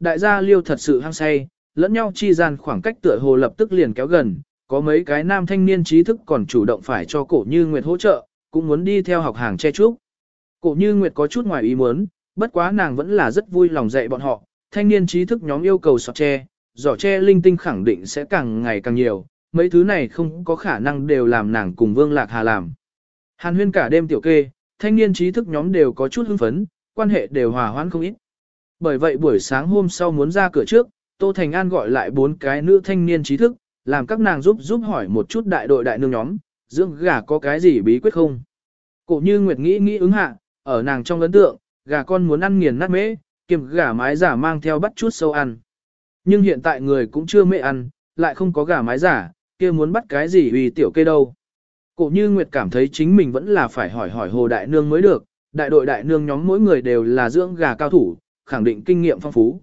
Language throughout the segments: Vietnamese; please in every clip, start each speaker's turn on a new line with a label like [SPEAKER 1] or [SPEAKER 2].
[SPEAKER 1] Đại gia liêu thật sự hăng say, lẫn nhau chi gian khoảng cách tựa hồ lập tức liền kéo gần, có mấy cái nam thanh niên trí thức còn chủ động phải cho cổ như Nguyệt hỗ trợ, cũng muốn đi theo học hàng che chúc. Cổ như Nguyệt có chút ngoài ý muốn, bất quá nàng vẫn là rất vui lòng dạy bọn họ, thanh niên trí thức nhóm yêu cầu sọt tre, giỏ tre linh tinh khẳng định sẽ càng ngày càng nhiều, mấy thứ này không có khả năng đều làm nàng cùng Vương Lạc Hà làm. Hàn huyên cả đêm tiểu kê, thanh niên trí thức nhóm đều có chút hưng phấn, quan hệ đều hòa hoãn không ít. Bởi vậy buổi sáng hôm sau muốn ra cửa trước, Tô Thành An gọi lại bốn cái nữ thanh niên trí thức, làm các nàng giúp giúp hỏi một chút đại đội đại nương nhóm, dưỡng gà có cái gì bí quyết không. Cổ như Nguyệt nghĩ nghĩ ứng hạ, ở nàng trong ấn tượng, gà con muốn ăn nghiền nát mễ, kiềm gà mái giả mang theo bắt chút sâu ăn. Nhưng hiện tại người cũng chưa mê ăn, lại không có gà mái giả, kia muốn bắt cái gì vì tiểu kê đâu. Cổ như Nguyệt cảm thấy chính mình vẫn là phải hỏi hỏi hồ đại nương mới được, đại đội đại nương nhóm mỗi người đều là dưỡng gà cao thủ, khẳng định kinh nghiệm phong phú.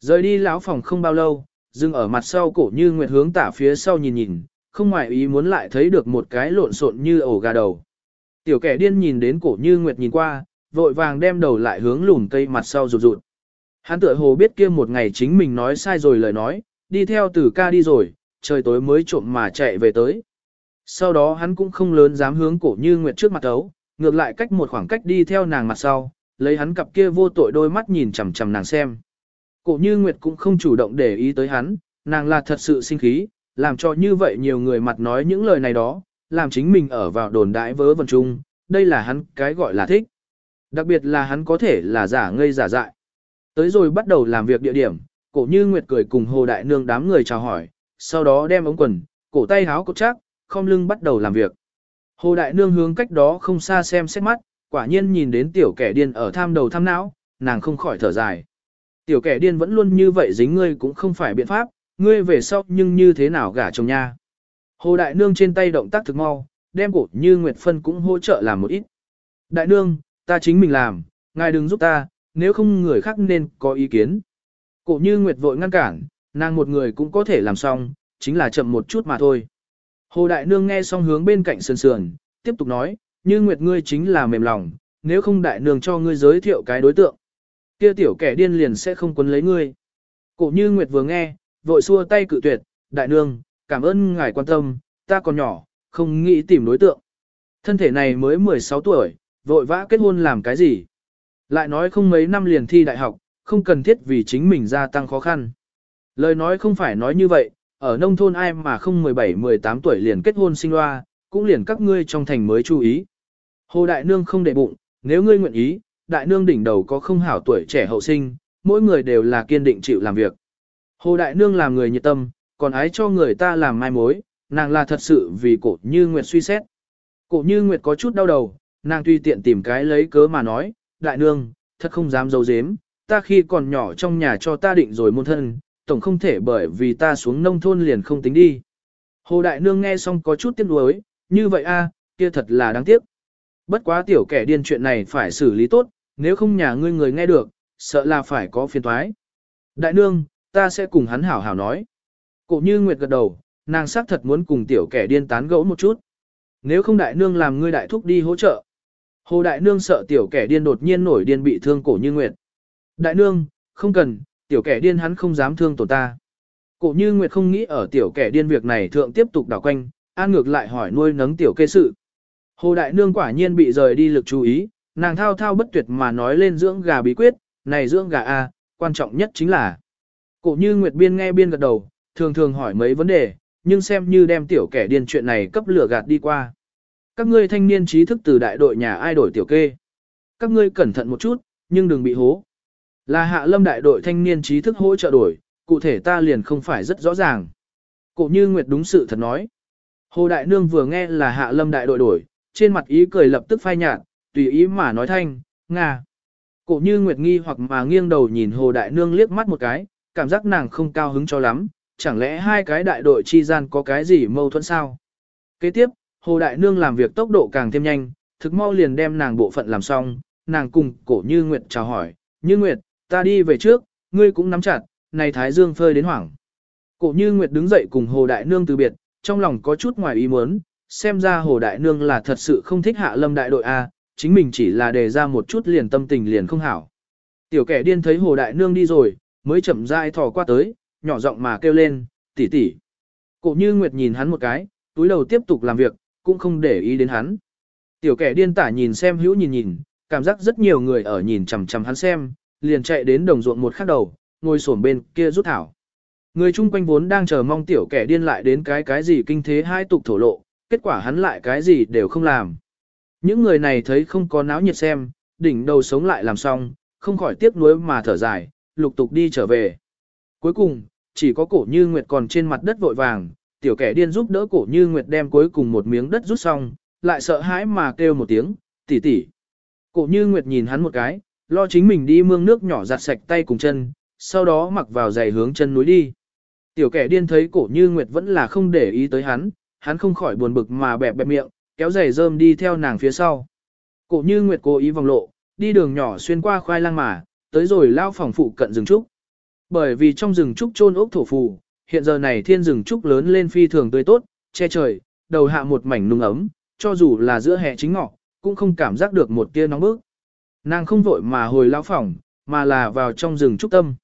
[SPEAKER 1] Rời đi lão phòng không bao lâu, dừng ở mặt sau cổ như Nguyệt hướng tả phía sau nhìn nhìn, không ngoại ý muốn lại thấy được một cái lộn xộn như ổ gà đầu. Tiểu kẻ điên nhìn đến cổ như Nguyệt nhìn qua, vội vàng đem đầu lại hướng lùn cây mặt sau rụt rụt. Hắn tựa hồ biết kia một ngày chính mình nói sai rồi lời nói, đi theo Tử ca đi rồi, trời tối mới trộm mà chạy về tới. Sau đó hắn cũng không lớn dám hướng cổ như Nguyệt trước mặt ấu, ngược lại cách một khoảng cách đi theo nàng mặt sau, lấy hắn cặp kia vô tội đôi mắt nhìn chằm chằm nàng xem. Cổ như Nguyệt cũng không chủ động để ý tới hắn, nàng là thật sự sinh khí, làm cho như vậy nhiều người mặt nói những lời này đó, làm chính mình ở vào đồn đãi vớ vẩn chung, đây là hắn cái gọi là thích. Đặc biệt là hắn có thể là giả ngây giả dại. Tới rồi bắt đầu làm việc địa điểm, cổ như Nguyệt cười cùng Hồ Đại Nương đám người chào hỏi, sau đó đem ống quần, cổ tay háo cột chắc, không lưng bắt đầu làm việc. Hồ Đại Nương hướng cách đó không xa xem xét mắt, quả nhiên nhìn đến tiểu kẻ điên ở tham đầu tham não, nàng không khỏi thở dài. Tiểu kẻ điên vẫn luôn như vậy dính ngươi cũng không phải biện pháp, ngươi về sau nhưng như thế nào gả chồng nha. Hồ Đại Nương trên tay động tác thực mau, đem cổ như Nguyệt Phân cũng hỗ trợ làm một ít. Đại Nương, ta chính mình làm, ngài đừng giúp ta, nếu không người khác nên có ý kiến. Cổ như Nguyệt vội ngăn cản, nàng một người cũng có thể làm xong, chính là chậm một chút mà thôi. Hồ Đại Nương nghe xong hướng bên cạnh sườn sườn, tiếp tục nói, như Nguyệt ngươi chính là mềm lòng, nếu không Đại Nương cho ngươi giới thiệu cái đối tượng. Kia tiểu kẻ điên liền sẽ không quấn lấy ngươi. Cổ như Nguyệt vừa nghe, vội xua tay cự tuyệt, Đại Nương, cảm ơn ngài quan tâm, ta còn nhỏ, không nghĩ tìm đối tượng. Thân thể này mới 16 tuổi, vội vã kết hôn làm cái gì? Lại nói không mấy năm liền thi đại học, không cần thiết vì chính mình gia tăng khó khăn. Lời nói không phải nói như vậy, ở nông thôn ai mà không 17-18 tuổi liền kết hôn sinh loa, cũng liền các ngươi trong thành mới chú ý. Hồ Đại Nương không để bụng, nếu ngươi nguyện ý, Đại Nương đỉnh đầu có không hảo tuổi trẻ hậu sinh, mỗi người đều là kiên định chịu làm việc. Hồ Đại Nương làm người nhiệt tâm, còn ái cho người ta làm mai mối, nàng là thật sự vì cổ như Nguyệt suy xét. Cổ như Nguyệt có chút đau đầu, nàng tuy tiện tìm cái lấy cớ mà nói, Đại Nương, thật không dám giấu giếm, ta khi còn nhỏ trong nhà cho ta định rồi môn thân, tổng không thể bởi vì ta xuống nông thôn liền không tính đi. Hồ Đại Nương nghe xong có chút tiếc nuối, như vậy a, kia thật là đáng tiếc. Bất quá tiểu kẻ điên chuyện này phải xử lý tốt, nếu không nhà ngươi người nghe được, sợ là phải có phiền toái. Đại Nương, ta sẽ cùng hắn hảo hảo nói. Cổ như Nguyệt gật đầu, nàng xác thật muốn cùng tiểu kẻ điên tán gẫu một chút. Nếu không Đại Nương làm ngươi đại thúc đi hỗ trợ. Hồ Đại Nương sợ tiểu kẻ điên đột nhiên nổi điên bị thương cổ như Nguyệt. Đại Nương, không cần, tiểu kẻ điên hắn không dám thương tổ ta. Cổ như Nguyệt không nghĩ ở tiểu kẻ điên việc này thượng tiếp tục đảo quanh, an ngược lại hỏi nuôi nấng tiểu kê sự. Hồ Đại Nương quả nhiên bị rời đi lực chú ý, nàng thao thao bất tuyệt mà nói lên dưỡng gà bí quyết, này dưỡng gà A, quan trọng nhất chính là. Cổ như Nguyệt biên nghe biên gật đầu, thường thường hỏi mấy vấn đề, nhưng xem như đem tiểu kẻ điên chuyện này cấp lửa gạt đi qua. Các ngươi thanh niên trí thức từ đại đội nhà ai đổi tiểu kê. Các ngươi cẩn thận một chút, nhưng đừng bị hố. Là hạ lâm đại đội thanh niên trí thức hỗ trợ đổi, cụ thể ta liền không phải rất rõ ràng. Cổ như Nguyệt đúng sự thật nói. Hồ Đại Nương vừa nghe là hạ lâm đại đội đổi, trên mặt ý cười lập tức phai nhạt, tùy ý mà nói thanh, Nga. Cổ như Nguyệt nghi hoặc mà nghiêng đầu nhìn Hồ Đại Nương liếc mắt một cái, cảm giác nàng không cao hứng cho lắm, chẳng lẽ hai cái đại đội chi gian có cái gì mâu thuẫn sao? Kế tiếp, Hồ Đại Nương làm việc tốc độ càng thêm nhanh, thực mau liền đem nàng bộ phận làm xong, nàng cùng cổ như Nguyệt chào hỏi, như Nguyệt, ta đi về trước, ngươi cũng nắm chặt, này Thái Dương phơi đến hoảng. Cổ như Nguyệt đứng dậy cùng Hồ Đại Nương từ biệt, trong lòng có chút ngoài ý muốn, xem ra Hồ Đại Nương là thật sự không thích hạ lâm đại đội A, chính mình chỉ là đề ra một chút liền tâm tình liền không hảo. Tiểu kẻ điên thấy Hồ Đại Nương đi rồi, mới chậm rãi thò qua tới, nhỏ giọng mà kêu lên, tỷ tỷ. Cổ như Nguyệt nhìn hắn một cái, túi đầu tiếp tục làm việc, cũng không để ý đến hắn. Tiểu kẻ điên tả nhìn xem hữu nhìn nhìn, cảm giác rất nhiều người ở nhìn chằm chằm hắn xem, liền chạy đến đồng ruộng một khắc đầu, ngồi xổm bên kia rút thảo. Người chung quanh vốn đang chờ mong tiểu kẻ điên lại đến cái cái gì kinh thế hai tục thổ lộ, kết quả hắn lại cái gì đều không làm. Những người này thấy không có náo nhiệt xem, đỉnh đầu sống lại làm xong, không khỏi tiếc nuối mà thở dài, lục tục đi trở về. Cuối cùng, chỉ có cổ như nguyệt còn trên mặt đất vội vàng, tiểu kẻ điên giúp đỡ cổ như nguyệt đem cuối cùng một miếng đất rút xong, lại sợ hãi mà kêu một tiếng, tỷ tỷ. Cổ như nguyệt nhìn hắn một cái, lo chính mình đi mương nước nhỏ giặt sạch tay cùng chân, sau đó mặc vào giày hướng chân núi đi. Tiểu kẻ điên thấy cổ như nguyệt vẫn là không để ý tới hắn, hắn không khỏi buồn bực mà bẹp bẹp miệng, kéo giày rơm đi theo nàng phía sau. Cổ như nguyệt cố ý vòng lộ, đi đường nhỏ xuyên qua khoai lang mà, tới rồi lao phòng phụ cận rừng trúc. Bởi vì trong rừng trúc trôn ốc thổ phù, hiện giờ này thiên rừng trúc lớn lên phi thường tươi tốt, che trời, đầu hạ một mảnh nung ấm, cho dù là giữa hè chính ngọ, cũng không cảm giác được một tia nóng bức. Nàng không vội mà hồi lao phòng, mà là vào trong rừng trúc tâm.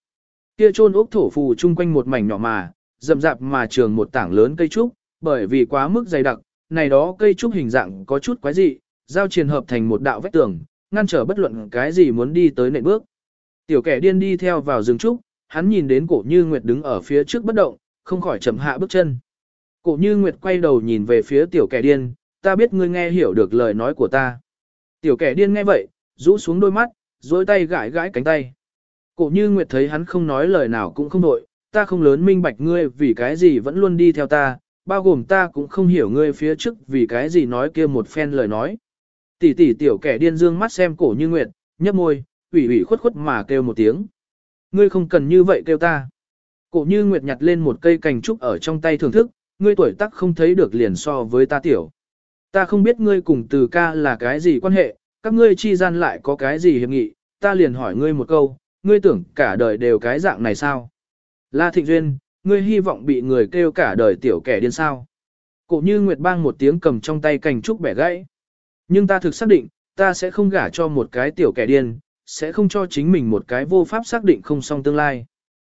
[SPEAKER 1] Kia trôn ốc thổ phù chung quanh một mảnh nhỏ mà, rậm rạp mà trường một tảng lớn cây trúc, bởi vì quá mức dày đặc, này đó cây trúc hình dạng có chút quái dị, giao triền hợp thành một đạo vách tường, ngăn trở bất luận cái gì muốn đi tới nệm bước. Tiểu kẻ điên đi theo vào rừng trúc, hắn nhìn đến cổ như nguyệt đứng ở phía trước bất động, không khỏi chậm hạ bước chân. Cổ như nguyệt quay đầu nhìn về phía tiểu kẻ điên, ta biết ngươi nghe hiểu được lời nói của ta. Tiểu kẻ điên nghe vậy, rũ xuống đôi mắt, dối tay gãi gãi cánh tay. Cổ như nguyệt thấy hắn không nói lời nào cũng không đội, ta không lớn minh bạch ngươi vì cái gì vẫn luôn đi theo ta, bao gồm ta cũng không hiểu ngươi phía trước vì cái gì nói kia một phen lời nói. Tỷ tỷ tiểu kẻ điên dương mắt xem cổ như nguyệt, nhấp môi, ủy ủy khuất khuất mà kêu một tiếng. Ngươi không cần như vậy kêu ta. Cổ như nguyệt nhặt lên một cây cành trúc ở trong tay thưởng thức, ngươi tuổi tác không thấy được liền so với ta tiểu. Ta không biết ngươi cùng từ ca là cái gì quan hệ, các ngươi chi gian lại có cái gì hiệp nghị, ta liền hỏi ngươi một câu, ngươi tưởng cả đời đều cái dạng này sao? La Thịnh Duyên, ngươi hy vọng bị người kêu cả đời tiểu kẻ điên sao? Cổ như Nguyệt bang một tiếng cầm trong tay cành trúc bẻ gãy. Nhưng ta thực xác định, ta sẽ không gả cho một cái tiểu kẻ điên, sẽ không cho chính mình một cái vô pháp xác định không song tương lai.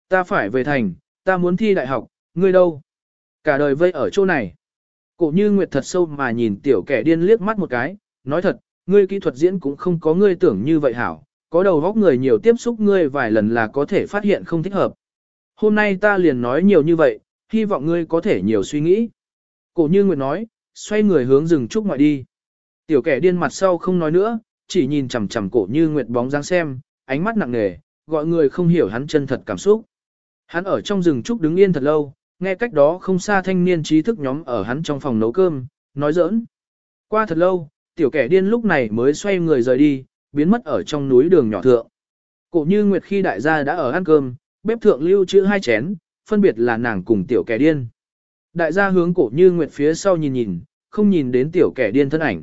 [SPEAKER 1] Ta phải về thành, ta muốn thi đại học, ngươi đâu? Cả đời vây ở chỗ này. Cổ như Nguyệt thật sâu mà nhìn tiểu kẻ điên liếc mắt một cái, nói thật, ngươi kỹ thuật diễn cũng không có ngươi tưởng như vậy hảo, có đầu góc người nhiều tiếp xúc ngươi vài lần là có thể phát hiện không thích hợp. Hôm nay ta liền nói nhiều như vậy, hy vọng ngươi có thể nhiều suy nghĩ. Cổ như Nguyệt nói, xoay người hướng rừng trúc ngoại đi. Tiểu kẻ điên mặt sau không nói nữa, chỉ nhìn chằm chằm cổ như Nguyệt bóng dáng xem, ánh mắt nặng nề, gọi người không hiểu hắn chân thật cảm xúc. Hắn ở trong rừng trúc đứng yên thật lâu, nghe cách đó không xa thanh niên trí thức nhóm ở hắn trong phòng nấu cơm, nói giỡn. Qua thật lâu, tiểu kẻ điên lúc này mới xoay người rời đi, biến mất ở trong núi đường nhỏ thượng. Cổ như Nguyệt khi đại gia đã ở ăn cơm, bếp thượng lưu chữ hai chén, phân biệt là nàng cùng tiểu kẻ điên. Đại gia hướng cổ như Nguyệt phía sau nhìn nhìn, không nhìn đến tiểu kẻ điên thân ảnh.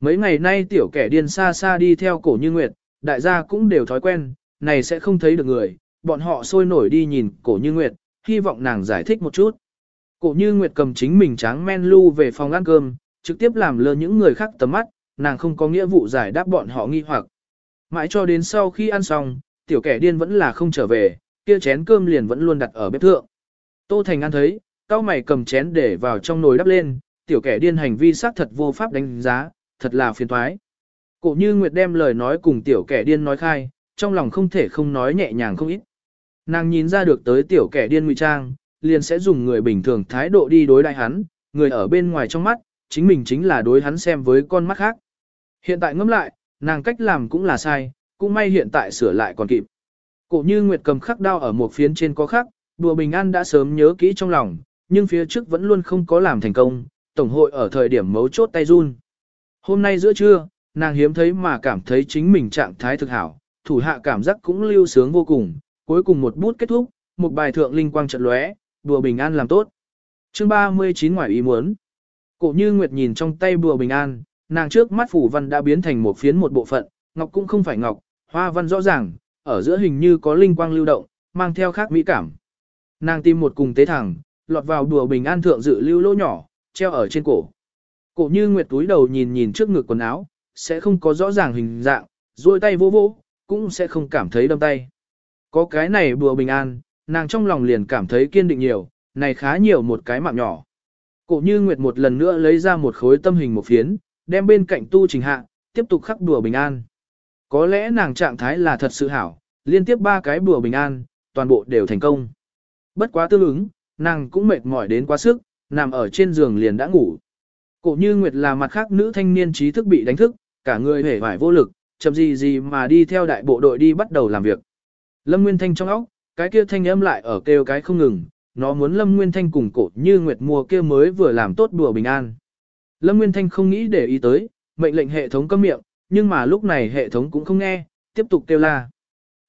[SPEAKER 1] Mấy ngày nay tiểu kẻ điên xa xa đi theo cổ như Nguyệt, đại gia cũng đều thói quen, này sẽ không thấy được người, bọn họ sôi nổi đi nhìn cổ như Nguyệt, hy vọng nàng giải thích một chút. Cổ như Nguyệt cầm chính mình tráng men lưu về phòng ăn cơm, trực tiếp làm lơ những người khác tầm mắt, nàng không có nghĩa vụ giải đáp bọn họ nghi hoặc. Mãi cho đến sau khi ăn xong, tiểu kẻ điên vẫn là không trở về, kia chén cơm liền vẫn luôn đặt ở bếp thượng. Tô Thành ăn thấy, cao mày cầm chén để vào trong nồi đắp lên, tiểu kẻ điên hành vi xác thật vô pháp đánh giá, thật là phiền toái. Cổ như Nguyệt đem lời nói cùng tiểu kẻ điên nói khai, trong lòng không thể không nói nhẹ nhàng không ít. Nàng nhìn ra được tới tiểu kẻ điên ngụy trang, liền sẽ dùng người bình thường thái độ đi đối đại hắn, người ở bên ngoài trong mắt, chính mình chính là đối hắn xem với con mắt khác. Hiện tại ngẫm lại, nàng cách làm cũng là sai, cũng may hiện tại sửa lại còn kịp. Cổ như Nguyệt cầm khắc đao ở một phiến trên có khắc, đùa bình an đã sớm nhớ kỹ trong lòng, nhưng phía trước vẫn luôn không có làm thành công, tổng hội ở thời điểm mấu chốt tay run. Hôm nay giữa trưa, nàng hiếm thấy mà cảm thấy chính mình trạng thái thực hảo, thủ hạ cảm giác cũng lưu sướng vô cùng, cuối cùng một bút kết thúc, một bài thượng linh quang trận lóe, đùa bình an làm tốt. Chương 39 ngoài ý muốn. Cổ như Nguyệt nhìn trong tay bùa bình an, nàng trước mắt phủ văn đã biến thành một phiến một bộ phận, ngọc cũng không phải ngọc, hoa văn rõ ràng, ở giữa hình như có linh quang lưu động, mang theo khác mỹ cảm. Nàng tìm một cùng tế thẳng, lọt vào đùa bình an thượng dự lưu lỗ nhỏ, treo ở trên cổ. Cổ như Nguyệt túi đầu nhìn nhìn trước ngực quần áo, sẽ không có rõ ràng hình dạng, duỗi tay vô vô, cũng sẽ không cảm thấy đâm tay. Có cái này bùa bình an, nàng trong lòng liền cảm thấy kiên định nhiều, này khá nhiều một cái mạng nhỏ. Cổ như Nguyệt một lần nữa lấy ra một khối tâm hình một phiến, đem bên cạnh tu trình hạ, tiếp tục khắc đùa bình an. Có lẽ nàng trạng thái là thật sự hảo, liên tiếp ba cái bùa bình an, toàn bộ đều thành công. Bất quá tương ứng, nàng cũng mệt mỏi đến quá sức, nằm ở trên giường liền đã ngủ. Cổ như Nguyệt là mặt khác nữ thanh niên trí thức bị đánh thức, cả người hể vải vô lực, chậm gì gì mà đi theo đại bộ đội đi bắt đầu làm việc. Lâm Nguyên Thanh trong óc, cái kia thanh âm lại ở kêu cái không ngừng, nó muốn Lâm Nguyên Thanh cùng cổ như Nguyệt mua kia mới vừa làm tốt đùa bình an. Lâm Nguyên Thanh không nghĩ để ý tới, mệnh lệnh hệ thống cấm miệng, nhưng mà lúc này hệ thống cũng không nghe, tiếp tục kêu la.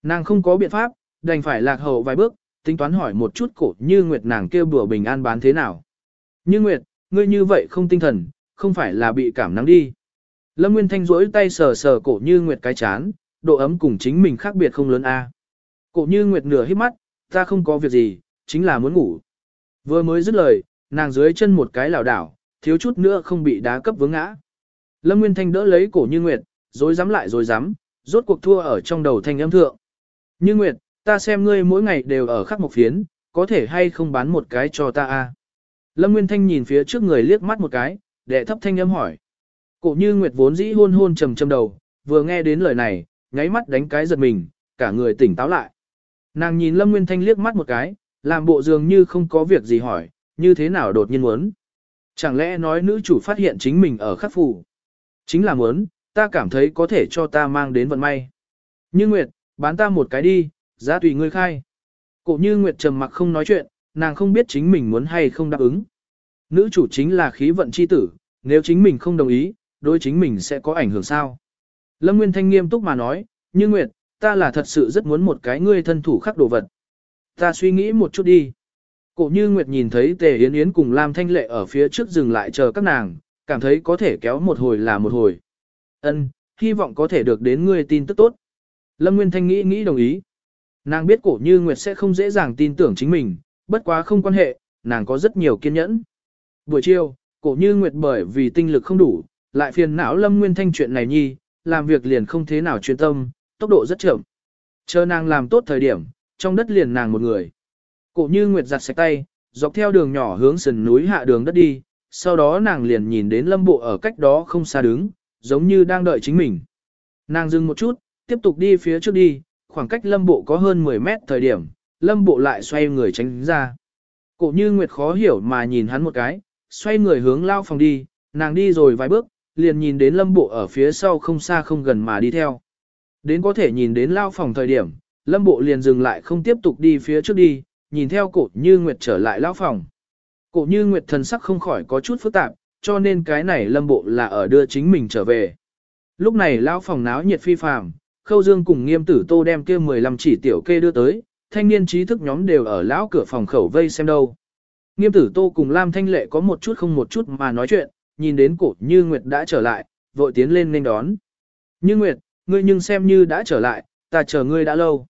[SPEAKER 1] Nàng không có biện pháp, đành phải lạc hậu vài bước, tính toán hỏi một chút cổ như Nguyệt nàng kêu bữa bình an bán thế nào. Như Nguyệt, ngươi như vậy không tinh thần, không phải là bị cảm nắng đi. Lâm Nguyên Thanh rỗi tay sờ sờ cổ như Nguyệt cái chán, độ ấm cùng chính mình khác biệt không lớn a. Cổ như Nguyệt nửa hít mắt, ta không có việc gì, chính là muốn ngủ. Vừa mới dứt lời, nàng dưới chân một cái lảo đảo, thiếu chút nữa không bị đá cấp vướng ngã. Lâm Nguyên Thanh đỡ lấy cổ Như Nguyệt, dối dám lại dối dám, rốt cuộc thua ở trong đầu thanh âm thượng. Như Nguyệt, ta xem ngươi mỗi ngày đều ở khắc một phiến, có thể hay không bán một cái cho ta a? Lâm Nguyên Thanh nhìn phía trước người liếc mắt một cái, đệ thấp thanh âm hỏi. Cổ Như Nguyệt vốn dĩ hôn hôn trầm trầm đầu, vừa nghe đến lời này, nháy mắt đánh cái giật mình, cả người tỉnh táo lại. Nàng nhìn Lâm Nguyên Thanh liếc mắt một cái, làm bộ dường như không có việc gì hỏi, như thế nào đột nhiên muốn. Chẳng lẽ nói nữ chủ phát hiện chính mình ở khắc phủ. Chính là muốn, ta cảm thấy có thể cho ta mang đến vận may. Như Nguyệt, bán ta một cái đi, giá tùy ngươi khai. Cổ như Nguyệt trầm mặc không nói chuyện, nàng không biết chính mình muốn hay không đáp ứng. Nữ chủ chính là khí vận chi tử, nếu chính mình không đồng ý, đối chính mình sẽ có ảnh hưởng sao. Lâm Nguyên Thanh nghiêm túc mà nói, như Nguyệt, ta là thật sự rất muốn một cái ngươi thân thủ khắc đồ vật. Ta suy nghĩ một chút đi. Cổ như Nguyệt nhìn thấy Tề Yến Yến cùng Lam Thanh Lệ ở phía trước dừng lại chờ các nàng, cảm thấy có thể kéo một hồi là một hồi. Ân, hy vọng có thể được đến ngươi tin tức tốt. Lâm Nguyên Thanh nghĩ nghĩ đồng ý. Nàng biết cổ như Nguyệt sẽ không dễ dàng tin tưởng chính mình, bất quá không quan hệ, nàng có rất nhiều kiên nhẫn. Buổi chiều, cổ như Nguyệt bởi vì tinh lực không đủ, lại phiền não Lâm Nguyên Thanh chuyện này nhi, làm việc liền không thế nào chuyên tâm, tốc độ rất chậm. Chờ nàng làm tốt thời điểm, trong đất liền nàng một người. Cổ như Nguyệt giặt sạch tay, dọc theo đường nhỏ hướng sườn núi hạ đường đất đi, sau đó nàng liền nhìn đến lâm bộ ở cách đó không xa đứng, giống như đang đợi chính mình. Nàng dừng một chút, tiếp tục đi phía trước đi, khoảng cách lâm bộ có hơn 10 mét thời điểm, lâm bộ lại xoay người tránh ra. Cổ như Nguyệt khó hiểu mà nhìn hắn một cái, xoay người hướng lao phòng đi, nàng đi rồi vài bước, liền nhìn đến lâm bộ ở phía sau không xa không gần mà đi theo. Đến có thể nhìn đến lao phòng thời điểm, lâm bộ liền dừng lại không tiếp tục đi phía trước đi, nhìn theo cổ như Nguyệt trở lại lao phòng. Cổ như Nguyệt thần sắc không khỏi có chút phức tạp, cho nên cái này lâm bộ là ở đưa chính mình trở về. Lúc này lão phòng náo nhiệt phi phàm, khâu dương cùng nghiêm tử tô đem kia 15 chỉ tiểu kê đưa tới, thanh niên trí thức nhóm đều ở lão cửa phòng khẩu vây xem đâu. Nghiêm tử tô cùng Lam Thanh Lệ có một chút không một chút mà nói chuyện, nhìn đến cổ như Nguyệt đã trở lại, vội tiến lên nên đón. Như Nguyệt, ngươi nhưng xem như đã trở lại, ta chờ ngươi đã lâu.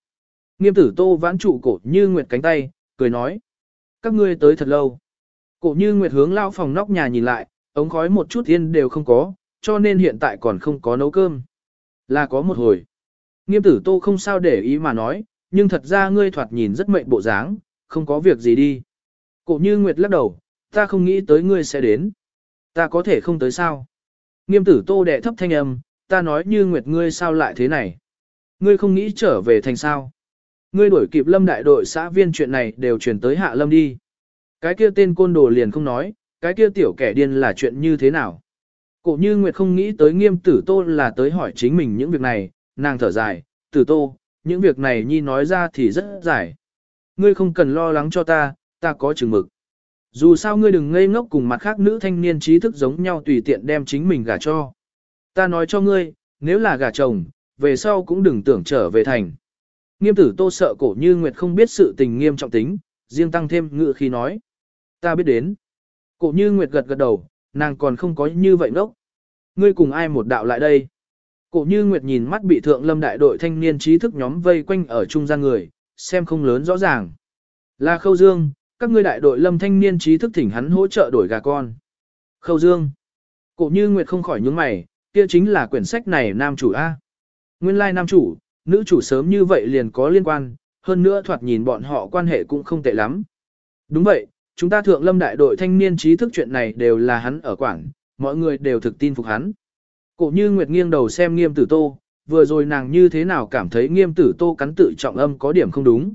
[SPEAKER 1] Nghiêm tử tô vãn trụ cổ như Nguyệt cánh tay, cười nói. Các ngươi tới thật lâu. Cổ như Nguyệt hướng lao phòng nóc nhà nhìn lại, ống khói một chút yên đều không có, cho nên hiện tại còn không có nấu cơm. Là có một hồi. Nghiêm tử tô không sao để ý mà nói, nhưng thật ra ngươi thoạt nhìn rất mệnh bộ dáng, không có việc gì đi. Cổ như Nguyệt lắc đầu, ta không nghĩ tới ngươi sẽ đến. Ta có thể không tới sao? Nghiêm tử tô đệ thấp thanh âm, ta nói như Nguyệt ngươi sao lại thế này? Ngươi không nghĩ trở về thành sao? Ngươi đuổi kịp lâm đại đội xã viên chuyện này đều chuyển tới hạ lâm đi. Cái kia tên côn đồ liền không nói, cái kia tiểu kẻ điên là chuyện như thế nào? Cổ như Nguyệt không nghĩ tới nghiêm tử tô là tới hỏi chính mình những việc này, nàng thở dài, tử tô, những việc này nhi nói ra thì rất dài. Ngươi không cần lo lắng cho ta, ta có chừng mực. Dù sao ngươi đừng ngây ngốc cùng mặt khác nữ thanh niên trí thức giống nhau tùy tiện đem chính mình gả cho. Ta nói cho ngươi, nếu là gả chồng, về sau cũng đừng tưởng trở về thành. Nghiêm tử tô sợ cổ như Nguyệt không biết sự tình nghiêm trọng tính, riêng tăng thêm ngự khi nói. Ta biết đến. Cổ như Nguyệt gật gật đầu, nàng còn không có như vậy ngốc. Ngươi cùng ai một đạo lại đây? Cổ như Nguyệt nhìn mắt bị thượng lâm đại đội thanh niên trí thức nhóm vây quanh ở trung gian người, xem không lớn rõ ràng. Là Khâu Dương, các ngươi đại đội lâm thanh niên trí thức thỉnh hắn hỗ trợ đổi gà con. Khâu Dương. Cổ như Nguyệt không khỏi nhướng mày, kia chính là quyển sách này nam chủ A. Nguyên lai nam chủ, nữ chủ sớm như vậy liền có liên quan, hơn nữa thoạt nhìn bọn họ quan hệ cũng không tệ lắm. Đúng vậy, chúng ta thượng lâm đại đội thanh niên trí thức chuyện này đều là hắn ở quảng, mọi người đều thực tin phục hắn. Cổ như Nguyệt nghiêng đầu xem nghiêm tử tô, vừa rồi nàng như thế nào cảm thấy nghiêm tử tô cắn tự trọng âm có điểm không đúng.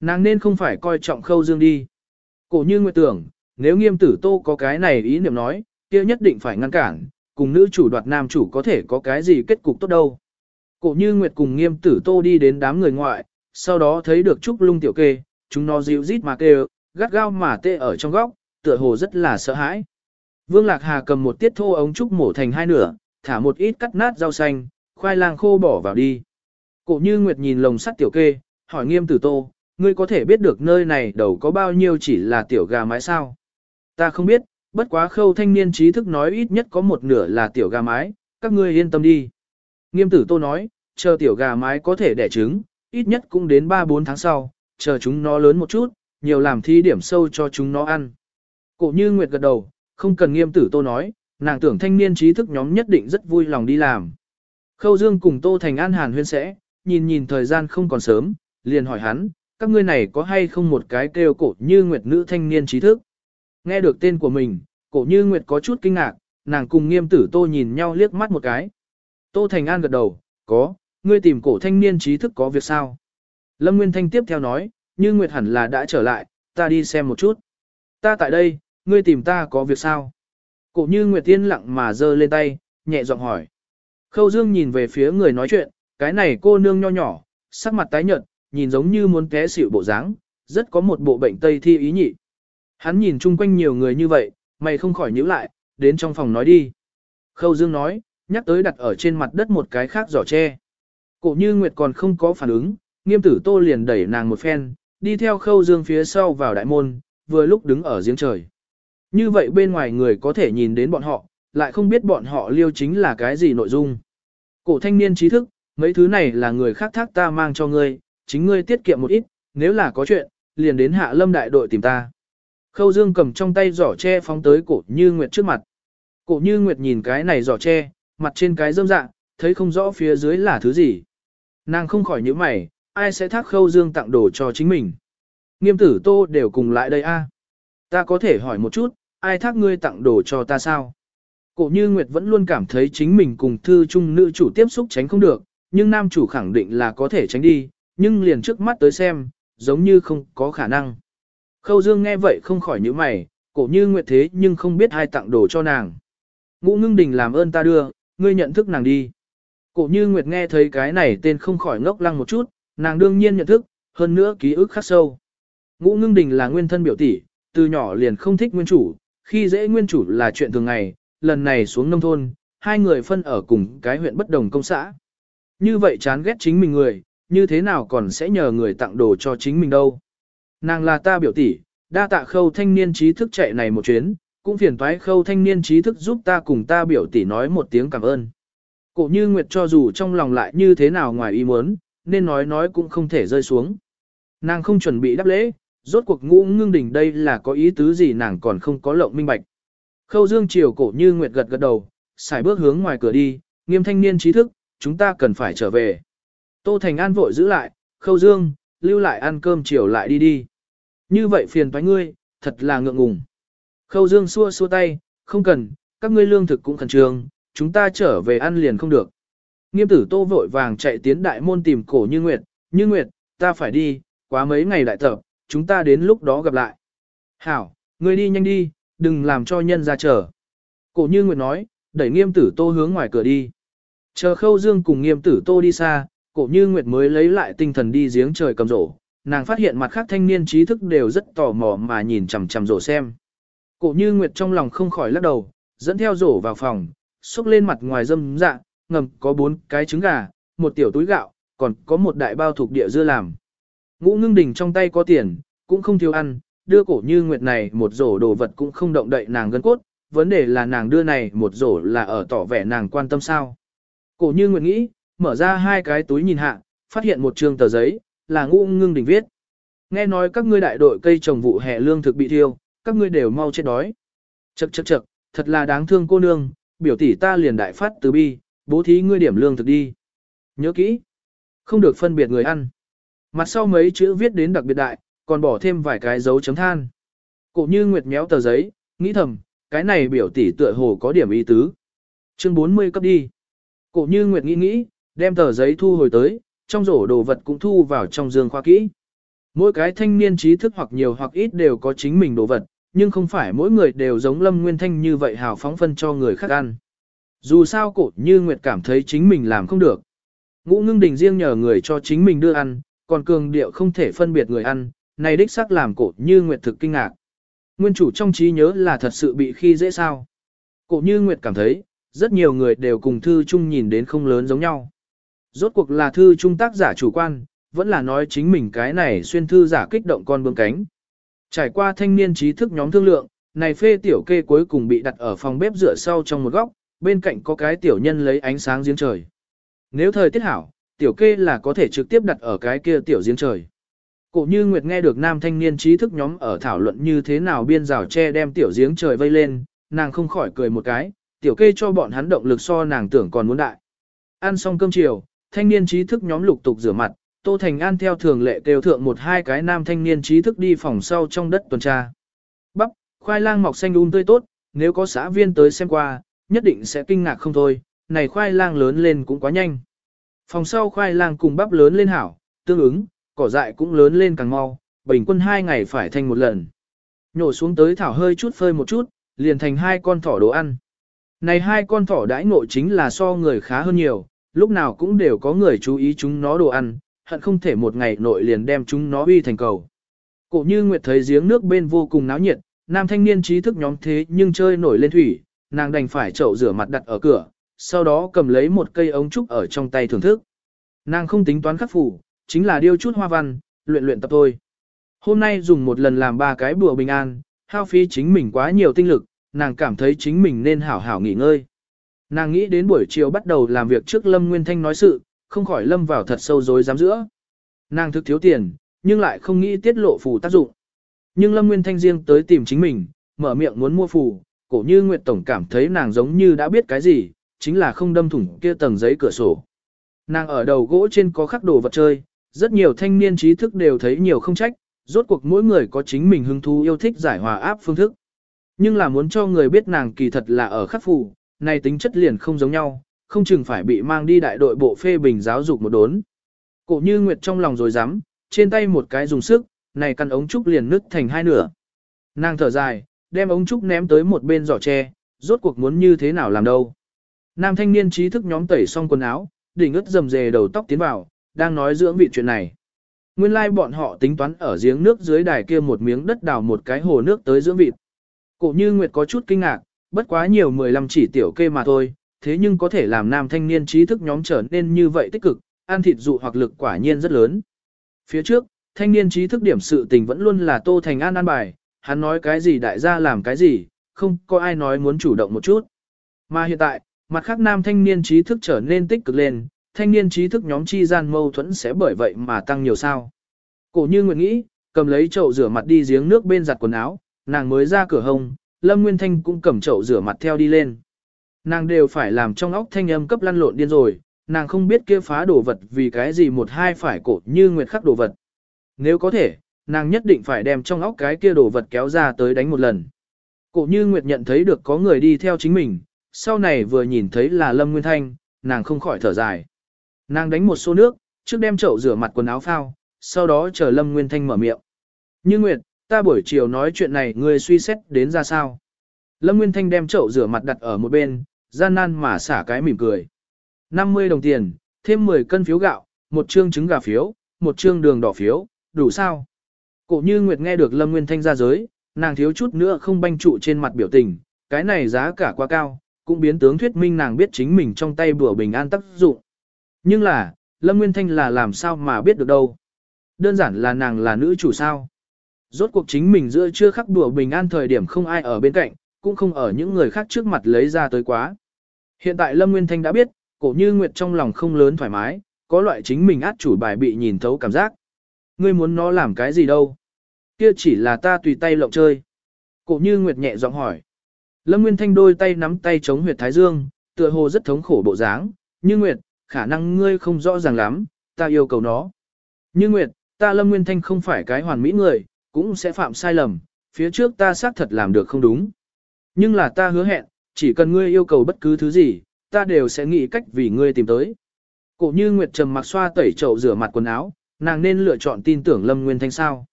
[SPEAKER 1] Nàng nên không phải coi trọng khâu dương đi. Cổ như Nguyệt tưởng, nếu nghiêm tử tô có cái này ý niệm nói, kia nhất định phải ngăn cản, cùng nữ chủ đoạt nam chủ có thể có cái gì kết cục tốt đâu. Cổ như Nguyệt cùng nghiêm tử tô đi đến đám người ngoại, sau đó thấy được Trúc lung tiểu kê, chúng nó dịu rít mà kêu, gắt gao mà tê ở trong góc, tựa hồ rất là sợ hãi. Vương Lạc Hà cầm một tiết thô ống trúc mổ thành hai nửa, thả một ít cắt nát rau xanh, khoai lang khô bỏ vào đi. Cổ như Nguyệt nhìn lồng sắt tiểu kê, hỏi nghiêm tử tô, ngươi có thể biết được nơi này đầu có bao nhiêu chỉ là tiểu gà mái sao? Ta không biết, bất quá khâu thanh niên trí thức nói ít nhất có một nửa là tiểu gà mái, các ngươi yên tâm đi. Nghiêm tử tô nói, chờ tiểu gà mái có thể đẻ trứng, ít nhất cũng đến 3-4 tháng sau, chờ chúng nó lớn một chút, nhiều làm thí điểm sâu cho chúng nó ăn. Cổ như Nguyệt gật đầu, không cần nghiêm tử tô nói, nàng tưởng thanh niên trí thức nhóm nhất định rất vui lòng đi làm. Khâu Dương cùng Tô Thành An Hàn huyên sẽ, nhìn nhìn thời gian không còn sớm, liền hỏi hắn, các ngươi này có hay không một cái kêu cổ như Nguyệt nữ thanh niên trí thức. Nghe được tên của mình, cổ như Nguyệt có chút kinh ngạc, nàng cùng nghiêm tử Tô nhìn nhau liếc mắt một cái. Tô Thành An gật đầu, có, ngươi tìm cổ thanh niên trí thức có việc sao? Lâm Nguyên Thanh tiếp theo nói, như Nguyệt hẳn là đã trở lại, ta đi xem một chút. Ta tại đây, ngươi tìm ta có việc sao? Cổ như Nguyệt tiên lặng mà giơ lên tay, nhẹ giọng hỏi. Khâu Dương nhìn về phía người nói chuyện, cái này cô nương nho nhỏ, sắc mặt tái nhợt, nhìn giống như muốn té xỉu bộ dáng, rất có một bộ bệnh tây thi ý nhị. Hắn nhìn chung quanh nhiều người như vậy, mày không khỏi nhíu lại, đến trong phòng nói đi. Khâu Dương nói, nhắc tới đặt ở trên mặt đất một cái khác giỏ tre. Cổ như Nguyệt còn không có phản ứng, nghiêm tử tô liền đẩy nàng một phen, đi theo khâu dương phía sau vào đại môn, vừa lúc đứng ở giếng trời. Như vậy bên ngoài người có thể nhìn đến bọn họ, lại không biết bọn họ liêu chính là cái gì nội dung. Cổ thanh niên trí thức, mấy thứ này là người khác thác ta mang cho ngươi, chính ngươi tiết kiệm một ít, nếu là có chuyện, liền đến hạ lâm đại đội tìm ta. Khâu dương cầm trong tay giỏ tre phóng tới cổ như nguyệt trước mặt. Cổ như nguyệt nhìn cái này giỏ tre, mặt trên cái dâm dạng, thấy không rõ phía dưới là thứ gì. Nàng không khỏi nhíu mày, ai sẽ thác khâu dương tặng đồ cho chính mình. Nghiêm tử tô đều cùng lại đây a. Ta có thể hỏi một chút, ai thác ngươi tặng đồ cho ta sao? Cổ như Nguyệt vẫn luôn cảm thấy chính mình cùng thư trung nữ chủ tiếp xúc tránh không được, nhưng nam chủ khẳng định là có thể tránh đi, nhưng liền trước mắt tới xem, giống như không có khả năng. Khâu Dương nghe vậy không khỏi nhíu mày, cổ như Nguyệt thế nhưng không biết ai tặng đồ cho nàng. Ngũ ngưng đình làm ơn ta đưa, ngươi nhận thức nàng đi. Cổ như Nguyệt nghe thấy cái này tên không khỏi ngốc lăng một chút, nàng đương nhiên nhận thức, hơn nữa ký ức khắc sâu. Ngũ ngưng đình là nguyên thân biểu tỷ, từ nhỏ liền không thích nguyên chủ, khi dễ nguyên chủ là chuyện thường ngày, lần này xuống nông thôn, hai người phân ở cùng cái huyện bất đồng công xã. Như vậy chán ghét chính mình người, như thế nào còn sẽ nhờ người tặng đồ cho chính mình đâu. Nàng là ta biểu tỷ, đa tạ khâu thanh niên trí thức chạy này một chuyến, cũng phiền toái khâu thanh niên trí thức giúp ta cùng ta biểu tỷ nói một tiếng cảm ơn. Cổ như Nguyệt cho dù trong lòng lại như thế nào ngoài ý muốn, nên nói nói cũng không thể rơi xuống. Nàng không chuẩn bị đáp lễ, rốt cuộc ngũ ngưng đỉnh đây là có ý tứ gì nàng còn không có lộng minh bạch. Khâu Dương chiều cổ như Nguyệt gật gật đầu, xài bước hướng ngoài cửa đi, nghiêm thanh niên trí thức, chúng ta cần phải trở về. Tô Thành An vội giữ lại, Khâu Dương, lưu lại ăn cơm chiều lại đi đi. Như vậy phiền toái ngươi, thật là ngượng ngùng. Khâu Dương xua xua tay, không cần, các ngươi lương thực cũng khẩn trương, chúng ta trở về ăn liền không được. Nghiêm tử tô vội vàng chạy tiến đại môn tìm cổ như Nguyệt, như Nguyệt, ta phải đi, quá mấy ngày đại tập, chúng ta đến lúc đó gặp lại. Hảo, ngươi đi nhanh đi, đừng làm cho nhân ra chờ. Cổ như Nguyệt nói, đẩy nghiêm tử tô hướng ngoài cửa đi. Chờ khâu dương cùng nghiêm tử tô đi xa, cổ như Nguyệt mới lấy lại tinh thần đi giếng trời cầm rổ. Nàng phát hiện mặt khác thanh niên trí thức đều rất tò mò mà nhìn chằm chằm rổ xem. Cổ như Nguyệt trong lòng không khỏi lắc đầu, dẫn theo rổ vào phòng, xúc lên mặt ngoài dâm dạ, ngầm có bốn cái trứng gà, một tiểu túi gạo, còn có một đại bao thuộc địa dưa làm. Ngũ ngưng đình trong tay có tiền, cũng không thiếu ăn, đưa cổ như nguyệt này một rổ đồ vật cũng không động đậy nàng gân cốt, vấn đề là nàng đưa này một rổ là ở tỏ vẻ nàng quan tâm sao. Cổ như nguyệt nghĩ, mở ra hai cái túi nhìn hạ, phát hiện một trường tờ giấy, là ngũ ngưng đình viết. Nghe nói các ngươi đại đội cây trồng vụ hè lương thực bị thiêu, các ngươi đều mau chết đói. Chậc chậc chậc, thật là đáng thương cô nương, biểu tỷ ta liền đại phát từ bi, bố thí ngươi điểm lương thực đi. Nhớ kỹ, không được phân biệt người ăn. Mặt sau mấy chữ viết đến đặc biệt đại, còn bỏ thêm vài cái dấu chấm than. Cổ như Nguyệt méo tờ giấy, nghĩ thầm, cái này biểu tỷ tựa hồ có điểm ý tứ. Chương 40 cấp đi. Cổ như Nguyệt nghĩ nghĩ, đem tờ giấy thu hồi tới, trong rổ đồ vật cũng thu vào trong giường khoa kỹ. Mỗi cái thanh niên trí thức hoặc nhiều hoặc ít đều có chính mình đồ vật, nhưng không phải mỗi người đều giống Lâm Nguyên Thanh như vậy hào phóng phân cho người khác ăn. Dù sao cổ như Nguyệt cảm thấy chính mình làm không được. Ngũ ngưng đình riêng nhờ người cho chính mình đưa ăn, còn cường điệu không thể phân biệt người ăn, này đích xác làm cổ như Nguyệt thực kinh ngạc. Nguyên chủ trong trí nhớ là thật sự bị khi dễ sao. Cổ như Nguyệt cảm thấy, rất nhiều người đều cùng thư chung nhìn đến không lớn giống nhau. Rốt cuộc là thư trung tác giả chủ quan, vẫn là nói chính mình cái này xuyên thư giả kích động con bướm cánh. Trải qua thanh niên trí thức nhóm thương lượng, này phê tiểu kê cuối cùng bị đặt ở phòng bếp rửa sau trong một góc, bên cạnh có cái tiểu nhân lấy ánh sáng giếng trời. Nếu thời tiết hảo, tiểu kê là có thể trực tiếp đặt ở cái kia tiểu giếng trời. Cổ như Nguyệt nghe được nam thanh niên trí thức nhóm ở thảo luận như thế nào biên rào tre đem tiểu giếng trời vây lên, nàng không khỏi cười một cái, tiểu kê cho bọn hắn động lực so nàng tưởng còn muốn đại. Ăn xong cơm chiều, thanh niên trí thức nhóm lục tục rửa mặt, Tô Thành An theo thường lệ kêu thượng một hai cái nam thanh niên trí thức đi phòng sau trong đất tuần tra. Bắp, khoai lang mọc xanh un tươi tốt, nếu có xã viên tới xem qua, nhất định sẽ kinh ngạc không thôi, này khoai lang lớn lên cũng quá nhanh. Phòng sau khoai lang cùng bắp lớn lên hảo, tương ứng, cỏ dại cũng lớn lên càng mau, bình quân hai ngày phải thành một lần. Nhổ xuống tới thảo hơi chút phơi một chút, liền thành hai con thỏ đồ ăn. Này hai con thỏ đãi ngộ chính là so người khá hơn nhiều, lúc nào cũng đều có người chú ý chúng nó đồ ăn, hận không thể một ngày nội liền đem chúng nó uy thành cầu. Cổ như Nguyệt thấy giếng nước bên vô cùng náo nhiệt, nam thanh niên trí thức nhóm thế nhưng chơi nổi lên thủy, nàng đành phải chậu rửa mặt đặt ở cửa, sau đó cầm lấy một cây ống trúc ở trong tay thưởng thức. Nàng không tính toán khắc phủ, chính là điêu chút hoa văn, luyện luyện tập thôi. Hôm nay dùng một lần làm ba cái bùa bình an, hao phí chính mình quá nhiều tinh lực, nàng cảm thấy chính mình nên hảo hảo nghỉ ngơi. Nàng nghĩ đến buổi chiều bắt đầu làm việc trước Lâm Nguyên Thanh nói sự, không khỏi lâm vào thật sâu rối dám giữa. Nàng thực thiếu tiền, nhưng lại không nghĩ tiết lộ phù tác dụng. Nhưng Lâm Nguyên Thanh riêng tới tìm chính mình, mở miệng muốn mua phù, cổ như Nguyệt Tổng cảm thấy nàng giống như đã biết cái gì, chính là không đâm thủng kia tầng giấy cửa sổ. Nàng ở đầu gỗ trên có khắc đồ vật chơi, rất nhiều thanh niên trí thức đều thấy nhiều không trách, rốt cuộc mỗi người có chính mình hứng thú yêu thích giải hòa áp phương thức. Nhưng là muốn cho người biết nàng kỳ thật là ở khắc phù, này tính chất liền không giống nhau, không chừng phải bị mang đi đại đội bộ phê bình giáo dục một đốn. Cổ như Nguyệt trong lòng rồi dám, trên tay một cái dùng sức, này căn ống trúc liền nứt thành hai nửa. Nàng thở dài, đem ống trúc ném tới một bên giỏ tre, rốt cuộc muốn như thế nào làm đâu. Nam thanh niên trí thức nhóm tẩy xong quần áo, đỉnh ướt dầm dề đầu tóc tiến vào, đang nói dưỡng vị chuyện này. Nguyên lai like bọn họ tính toán ở giếng nước dưới đài kia một miếng đất đào một cái hồ nước tới dưỡng vịt. Cổ như Nguyệt có chút kinh ngạc, bất quá nhiều 15 chỉ tiểu kê mà thôi, thế nhưng có thể làm nam thanh niên trí thức nhóm trở nên như vậy tích cực, ăn thịt dụ hoặc lực quả nhiên rất lớn. Phía trước, thanh niên trí thức điểm sự tình vẫn luôn là Tô Thành An an bài, hắn nói cái gì đại gia làm cái gì, không có ai nói muốn chủ động một chút. Mà hiện tại, mặt khác nam thanh niên trí thức trở nên tích cực lên, thanh niên trí thức nhóm chi gian mâu thuẫn sẽ bởi vậy mà tăng nhiều sao. Cổ như nguyện nghĩ, cầm lấy chậu rửa mặt đi giếng nước bên giặt quần áo, nàng mới ra cửa hông, Lâm Nguyên Thanh cũng cầm chậu rửa mặt theo đi lên. Nàng đều phải làm trong óc thanh âm cấp lăn lộn điên rồi, nàng không biết kia phá đồ vật vì cái gì một hai phải cổ như nguyệt khắc đồ vật. Nếu có thể, nàng nhất định phải đem trong óc cái kia đồ vật kéo ra tới đánh một lần. Cổ như nguyệt nhận thấy được có người đi theo chính mình, sau này vừa nhìn thấy là Lâm Nguyên Thanh, nàng không khỏi thở dài. Nàng đánh một xô nước, trước đem chậu rửa mặt quần áo phao, sau đó chờ Lâm Nguyên Thanh mở miệng. Như Nguyệt, ta buổi chiều nói chuyện này ngươi suy xét đến ra sao? Lâm Nguyên Thanh đem chậu rửa mặt đặt ở một bên, gian nan mà xả cái mỉm cười. 50 đồng tiền, thêm 10 cân phiếu gạo, một trương trứng gà phiếu, một trương đường đỏ phiếu, đủ sao? Cổ như Nguyệt nghe được Lâm Nguyên Thanh ra giới, nàng thiếu chút nữa không banh trụ trên mặt biểu tình, cái này giá cả quá cao, cũng biến tướng thuyết minh nàng biết chính mình trong tay bữa bình an tác dụng. Nhưng là, Lâm Nguyên Thanh là làm sao mà biết được đâu. Đơn giản là nàng là nữ chủ sao. Rốt cuộc chính mình giữa chưa khắc đùa bình an thời điểm không ai ở bên cạnh, cũng không ở những người khác trước mặt lấy ra tới quá. Hiện tại Lâm Nguyên Thanh đã biết, cổ như Nguyệt trong lòng không lớn thoải mái, có loại chính mình át chủ bài bị nhìn thấu cảm giác. Ngươi muốn nó làm cái gì đâu? Kia chỉ là ta tùy tay lộng chơi. Cổ như Nguyệt nhẹ giọng hỏi. Lâm Nguyên Thanh đôi tay nắm tay chống huyệt thái dương, tựa hồ rất thống khổ bộ dáng. Như Nguyệt, khả năng ngươi không rõ ràng lắm, ta yêu cầu nó. Như Nguyệt, ta Lâm Nguyên Thanh không phải cái hoàn mỹ người, cũng sẽ phạm sai lầm, phía trước ta xác thật làm được không đúng. Nhưng là ta hứa hẹn, chỉ cần ngươi yêu cầu bất cứ thứ gì, ta đều sẽ nghĩ cách vì ngươi tìm tới. Cổ như Nguyệt Trầm mặc xoa tẩy chậu rửa mặt quần áo, nàng nên lựa chọn tin tưởng Lâm Nguyên Thanh sao.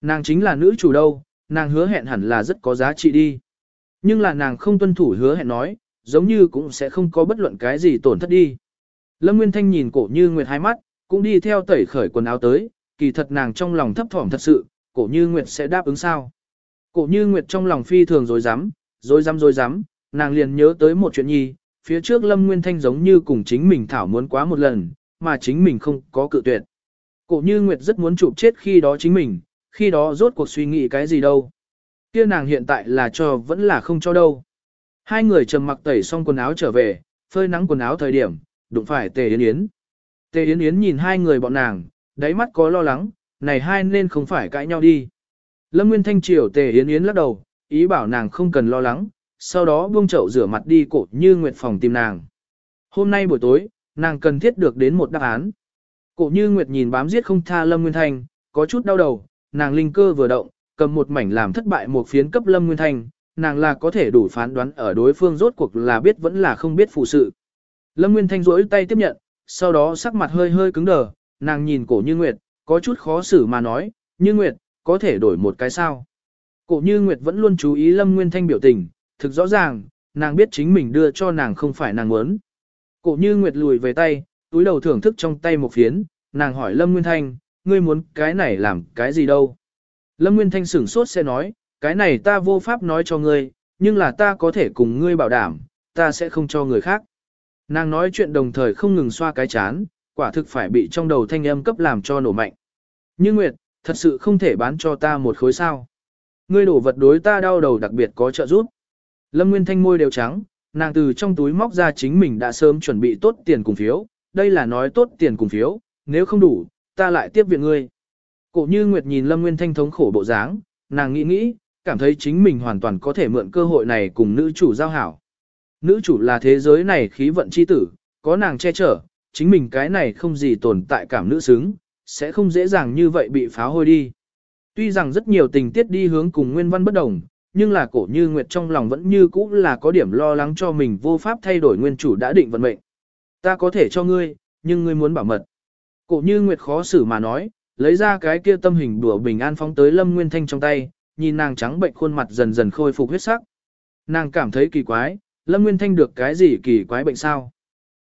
[SPEAKER 1] Nàng chính là nữ chủ đâu, nàng hứa hẹn hẳn là rất có giá trị đi. Nhưng là nàng không tuân thủ hứa hẹn nói, giống như cũng sẽ không có bất luận cái gì tổn thất đi. Lâm Nguyên Thanh nhìn cổ như Nguyệt hai mắt, cũng đi theo tẩy khởi quần áo tới, kỳ thật nàng trong lòng thấp thỏm thật sự, cổ như Nguyệt sẽ đáp ứng sao. Cổ như Nguyệt trong lòng phi thường dối rắm dối rắm dối rắm nàng liền nhớ tới một chuyện nhi, phía trước Lâm Nguyên Thanh giống như cùng chính mình thảo muốn quá một lần, mà chính mình không có cự tuyệt. Cổ như Nguyệt rất muốn chụp chết khi đó chính mình, khi đó rốt cuộc suy nghĩ cái gì đâu. Kia nàng hiện tại là cho vẫn là không cho đâu. Hai người trầm mặc tẩy xong quần áo trở về, phơi nắng quần áo thời điểm, đụng phải Tề Yến Yến. Tề Yến Yến nhìn hai người bọn nàng, đáy mắt có lo lắng, này hai nên không phải cãi nhau đi. Lâm Nguyên Thanh triều Tề Yến Yến lắc đầu, ý bảo nàng không cần lo lắng, sau đó buông chậu rửa mặt đi cột như Nguyệt phòng tìm nàng. Hôm nay buổi tối, nàng cần thiết được đến một đáp án. Cổ như Nguyệt nhìn bám giết không tha Lâm Nguyên Thanh, có chút đau đầu, nàng linh cơ vừa động, cầm một mảnh làm thất bại một phiến cấp Lâm Nguyên Thanh, nàng là có thể đủ phán đoán ở đối phương rốt cuộc là biết vẫn là không biết phụ sự. Lâm Nguyên Thanh rỗi tay tiếp nhận, sau đó sắc mặt hơi hơi cứng đờ, nàng nhìn cổ như Nguyệt, có chút khó xử mà nói, như Nguyệt, có thể đổi một cái sao. Cổ như Nguyệt vẫn luôn chú ý Lâm Nguyên Thanh biểu tình, thực rõ ràng, nàng biết chính mình đưa cho nàng không phải nàng muốn. Cổ như Nguyệt lùi về tay, túi đầu thưởng thức trong tay một phiến, nàng hỏi Lâm Nguyên Thanh, ngươi muốn cái này làm cái gì đâu. Lâm Nguyên Thanh sửng sốt sẽ nói, cái này ta vô pháp nói cho ngươi, nhưng là ta có thể cùng ngươi bảo đảm, ta sẽ không cho người khác. Nàng nói chuyện đồng thời không ngừng xoa cái chán, quả thực phải bị trong đầu thanh âm cấp làm cho nổ mạnh. Như Nguyệt, thật sự không thể bán cho ta một khối sao. Ngươi đổ vật đối ta đau đầu đặc biệt có trợ giúp. Lâm Nguyên Thanh môi đều trắng, nàng từ trong túi móc ra chính mình đã sớm chuẩn bị tốt tiền cùng phiếu, đây là nói tốt tiền cùng phiếu, nếu không đủ, ta lại tiếp viện ngươi. Cổ như Nguyệt nhìn Lâm Nguyên Thanh thống khổ bộ dáng, nàng nghĩ nghĩ, cảm thấy chính mình hoàn toàn có thể mượn cơ hội này cùng nữ chủ giao hảo. Nữ chủ là thế giới này khí vận chi tử, có nàng che chở, chính mình cái này không gì tồn tại cảm nữ xứng, sẽ không dễ dàng như vậy bị phá hôi đi. Tuy rằng rất nhiều tình tiết đi hướng cùng nguyên văn bất đồng, nhưng là cổ như Nguyệt trong lòng vẫn như cũ là có điểm lo lắng cho mình vô pháp thay đổi nguyên chủ đã định vận mệnh. Ta có thể cho ngươi, nhưng ngươi muốn bảo mật. Cổ như Nguyệt khó xử mà nói, lấy ra cái kia tâm hình đùa bình an phóng tới Lâm Nguyên Thanh trong tay, nhìn nàng trắng bệnh khuôn mặt dần dần khôi phục huyết sắc. Nàng cảm thấy kỳ quái, Lâm Nguyên Thanh được cái gì kỳ quái bệnh sao?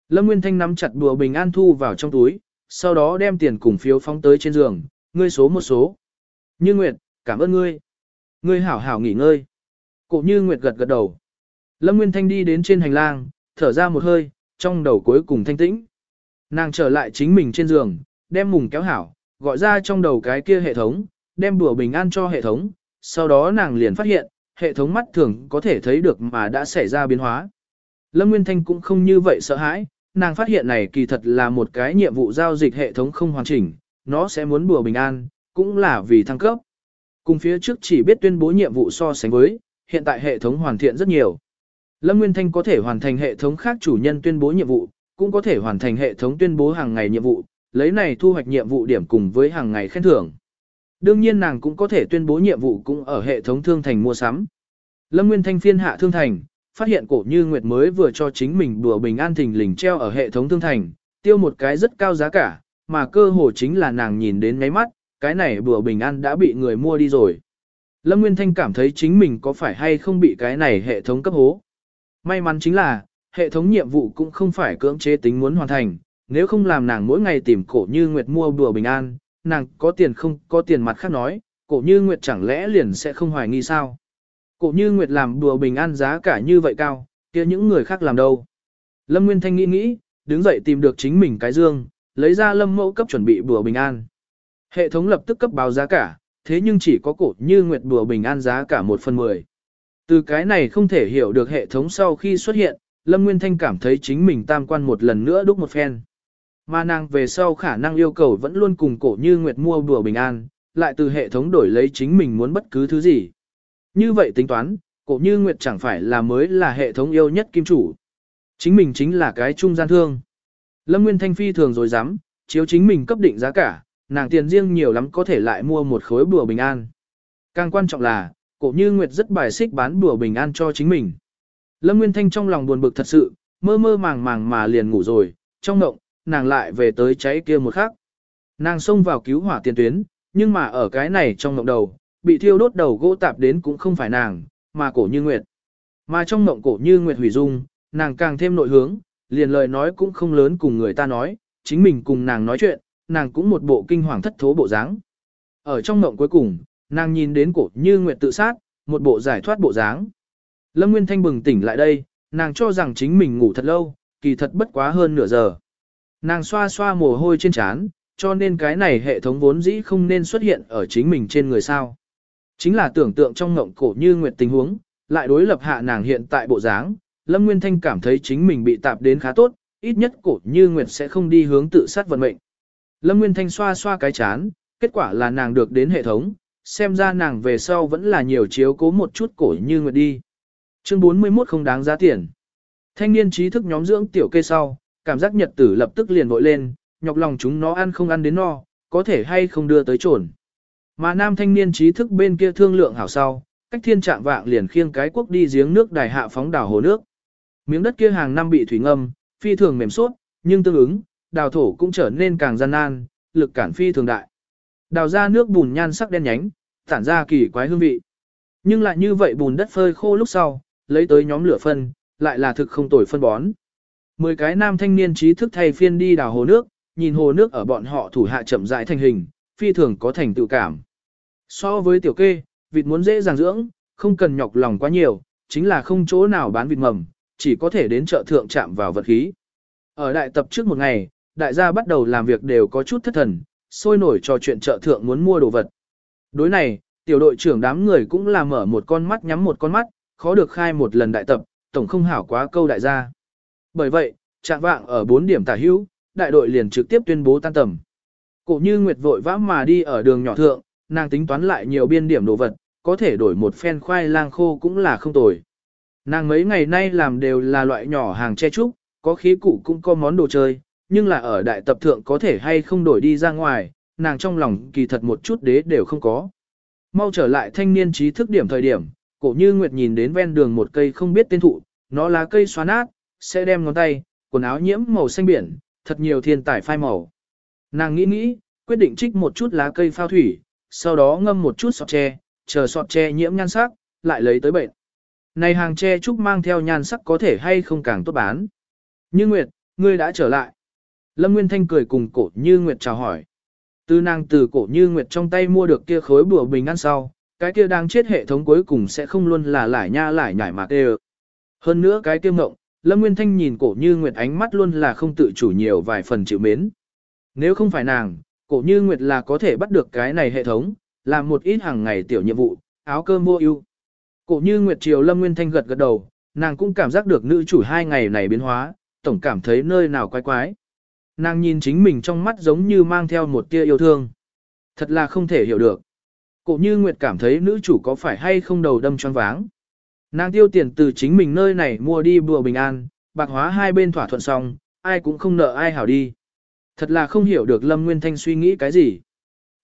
[SPEAKER 1] Lâm Nguyên Thanh nắm chặt đùa bình an thu vào trong túi, sau đó đem tiền cùng phiếu phóng tới trên giường, ngươi số một số. Như Nguyệt, cảm ơn ngươi. Ngươi hảo hảo nghỉ ngơi. Cổ Như Nguyệt gật gật đầu. Lâm Nguyên Thanh đi đến trên hành lang, thở ra một hơi, trong đầu cuối cùng thanh tĩnh. Nàng trở lại chính mình trên giường, đem mùng kéo hảo, gọi ra trong đầu cái kia hệ thống, đem bùa bình an cho hệ thống, sau đó nàng liền phát hiện, hệ thống mắt thường có thể thấy được mà đã xảy ra biến hóa. Lâm Nguyên Thanh cũng không như vậy sợ hãi, nàng phát hiện này kỳ thật là một cái nhiệm vụ giao dịch hệ thống không hoàn chỉnh, nó sẽ muốn bùa bình an, cũng là vì thăng cấp. Cùng phía trước chỉ biết tuyên bố nhiệm vụ so sánh với, hiện tại hệ thống hoàn thiện rất nhiều. Lâm Nguyên Thanh có thể hoàn thành hệ thống khác chủ nhân tuyên bố nhiệm vụ, cũng có thể hoàn thành hệ thống tuyên bố hàng ngày nhiệm vụ, lấy này thu hoạch nhiệm vụ điểm cùng với hàng ngày khen thưởng. Đương nhiên nàng cũng có thể tuyên bố nhiệm vụ cũng ở hệ thống thương thành mua sắm. Lâm Nguyên Thanh phiên hạ thương thành, phát hiện cổ như Nguyệt mới vừa cho chính mình đùa bình an thình lình treo ở hệ thống thương thành, tiêu một cái rất cao giá cả, mà cơ hồ chính là nàng nhìn đến ngáy mắt, cái này đùa bình an đã bị người mua đi rồi. Lâm Nguyên Thanh cảm thấy chính mình có phải hay không bị cái này hệ thống cấp hố. May mắn chính là, hệ thống nhiệm vụ cũng không phải cưỡng chế tính muốn hoàn thành, nếu không làm nàng mỗi ngày tìm cổ như Nguyệt mua bùa bình an, nàng có tiền không có tiền mặt khác nói, cổ như Nguyệt chẳng lẽ liền sẽ không hoài nghi sao. Cổ như Nguyệt làm bùa bình an giá cả như vậy cao, kia những người khác làm đâu. Lâm Nguyên Thanh nghĩ nghĩ, đứng dậy tìm được chính mình cái dương, lấy ra lâm mẫu cấp chuẩn bị bùa bình an. Hệ thống lập tức cấp báo giá cả, thế nhưng chỉ có cổ như Nguyệt bùa bình an giá cả 1 phần 10. Từ cái này không thể hiểu được hệ thống sau khi xuất hiện, Lâm Nguyên Thanh cảm thấy chính mình tam quan một lần nữa đúc một phen. Mà nàng về sau khả năng yêu cầu vẫn luôn cùng cổ như Nguyệt mua đùa bình an, lại từ hệ thống đổi lấy chính mình muốn bất cứ thứ gì. Như vậy tính toán, cổ như Nguyệt chẳng phải là mới là hệ thống yêu nhất kim chủ. Chính mình chính là cái trung gian thương. Lâm Nguyên Thanh phi thường rồi dám, chiếu chính mình cấp định giá cả, nàng tiền riêng nhiều lắm có thể lại mua một khối bùa bình an. Càng quan trọng là, cổ như Nguyệt rất bài xích bán bùa bình an cho chính mình. Lâm Nguyên Thanh trong lòng buồn bực thật sự, mơ mơ màng màng mà liền ngủ rồi, trong ngộng, nàng lại về tới cháy kia một khắc. Nàng xông vào cứu hỏa tiền tuyến, nhưng mà ở cái này trong ngộng đầu, bị thiêu đốt đầu gỗ tạp đến cũng không phải nàng, mà cổ như Nguyệt. Mà trong ngộng cổ như Nguyệt hủy dung, nàng càng thêm nội hướng, liền lời nói cũng không lớn cùng người ta nói, chính mình cùng nàng nói chuyện, nàng cũng một bộ kinh hoàng thất thố bộ dáng. Ở trong ngộng cuối cùng, nàng nhìn đến cổ như Nguyệt tự sát, một bộ giải thoát bộ dáng. Lâm Nguyên Thanh bừng tỉnh lại đây, nàng cho rằng chính mình ngủ thật lâu, kỳ thật bất quá hơn nửa giờ. Nàng xoa xoa mồ hôi trên trán, cho nên cái này hệ thống vốn dĩ không nên xuất hiện ở chính mình trên người sao. Chính là tưởng tượng trong ngộng cổ như nguyệt tình huống, lại đối lập hạ nàng hiện tại bộ dáng, Lâm Nguyên Thanh cảm thấy chính mình bị tạp đến khá tốt, ít nhất cổ như nguyệt sẽ không đi hướng tự sát vận mệnh. Lâm Nguyên Thanh xoa xoa cái chán, kết quả là nàng được đến hệ thống, xem ra nàng về sau vẫn là nhiều chiếu cố một chút cổ như nguyệt đi. Chương 41 không đáng giá tiền. Thanh niên trí thức nhóm dưỡng tiểu kê sau, cảm giác nhật tử lập tức liền vội lên, nhọc lòng chúng nó ăn không ăn đến no, có thể hay không đưa tới trồn. Mà nam thanh niên trí thức bên kia thương lượng hảo sau, cách thiên trạng vạng liền khiêng cái quốc đi giếng nước đài hạ phóng đảo hồ nước. Miếng đất kia hàng năm bị thủy ngâm, phi thường mềm suốt, nhưng tương ứng, đào thổ cũng trở nên càng gian nan, lực cản phi thường đại. Đào ra nước bùn nhan sắc đen nhánh, tản ra kỳ quái hương vị. Nhưng lại như vậy bùn đất phơi khô lúc sau, lấy tới nhóm lửa phân, lại là thực không tồi phân bón. Mười cái nam thanh niên trí thức thay phiên đi đào hồ nước, nhìn hồ nước ở bọn họ thủ hạ chậm rãi thành hình, phi thường có thành tựu cảm. So với tiểu kê, vịt muốn dễ dàng dưỡng, không cần nhọc lòng quá nhiều, chính là không chỗ nào bán vịt mầm, chỉ có thể đến chợ thượng chạm vào vật khí. Ở đại tập trước một ngày, đại gia bắt đầu làm việc đều có chút thất thần, sôi nổi trò chuyện chợ thượng muốn mua đồ vật. Đối này, tiểu đội trưởng đám người cũng là mở một con mắt nhắm một con mắt, khó được khai một lần đại tập, tổng không hảo quá câu đại gia. Bởi vậy, trạng vạng ở 4 điểm tả hữu, đại đội liền trực tiếp tuyên bố tan tầm. Cổ như Nguyệt vội vã mà đi ở đường nhỏ thượng, nàng tính toán lại nhiều biên điểm đồ vật, có thể đổi một phen khoai lang khô cũng là không tồi. Nàng mấy ngày nay làm đều là loại nhỏ hàng che trúc, có khí cụ cũng có món đồ chơi, nhưng là ở đại tập thượng có thể hay không đổi đi ra ngoài, nàng trong lòng kỳ thật một chút đế đều không có. Mau trở lại thanh niên trí thức điểm thời điểm, cổ như Nguyệt nhìn đến ven đường một cây không biết tên thụ, nó là cây xoắn nát, sẽ đem ngón tay, quần áo nhiễm màu xanh biển, thật nhiều thiên tài phai màu. Nàng nghĩ nghĩ, quyết định trích một chút lá cây phao thủy, sau đó ngâm một chút sọt tre, chờ sọt tre nhiễm nhan sắc, lại lấy tới bệnh. Này hàng tre trúc mang theo nhan sắc có thể hay không càng tốt bán. Như Nguyệt, ngươi đã trở lại. Lâm Nguyên Thanh cười cùng cổ Như Nguyệt chào hỏi. Từ nàng từ cổ Như Nguyệt trong tay mua được kia khối bùa bình ăn sau, cái kia đang chết hệ thống cuối cùng sẽ không luôn là lải nha lải nhải mà tê Hơn nữa cái kia mộng, Lâm Nguyên Thanh nhìn cổ như Nguyệt ánh mắt luôn là không tự chủ nhiều vài phần chịu mến. Nếu không phải nàng, cổ như Nguyệt là có thể bắt được cái này hệ thống, làm một ít hàng ngày tiểu nhiệm vụ, áo cơm mua ưu. Cổ như Nguyệt chiều Lâm Nguyên Thanh gật gật đầu, nàng cũng cảm giác được nữ chủ hai ngày này biến hóa, tổng cảm thấy nơi nào quái quái. Nàng nhìn chính mình trong mắt giống như mang theo một tia yêu thương. Thật là không thể hiểu được. Cổ như Nguyệt cảm thấy nữ chủ có phải hay không đầu đâm choáng váng. Nàng tiêu tiền từ chính mình nơi này mua đi bùa bình an, bạc hóa hai bên thỏa thuận xong, ai cũng không nợ ai hảo đi. Thật là không hiểu được Lâm Nguyên Thanh suy nghĩ cái gì.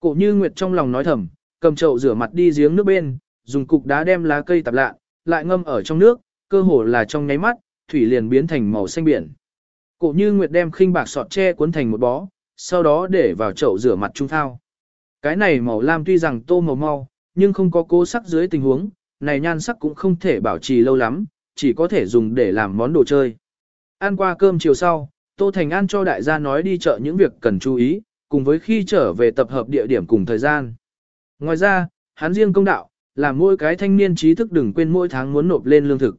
[SPEAKER 1] Cổ như Nguyệt trong lòng nói thầm, cầm chậu rửa mặt đi giếng nước bên, dùng cục đá đem lá cây tạp lạ, lại ngâm ở trong nước, cơ hồ là trong nháy mắt, thủy liền biến thành màu xanh biển. Cổ như Nguyệt đem khinh bạc sọt tre cuốn thành một bó, sau đó để vào chậu rửa mặt trung thao. Cái này màu lam tuy rằng tô màu mau, nhưng không có cố sắc dưới tình huống, này nhan sắc cũng không thể bảo trì lâu lắm, chỉ có thể dùng để làm món đồ chơi. Ăn qua cơm chiều sau, Tô Thành An cho đại gia nói đi chợ những việc cần chú ý, cùng với khi trở về tập hợp địa điểm cùng thời gian. Ngoài ra, hắn riêng công đạo, làm mỗi cái thanh niên trí thức đừng quên mỗi tháng muốn nộp lên lương thực.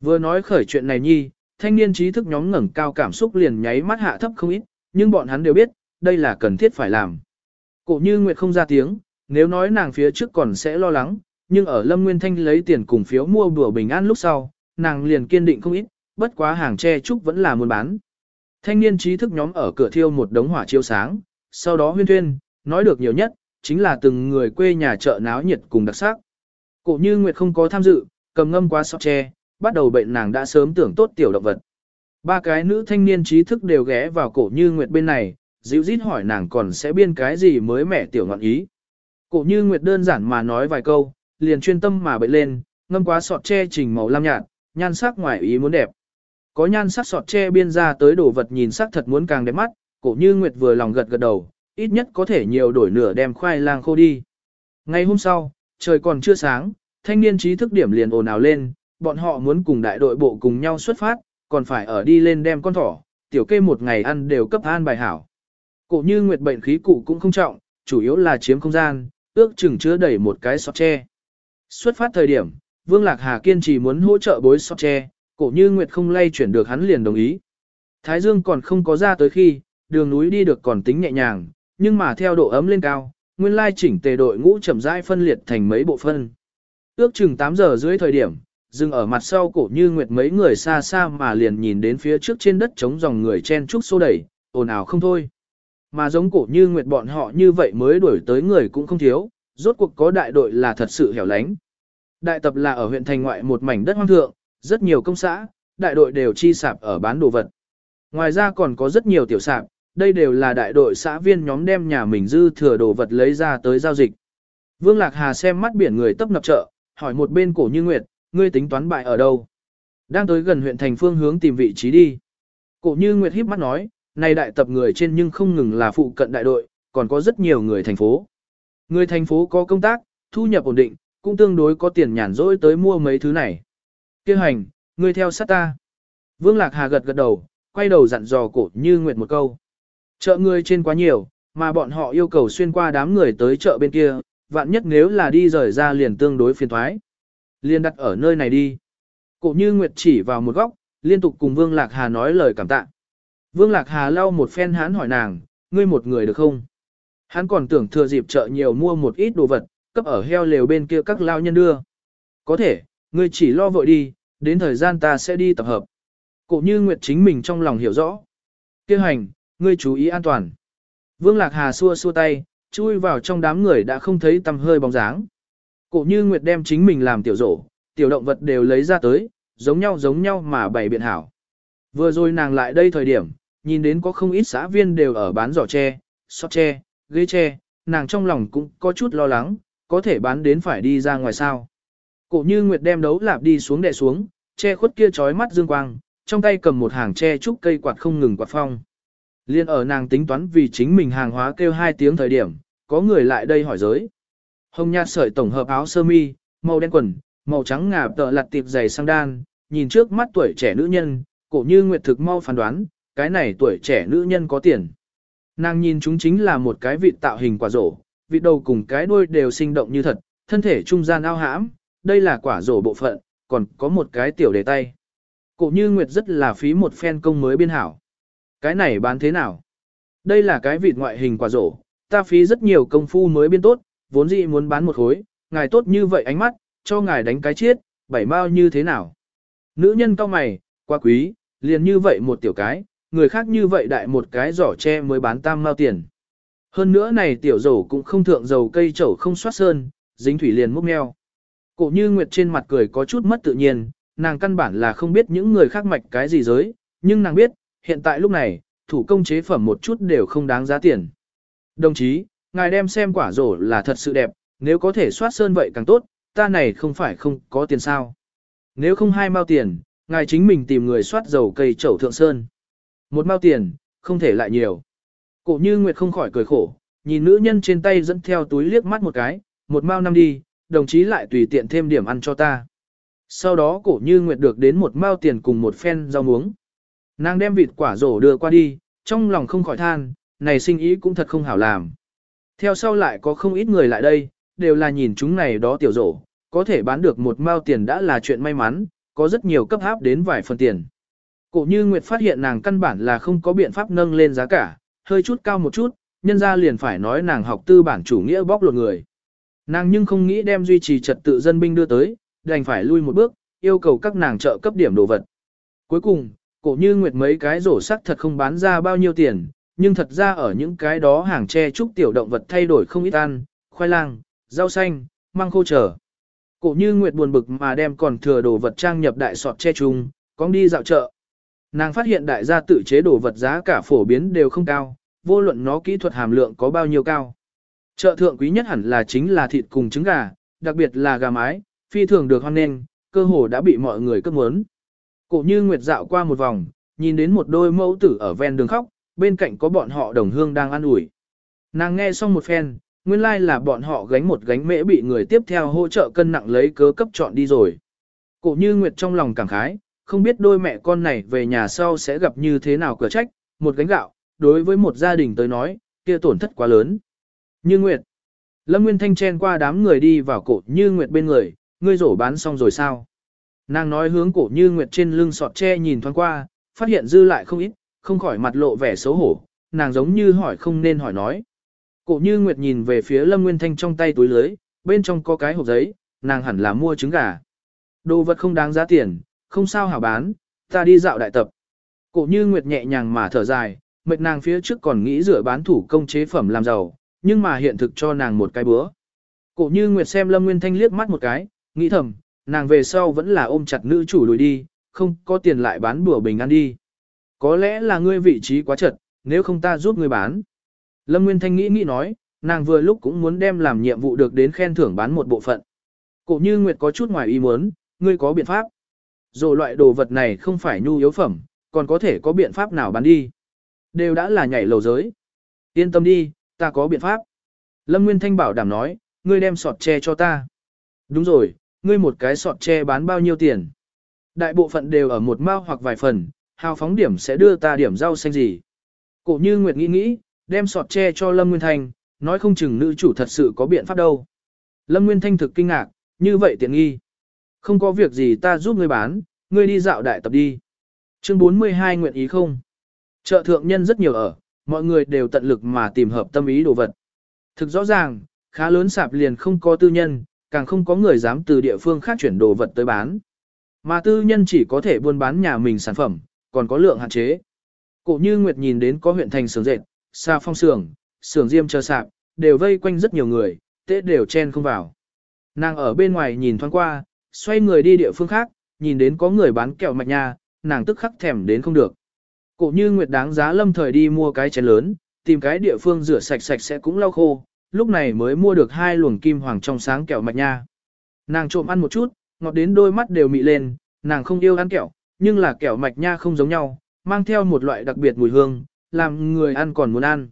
[SPEAKER 1] Vừa nói khởi chuyện này nhi, thanh niên trí thức nhóm ngẩng cao cảm xúc liền nháy mắt hạ thấp không ít, nhưng bọn hắn đều biết, đây là cần thiết phải làm. Cổ như Nguyệt không ra tiếng, nếu nói nàng phía trước còn sẽ lo lắng, nhưng ở Lâm Nguyên Thanh lấy tiền cùng phiếu mua bữa bình an lúc sau, nàng liền kiên định không ít, bất quá hàng tre trúc vẫn là muốn bán. Thanh niên trí thức nhóm ở cửa thiêu một đống hỏa chiếu sáng, sau đó huyên thuyên, nói được nhiều nhất, chính là từng người quê nhà chợ náo nhiệt cùng đặc sắc. Cổ như Nguyệt không có tham dự, cầm ngâm qua sọt tre, bắt đầu bệnh nàng đã sớm tưởng tốt tiểu động vật. Ba cái nữ thanh niên trí thức đều ghé vào cổ như Nguyệt bên này, dịu dít hỏi nàng còn sẽ biên cái gì mới mẻ tiểu ngọn ý. Cổ như Nguyệt đơn giản mà nói vài câu, liền chuyên tâm mà bậy lên, ngâm quá sọt tre trình màu lam nhạt, nhan sắc ngoài ý muốn đẹp. Có nhan sắc sọt tre biên ra tới đồ vật nhìn sắc thật muốn càng đẹp mắt, cổ như Nguyệt vừa lòng gật gật đầu, ít nhất có thể nhiều đổi nửa đem khoai lang khô đi. Ngày hôm sau, trời còn chưa sáng, thanh niên trí thức điểm liền ồn ào lên, bọn họ muốn cùng đại đội bộ cùng nhau xuất phát, còn phải ở đi lên đem con thỏ, tiểu kê một ngày ăn đều cấp an bài hảo. Cổ như nguyệt bệnh khí cụ cũng không trọng, chủ yếu là chiếm không gian, ước chừng chứa đầy một cái sọt tre. Xuất phát thời điểm, Vương Lạc Hà kiên trì muốn hỗ trợ bối sọt tre, cổ như nguyệt không lay chuyển được hắn liền đồng ý. Thái Dương còn không có ra tới khi, đường núi đi được còn tính nhẹ nhàng, nhưng mà theo độ ấm lên cao, nguyên lai chỉnh tề đội ngũ chậm rãi phân liệt thành mấy bộ phân. Ước chừng 8 giờ dưới thời điểm, dừng ở mặt sau cổ như nguyệt mấy người xa xa mà liền nhìn đến phía trước trên đất trống dòng người chen trúc xô đẩy, ồn ào không thôi. Mà giống cổ như nguyệt bọn họ như vậy mới đuổi tới người cũng không thiếu, rốt cuộc có đại đội là thật sự hẻo lánh. Đại tập là ở huyện thành ngoại một mảnh đất hoang thượng, rất nhiều công xã, đại đội đều chi sạp ở bán đồ vật. Ngoài ra còn có rất nhiều tiểu sạp, đây đều là đại đội xã viên nhóm đem nhà mình dư thừa đồ vật lấy ra tới giao dịch. Vương Lạc Hà xem mắt biển người tấp nập chợ, hỏi một bên cổ như nguyệt, ngươi tính toán bại ở đâu? Đang tới gần huyện thành phương hướng tìm vị trí đi. Cổ như nguyệt híp mắt nói, này đại tập người trên nhưng không ngừng là phụ cận đại đội, còn có rất nhiều người thành phố. Người thành phố có công tác, thu nhập ổn định, cũng tương đối có tiền nhàn rỗi tới mua mấy thứ này. Kêu hành, ngươi theo sát ta. Vương Lạc Hà gật gật đầu, quay đầu dặn dò cổ như nguyệt một câu. Chợ người trên quá nhiều, mà bọn họ yêu cầu xuyên qua đám người tới chợ bên kia, vạn nhất nếu là đi rời ra liền tương đối phiền thoái. Liên đặt ở nơi này đi. Cổ như Nguyệt chỉ vào một góc, liên tục cùng Vương Lạc Hà nói lời cảm tạ. Vương Lạc Hà lau một phen hắn hỏi nàng, ngươi một người được không? Hắn còn tưởng thừa dịp chợ nhiều mua một ít đồ vật, cấp ở heo lều bên kia các lao nhân đưa. Có thể, ngươi chỉ lo vội đi, đến thời gian ta sẽ đi tập hợp. Cổ như Nguyệt chính mình trong lòng hiểu rõ. Kêu hành, ngươi chú ý an toàn. Vương Lạc Hà xua xua tay, chui vào trong đám người đã không thấy tầm hơi bóng dáng. Cổ như Nguyệt đem chính mình làm tiểu rổ, tiểu động vật đều lấy ra tới, giống nhau giống nhau mà bày biện hảo. Vừa rồi nàng lại đây thời điểm, nhìn đến có không ít xã viên đều ở bán giỏ tre, sót tre, ghế tre, nàng trong lòng cũng có chút lo lắng, có thể bán đến phải đi ra ngoài sao. Cổ như Nguyệt đem đấu lạp đi xuống đè xuống, che khuất kia trói mắt dương quang, trong tay cầm một hàng tre trúc cây quạt không ngừng quạt phong. Liên ở nàng tính toán vì chính mình hàng hóa kêu hai tiếng thời điểm, có người lại đây hỏi giới. Hồng nhạt sợi tổng hợp áo sơ mi, màu đen quần, màu trắng ngà tợ lặt tiệp dày sang đan, nhìn trước mắt tuổi trẻ nữ nhân, cổ như nguyệt thực mau phán đoán, cái này tuổi trẻ nữ nhân có tiền. Nàng nhìn chúng chính là một cái vịt tạo hình quả rổ, vịt đầu cùng cái đuôi đều sinh động như thật, thân thể trung gian ao hãm, đây là quả rổ bộ phận, còn có một cái tiểu đề tay. Cổ như nguyệt rất là phí một phen công mới biên hảo. Cái này bán thế nào? Đây là cái vịt ngoại hình quả rổ, ta phí rất nhiều công phu mới biên tốt, vốn dĩ muốn bán một khối, ngài tốt như vậy ánh mắt, cho ngài đánh cái chiết, bảy bao như thế nào? Nữ nhân cao mày, quá quý, liền như vậy một tiểu cái, người khác như vậy đại một cái giỏ tre mới bán tam mao tiền. Hơn nữa này tiểu dầu cũng không thượng dầu cây trầu không soát sơn, dính thủy liền múc meo. Cổ như Nguyệt trên mặt cười có chút mất tự nhiên, nàng căn bản là không biết những người khác mạch cái gì giới, nhưng nàng biết, hiện tại lúc này, thủ công chế phẩm một chút đều không đáng giá tiền. Đồng chí, ngài đem xem quả rổ là thật sự đẹp, nếu có thể soát sơn vậy càng tốt, ta này không phải không có tiền sao. Nếu không hai mao tiền, ngài chính mình tìm người soát dầu cây chậu thượng sơn. Một mao tiền, không thể lại nhiều. Cổ như Nguyệt không khỏi cười khổ, nhìn nữ nhân trên tay dẫn theo túi liếc mắt một cái, một mao năm đi, đồng chí lại tùy tiện thêm điểm ăn cho ta. Sau đó cổ như Nguyệt được đến một mao tiền cùng một phen rau muống. Nàng đem vịt quả rổ đưa qua đi, trong lòng không khỏi than, này sinh ý cũng thật không hảo làm. Theo sau lại có không ít người lại đây, đều là nhìn chúng này đó tiểu rổ, có thể bán được một mao tiền đã là chuyện may mắn, có rất nhiều cấp háp đến vài phần tiền. Cổ như Nguyệt phát hiện nàng căn bản là không có biện pháp nâng lên giá cả, hơi chút cao một chút, nhân ra liền phải nói nàng học tư bản chủ nghĩa bóc lột người. Nàng nhưng không nghĩ đem duy trì trật tự dân binh đưa tới, đành phải lui một bước, yêu cầu các nàng trợ cấp điểm đồ vật. Cuối cùng, cổ như nguyệt mấy cái rổ sắc thật không bán ra bao nhiêu tiền, nhưng thật ra ở những cái đó hàng tre trúc tiểu động vật thay đổi không ít ăn, khoai lang, rau xanh, măng khô trở. Cổ như nguyệt buồn bực mà đem còn thừa đồ vật trang nhập đại sọt che chung, con đi dạo chợ. Nàng phát hiện đại gia tự chế đồ vật giá cả phổ biến đều không cao, vô luận nó kỹ thuật hàm lượng có bao nhiêu cao. Chợ thượng quý nhất hẳn là chính là thịt cùng trứng gà, đặc biệt là gà mái, phi thường được hoan nghênh, cơ hồ đã bị mọi người cất muốn. Cổ như Nguyệt dạo qua một vòng, nhìn đến một đôi mẫu tử ở ven đường khóc, bên cạnh có bọn họ đồng hương đang ăn ủi. Nàng nghe xong một phen, nguyên lai like là bọn họ gánh một gánh mễ bị người tiếp theo hỗ trợ cân nặng lấy cớ cấp chọn đi rồi. Cổ như Nguyệt trong lòng cảm khái, không biết đôi mẹ con này về nhà sau sẽ gặp như thế nào cửa trách, một gánh gạo, đối với một gia đình tới nói, kia tổn thất quá lớn. Như Nguyệt, Lâm Nguyên Thanh chen qua đám người đi vào cổ Như Nguyệt bên người, ngươi rổ bán xong rồi sao? Nàng nói hướng cổ Như Nguyệt trên lưng sọt tre nhìn thoáng qua, phát hiện dư lại không ít, không khỏi mặt lộ vẻ xấu hổ, nàng giống như hỏi không nên hỏi nói. Cổ Như Nguyệt nhìn về phía Lâm Nguyên Thanh trong tay túi lưới, bên trong có cái hộp giấy, nàng hẳn là mua trứng gà. Đồ vật không đáng giá tiền, không sao hảo bán, ta đi dạo đại tập. Cổ Như Nguyệt nhẹ nhàng mà thở dài, mệt nàng phía trước còn nghĩ rửa bán thủ công chế phẩm làm giàu, nhưng mà hiện thực cho nàng một cái bữa. Cổ Như Nguyệt xem Lâm Nguyên Thanh liếc mắt một cái, nghĩ thầm, nàng về sau vẫn là ôm chặt nữ chủ đuổi đi, không có tiền lại bán bùa bình ăn đi. Có lẽ là ngươi vị trí quá chật, nếu không ta giúp ngươi bán. Lâm Nguyên Thanh nghĩ nghĩ nói, nàng vừa lúc cũng muốn đem làm nhiệm vụ được đến khen thưởng bán một bộ phận. Cổ như Nguyệt có chút ngoài ý muốn, ngươi có biện pháp. Rồi loại đồ vật này không phải nhu yếu phẩm, còn có thể có biện pháp nào bán đi. Đều đã là nhảy lầu giới. Yên tâm đi, ta có biện pháp. Lâm Nguyên Thanh bảo đảm nói, ngươi đem sọt tre cho ta. Đúng rồi, ngươi một cái sọt tre bán bao nhiêu tiền. Đại bộ phận đều ở một mao hoặc vài phần, hào phóng điểm sẽ đưa ta điểm rau xanh gì. Cổ như Nguyệt nghĩ nghĩ, đem sọt tre cho Lâm Nguyên Thanh, nói không chừng nữ chủ thật sự có biện pháp đâu. Lâm Nguyên Thanh thực kinh ngạc, như vậy tiện nghi. Không có việc gì ta giúp ngươi bán, ngươi đi dạo đại tập đi. Chương 42 nguyện ý không? Chợ thượng nhân rất nhiều ở, mọi người đều tận lực mà tìm hợp tâm ý đồ vật. Thực rõ ràng, khá lớn sạp liền không có tư nhân, càng không có người dám từ địa phương khác chuyển đồ vật tới bán. Mà tư nhân chỉ có thể buôn bán nhà mình sản phẩm, còn có lượng hạn chế. Cổ như Nguyệt nhìn đến có huyện thành sướng dệt, xa phong xưởng, xưởng diêm chờ sạp, đều vây quanh rất nhiều người, tết đều chen không vào. Nàng ở bên ngoài nhìn thoáng qua, xoay người đi địa phương khác, nhìn đến có người bán kẹo mạch nha, nàng tức khắc thèm đến không được. Cổ như Nguyệt đáng giá lâm thời đi mua cái chén lớn, tìm cái địa phương rửa sạch sạch sẽ cũng lau khô, lúc này mới mua được hai luồng kim hoàng trong sáng kẹo mạch nha. Nàng trộm ăn một chút, ngọt đến đôi mắt đều mị lên, nàng không yêu ăn kẹo, nhưng là kẹo mạch nha không giống nhau, mang theo một loại đặc biệt mùi hương, làm người ăn còn muốn ăn.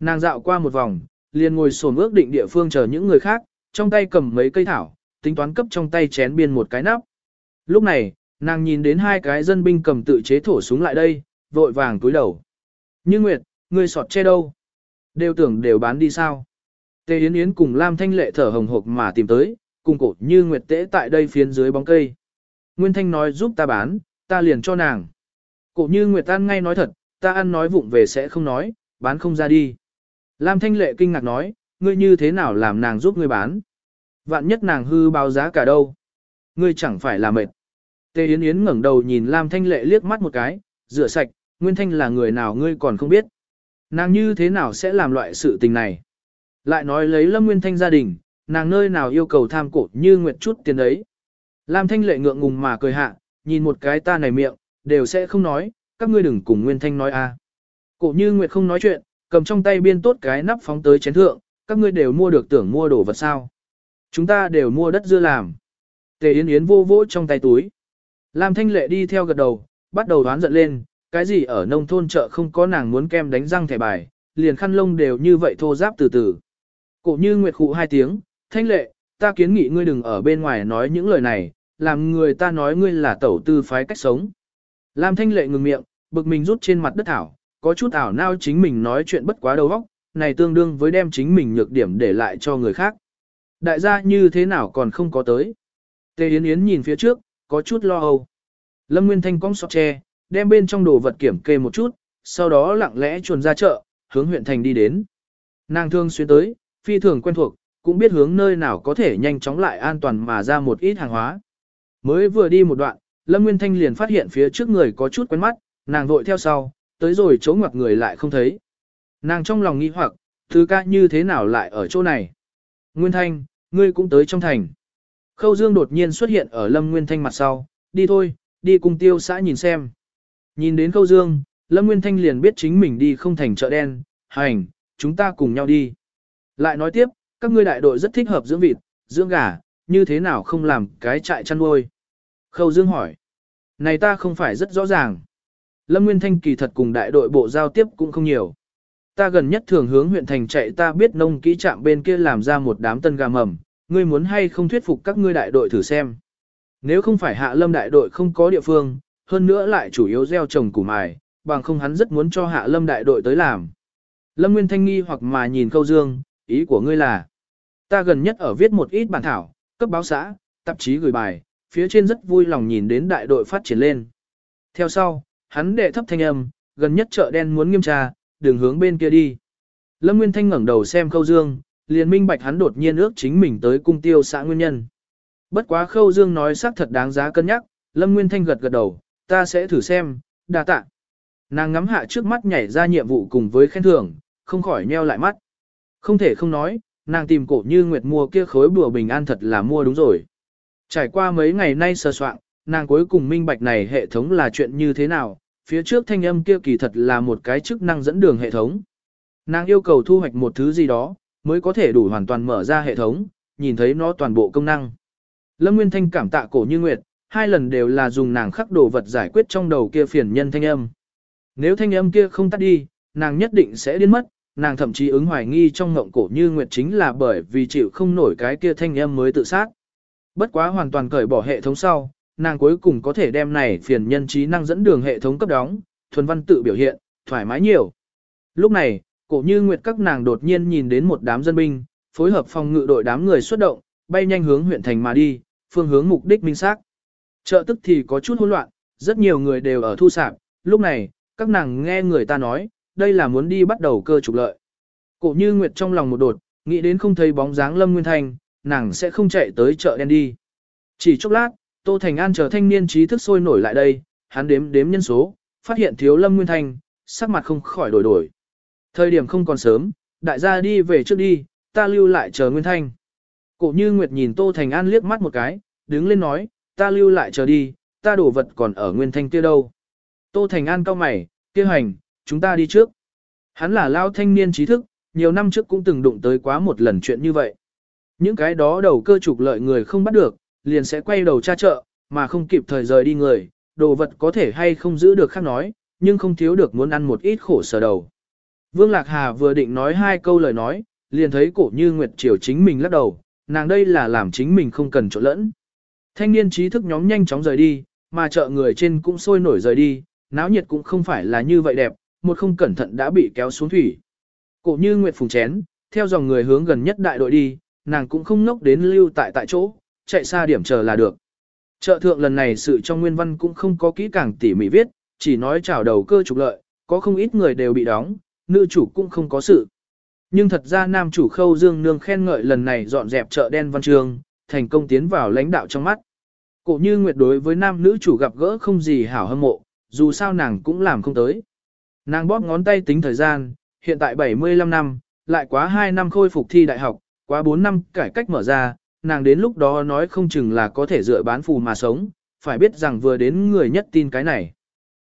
[SPEAKER 1] Nàng dạo qua một vòng, liền ngồi xổm ước định địa phương chờ những người khác, trong tay cầm mấy cây thảo, tính toán cấp trong tay chén biên một cái nắp. Lúc này, nàng nhìn đến hai cái dân binh cầm tự chế thổ súng lại đây, vội vàng túi đầu. Như Nguyệt, ngươi sọt che đâu? Đều tưởng đều bán đi sao? Tề Yến Yến cùng Lam Thanh Lệ thở hồng hộc mà tìm tới, cùng cổ như Nguyệt tễ tại đây phiến dưới bóng cây. Nguyên Thanh nói giúp ta bán, ta liền cho nàng. Cổ như Nguyệt An ngay nói thật, ta ăn nói vụng về sẽ không nói, bán không ra đi. Lam Thanh Lệ kinh ngạc nói, ngươi như thế nào làm nàng giúp ngươi bán? Vạn nhất nàng hư báo giá cả đâu? Ngươi chẳng phải là mệt. Tề Yến Yến ngẩng đầu nhìn Lam Thanh Lệ liếc mắt một cái, rửa sạch, Nguyên Thanh là người nào ngươi còn không biết. Nàng như thế nào sẽ làm loại sự tình này? Lại nói lấy Lâm Nguyên Thanh gia đình, nàng nơi nào yêu cầu tham cổ như nguyệt chút tiền đấy. Lam Thanh lệ ngượng ngùng mà cười hạ, nhìn một cái ta này miệng, đều sẽ không nói, các ngươi đừng cùng Nguyên Thanh nói a. Cổ như nguyệt không nói chuyện, cầm trong tay biên tốt cái nắp phóng tới chén thượng, các ngươi đều mua được tưởng mua đồ vật sao. Chúng ta đều mua đất dưa làm. Tề Yến Yến vô vỗ trong tay túi. Lam Thanh lệ đi theo gật đầu, bắt đầu đoán giận lên, cái gì ở nông thôn chợ không có nàng muốn kem đánh răng thẻ bài, liền khăn lông đều như vậy thô giáp từ từ. Cổ như nguyệt khụ hai tiếng, thanh lệ, ta kiến nghị ngươi đừng ở bên ngoài nói những lời này, làm người ta nói ngươi là tẩu tư phái cách sống. Lam thanh lệ ngừng miệng, bực mình rút trên mặt đất thảo, có chút ảo nao chính mình nói chuyện bất quá đầu óc, này tương đương với đem chính mình nhược điểm để lại cho người khác. Đại gia như thế nào còn không có tới. Tề Yến Yến nhìn phía trước, có chút lo âu. Lâm Nguyên Thanh cong sọt tre, đem bên trong đồ vật kiểm kê một chút, sau đó lặng lẽ chuồn ra chợ, hướng huyện thành đi đến. Nàng thương xuyên tới, phi thường quen thuộc, cũng biết hướng nơi nào có thể nhanh chóng lại an toàn mà ra một ít hàng hóa. Mới vừa đi một đoạn, Lâm Nguyên Thanh liền phát hiện phía trước người có chút quen mắt, nàng vội theo sau, tới rồi chỗ ngoặc người lại không thấy. Nàng trong lòng nghĩ hoặc, thứ ca như thế nào lại ở chỗ này? Nguyên Thanh, ngươi cũng tới trong thành. Khâu Dương đột nhiên xuất hiện ở Lâm Nguyên Thanh mặt sau, đi thôi, đi cùng tiêu xã nhìn xem. Nhìn đến Khâu Dương, Lâm Nguyên Thanh liền biết chính mình đi không thành chợ đen, hành, chúng ta cùng nhau đi. Lại nói tiếp, các ngươi đại đội rất thích hợp dưỡng vịt, dưỡng gà, như thế nào không làm cái trại chăn nuôi? Khâu Dương hỏi. Này ta không phải rất rõ ràng. Lâm Nguyên Thanh kỳ thật cùng đại đội bộ giao tiếp cũng không nhiều. Ta gần nhất thường hướng huyện thành chạy ta biết nông kỹ trạm bên kia làm ra một đám tân gà mầm, ngươi muốn hay không thuyết phục các ngươi đại đội thử xem. Nếu không phải hạ lâm đại đội không có địa phương, hơn nữa lại chủ yếu gieo trồng củ mài, bằng không hắn rất muốn cho hạ lâm đại đội tới làm. Lâm Nguyên Thanh nghi hoặc mà nhìn Khâu Dương, ý của ngươi là, ta gần nhất ở viết một ít bản thảo, cấp báo xã, tạp chí gửi bài, phía trên rất vui lòng nhìn đến đại đội phát triển lên. Theo sau, hắn đệ thấp thanh âm, gần nhất chợ đen muốn nghiêm tra, đừng hướng bên kia đi. Lâm Nguyên Thanh ngẩng đầu xem Khâu Dương, liền minh bạch hắn đột nhiên ước chính mình tới cung tiêu xã nguyên nhân. Bất quá Khâu Dương nói xác thật đáng giá cân nhắc, Lâm Nguyên Thanh gật gật đầu, ta sẽ thử xem, đa tạ. Nàng ngắm hạ trước mắt nhảy ra nhiệm vụ cùng với khen thưởng, không khỏi nheo lại mắt. Không thể không nói, nàng tìm cổ như Nguyệt mua kia khối bùa bình an thật là mua đúng rồi. Trải qua mấy ngày nay sơ soạn, nàng cuối cùng minh bạch này hệ thống là chuyện như thế nào, phía trước thanh âm kia kỳ thật là một cái chức năng dẫn đường hệ thống. Nàng yêu cầu thu hoạch một thứ gì đó, mới có thể đủ hoàn toàn mở ra hệ thống, nhìn thấy nó toàn bộ công năng. Lâm Nguyên Thanh cảm tạ cổ như Nguyệt, hai lần đều là dùng nàng khắc đồ vật giải quyết trong đầu kia phiền nhân thanh âm. Nếu thanh âm kia không tắt đi, nàng nhất định sẽ điên mất, nàng thậm chí ứng hoài nghi trong ngộng cổ như Nguyệt chính là bởi vì chịu không nổi cái kia thanh âm mới tự sát. Bất quá hoàn toàn cởi bỏ hệ thống sau, nàng cuối cùng có thể đem này phiền nhân trí năng dẫn đường hệ thống cấp đóng, thuần văn tự biểu hiện, thoải mái nhiều. Lúc này, cổ như nguyệt các nàng đột nhiên nhìn đến một đám dân binh, phối hợp phòng ngự đội đám người xuất động, bay nhanh hướng huyện thành mà đi, phương hướng mục đích minh xác. Chợ tức thì có chút hỗn loạn, rất nhiều người đều ở thu sạp, lúc này, các nàng nghe người ta nói, đây là muốn đi bắt đầu cơ trục lợi. Cổ như nguyệt trong lòng một đột, nghĩ đến không thấy bóng dáng Lâm Nguyên Thanh, nàng sẽ không chạy tới chợ đen đi. Chỉ chốc lát, Tô Thành An chờ thanh niên trí thức sôi nổi lại đây, hắn đếm đếm nhân số, phát hiện thiếu Lâm Nguyên Thanh, sắc mặt không khỏi đổi đổi. Thời điểm không còn sớm, đại gia đi về trước đi, ta lưu lại chờ Nguyên Thanh. Cổ như Nguyệt nhìn Tô Thành An liếc mắt một cái, đứng lên nói, ta lưu lại chờ đi, ta đổ vật còn ở Nguyên Thanh kia đâu. Tô Thành An cao mày, kia hành, chúng ta đi trước. Hắn là lao thanh niên trí thức, nhiều năm trước cũng từng đụng tới quá một lần chuyện như vậy. Những cái đó đầu cơ trục lợi người không bắt được, liền sẽ quay đầu tra chợ, mà không kịp thời rời đi người, đồ vật có thể hay không giữ được khác nói, nhưng không thiếu được muốn ăn một ít khổ sở đầu. Vương Lạc Hà vừa định nói hai câu lời nói, liền thấy cổ như Nguyệt Triều chính mình lắc đầu, nàng đây là làm chính mình không cần trộn lẫn. Thanh niên trí thức nhóm nhanh chóng rời đi, mà chợ người trên cũng sôi nổi rời đi, náo nhiệt cũng không phải là như vậy đẹp, một không cẩn thận đã bị kéo xuống thủy. Cổ như Nguyệt phùng chén, theo dòng người hướng gần nhất đại đội đi, nàng cũng không nốc đến lưu tại tại chỗ, chạy xa điểm chờ là được. chợ thượng lần này sự trong nguyên văn cũng không có kỹ càng tỉ mỉ viết, chỉ nói chào đầu cơ trục lợi, có không ít người đều bị đóng, nữ chủ cũng không có sự. Nhưng thật ra nam chủ khâu dương nương khen ngợi lần này dọn dẹp chợ đen văn trường, thành công tiến vào lãnh đạo trong mắt. Cổ như nguyệt đối với nam nữ chủ gặp gỡ không gì hảo hâm mộ, dù sao nàng cũng làm không tới. Nàng bóp ngón tay tính thời gian, hiện tại 75 năm, lại quá 2 năm khôi phục thi đại học, quá 4 năm cải cách mở ra, nàng đến lúc đó nói không chừng là có thể dựa bán phù mà sống, phải biết rằng vừa đến người nhất tin cái này.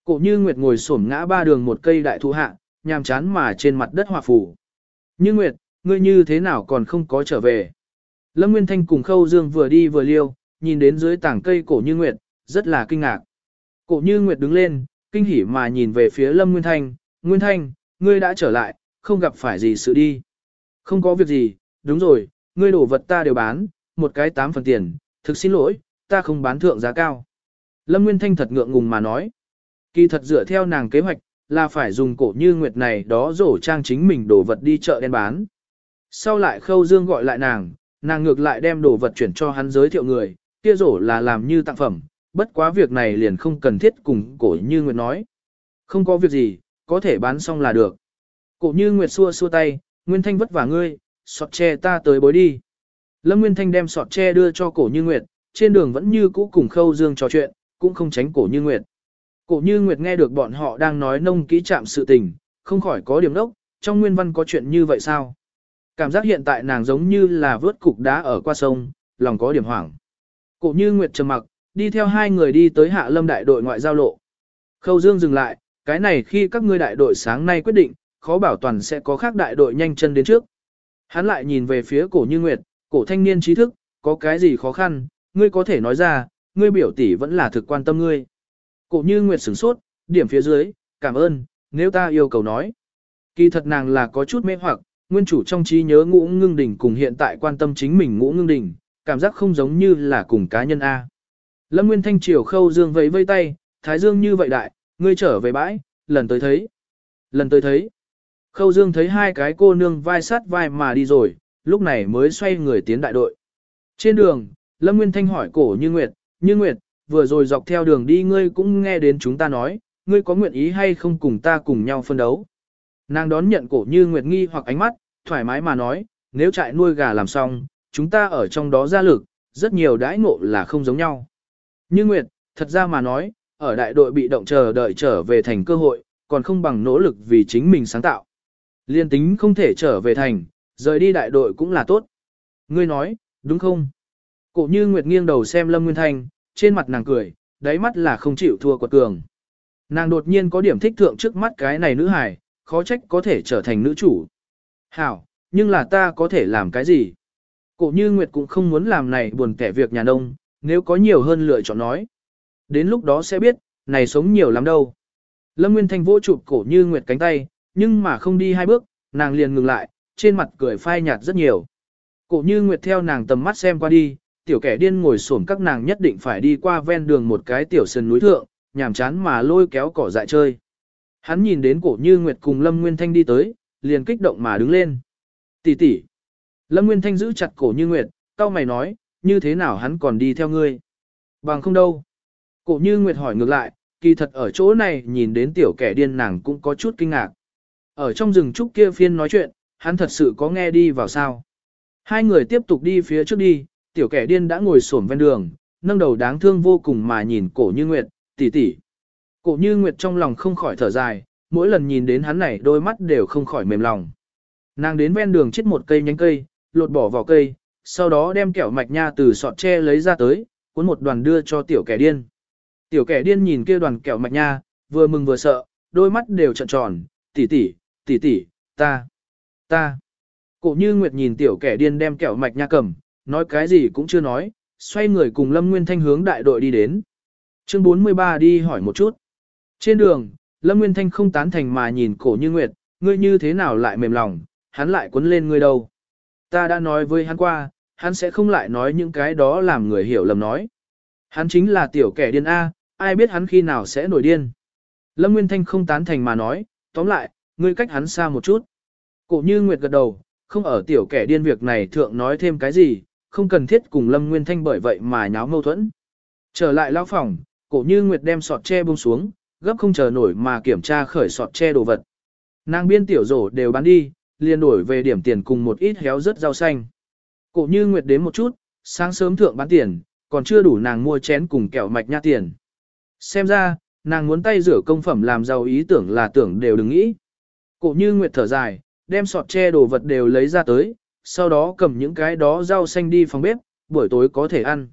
[SPEAKER 1] Cổ như Nguyệt ngồi xổm ngã ba đường một cây đại thụ hạ, nhàm chán mà trên mặt đất hòa phù. Như Nguyệt, ngươi như thế nào còn không có trở về? Lâm Nguyên Thanh cùng Khâu Dương vừa đi vừa liêu, nhìn đến dưới tảng cây cổ như Nguyệt, rất là kinh ngạc. Cổ như Nguyệt đứng lên, kinh hỉ mà nhìn về phía Lâm Nguyên Thanh, Nguyên Thanh, ngươi đã trở lại, không gặp phải gì sự đi. Không có việc gì, đúng rồi, ngươi đổ vật ta đều bán, một cái tám phần tiền, thực xin lỗi, ta không bán thượng giá cao. Lâm Nguyên Thanh thật ngượng ngùng mà nói. Kỳ thật dựa theo nàng kế hoạch, là phải dùng cổ như nguyệt này đó rổ trang chính mình đổ vật đi chợ đen bán. Sau lại Khâu Dương gọi lại nàng, nàng ngược lại đem đồ vật chuyển cho hắn giới thiệu người, kia rổ là làm như tặng phẩm, bất quá việc này liền không cần thiết cùng cổ như nguyệt nói. Không có việc gì, có thể bán xong là được. Cổ như nguyệt xua xua tay, Nguyên Thanh vất vả ngươi, sọt che ta tới bối đi. Lâm Nguyên Thanh đem sọt tre đưa cho cổ như nguyệt, trên đường vẫn như cũ cùng khâu dương trò chuyện, cũng không tránh cổ như nguyệt. Cổ như nguyệt nghe được bọn họ đang nói nông kỹ chạm sự tình, không khỏi có điểm đốc, trong nguyên văn có chuyện như vậy sao? Cảm giác hiện tại nàng giống như là vớt cục đá ở qua sông, lòng có điểm hoảng. Cổ như nguyệt trầm mặc, đi theo hai người đi tới hạ lâm đại đội ngoại giao lộ. Khâu dương dừng lại, cái này khi các ngươi đại đội sáng nay quyết định, khó bảo toàn sẽ có khác đại đội nhanh chân đến trước. Hắn lại nhìn về phía cổ như nguyệt, cổ thanh niên trí thức, có cái gì khó khăn, ngươi có thể nói ra, ngươi biểu tỷ vẫn là thực quan tâm ngươi. Cổ như nguyệt sửng sốt, điểm phía dưới, cảm ơn, nếu ta yêu cầu nói. Kỳ thật nàng là có chút mê hoặc, nguyên chủ trong trí nhớ ngũ ngưng đỉnh cùng hiện tại quan tâm chính mình ngũ ngưng đỉnh, cảm giác không giống như là cùng cá nhân A. Lâm Nguyên Thanh triều khâu dương vẫy vây tay, thái dương như vậy đại, ngươi trở về bãi, lần tới thấy. Lần tới thấy. Khâu dương thấy hai cái cô nương vai sát vai mà đi rồi, lúc này mới xoay người tiến đại đội. Trên đường, Lâm Nguyên Thanh hỏi cổ như Nguyệt, như Nguyệt, vừa rồi dọc theo đường đi ngươi cũng nghe đến chúng ta nói, ngươi có nguyện ý hay không cùng ta cùng nhau phân đấu. Nàng đón nhận cổ như Nguyệt nghi hoặc ánh mắt, thoải mái mà nói, nếu trại nuôi gà làm xong, chúng ta ở trong đó ra lực, rất nhiều đãi ngộ là không giống nhau. Như Nguyệt, thật ra mà nói, ở đại đội bị động chờ đợi trở về thành cơ hội, còn không bằng nỗ lực vì chính mình sáng tạo. Liên tính không thể trở về thành, rời đi đại đội cũng là tốt. Ngươi nói, đúng không? Cổ như Nguyệt nghiêng đầu xem Lâm Nguyên Thanh, trên mặt nàng cười, đáy mắt là không chịu thua quật cường. Nàng đột nhiên có điểm thích thượng trước mắt cái này nữ hài, khó trách có thể trở thành nữ chủ. Hảo, nhưng là ta có thể làm cái gì? Cổ như Nguyệt cũng không muốn làm này buồn kẻ việc nhà nông, nếu có nhiều hơn lựa chọn nói. Đến lúc đó sẽ biết, này sống nhiều lắm đâu. Lâm Nguyên Thanh vỗ chụp cổ như Nguyệt cánh tay, nhưng mà không đi hai bước, nàng liền ngừng lại, trên mặt cười phai nhạt rất nhiều. Cổ như Nguyệt theo nàng tầm mắt xem qua đi, tiểu kẻ điên ngồi xổm các nàng nhất định phải đi qua ven đường một cái tiểu sân núi thượng, nhàm chán mà lôi kéo cỏ dại chơi. Hắn nhìn đến cổ như Nguyệt cùng Lâm Nguyên Thanh đi tới, liền kích động mà đứng lên. Tỷ tỷ. Lâm Nguyên Thanh giữ chặt cổ như Nguyệt, cao mày nói, như thế nào hắn còn đi theo ngươi? Bằng không đâu. Cổ như Nguyệt hỏi ngược lại, kỳ thật ở chỗ này nhìn đến tiểu kẻ điên nàng cũng có chút kinh ngạc. Ở trong rừng trúc kia phiên nói chuyện, hắn thật sự có nghe đi vào sao. Hai người tiếp tục đi phía trước đi, tiểu kẻ điên đã ngồi xổm ven đường, nâng đầu đáng thương vô cùng mà nhìn cổ như Nguyệt, tỷ tỷ. Cổ như Nguyệt trong lòng không khỏi thở dài, mỗi lần nhìn đến hắn này đôi mắt đều không khỏi mềm lòng. Nàng đến ven đường chết một cây nhánh cây, lột bỏ vỏ cây, sau đó đem kẹo mạch nha từ sọt tre lấy ra tới, cuốn một đoàn đưa cho tiểu kẻ điên. Tiểu kẻ điên nhìn kia đoàn kẹo mạch nha, vừa mừng vừa sợ, đôi mắt đều trợn tròn, tỷ tỷ, tỷ tỷ, ta, ta. Cổ như Nguyệt nhìn tiểu kẻ điên đem kẹo mạch nha cầm, nói cái gì cũng chưa nói, xoay người cùng Lâm Nguyên Thanh hướng đại đội đi đến. Chương 43 đi hỏi một chút. Trên đường, Lâm Nguyên Thanh không tán thành mà nhìn cổ như Nguyệt, ngươi như thế nào lại mềm lòng, hắn lại quấn lên ngươi đâu. Ta đã nói với hắn qua, hắn sẽ không lại nói những cái đó làm người hiểu lầm nói. Hắn chính là tiểu kẻ điên A, ai biết hắn khi nào sẽ nổi điên. Lâm Nguyên Thanh không tán thành mà nói, tóm lại, ngươi cách hắn xa một chút. Cổ như Nguyệt gật đầu, không ở tiểu kẻ điên việc này thượng nói thêm cái gì, không cần thiết cùng Lâm Nguyên Thanh bởi vậy mà nháo mâu thuẫn. Trở lại lao phòng, cổ như Nguyệt đem sọt tre buông xuống, gấp không chờ nổi mà kiểm tra khởi sọt tre đồ vật. Nàng biên tiểu rổ đều bán đi, liền đổi về điểm tiền cùng một ít héo rất rau xanh. Cổ như Nguyệt đến một chút, sáng sớm thượng bán tiền, còn chưa đủ nàng mua chén cùng kẹo mạch nha tiền. Xem ra, nàng muốn tay rửa công phẩm làm giàu ý tưởng là tưởng đều đừng nghĩ. Cổ như Nguyệt thở dài, đem sọt tre đồ vật đều lấy ra tới, sau đó cầm những cái đó rau xanh đi phòng bếp, buổi tối có thể ăn.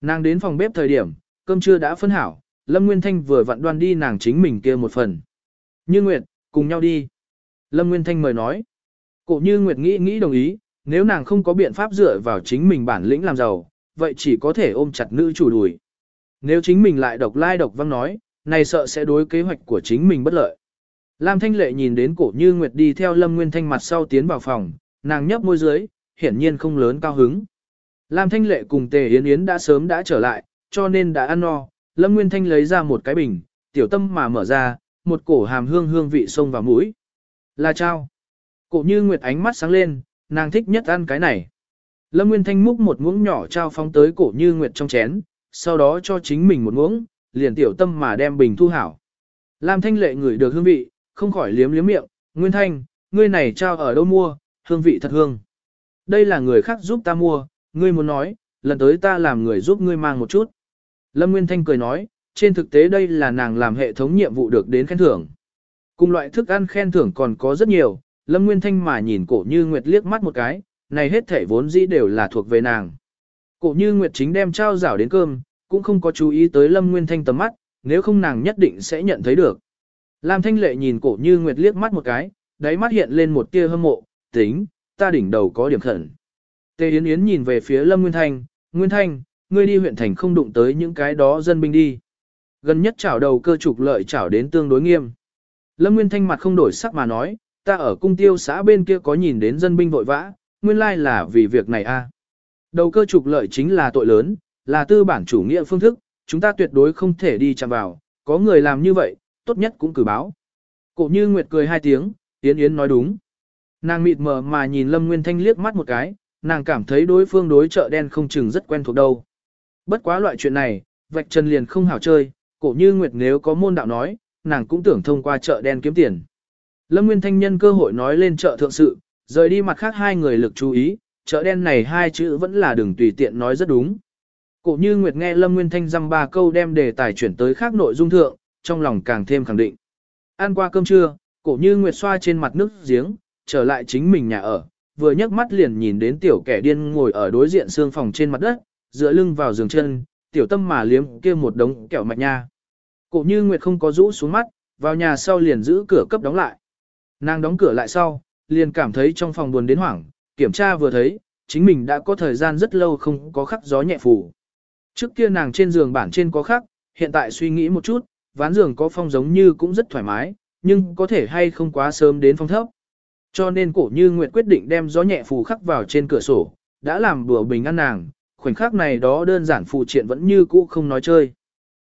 [SPEAKER 1] Nàng đến phòng bếp thời điểm, cơm trưa đã phân hảo, Lâm Nguyên Thanh vừa vặn đoan đi nàng chính mình kia một phần. Như Nguyệt, cùng nhau đi. Lâm Nguyên Thanh mời nói. Cổ như Nguyệt nghĩ nghĩ đồng ý, nếu nàng không có biện pháp dựa vào chính mình bản lĩnh làm giàu, vậy chỉ có thể ôm chặt nữ chủ đùi. Nếu chính mình lại độc lai độc văng nói, này sợ sẽ đối kế hoạch của chính mình bất lợi. Lam Thanh Lệ nhìn đến cổ như Nguyệt đi theo Lâm Nguyên Thanh mặt sau tiến vào phòng, nàng nhấp môi dưới, hiển nhiên không lớn cao hứng. Lam Thanh Lệ cùng Tề Yến Yến đã sớm đã trở lại, cho nên đã ăn no, Lâm Nguyên Thanh lấy ra một cái bình, tiểu tâm mà mở ra, một cổ hàm hương hương vị sông vào mũi. Là trao. Cổ như Nguyệt ánh mắt sáng lên, nàng thích nhất ăn cái này. Lâm Nguyên Thanh múc một muỗng nhỏ trao phóng tới cổ như Nguyệt trong chén, sau đó cho chính mình một muỗng, liền tiểu tâm mà đem bình thu hảo. Lam Thanh lệ ngửi được hương vị, không khỏi liếm liếm miệng, Nguyên Thanh, ngươi này trao ở đâu mua, hương vị thật hương. Đây là người khác giúp ta mua, ngươi muốn nói, lần tới ta làm người giúp ngươi mang một chút. Lâm Nguyên Thanh cười nói, trên thực tế đây là nàng làm hệ thống nhiệm vụ được đến khen thưởng. Cùng loại thức ăn khen thưởng còn có rất nhiều, Lâm Nguyên Thanh mà nhìn cổ như Nguyệt liếc mắt một cái, này hết thể vốn dĩ đều là thuộc về nàng. Cổ như Nguyệt chính đem trao rảo đến cơm, cũng không có chú ý tới Lâm Nguyên Thanh tầm mắt, nếu không nàng nhất định sẽ nhận thấy được. Lam Thanh Lệ nhìn cổ như Nguyệt liếc mắt một cái, đáy mắt hiện lên một tia hâm mộ, tính, ta đỉnh đầu có điểm khẩn. Tề Yến Yến nhìn về phía Lâm Nguyên Thanh, Nguyên Thanh, ngươi đi huyện thành không đụng tới những cái đó dân binh đi. Gần nhất chảo đầu cơ trục lợi chảo đến tương đối nghiêm. Lâm Nguyên Thanh mặt không đổi sắc mà nói, ta ở cung tiêu xã bên kia có nhìn đến dân binh vội vã, nguyên lai là vì việc này a. Đầu cơ trục lợi chính là tội lớn, là tư bản chủ nghĩa phương thức, chúng ta tuyệt đối không thể đi chạm vào, có người làm như vậy, tốt nhất cũng cử báo. Cổ như Nguyệt cười hai tiếng, Yến Yến nói đúng. Nàng mịt mờ mà nhìn Lâm Nguyên Thanh liếc mắt một cái, nàng cảm thấy đối phương đối chợ đen không chừng rất quen thuộc đâu. Bất quá loại chuyện này, vạch trần liền không hảo chơi, cổ như Nguyệt nếu có môn đạo nói, nàng cũng tưởng thông qua chợ đen kiếm tiền. Lâm Nguyên Thanh nhân cơ hội nói lên chợ thượng sự, rời đi mặt khác hai người lực chú ý, chợ đen này hai chữ vẫn là đừng tùy tiện nói rất đúng. Cổ như Nguyệt nghe Lâm Nguyên Thanh dăm ba câu đem đề tài chuyển tới khác nội dung thượng, trong lòng càng thêm khẳng định. Ăn qua cơm trưa, cổ như Nguyệt xoa trên mặt nước giếng, trở lại chính mình nhà ở, vừa nhấc mắt liền nhìn đến tiểu kẻ điên ngồi ở đối diện xương phòng trên mặt đất, dựa lưng vào giường chân, tiểu tâm mà liếm kia một đống kẹo mạch nha. Cổ như Nguyệt không có rũ xuống mắt, vào nhà sau liền giữ cửa cấp đóng lại. Nàng đóng cửa lại sau, liền cảm thấy trong phòng buồn đến hoảng, kiểm tra vừa thấy, chính mình đã có thời gian rất lâu không có khắc gió nhẹ phủ. Trước kia nàng trên giường bản trên có khắc, hiện tại suy nghĩ một chút, ván giường có phong giống như cũng rất thoải mái, nhưng có thể hay không quá sớm đến phong thấp. Cho nên cổ như Nguyệt quyết định đem gió nhẹ phù khắc vào trên cửa sổ, đã làm đùa bình ăn nàng, khoảnh khắc này đó đơn giản phù triện vẫn như cũ không nói chơi.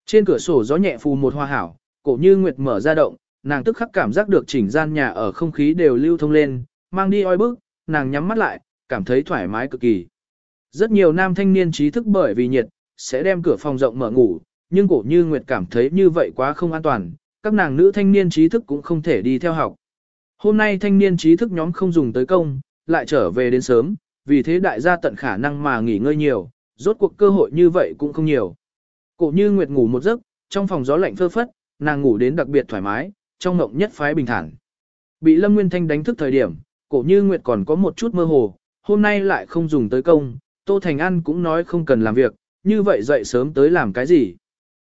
[SPEAKER 1] Trên cửa sổ gió nhẹ phù một hoa hảo, cổ như Nguyệt mở ra động, nàng tức khắc cảm giác được chỉnh gian nhà ở không khí đều lưu thông lên, mang đi oi bức, nàng nhắm mắt lại, cảm thấy thoải mái cực kỳ. Rất nhiều nam thanh niên trí thức bởi vì nhiệt, sẽ đem cửa phòng rộng mở ngủ, nhưng cổ như Nguyệt cảm thấy như vậy quá không an toàn, các nàng nữ thanh niên trí thức cũng không thể đi theo học. Hôm nay thanh niên trí thức nhóm không dùng tới công, lại trở về đến sớm, vì thế đại gia tận khả năng mà nghỉ ngơi nhiều, rốt cuộc cơ hội như vậy cũng không nhiều. Cổ như Nguyệt ngủ một giấc, trong phòng gió lạnh phơ phất, nàng ngủ đến đặc biệt thoải mái, trong ngộng nhất phái bình thản. Bị Lâm Nguyên Thanh đánh thức thời điểm, cổ như Nguyệt còn có một chút mơ hồ, hôm nay lại không dùng tới công, Tô Thành An cũng nói không cần làm việc, như vậy dậy sớm tới làm cái gì.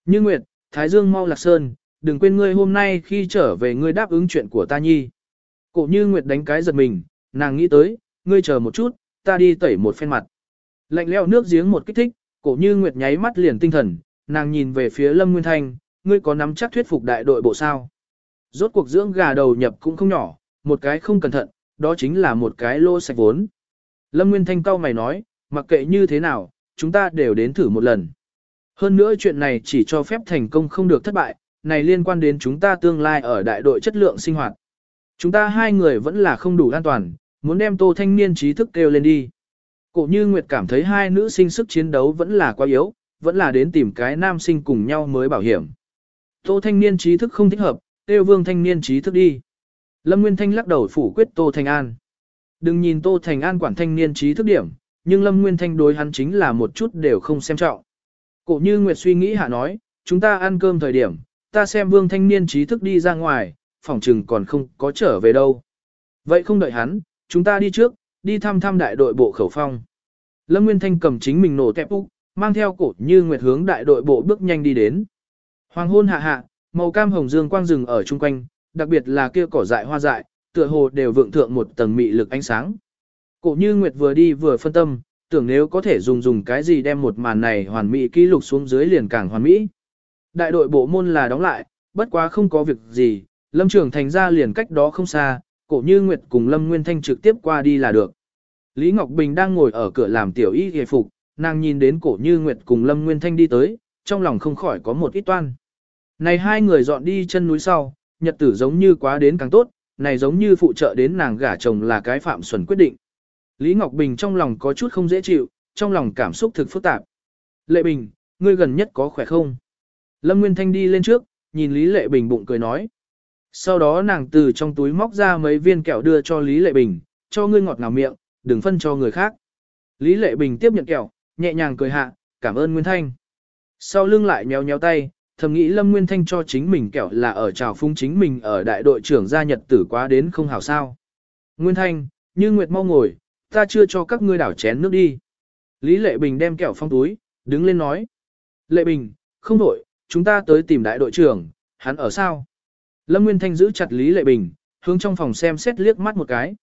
[SPEAKER 1] Như Nguyệt, Thái Dương mau lạc sơn, đừng quên ngươi hôm nay khi trở về ngươi đáp ứng chuyện của ta nhi. Cổ như Nguyệt đánh cái giật mình, nàng nghĩ tới, ngươi chờ một chút, ta đi tẩy một phen mặt. Lạnh leo nước giếng một kích thích, cổ như Nguyệt nháy mắt liền tinh thần, nàng nhìn về phía Lâm Nguyên Thanh, ngươi có nắm chắc thuyết phục đại đội bộ sao. Rốt cuộc dưỡng gà đầu nhập cũng không nhỏ, một cái không cẩn thận, đó chính là một cái lô sạch vốn. Lâm Nguyên Thanh cau mày nói, mặc kệ như thế nào, chúng ta đều đến thử một lần. Hơn nữa chuyện này chỉ cho phép thành công không được thất bại, này liên quan đến chúng ta tương lai ở đại đội chất lượng sinh hoạt. Chúng ta hai người vẫn là không đủ an toàn, muốn đem tô thanh niên trí thức kêu lên đi. Cổ như Nguyệt cảm thấy hai nữ sinh sức chiến đấu vẫn là quá yếu, vẫn là đến tìm cái nam sinh cùng nhau mới bảo hiểm. Tô thanh niên trí thức không thích hợp, kêu vương thanh niên trí thức đi. Lâm Nguyên Thanh lắc đầu phủ quyết Tô Thanh An. Đừng nhìn Tô Thành An quản thanh niên trí thức điểm, nhưng Lâm Nguyên Thanh đối hắn chính là một chút đều không xem trọng. Cổ như Nguyệt suy nghĩ hạ nói, chúng ta ăn cơm thời điểm, ta xem vương thanh niên trí thức đi ra ngoài, phỏng trừng còn không có trở về đâu. Vậy không đợi hắn, chúng ta đi trước, đi thăm thăm đại đội bộ khẩu phong. Lâm Nguyên Thanh cầm chính mình nổ tẹp úc, mang theo cổ như nguyệt hướng đại đội bộ bước nhanh đi đến. Hoàng hôn hạ hạ, màu cam hồng dương quang rừng ở chung quanh, đặc biệt là kia cỏ dại hoa dại, tựa hồ đều vượng thượng một tầng mị lực ánh sáng. Cổ như nguyệt vừa đi vừa phân tâm, tưởng nếu có thể dùng dùng cái gì đem một màn này hoàn mỹ ký lục xuống dưới liền càng hoàn mỹ. Đại đội bộ môn là đóng lại, bất quá không có việc gì, Lâm Trường Thành ra liền cách đó không xa, cổ như Nguyệt cùng Lâm Nguyên Thanh trực tiếp qua đi là được. Lý Ngọc Bình đang ngồi ở cửa làm tiểu y hề phục, nàng nhìn đến cổ như Nguyệt cùng Lâm Nguyên Thanh đi tới, trong lòng không khỏi có một ít toan. Này hai người dọn đi chân núi sau, nhật tử giống như quá đến càng tốt, này giống như phụ trợ đến nàng gả chồng là cái phạm xuẩn quyết định. Lý Ngọc Bình trong lòng có chút không dễ chịu, trong lòng cảm xúc thực phức tạp. Lệ Bình, ngươi gần nhất có khỏe không? Lâm Nguyên Thanh đi lên trước, nhìn Lý Lệ Bình bụng cười nói. Sau đó nàng từ trong túi móc ra mấy viên kẹo đưa cho Lý Lệ Bình, cho ngươi ngọt ngào miệng, đừng phân cho người khác. Lý Lệ Bình tiếp nhận kẹo, nhẹ nhàng cười hạ, cảm ơn Nguyên Thanh. Sau lưng lại nhéo nhéo tay, thầm nghĩ Lâm Nguyên Thanh cho chính mình kẹo là ở trào phung chính mình ở đại đội trưởng gia nhật tử quá đến không hảo sao. Nguyên Thanh, như Nguyệt mau ngồi, ta chưa cho các ngươi đảo chén nước đi. Lý Lệ Bình đem kẹo phong túi, đứng lên nói. Lệ Bình, không đổi, chúng ta tới tìm đại đội trưởng, hắn ở sao? Lâm Nguyên Thanh giữ chặt Lý Lệ Bình, hướng trong phòng xem xét liếc mắt một cái.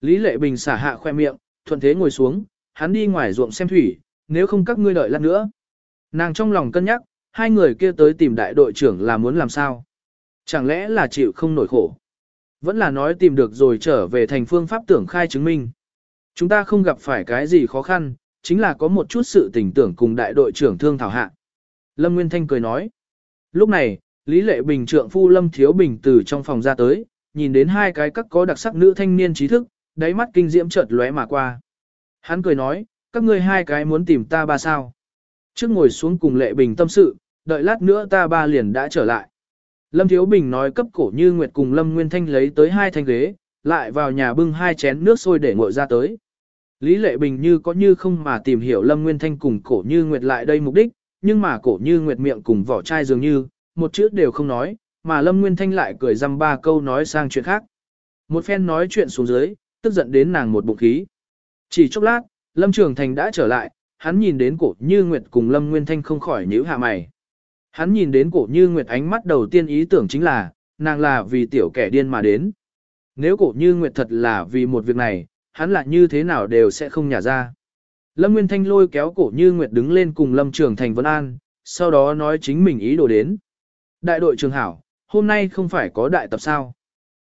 [SPEAKER 1] Lý Lệ Bình xả hạ khoe miệng, thuận thế ngồi xuống, hắn đi ngoài ruộng xem thủy, nếu không các ngươi đợi lát nữa. Nàng trong lòng cân nhắc, hai người kia tới tìm đại đội trưởng là muốn làm sao? Chẳng lẽ là chịu không nổi khổ? Vẫn là nói tìm được rồi trở về thành phương pháp tưởng khai chứng minh. Chúng ta không gặp phải cái gì khó khăn, chính là có một chút sự tình tưởng cùng đại đội trưởng thương thảo hạ. Lâm Nguyên Thanh cười nói. Lúc này, Lý Lệ Bình trượng phu Lâm Thiếu Bình từ trong phòng ra tới, nhìn đến hai cái các có đặc sắc nữ thanh niên trí thức, đáy mắt kinh diễm chợt lóe mà qua. Hắn cười nói, các ngươi hai cái muốn tìm ta ba sao. Trước ngồi xuống cùng Lệ Bình tâm sự, đợi lát nữa ta ba liền đã trở lại. Lâm Thiếu Bình nói cấp cổ như Nguyệt cùng Lâm Nguyên Thanh lấy tới hai thanh ghế, lại vào nhà bưng hai chén nước sôi để ngồi ra tới. Lý Lệ Bình như có như không mà tìm hiểu Lâm Nguyên Thanh cùng cổ như Nguyệt lại đây mục đích, nhưng mà cổ như Nguyệt miệng cùng vỏ chai dường như, một chữ đều không nói, mà Lâm Nguyên Thanh lại cười răm ba câu nói sang chuyện khác. Một phen nói chuyện xuống dưới, tức giận đến nàng một bụng khí. Chỉ chốc lát, Lâm Trường Thành đã trở lại, hắn nhìn đến cổ như Nguyệt cùng Lâm Nguyên Thanh không khỏi nhíu hạ mày. Hắn nhìn đến cổ như Nguyệt ánh mắt đầu tiên ý tưởng chính là, nàng là vì tiểu kẻ điên mà đến. Nếu cổ như Nguyệt thật là vì một việc này, hắn là như thế nào đều sẽ không nhả ra. Lâm Nguyên Thanh lôi kéo cổ như Nguyệt đứng lên cùng Lâm Trường Thành Vân An, sau đó nói chính mình ý đồ đến. Đại đội trường hảo, hôm nay không phải có đại tập sao.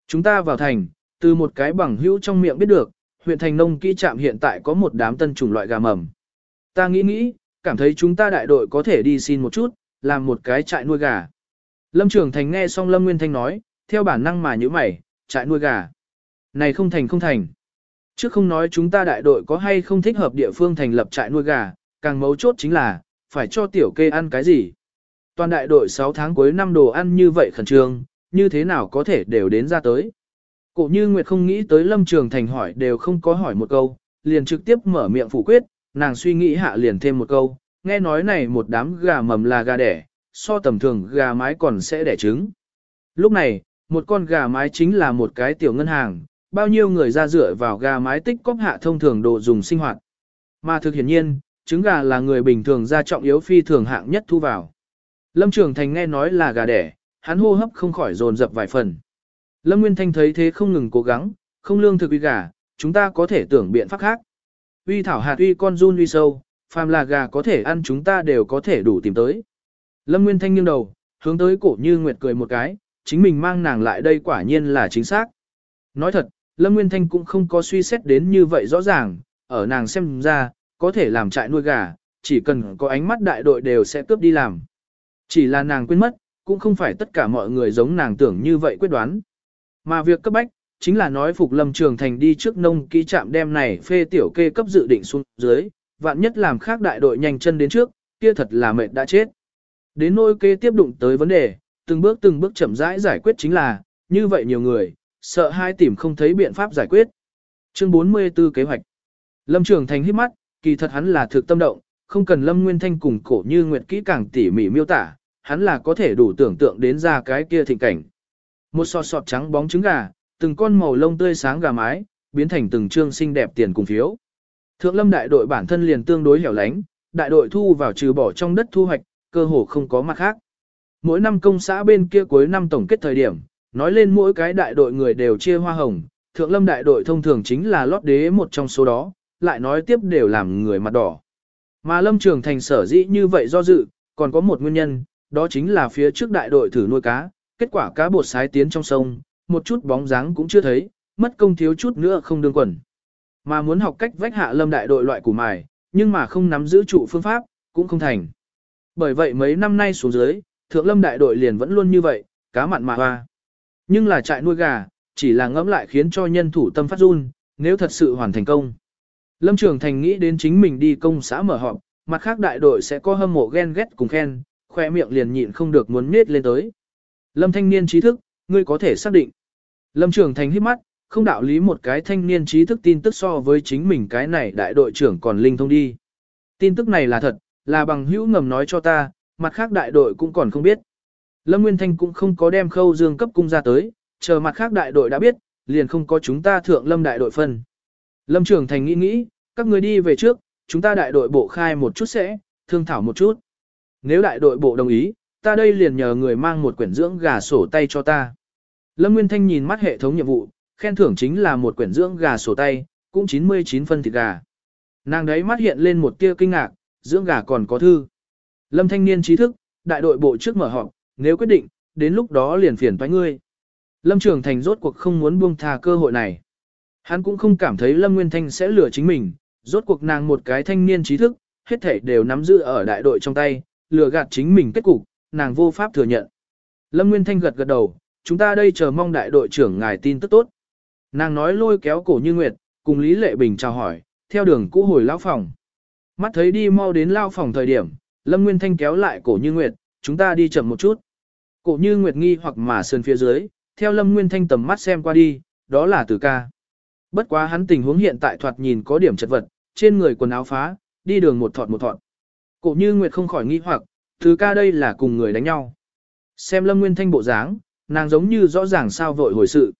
[SPEAKER 1] Chúng ta vào thành, từ một cái bằng hữu trong miệng biết được, huyện thành nông kỹ trạm hiện tại có một đám tân chủng loại gà mầm. Ta nghĩ nghĩ, cảm thấy chúng ta đại đội có thể đi xin một chút, làm một cái trại nuôi gà. Lâm Trường Thành nghe xong Lâm Nguyên Thanh nói, theo bản năng mà như mày, trại nuôi gà. Này không thành không thành. Trước không nói chúng ta đại đội có hay không thích hợp địa phương thành lập trại nuôi gà, càng mấu chốt chính là, phải cho tiểu kê ăn cái gì. Toàn đại đội 6 tháng cuối năm đồ ăn như vậy khẩn trương, như thế nào có thể đều đến ra tới. Cổ như Nguyệt không nghĩ tới Lâm Trường Thành hỏi đều không có hỏi một câu, liền trực tiếp mở miệng phủ quyết, nàng suy nghĩ hạ liền thêm một câu, nghe nói này một đám gà mầm là gà đẻ, so tầm thường gà mái còn sẽ đẻ trứng. Lúc này, một con gà mái chính là một cái tiểu ngân hàng, bao nhiêu người ra dựa vào gà mái tích cóp hạ thông thường đồ dùng sinh hoạt. Mà thực hiển nhiên, trứng gà là người bình thường ra trọng yếu phi thường hạng nhất thu vào. Lâm Trường Thành nghe nói là gà đẻ, hắn hô hấp không khỏi dồn dập vài phần. Lâm Nguyên Thanh thấy thế không ngừng cố gắng, không lương thực uy gà, chúng ta có thể tưởng biện pháp khác. Uy thảo hạt uy con run uy sâu, phàm là gà có thể ăn chúng ta đều có thể đủ tìm tới. Lâm Nguyên Thanh nghiêng đầu, hướng tới cổ như Nguyệt cười một cái, chính mình mang nàng lại đây quả nhiên là chính xác. Nói thật, Lâm Nguyên Thanh cũng không có suy xét đến như vậy rõ ràng, ở nàng xem ra, có thể làm trại nuôi gà, chỉ cần có ánh mắt đại đội đều sẽ cướp đi làm. Chỉ là nàng quên mất, cũng không phải tất cả mọi người giống nàng tưởng như vậy quyết đoán. Mà việc cấp bách, chính là nói phục Lâm Trường Thành đi trước nông ký trạm đem này phê tiểu kê cấp dự định xuống dưới, vạn nhất làm khác đại đội nhanh chân đến trước, kia thật là mệt đã chết. Đến nôi kê tiếp đụng tới vấn đề, từng bước từng bước chậm rãi giải quyết chính là, như vậy nhiều người, sợ hai tìm không thấy biện pháp giải quyết. Chương 44 kế hoạch. Lâm Trường Thành hít mắt, kỳ thật hắn là thực tâm động, không cần Lâm Nguyên Thanh cùng cổ như Nguyệt kỹ càng tỉ mỉ miêu tả, hắn là có thể đủ tưởng tượng đến ra cái kia thịnh cảnh. Một sọt sọt trắng bóng trứng gà, từng con màu lông tươi sáng gà mái, biến thành từng trương xinh đẹp tiền cùng phiếu. Thượng lâm đại đội bản thân liền tương đối hẻo lánh, đại đội thu vào trừ bỏ trong đất thu hoạch, cơ hồ không có mặt khác. Mỗi năm công xã bên kia cuối năm tổng kết thời điểm, nói lên mỗi cái đại đội người đều chia hoa hồng, thượng lâm đại đội thông thường chính là lót đế một trong số đó, lại nói tiếp đều làm người mặt đỏ. Mà lâm trường thành sở dĩ như vậy do dự, còn có một nguyên nhân, đó chính là phía trước đại đội thử nuôi cá, kết quả cá bột sái tiến trong sông, một chút bóng dáng cũng chưa thấy, mất công thiếu chút nữa không đương quần. Mà muốn học cách vách hạ lâm đại đội loại củ mài, nhưng mà không nắm giữ trụ phương pháp, cũng không thành. Bởi vậy mấy năm nay xuống dưới, thượng lâm đại đội liền vẫn luôn như vậy, cá mặn mà hoa. Nhưng là trại nuôi gà, chỉ là ngẫm lại khiến cho nhân thủ tâm phát run, nếu thật sự hoàn thành công. Lâm Trường Thành nghĩ đến chính mình đi công xã mở họp, mặt khác đại đội sẽ có hâm mộ ghen ghét cùng khen, khoe miệng liền nhịn không được muốn nết lên tới. Lâm thanh niên trí thức, ngươi có thể xác định. Lâm Trường Thành hít mắt, không đạo lý một cái thanh niên trí thức tin tức so với chính mình cái này đại đội trưởng còn linh thông đi. Tin tức này là thật, là bằng hữu ngầm nói cho ta, mặt khác đại đội cũng còn không biết. Lâm Nguyên Thanh cũng không có đem khâu dương cấp cung ra tới, chờ mặt khác đại đội đã biết, liền không có chúng ta thượng lâm đại đội phân. Lâm Trường Thành nghĩ nghĩ, các người đi về trước, chúng ta đại đội bộ khai một chút sẽ, thương thảo một chút. Nếu đại đội bộ đồng ý, ta đây liền nhờ người mang một quyển dưỡng gà sổ tay cho ta. Lâm Nguyên Thanh nhìn mắt hệ thống nhiệm vụ, khen thưởng chính là một quyển dưỡng gà sổ tay, cũng 99 phân thịt gà. Nàng đấy mắt hiện lên một tia kinh ngạc, dưỡng gà còn có thư. Lâm Thanh Niên trí thức, đại đội bộ trước mở họp, nếu quyết định, đến lúc đó liền phiền toái ngươi. Lâm Trường Thành rốt cuộc không muốn buông tha cơ hội này. Hắn cũng không cảm thấy Lâm Nguyên Thanh sẽ lừa chính mình, rốt cuộc nàng một cái thanh niên trí thức, hết thảy đều nắm giữ ở đại đội trong tay, lừa gạt chính mình kết cục, nàng vô pháp thừa nhận. Lâm Nguyên Thanh gật gật đầu, chúng ta đây chờ mong đại đội trưởng ngài tin tức tốt. Nàng nói lôi kéo cổ như nguyệt, cùng Lý Lệ Bình chào hỏi, theo đường cũ hồi lao phòng. Mắt thấy đi mau đến lao phòng thời điểm, Lâm Nguyên Thanh kéo lại cổ như nguyệt, chúng ta đi chậm một chút. Cổ như nguyệt nghi hoặc mà sơn phía dưới, theo Lâm Nguyên Thanh tầm mắt xem qua đi, đó là tử ca. Bất quá hắn tình huống hiện tại thoạt nhìn có điểm chật vật, trên người quần áo phá, đi đường một thọt một thọt. Cổ như nguyệt không khỏi nghi hoặc, tử ca đây là cùng người đánh nhau. Xem Lâm Nguyên Thanh bộ dáng, nàng giống như rõ ràng sao vội hồi sự.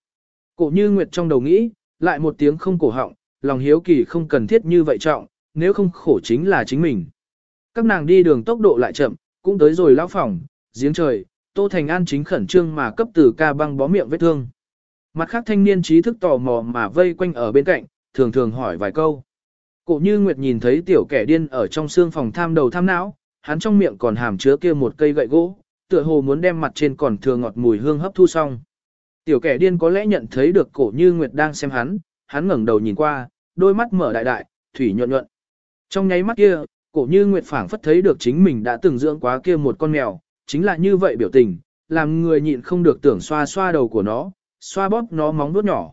[SPEAKER 1] Cổ như nguyệt trong đầu nghĩ, lại một tiếng không cổ họng, lòng hiếu kỳ không cần thiết như vậy trọng, nếu không khổ chính là chính mình. Các nàng đi đường tốc độ lại chậm, cũng tới rồi lão phòng, giếng trời, Tô Thành An chính khẩn trương mà cấp từ ca băng bó miệng vết thương. Mặt khác thanh niên trí thức tò mò mà vây quanh ở bên cạnh, thường thường hỏi vài câu. Cổ như Nguyệt nhìn thấy tiểu kẻ điên ở trong xương phòng tham đầu tham não, hắn trong miệng còn hàm chứa kia một cây gậy gỗ, tựa hồ muốn đem mặt trên còn thừa ngọt mùi hương hấp thu xong. Tiểu kẻ điên có lẽ nhận thấy được cổ như Nguyệt đang xem hắn, hắn ngẩng đầu nhìn qua, đôi mắt mở đại đại, thủy nhuận nhuận. Trong nháy mắt kia, cổ như Nguyệt phảng phất thấy được chính mình đã từng dưỡng quá kia một con mèo, chính là như vậy biểu tình, làm người nhịn không được tưởng xoa xoa đầu của nó, xoa bóp nó móng vuốt nhỏ.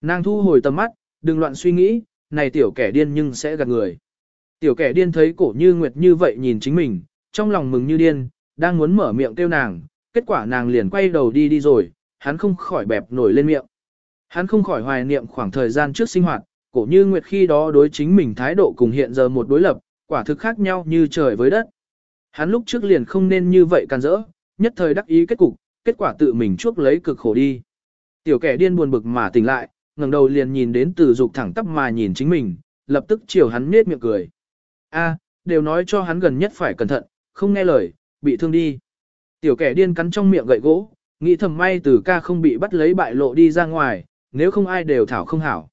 [SPEAKER 1] Nàng thu hồi tầm mắt, đừng loạn suy nghĩ, này tiểu kẻ điên nhưng sẽ gạt người. Tiểu kẻ điên thấy cổ như Nguyệt như vậy nhìn chính mình, trong lòng mừng như điên, đang muốn mở miệng kêu nàng, kết quả nàng liền quay đầu đi đi rồi, hắn không khỏi bẹp nổi lên miệng. Hắn không khỏi hoài niệm khoảng thời gian trước sinh hoạt, cổ như Nguyệt khi đó đối chính mình thái độ cùng hiện giờ một đối lập, quả thực khác nhau như trời với đất. Hắn lúc trước liền không nên như vậy can rỡ, nhất thời đắc ý kết cục, kết quả tự mình chuốc lấy cực khổ đi. Tiểu kẻ điên buồn bực mà tỉnh lại, ngẩng đầu liền nhìn đến từ dục thẳng tắp mà nhìn chính mình, lập tức chiều hắn nết miệng cười. A, đều nói cho hắn gần nhất phải cẩn thận, không nghe lời, bị thương đi. Tiểu kẻ điên cắn trong miệng gậy gỗ, nghĩ thầm may từ ca không bị bắt lấy bại lộ đi ra ngoài, nếu không ai đều thảo không hảo.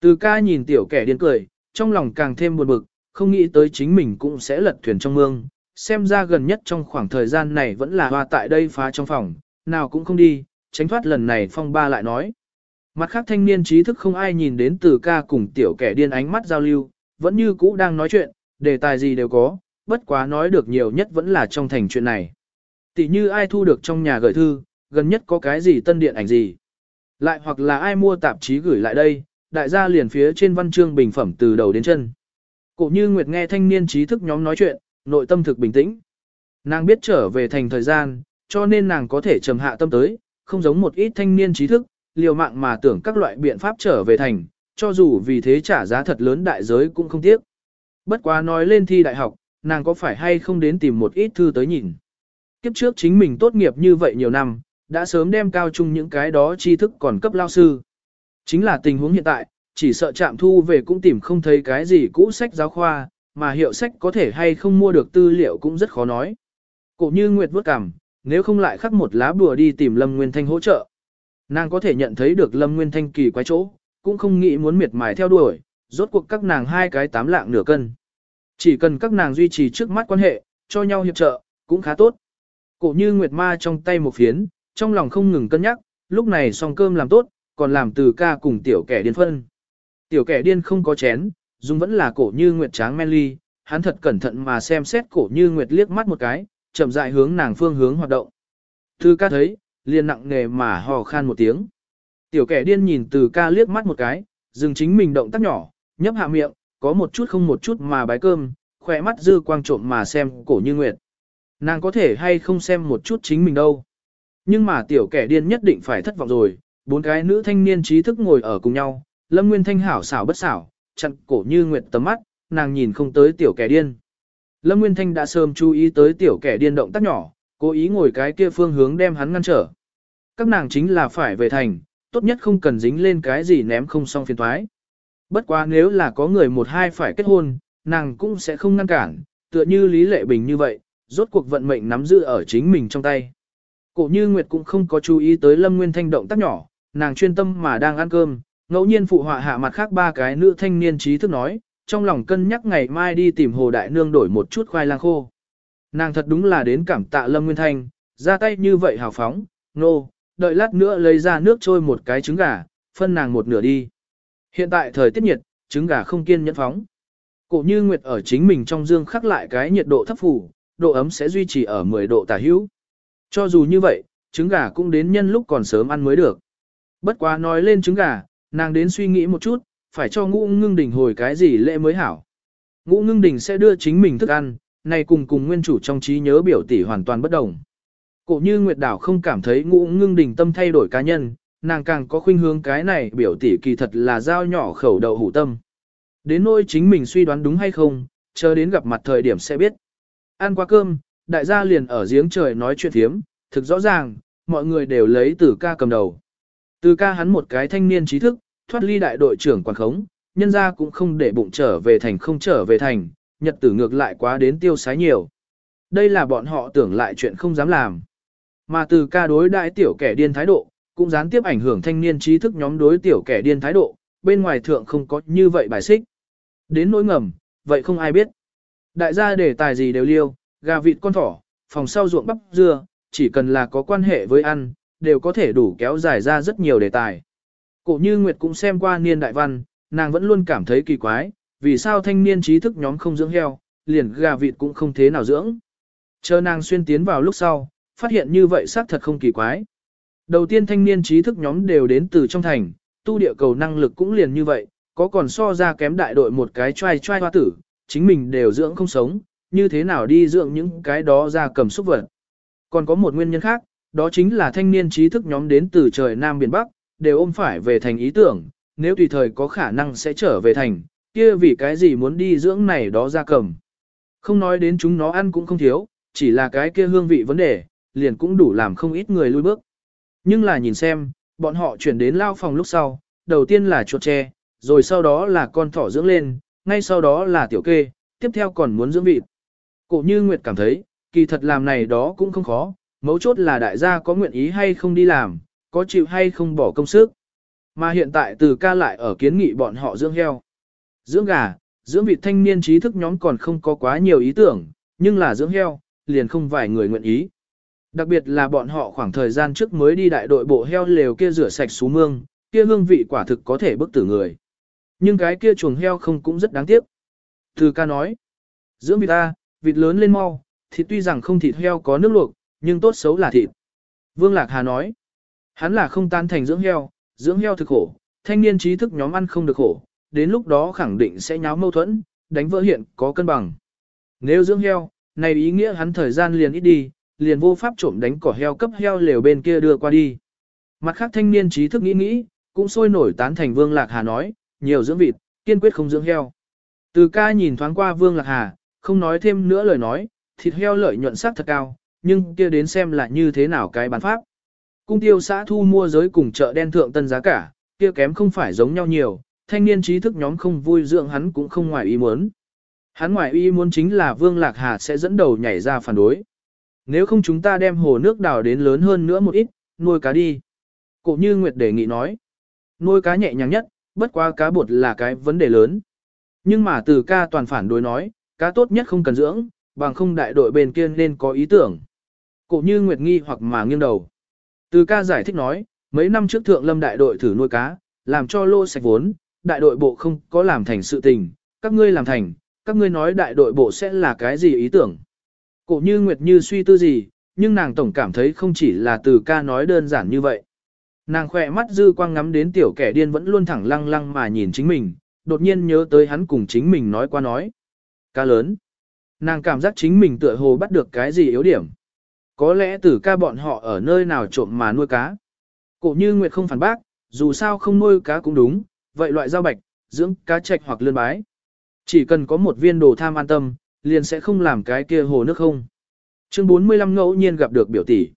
[SPEAKER 1] Từ ca nhìn tiểu kẻ điên cười, trong lòng càng thêm buồn bực, không nghĩ tới chính mình cũng sẽ lật thuyền trong mương. Xem ra gần nhất trong khoảng thời gian này vẫn là hoa tại đây phá trong phòng, nào cũng không đi, tránh thoát lần này phong ba lại nói. Mặt khác thanh niên trí thức không ai nhìn đến từ ca cùng tiểu kẻ điên ánh mắt giao lưu, vẫn như cũ đang nói chuyện, đề tài gì đều có, bất quá nói được nhiều nhất vẫn là trong thành chuyện này. Tỷ như ai thu được trong nhà gửi thư, gần nhất có cái gì tân điện ảnh gì. Lại hoặc là ai mua tạp chí gửi lại đây, đại gia liền phía trên văn chương bình phẩm từ đầu đến chân. Cổ như Nguyệt nghe thanh niên trí thức nhóm nói chuyện, nội tâm thực bình tĩnh. Nàng biết trở về thành thời gian, cho nên nàng có thể trầm hạ tâm tới, không giống một ít thanh niên trí thức, liều mạng mà tưởng các loại biện pháp trở về thành, cho dù vì thế trả giá thật lớn đại giới cũng không tiếc. Bất quá nói lên thi đại học, nàng có phải hay không đến tìm một ít thư tới nhìn. Kiếp trước chính mình tốt nghiệp như vậy nhiều năm, đã sớm đem cao chung những cái đó tri thức còn cấp lao sư. Chính là tình huống hiện tại, chỉ sợ chạm thu về cũng tìm không thấy cái gì cũ sách giáo khoa, mà hiệu sách có thể hay không mua được tư liệu cũng rất khó nói. Cổ như Nguyệt vứt cằm, nếu không lại khắc một lá bùa đi tìm Lâm Nguyên Thanh hỗ trợ. Nàng có thể nhận thấy được Lâm Nguyên Thanh kỳ quái chỗ, cũng không nghĩ muốn miệt mài theo đuổi, rốt cuộc các nàng hai cái tám lạng nửa cân. Chỉ cần các nàng duy trì trước mắt quan hệ, cho nhau hiệp trợ, cũng khá tốt. Cổ như Nguyệt Ma trong tay một phiến, trong lòng không ngừng cân nhắc, lúc này xong cơm làm tốt, còn làm từ ca cùng tiểu kẻ điên phân. Tiểu kẻ điên không có chén, dùng vẫn là cổ như Nguyệt tráng men ly, hắn thật cẩn thận mà xem xét cổ như Nguyệt liếc mắt một cái, chậm rãi hướng nàng phương hướng hoạt động. thư ca thấy, liền nặng nghề mà hò khan một tiếng. Tiểu kẻ điên nhìn từ ca liếc mắt một cái, dừng chính mình động tác nhỏ, nhấp hạ miệng, có một chút không một chút mà bái cơm, khỏe mắt dư quang trộm mà xem cổ như nguyệt. Nàng có thể hay không xem một chút chính mình đâu. Nhưng mà tiểu kẻ điên nhất định phải thất vọng rồi, bốn cái nữ thanh niên trí thức ngồi ở cùng nhau, lâm nguyên thanh hảo xảo bất xảo, chặn cổ như nguyệt tầm mắt, nàng nhìn không tới tiểu kẻ điên. Lâm Nguyên Thanh đã sớm chú ý tới tiểu kẻ điên động tác nhỏ, cố ý ngồi cái kia phương hướng đem hắn ngăn trở. Các nàng chính là phải về thành, tốt nhất không cần dính lên cái gì ném không xong phiền thoái. Bất quá nếu là có người một hai phải kết hôn, nàng cũng sẽ không ngăn cản, tựa như Lý Lệ Bình như vậy, rốt cuộc vận mệnh nắm giữ ở chính mình trong tay. Cổ như Nguyệt cũng không có chú ý tới Lâm Nguyên Thanh động tác nhỏ, nàng chuyên tâm mà đang ăn cơm, ngẫu nhiên phụ họa hạ mặt khác ba cái nữ thanh niên trí thức nói, trong lòng cân nhắc ngày mai đi tìm Hồ Đại Nương đổi một chút khoai lang khô. Nàng thật đúng là đến cảm tạ Lâm Nguyên Thanh, ra tay như vậy hào phóng, nô, no, đợi lát nữa lấy ra nước trôi một cái trứng gà, phân nàng một nửa đi. Hiện tại thời tiết nhiệt, trứng gà không kiên nhẫn phóng. Cổ như Nguyệt ở chính mình trong dương khắc lại cái nhiệt độ thấp phủ, độ ấm sẽ duy trì ở 10 độ tả hữu. Cho dù như vậy, trứng gà cũng đến nhân lúc còn sớm ăn mới được. Bất quá nói lên trứng gà, nàng đến suy nghĩ một chút, phải cho ngũ ngưng đình hồi cái gì lễ mới hảo. Ngũ ngưng đình sẽ đưa chính mình thức ăn, này cùng cùng nguyên chủ trong trí nhớ biểu tỷ hoàn toàn bất đồng. Cổ như Nguyệt Đảo không cảm thấy ngũ ngưng đình tâm thay đổi cá nhân, nàng càng có khuynh hướng cái này biểu tỷ kỳ thật là dao nhỏ khẩu đầu hủ tâm. Đến nỗi chính mình suy đoán đúng hay không, chờ đến gặp mặt thời điểm sẽ biết. Ăn qua cơm, đại gia liền ở giếng trời nói chuyện thiếm, thực rõ ràng, mọi người đều lấy từ ca cầm đầu. Từ ca hắn một cái thanh niên trí thức, thoát ly đại đội trưởng quản khống, nhân ra cũng không để bụng trở về thành không trở về thành, nhật tử ngược lại quá đến tiêu sái nhiều. Đây là bọn họ tưởng lại chuyện không dám làm. Mà từ ca đối đại tiểu kẻ điên thái độ, cũng gián tiếp ảnh hưởng thanh niên trí thức nhóm đối tiểu kẻ điên thái độ, bên ngoài thượng không có như vậy bài xích. Đến nỗi ngầm, vậy không ai biết. Đại gia đề tài gì đều liêu, gà vịt con thỏ, phòng sau ruộng bắp dưa, chỉ cần là có quan hệ với ăn, đều có thể đủ kéo dài ra rất nhiều đề tài. Cổ như Nguyệt cũng xem qua niên đại văn, nàng vẫn luôn cảm thấy kỳ quái, vì sao thanh niên trí thức nhóm không dưỡng heo, liền gà vịt cũng không thế nào dưỡng. Chờ nàng xuyên tiến vào lúc sau, phát hiện như vậy xác thật không kỳ quái. Đầu tiên thanh niên trí thức nhóm đều đến từ trong thành, tu địa cầu năng lực cũng liền như vậy, có còn so ra kém đại đội một cái trai trai hoa tử, chính mình đều dưỡng không sống, như thế nào đi dưỡng những cái đó ra cầm xúc vật. Còn có một nguyên nhân khác, đó chính là thanh niên trí thức nhóm đến từ trời Nam Biển Bắc, đều ôm phải về thành ý tưởng, nếu tùy thời có khả năng sẽ trở về thành, kia vì cái gì muốn đi dưỡng này đó ra cầm. Không nói đến chúng nó ăn cũng không thiếu, chỉ là cái kia hương vị vấn đề, liền cũng đủ làm không ít người lui bước. Nhưng là nhìn xem, bọn họ chuyển đến lao phòng lúc sau, đầu tiên là chuột tre, rồi sau đó là con thỏ dưỡng lên, ngay sau đó là tiểu kê, tiếp theo còn muốn dưỡng vịt. Cổ như Nguyệt cảm thấy, kỳ thật làm này đó cũng không khó, mấu chốt là đại gia có nguyện ý hay không đi làm, có chịu hay không bỏ công sức. Mà hiện tại từ ca lại ở kiến nghị bọn họ dưỡng heo. Dưỡng gà, dưỡng vịt thanh niên trí thức nhóm còn không có quá nhiều ý tưởng, nhưng là dưỡng heo, liền không vài người nguyện ý. Đặc biệt là bọn họ khoảng thời gian trước mới đi đại đội bộ heo lều kia rửa sạch xuống mương, kia hương vị quả thực có thể bức tử người. Nhưng cái kia chuồng heo không cũng rất đáng tiếc. Từ ca nói, dưỡng vịt ta, vịt lớn lên mau, thịt tuy rằng không thịt heo có nước luộc, nhưng tốt xấu là thịt. Vương Lạc Hà nói, hắn là không tan thành dưỡng heo, dưỡng heo thực khổ, thanh niên trí thức nhóm ăn không được khổ, đến lúc đó khẳng định sẽ nháo mâu thuẫn, đánh vỡ hiện có cân bằng. Nếu dưỡng heo, này ý nghĩa hắn thời gian liền ít đi, liền vô pháp trộm đánh cỏ heo cấp heo lều bên kia đưa qua đi. Mặt khác thanh niên trí thức nghĩ nghĩ, cũng sôi nổi tán thành Vương Lạc Hà nói, nhiều dưỡng vịt, kiên quyết không dưỡng heo. Từ ca nhìn thoáng qua Vương Lạc Hà, không nói thêm nữa lời nói, thịt heo lợi nhuận sắc thật cao, nhưng kia đến xem là như thế nào cái bán pháp. Cung tiêu xã thu mua giới cùng chợ đen thượng tân giá cả, kia kém không phải giống nhau nhiều, thanh niên trí thức nhóm không vui dưỡng hắn cũng không ngoài ý muốn. Hắn ngoài ý muốn chính là Vương Lạc Hà sẽ dẫn đầu nhảy ra phản đối. Nếu không chúng ta đem hồ nước đào đến lớn hơn nữa một ít, nuôi cá đi. Cổ như Nguyệt đề nghị nói. Nuôi cá nhẹ nhàng nhất, bất quá cá bột là cái vấn đề lớn. Nhưng mà từ ca toàn phản đối nói, cá tốt nhất không cần dưỡng, bằng không đại đội bên kia nên có ý tưởng. Cổ như Nguyệt nghi hoặc mà nghiêng đầu. Từ ca giải thích nói, mấy năm trước thượng lâm đại đội thử nuôi cá, làm cho lô sạch vốn, đại đội bộ không có làm thành sự tình, các ngươi làm thành, các ngươi nói đại đội bộ sẽ là cái gì ý tưởng. Cổ như Nguyệt như suy tư gì, nhưng nàng tổng cảm thấy không chỉ là từ ca nói đơn giản như vậy. Nàng khỏe mắt dư quang ngắm đến tiểu kẻ điên vẫn luôn thẳng lăng lăng mà nhìn chính mình, đột nhiên nhớ tới hắn cùng chính mình nói qua nói. Ca lớn. Nàng cảm giác chính mình tựa hồ bắt được cái gì yếu điểm. Có lẽ tử ca bọn họ ở nơi nào trộm mà nuôi cá. Cổ như Nguyệt không phản bác, dù sao không nuôi cá cũng đúng, vậy loại rau bạch, dưỡng cá trạch hoặc lươn bái. Chỉ cần có một viên đồ tham an tâm, liền sẽ không làm cái kia hồ nước không. Chương 45 ngẫu nhiên gặp được biểu tỷ.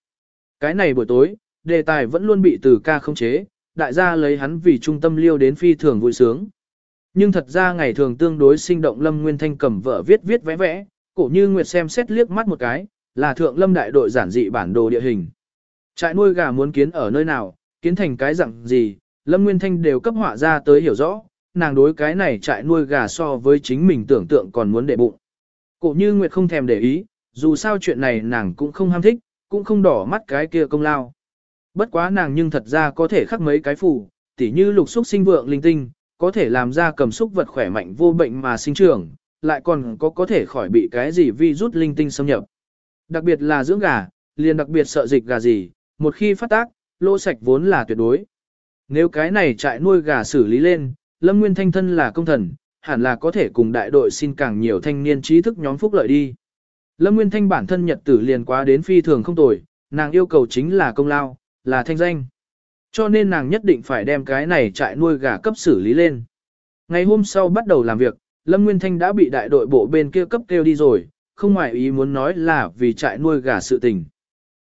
[SPEAKER 1] Cái này buổi tối, đề tài vẫn luôn bị từ ca không chế, đại gia lấy hắn vì trung tâm liêu đến phi thường vui sướng. Nhưng thật ra ngày thường tương đối sinh động Lâm Nguyên Thanh cầm vợ viết viết vẽ vẽ, cổ như Nguyệt xem xét liếc mắt một cái, là thượng lâm đại đội giản dị bản đồ địa hình. Trại nuôi gà muốn kiến ở nơi nào, kiến thành cái dạng gì, Lâm Nguyên Thanh đều cấp họa ra tới hiểu rõ, nàng đối cái này trại nuôi gà so với chính mình tưởng tượng còn muốn để bụng. Cổ như Nguyệt không thèm để ý, dù sao chuyện này nàng cũng không ham thích, cũng không đỏ mắt cái kia công lao. Bất quá nàng nhưng thật ra có thể khắc mấy cái phủ, tỉ như lục xúc sinh vượng linh tinh, có thể làm ra cầm xúc vật khỏe mạnh vô bệnh mà sinh trưởng, lại còn có có thể khỏi bị cái gì vi rút linh tinh xâm nhập. Đặc biệt là dưỡng gà, liền đặc biệt sợ dịch gà gì, một khi phát tác, lỗ sạch vốn là tuyệt đối. Nếu cái này trại nuôi gà xử lý lên, Lâm Nguyên Thanh thân là công thần, hẳn là có thể cùng đại đội xin càng nhiều thanh niên trí thức nhóm phúc lợi đi. Lâm Nguyên Thanh bản thân nhật tử liền quá đến phi thường không tồi, nàng yêu cầu chính là công lao, là thanh danh. Cho nên nàng nhất định phải đem cái này trại nuôi gà cấp xử lý lên. Ngày hôm sau bắt đầu làm việc, Lâm Nguyên Thanh đã bị đại đội bộ bên kia cấp kêu đi rồi, không ngoài ý muốn nói là vì trại nuôi gà sự tình.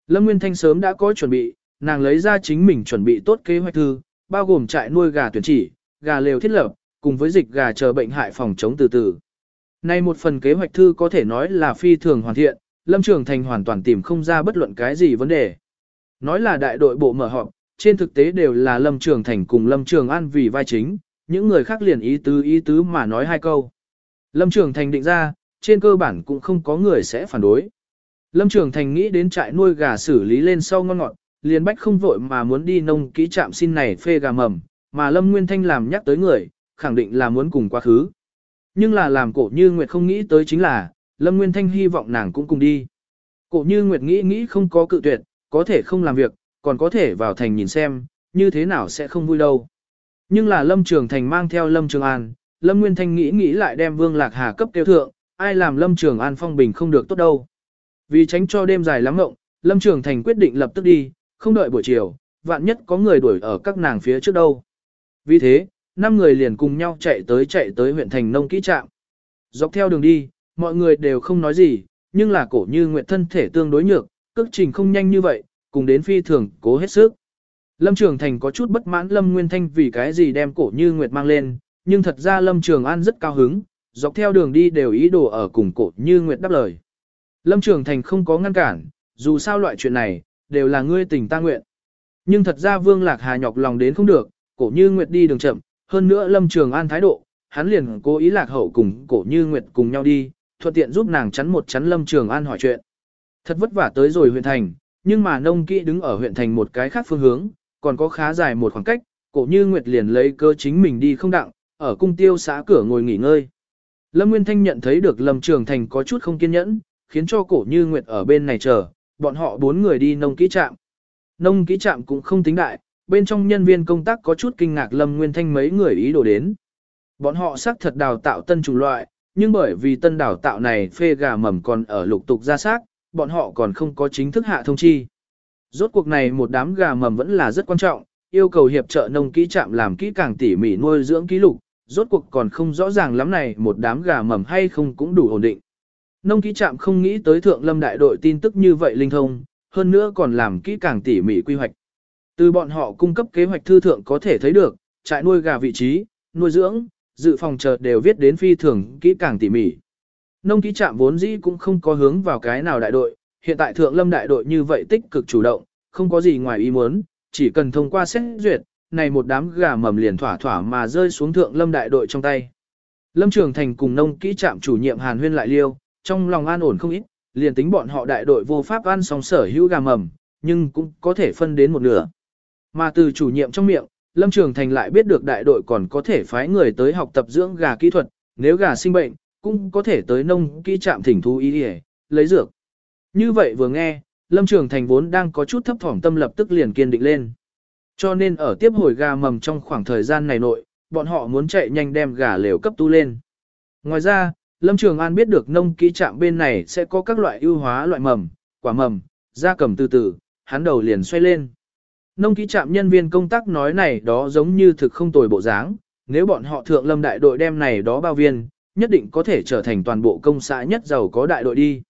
[SPEAKER 1] Lâm Nguyên Thanh sớm đã có chuẩn bị, nàng lấy ra chính mình chuẩn bị tốt kế hoạch thư, bao gồm trại nuôi gà tuyển chỉ, gà lều thiết lập, cùng với dịch gà chờ bệnh hại phòng chống từ từ. Nay một phần kế hoạch thư có thể nói là phi thường hoàn thiện, Lâm Trường Thành hoàn toàn tìm không ra bất luận cái gì vấn đề. Nói là đại đội bộ mở họp, trên thực tế đều là Lâm Trường Thành cùng Lâm Trường An vì vai chính, những người khác liền ý tứ ý tứ mà nói hai câu. Lâm Trường Thành định ra, trên cơ bản cũng không có người sẽ phản đối. Lâm Trường Thành nghĩ đến trại nuôi gà xử lý lên sau ngon ngọt, liền bách không vội mà muốn đi nông kỹ trạm xin này phê gà mầm, mà Lâm Nguyên Thanh làm nhắc tới người, khẳng định là muốn cùng quá khứ. Nhưng là làm cổ như Nguyệt không nghĩ tới chính là, Lâm Nguyên Thanh hy vọng nàng cũng cùng đi. Cổ như Nguyệt nghĩ nghĩ không có cự tuyệt, có thể không làm việc, còn có thể vào thành nhìn xem, như thế nào sẽ không vui đâu. Nhưng là Lâm Trường Thành mang theo Lâm Trường An, Lâm Nguyên Thanh nghĩ nghĩ lại đem Vương Lạc Hà cấp tiêu thượng, ai làm Lâm Trường An phong bình không được tốt đâu. Vì tránh cho đêm dài lắm ngộng, Lâm Trường Thành quyết định lập tức đi, không đợi buổi chiều, vạn nhất có người đuổi ở các nàng phía trước đâu. Vì thế, năm người liền cùng nhau chạy tới chạy tới huyện thành nông kỹ trạm. Dọc theo đường đi, mọi người đều không nói gì, nhưng là cổ như nguyện thân thể tương đối nhược, cước trình không nhanh như vậy, cùng đến phi thường cố hết sức. Lâm Trường Thành có chút bất mãn Lâm Nguyên Thanh vì cái gì đem cổ như nguyệt mang lên, nhưng thật ra Lâm Trường An rất cao hứng, dọc theo đường đi đều ý đồ ở cùng cổ như nguyệt đáp lời. Lâm Trường Thành không có ngăn cản, dù sao loại chuyện này, đều là ngươi tình ta nguyện. Nhưng thật ra Vương Lạc Hà nhọc lòng đến không được, cổ như nguyệt đi đường chậm, hơn nữa Lâm Trường An thái độ, hắn liền cố ý lạc hậu cùng cổ như nguyệt cùng nhau đi, thuận tiện giúp nàng chắn một chắn Lâm Trường An hỏi chuyện. Thật vất vả tới rồi huyện thành, nhưng mà nông kỹ đứng ở huyện thành một cái khác phương hướng, còn có khá dài một khoảng cách, cổ như Nguyệt liền lấy cơ chính mình đi không đặng, ở cung tiêu xã cửa ngồi nghỉ ngơi. Lâm Nguyên Thanh nhận thấy được Lâm Trường Thành có chút không kiên nhẫn, khiến cho cổ như Nguyệt ở bên này chờ, bọn họ bốn người đi nông kỹ trạm. Nông kỹ trạm cũng không tính đại, bên trong nhân viên công tác có chút kinh ngạc Lâm Nguyên Thanh mấy người ý đồ đến. Bọn họ xác thật đào tạo tân chủng loại, nhưng bởi vì tân đào tạo này phê gà mầm còn ở lục tục ra xác, bọn họ còn không có chính thức hạ thông chi. Rốt cuộc này một đám gà mầm vẫn là rất quan trọng, yêu cầu hiệp trợ nông kỹ trạm làm kỹ càng tỉ mỉ nuôi dưỡng ký lục, rốt cuộc còn không rõ ràng lắm này một đám gà mầm hay không cũng đủ ổn định. Nông ký trạm không nghĩ tới thượng lâm đại đội tin tức như vậy linh thông, hơn nữa còn làm kỹ càng tỉ mỉ quy hoạch. Từ bọn họ cung cấp kế hoạch thư thượng có thể thấy được, trại nuôi gà vị trí, nuôi dưỡng, dự phòng chờ đều viết đến phi thường kỹ càng tỉ mỉ. Nông ký trạm vốn dĩ cũng không có hướng vào cái nào đại đội, hiện tại thượng lâm đại đội như vậy tích cực chủ động, không có gì ngoài ý muốn, chỉ cần thông qua xét duyệt, này một đám gà mầm liền thỏa thỏa mà rơi xuống thượng lâm đại đội trong tay. Lâm Trường Thành cùng nông kỹ trạm chủ nhiệm Hàn Huyên lại liêu, trong lòng an ổn không ít, liền tính bọn họ đại đội vô pháp ăn xong sở hữu gà mầm, nhưng cũng có thể phân đến một nửa. Mà từ chủ nhiệm trong miệng, Lâm Trường Thành lại biết được đại đội còn có thể phái người tới học tập dưỡng gà kỹ thuật, nếu gà sinh bệnh, cũng có thể tới nông kỹ trạm thỉnh thú ý để lấy dược. Như vậy vừa nghe, Lâm Trường Thành vốn đang có chút thấp thỏm tâm lập tức liền kiên định lên. Cho nên ở tiếp hồi gà mầm trong khoảng thời gian này nội, bọn họ muốn chạy nhanh đem gà lều cấp tu lên. Ngoài ra, Lâm Trường An biết được nông ký trạm bên này sẽ có các loại ưu hóa loại mầm, quả mầm, da cầm từ từ, hắn đầu liền xoay lên. Nông ký trạm nhân viên công tác nói này đó giống như thực không tồi bộ dáng, nếu bọn họ thượng lâm đại đội đem này đó bao viên, nhất định có thể trở thành toàn bộ công xã nhất giàu có đại đội đi.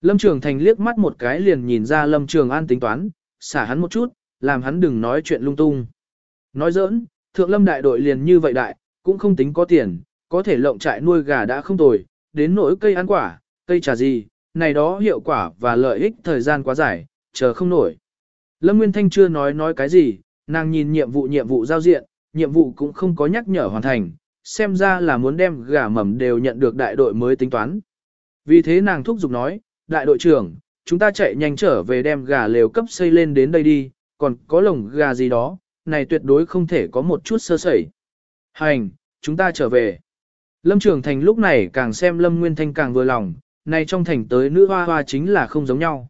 [SPEAKER 1] Lâm Trường Thành liếc mắt một cái liền nhìn ra Lâm Trường An tính toán, xả hắn một chút, làm hắn đừng nói chuyện lung tung. Nói giỡn, thượng lâm đại đội liền như vậy đại, cũng không tính có tiền, có thể lộng trại nuôi gà đã không tồi, đến nỗi cây ăn quả, cây trà gì, này đó hiệu quả và lợi ích thời gian quá dài, chờ không nổi. Lâm Nguyên Thanh chưa nói nói cái gì, nàng nhìn nhiệm vụ nhiệm vụ giao diện, nhiệm vụ cũng không có nhắc nhở hoàn thành, xem ra là muốn đem gà mầm đều nhận được đại đội mới tính toán. Vì thế nàng thúc giục nói, đại đội trưởng, chúng ta chạy nhanh trở về đem gà lều cấp xây lên đến đây đi, còn có lồng gà gì đó, này tuyệt đối không thể có một chút sơ sẩy. Hành, chúng ta trở về. Lâm Trường Thành lúc này càng xem Lâm Nguyên Thanh càng vừa lòng, này trong thành tới nữ hoa hoa chính là không giống nhau.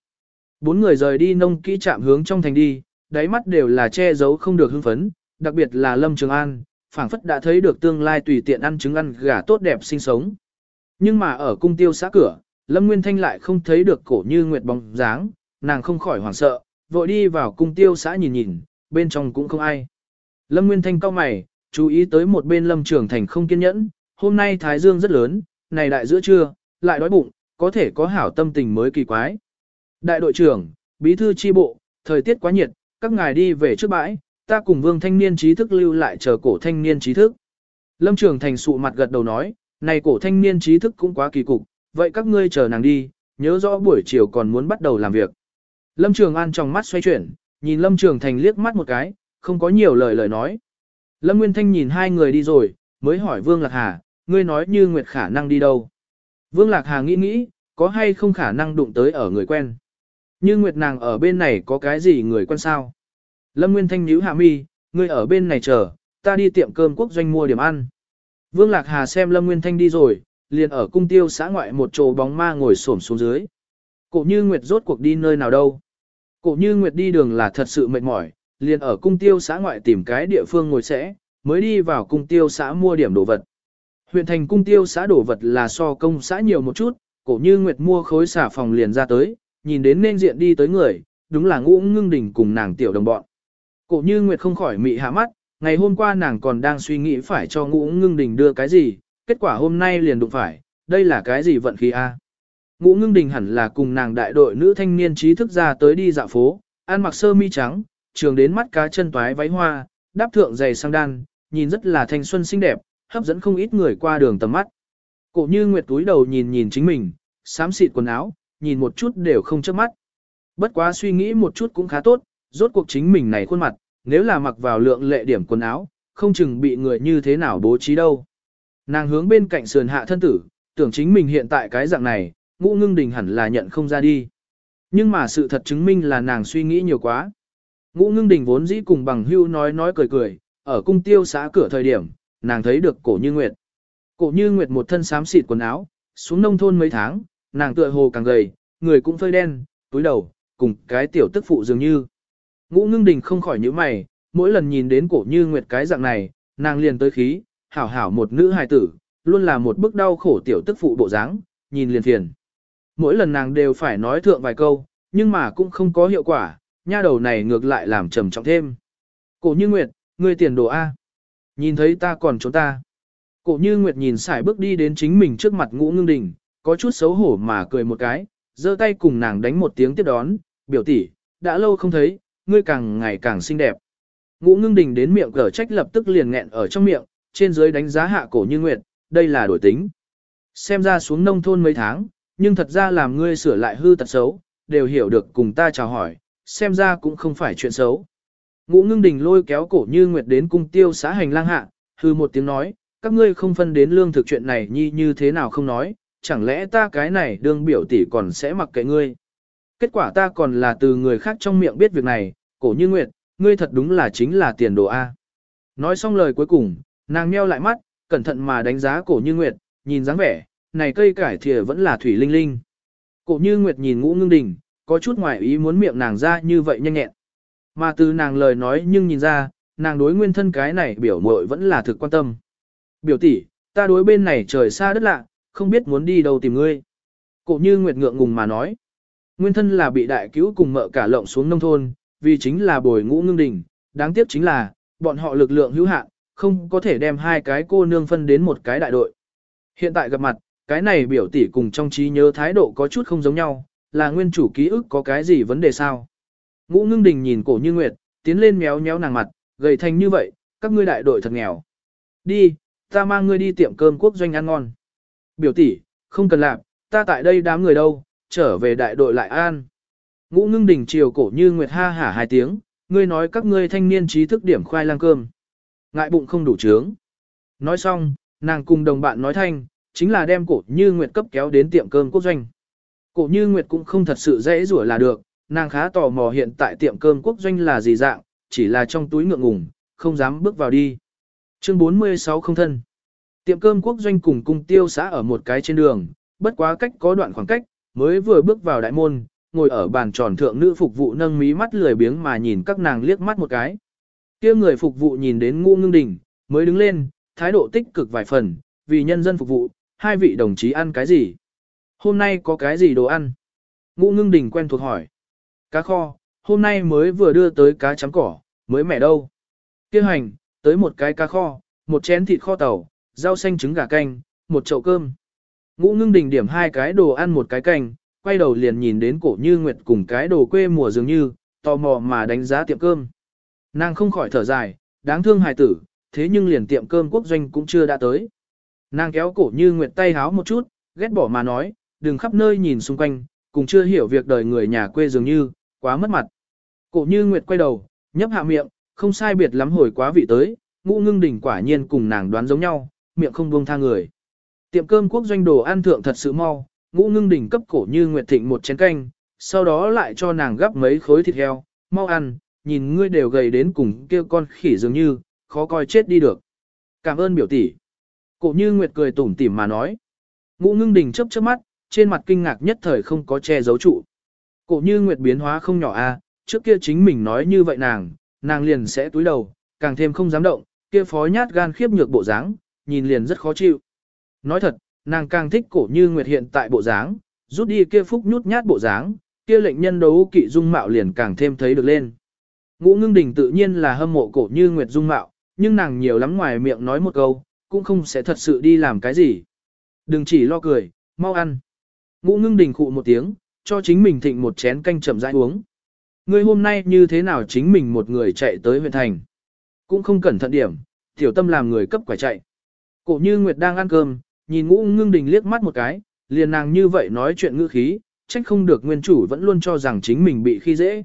[SPEAKER 1] Bốn người rời đi nông kỹ chạm hướng trong thành đi, đáy mắt đều là che giấu không được hưng phấn, đặc biệt là Lâm Trường An, phảng phất đã thấy được tương lai tùy tiện ăn trứng ăn gà tốt đẹp sinh sống. Nhưng mà ở cung tiêu xã cửa, Lâm Nguyên Thanh lại không thấy được cổ như nguyệt bóng dáng, nàng không khỏi hoảng sợ, vội đi vào cung tiêu xã nhìn nhìn, bên trong cũng không ai. Lâm Nguyên Thanh cao mày, chú ý tới một bên Lâm Trường Thành không kiên nhẫn, hôm nay Thái Dương rất lớn, này đại giữa trưa, lại đói bụng, có thể có hảo tâm tình mới kỳ quái. Đại đội trưởng, bí thư chi bộ, thời tiết quá nhiệt, các ngài đi về trước bãi, ta cùng vương thanh niên trí thức lưu lại chờ cổ thanh niên trí thức. Lâm Trường Thành sụ mặt gật đầu nói, này cổ thanh niên trí thức cũng quá kỳ cục, vậy các ngươi chờ nàng đi, nhớ rõ buổi chiều còn muốn bắt đầu làm việc. Lâm Trường An trong mắt xoay chuyển, nhìn Lâm Trường Thành liếc mắt một cái, không có nhiều lời lời nói. Lâm Nguyên Thanh nhìn hai người đi rồi, mới hỏi Vương Lạc Hà, ngươi nói như Nguyệt khả năng đi đâu. Vương Lạc Hà nghĩ nghĩ, có hay không khả năng đụng tới ở người quen. Như Nguyệt nàng ở bên này có cái gì người quen sao? Lâm Nguyên Thanh nhíu hạ mi, ngươi ở bên này chờ, ta đi tiệm cơm quốc doanh mua điểm ăn. Vương Lạc Hà xem Lâm Nguyên Thanh đi rồi, liền ở cung tiêu xã ngoại một chỗ bóng ma ngồi xổm xuống dưới. Cổ như Nguyệt rốt cuộc đi nơi nào đâu. Cổ như Nguyệt đi đường là thật sự mệt mỏi, liền ở cung tiêu xã ngoại tìm cái địa phương ngồi sẽ, mới đi vào cung tiêu xã mua điểm đồ vật. Huyện thành cung tiêu xã đồ vật là so công xã nhiều một chút, cổ như Nguyệt mua khối xả phòng liền ra tới, nhìn đến nên diện đi tới người, đúng là ngũ ngưng đỉnh cùng nàng tiểu đồng bọn. Cổ như Nguyệt không khỏi mị hạ mắt, ngày hôm qua nàng còn đang suy nghĩ phải cho ngũ ngưng đình đưa cái gì, kết quả hôm nay liền đụng phải, đây là cái gì vận khí a? Ngũ ngưng đình hẳn là cùng nàng đại đội nữ thanh niên trí thức ra tới đi dạo phố, ăn mặc sơ mi trắng, trường đến mắt cá chân toái váy hoa, đáp thượng giày sang đan, nhìn rất là thanh xuân xinh đẹp, hấp dẫn không ít người qua đường tầm mắt. Cổ như Nguyệt túi đầu nhìn nhìn chính mình, xám xịt quần áo, nhìn một chút đều không chớp mắt. Bất quá suy nghĩ một chút cũng khá tốt, rốt cuộc chính mình này khuôn mặt, nếu là mặc vào lượng lệ điểm quần áo, không chừng bị người như thế nào bố trí đâu. Nàng hướng bên cạnh sườn hạ thân tử, tưởng chính mình hiện tại cái dạng này, ngũ ngưng đình hẳn là nhận không ra đi. Nhưng mà sự thật chứng minh là nàng suy nghĩ nhiều quá. Ngũ ngưng đình vốn dĩ cùng bằng hưu nói nói cười cười, ở cung tiêu xã cửa thời điểm, nàng thấy được cổ như nguyệt. Cổ như nguyệt một thân xám xịt quần áo, xuống nông thôn mấy tháng, nàng tựa hồ càng gầy, người cũng phơi đen, túi đầu, cùng cái tiểu tức phụ dường như. Ngũ ngưng đình không khỏi nhíu mày, mỗi lần nhìn đến cổ như nguyệt cái dạng này, nàng liền tới khí, hảo hảo một nữ hài tử, luôn là một bức đau khổ tiểu tức phụ bộ dáng, nhìn liền phiền. Mỗi lần nàng đều phải nói thượng vài câu, nhưng mà cũng không có hiệu quả, nha đầu này ngược lại làm trầm trọng thêm. Cổ như nguyệt, ngươi tiền đồ A. Nhìn thấy ta còn trốn ta. Cổ như nguyệt nhìn xài bước đi đến chính mình trước mặt ngũ ngưng đình, có chút xấu hổ mà cười một cái, giơ tay cùng nàng đánh một tiếng tiếp đón, biểu tỷ, đã lâu không thấy, ngươi càng ngày càng xinh đẹp. Ngũ ngưng đình đến miệng cở trách lập tức liền nghẹn ở trong miệng, trên dưới đánh giá hạ cổ như nguyệt, đây là đổi tính. Xem ra xuống nông thôn mấy tháng, nhưng thật ra làm ngươi sửa lại hư tật xấu, đều hiểu được cùng ta chào hỏi, xem ra cũng không phải chuyện xấu. Ngũ ngưng đình lôi kéo cổ như nguyệt đến cung tiêu xã hành lang hạ, hư một tiếng nói, các ngươi không phân đến lương thực chuyện này nhi như thế nào không nói, chẳng lẽ ta cái này đương biểu tỷ còn sẽ mặc kệ ngươi. Kết quả ta còn là từ người khác trong miệng biết việc này, cổ như nguyệt, ngươi thật đúng là chính là tiền đồ A. Nói xong lời cuối cùng, nàng meo lại mắt, cẩn thận mà đánh giá cổ như nguyệt, nhìn dáng vẻ, này cây cải thìa vẫn là thủy linh linh. Cổ như nguyệt nhìn ngũ ngưng đình, có chút ngoài ý muốn miệng nàng ra như vậy nhanh nhẹn. Mà từ nàng lời nói nhưng nhìn ra, nàng đối nguyên thân cái này biểu muội vẫn là thực quan tâm. Biểu tỷ, ta đối bên này trời xa đất lạ, không biết muốn đi đâu tìm ngươi. Cổ như nguyệt ngượng ngùng mà nói. Nguyên thân là bị đại cứu cùng mợ cả lộng xuống nông thôn, vì chính là bồi ngũ ngưng đình, đáng tiếc chính là, bọn họ lực lượng hữu hạn, không có thể đem hai cái cô nương phân đến một cái đại đội. Hiện tại gặp mặt, cái này biểu tỷ cùng trong trí nhớ thái độ có chút không giống nhau, là nguyên chủ ký ức có cái gì vấn đề sao? Ngũ ngưng đình nhìn cổ như nguyệt, tiến lên méo méo nàng mặt, gầy thành như vậy, các ngươi đại đội thật nghèo. Đi, ta mang ngươi đi tiệm cơm quốc doanh ăn ngon. Biểu tỷ, không cần làm, ta tại đây đám người đâu, trở về đại đội lại an. Ngũ ngưng đình chiều cổ như nguyệt ha hả hai tiếng, ngươi nói các ngươi thanh niên trí thức điểm khoai lang cơm. Ngại bụng không đủ trướng. Nói xong, nàng cùng đồng bạn nói thanh, chính là đem cổ như nguyệt cấp kéo đến tiệm cơm quốc doanh. Cổ như nguyệt cũng không thật sự dễ rủa là được, nàng khá tò mò hiện tại tiệm cơm quốc doanh là gì dạng, chỉ là trong túi ngượng ngùng, không dám bước vào đi. Chương 46 không thân. Tiệm cơm quốc doanh cùng cung tiêu xã ở một cái trên đường, bất quá cách có đoạn khoảng cách, mới vừa bước vào đại môn, ngồi ở bàn tròn thượng nữ phục vụ nâng mí mắt lười biếng mà nhìn các nàng liếc mắt một cái. kia người phục vụ nhìn đến ngu ngưng đỉnh, mới đứng lên, thái độ tích cực vài phần, vì nhân dân phục vụ, hai vị đồng chí ăn cái gì? Hôm nay có cái gì đồ ăn? Ngũ ngưng đình quen thuộc hỏi. Cá kho, hôm nay mới vừa đưa tới cá chấm cỏ, mới mẻ đâu. Kêu hành, tới một cái cá kho, một chén thịt kho tàu, rau xanh trứng gà canh, một chậu cơm. Ngũ ngưng đình điểm hai cái đồ ăn một cái canh, quay đầu liền nhìn đến cổ như nguyệt cùng cái đồ quê mùa dường như, tò mò mà đánh giá tiệm cơm. Nàng không khỏi thở dài, đáng thương hài tử, thế nhưng liền tiệm cơm quốc doanh cũng chưa đã tới. Nàng kéo cổ như nguyệt tay háo một chút, ghét bỏ mà nói, đừng khắp nơi nhìn xung quanh, cùng chưa hiểu việc đời người nhà quê dường như, quá mất mặt. Cổ như nguyệt quay đầu, nhấp hạ miệng, không sai biệt lắm hồi quá vị tới, ngũ ngưng đỉnh quả nhiên cùng nàng đoán giống nhau, miệng không buông tha người. Tiệm cơm quốc doanh đồ ăn thượng thật sự mau, ngũ ngưng đỉnh cấp cổ như nguyệt thịnh một chén canh, sau đó lại cho nàng gắp mấy khối thịt heo, mau ăn, nhìn ngươi đều gầy đến cùng kia con khỉ dường như, khó coi chết đi được. Cảm ơn biểu tỷ. Cổ như nguyệt cười tủm tỉm mà nói. Ngũ ngưng Đình chớp chớp mắt, trên mặt kinh ngạc nhất thời không có che giấu trụ. Cổ như nguyệt biến hóa không nhỏ a, trước kia chính mình nói như vậy nàng, nàng liền sẽ túi đầu, càng thêm không dám động, kia phó nhát gan khiếp nhược bộ dáng, nhìn liền rất khó chịu. Nói thật, nàng càng thích cổ như nguyệt hiện tại bộ dáng, rút đi kia phúc nhút nhát bộ dáng, kia lệnh nhân đấu kỵ dung mạo liền càng thêm thấy được lên. Ngũ ngưng đình tự nhiên là hâm mộ cổ như nguyệt dung mạo, nhưng nàng nhiều lắm ngoài miệng nói một câu, cũng không sẽ thật sự đi làm cái gì. Đừng chỉ lo cười, mau ăn. Ngũ ngưng đình khụ một tiếng, cho chính mình thịnh một chén canh chậm rãi uống. Ngươi hôm nay như thế nào chính mình một người chạy tới huyện thành. Cũng không cẩn thận điểm, tiểu tâm làm người cấp quả chạy. Cổ như Nguyệt đang ăn cơm, nhìn ngũ ngưng đình liếc mắt một cái, liền nàng như vậy nói chuyện ngữ khí, trách không được nguyên chủ vẫn luôn cho rằng chính mình bị khi dễ.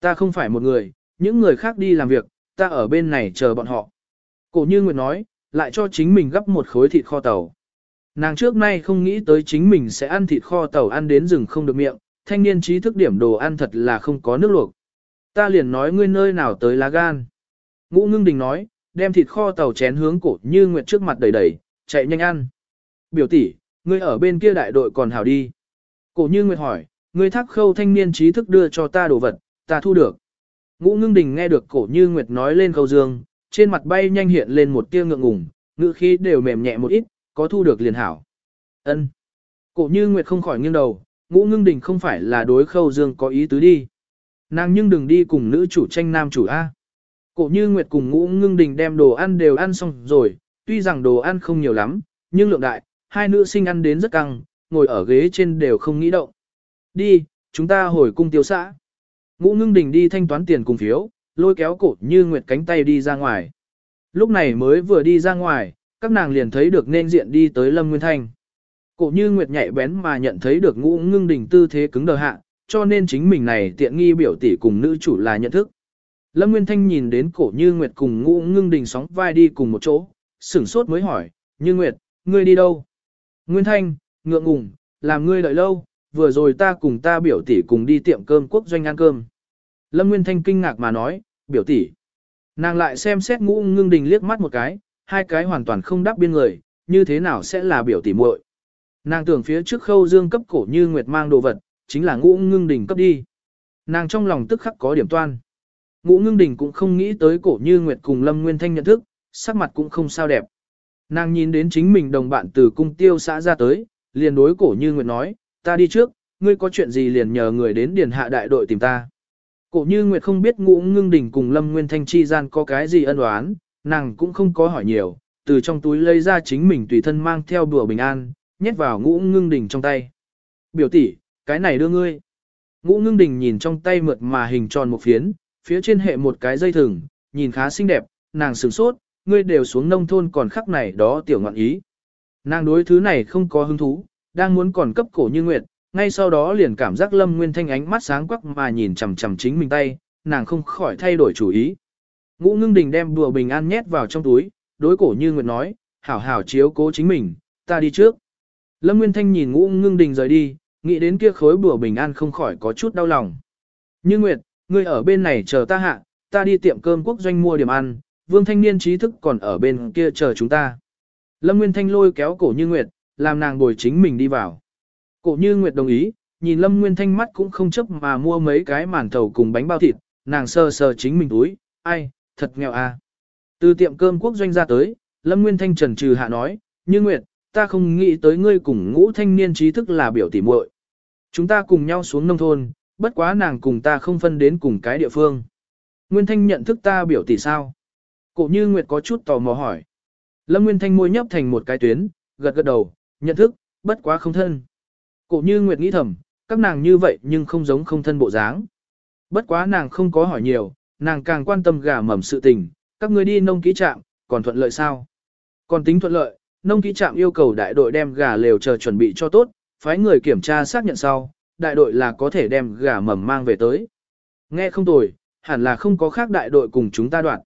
[SPEAKER 1] Ta không phải một người, những người khác đi làm việc, ta ở bên này chờ bọn họ. Cổ như Nguyệt nói, lại cho chính mình gấp một khối thịt kho tàu. Nàng trước nay không nghĩ tới chính mình sẽ ăn thịt kho tàu ăn đến rừng không được miệng, thanh niên trí thức điểm đồ ăn thật là không có nước luộc. Ta liền nói ngươi nơi nào tới lá gan. Ngũ ngưng đình nói, đem thịt kho tàu chén hướng cổ như nguyệt trước mặt đầy đầy, chạy nhanh ăn. Biểu tỷ, ngươi ở bên kia đại đội còn hảo đi. Cổ như nguyệt hỏi, ngươi thác khâu thanh niên trí thức đưa cho ta đồ vật, ta thu được. Ngũ ngưng đình nghe được cổ như nguyệt nói lên khâu dương, trên mặt bay nhanh hiện lên một tia ngượng ngùng, ngữ khí đều mềm nhẹ một ít, có thu được liền hảo. Ân. Cổ như nguyệt không khỏi nghiêng đầu, ngũ ngưng đình không phải là đối khâu dương có ý tứ đi. Nàng nhưng đừng đi cùng nữ chủ tranh nam chủ A. Cổ như Nguyệt cùng ngũ ngưng đình đem đồ ăn đều ăn xong rồi, tuy rằng đồ ăn không nhiều lắm, nhưng lượng đại, hai nữ sinh ăn đến rất căng, ngồi ở ghế trên đều không nghĩ động. Đi, chúng ta hồi cung tiêu xã. Ngũ ngưng đình đi thanh toán tiền cùng phiếu, lôi kéo cổ như Nguyệt cánh tay đi ra ngoài. Lúc này mới vừa đi ra ngoài, các nàng liền thấy được nên diện đi tới Lâm Nguyên Thanh. Cổ như Nguyệt nhạy bén mà nhận thấy được ngũ ngưng đỉnh tư thế cứng đờ hạ, cho nên chính mình này tiện nghi biểu tỷ cùng nữ chủ là nhận thức. Lâm Nguyên Thanh nhìn đến cổ như Nguyệt cùng ngũ ngưng đỉnh sóng vai đi cùng một chỗ, sửng sốt mới hỏi, như Nguyệt, ngươi đi đâu? Nguyên Thanh, ngượng ngùng, làm ngươi đợi lâu, vừa rồi ta cùng ta biểu tỷ cùng đi tiệm cơm quốc doanh ăn cơm. Lâm Nguyên Thanh kinh ngạc mà nói, biểu tỷ. Nàng lại xem xét ngũ ngưng đình liếc mắt một cái, hai cái hoàn toàn không đáp biên người, như thế nào sẽ là biểu tỷ muội? Nàng tưởng phía trước khâu dương cấp cổ như Nguyệt mang đồ vật, chính là ngũ ngưng đình cấp đi. Nàng trong lòng tức khắc có điểm toan. Ngũ ngưng đình cũng không nghĩ tới cổ như Nguyệt cùng Lâm Nguyên Thanh nhận thức, sắc mặt cũng không sao đẹp. Nàng nhìn đến chính mình đồng bạn từ cung tiêu xã ra tới, liền đối cổ như Nguyệt nói, ta đi trước, ngươi có chuyện gì liền nhờ người đến điền hạ đại đội tìm ta. Cổ như Nguyệt không biết ngũ ngưng đỉnh cùng Lâm Nguyên Thanh chi gian có cái gì ân oán, nàng cũng không có hỏi nhiều, từ trong túi lấy ra chính mình tùy thân mang theo đùa bình an, nhét vào ngũ ngưng đỉnh trong tay. Biểu tỷ, cái này đưa ngươi. Ngũ ngưng đỉnh nhìn trong tay mượt mà hình tròn một phiến, phía trên hệ một cái dây thừng, nhìn khá xinh đẹp, nàng sửng sốt, ngươi đều xuống nông thôn còn khắc này đó tiểu ngọn ý. Nàng đối thứ này không có hứng thú, đang muốn còn cấp cổ như nguyệt, ngay sau đó liền cảm giác Lâm Nguyên Thanh ánh mắt sáng quắc mà nhìn chằm chằm chính mình tay, nàng không khỏi thay đổi chủ ý. Ngũ ngưng đình đem đùa bình an nhét vào trong túi, đối cổ như Nguyệt nói, hảo hảo chiếu cố chính mình, ta đi trước. Lâm Nguyên Thanh nhìn ngũ ngưng đình rời đi, nghĩ đến kia khối bùa bình an không khỏi có chút đau lòng. Như Nguyệt, ngươi ở bên này chờ ta hạ, ta đi tiệm cơm quốc doanh mua điểm ăn, vương thanh niên trí thức còn ở bên kia chờ chúng ta. Lâm Nguyên Thanh lôi kéo cổ như Nguyệt, làm nàng bồi chính mình đi vào. Cổ như Nguyệt đồng ý, nhìn Lâm Nguyên Thanh mắt cũng không chấp mà mua mấy cái màn thầu cùng bánh bao thịt, nàng sờ sờ chính mình túi, ai, thật nghèo à. Từ tiệm cơm quốc doanh ra tới, Lâm Nguyên Thanh trần trừ hạ nói, như Nguyệt, ta không nghĩ tới ngươi cùng ngũ thanh niên trí thức là biểu tỉ muội. Chúng ta cùng nhau xuống nông thôn, bất quá nàng cùng ta không phân đến cùng cái địa phương. Nguyên Thanh nhận thức ta biểu tỷ sao? Cổ như Nguyệt có chút tò mò hỏi. Lâm Nguyên Thanh môi nhấp thành một cái tuyến, gật gật đầu, nhận thức, bất quá không thân. Cổ như Nguyệt nghĩ thầm, các nàng như vậy nhưng không giống không thân bộ dáng. Bất quá nàng không có hỏi nhiều, nàng càng quan tâm gà mầm sự tình, các người đi nông kỹ trạm, còn thuận lợi sao? Còn tính thuận lợi, nông kỹ trạm yêu cầu đại đội đem gà lều chờ chuẩn bị cho tốt, phái người kiểm tra xác nhận sau, đại đội là có thể đem gà mầm mang về tới. Nghe không tồi, hẳn là không có khác đại đội cùng chúng ta đoạn.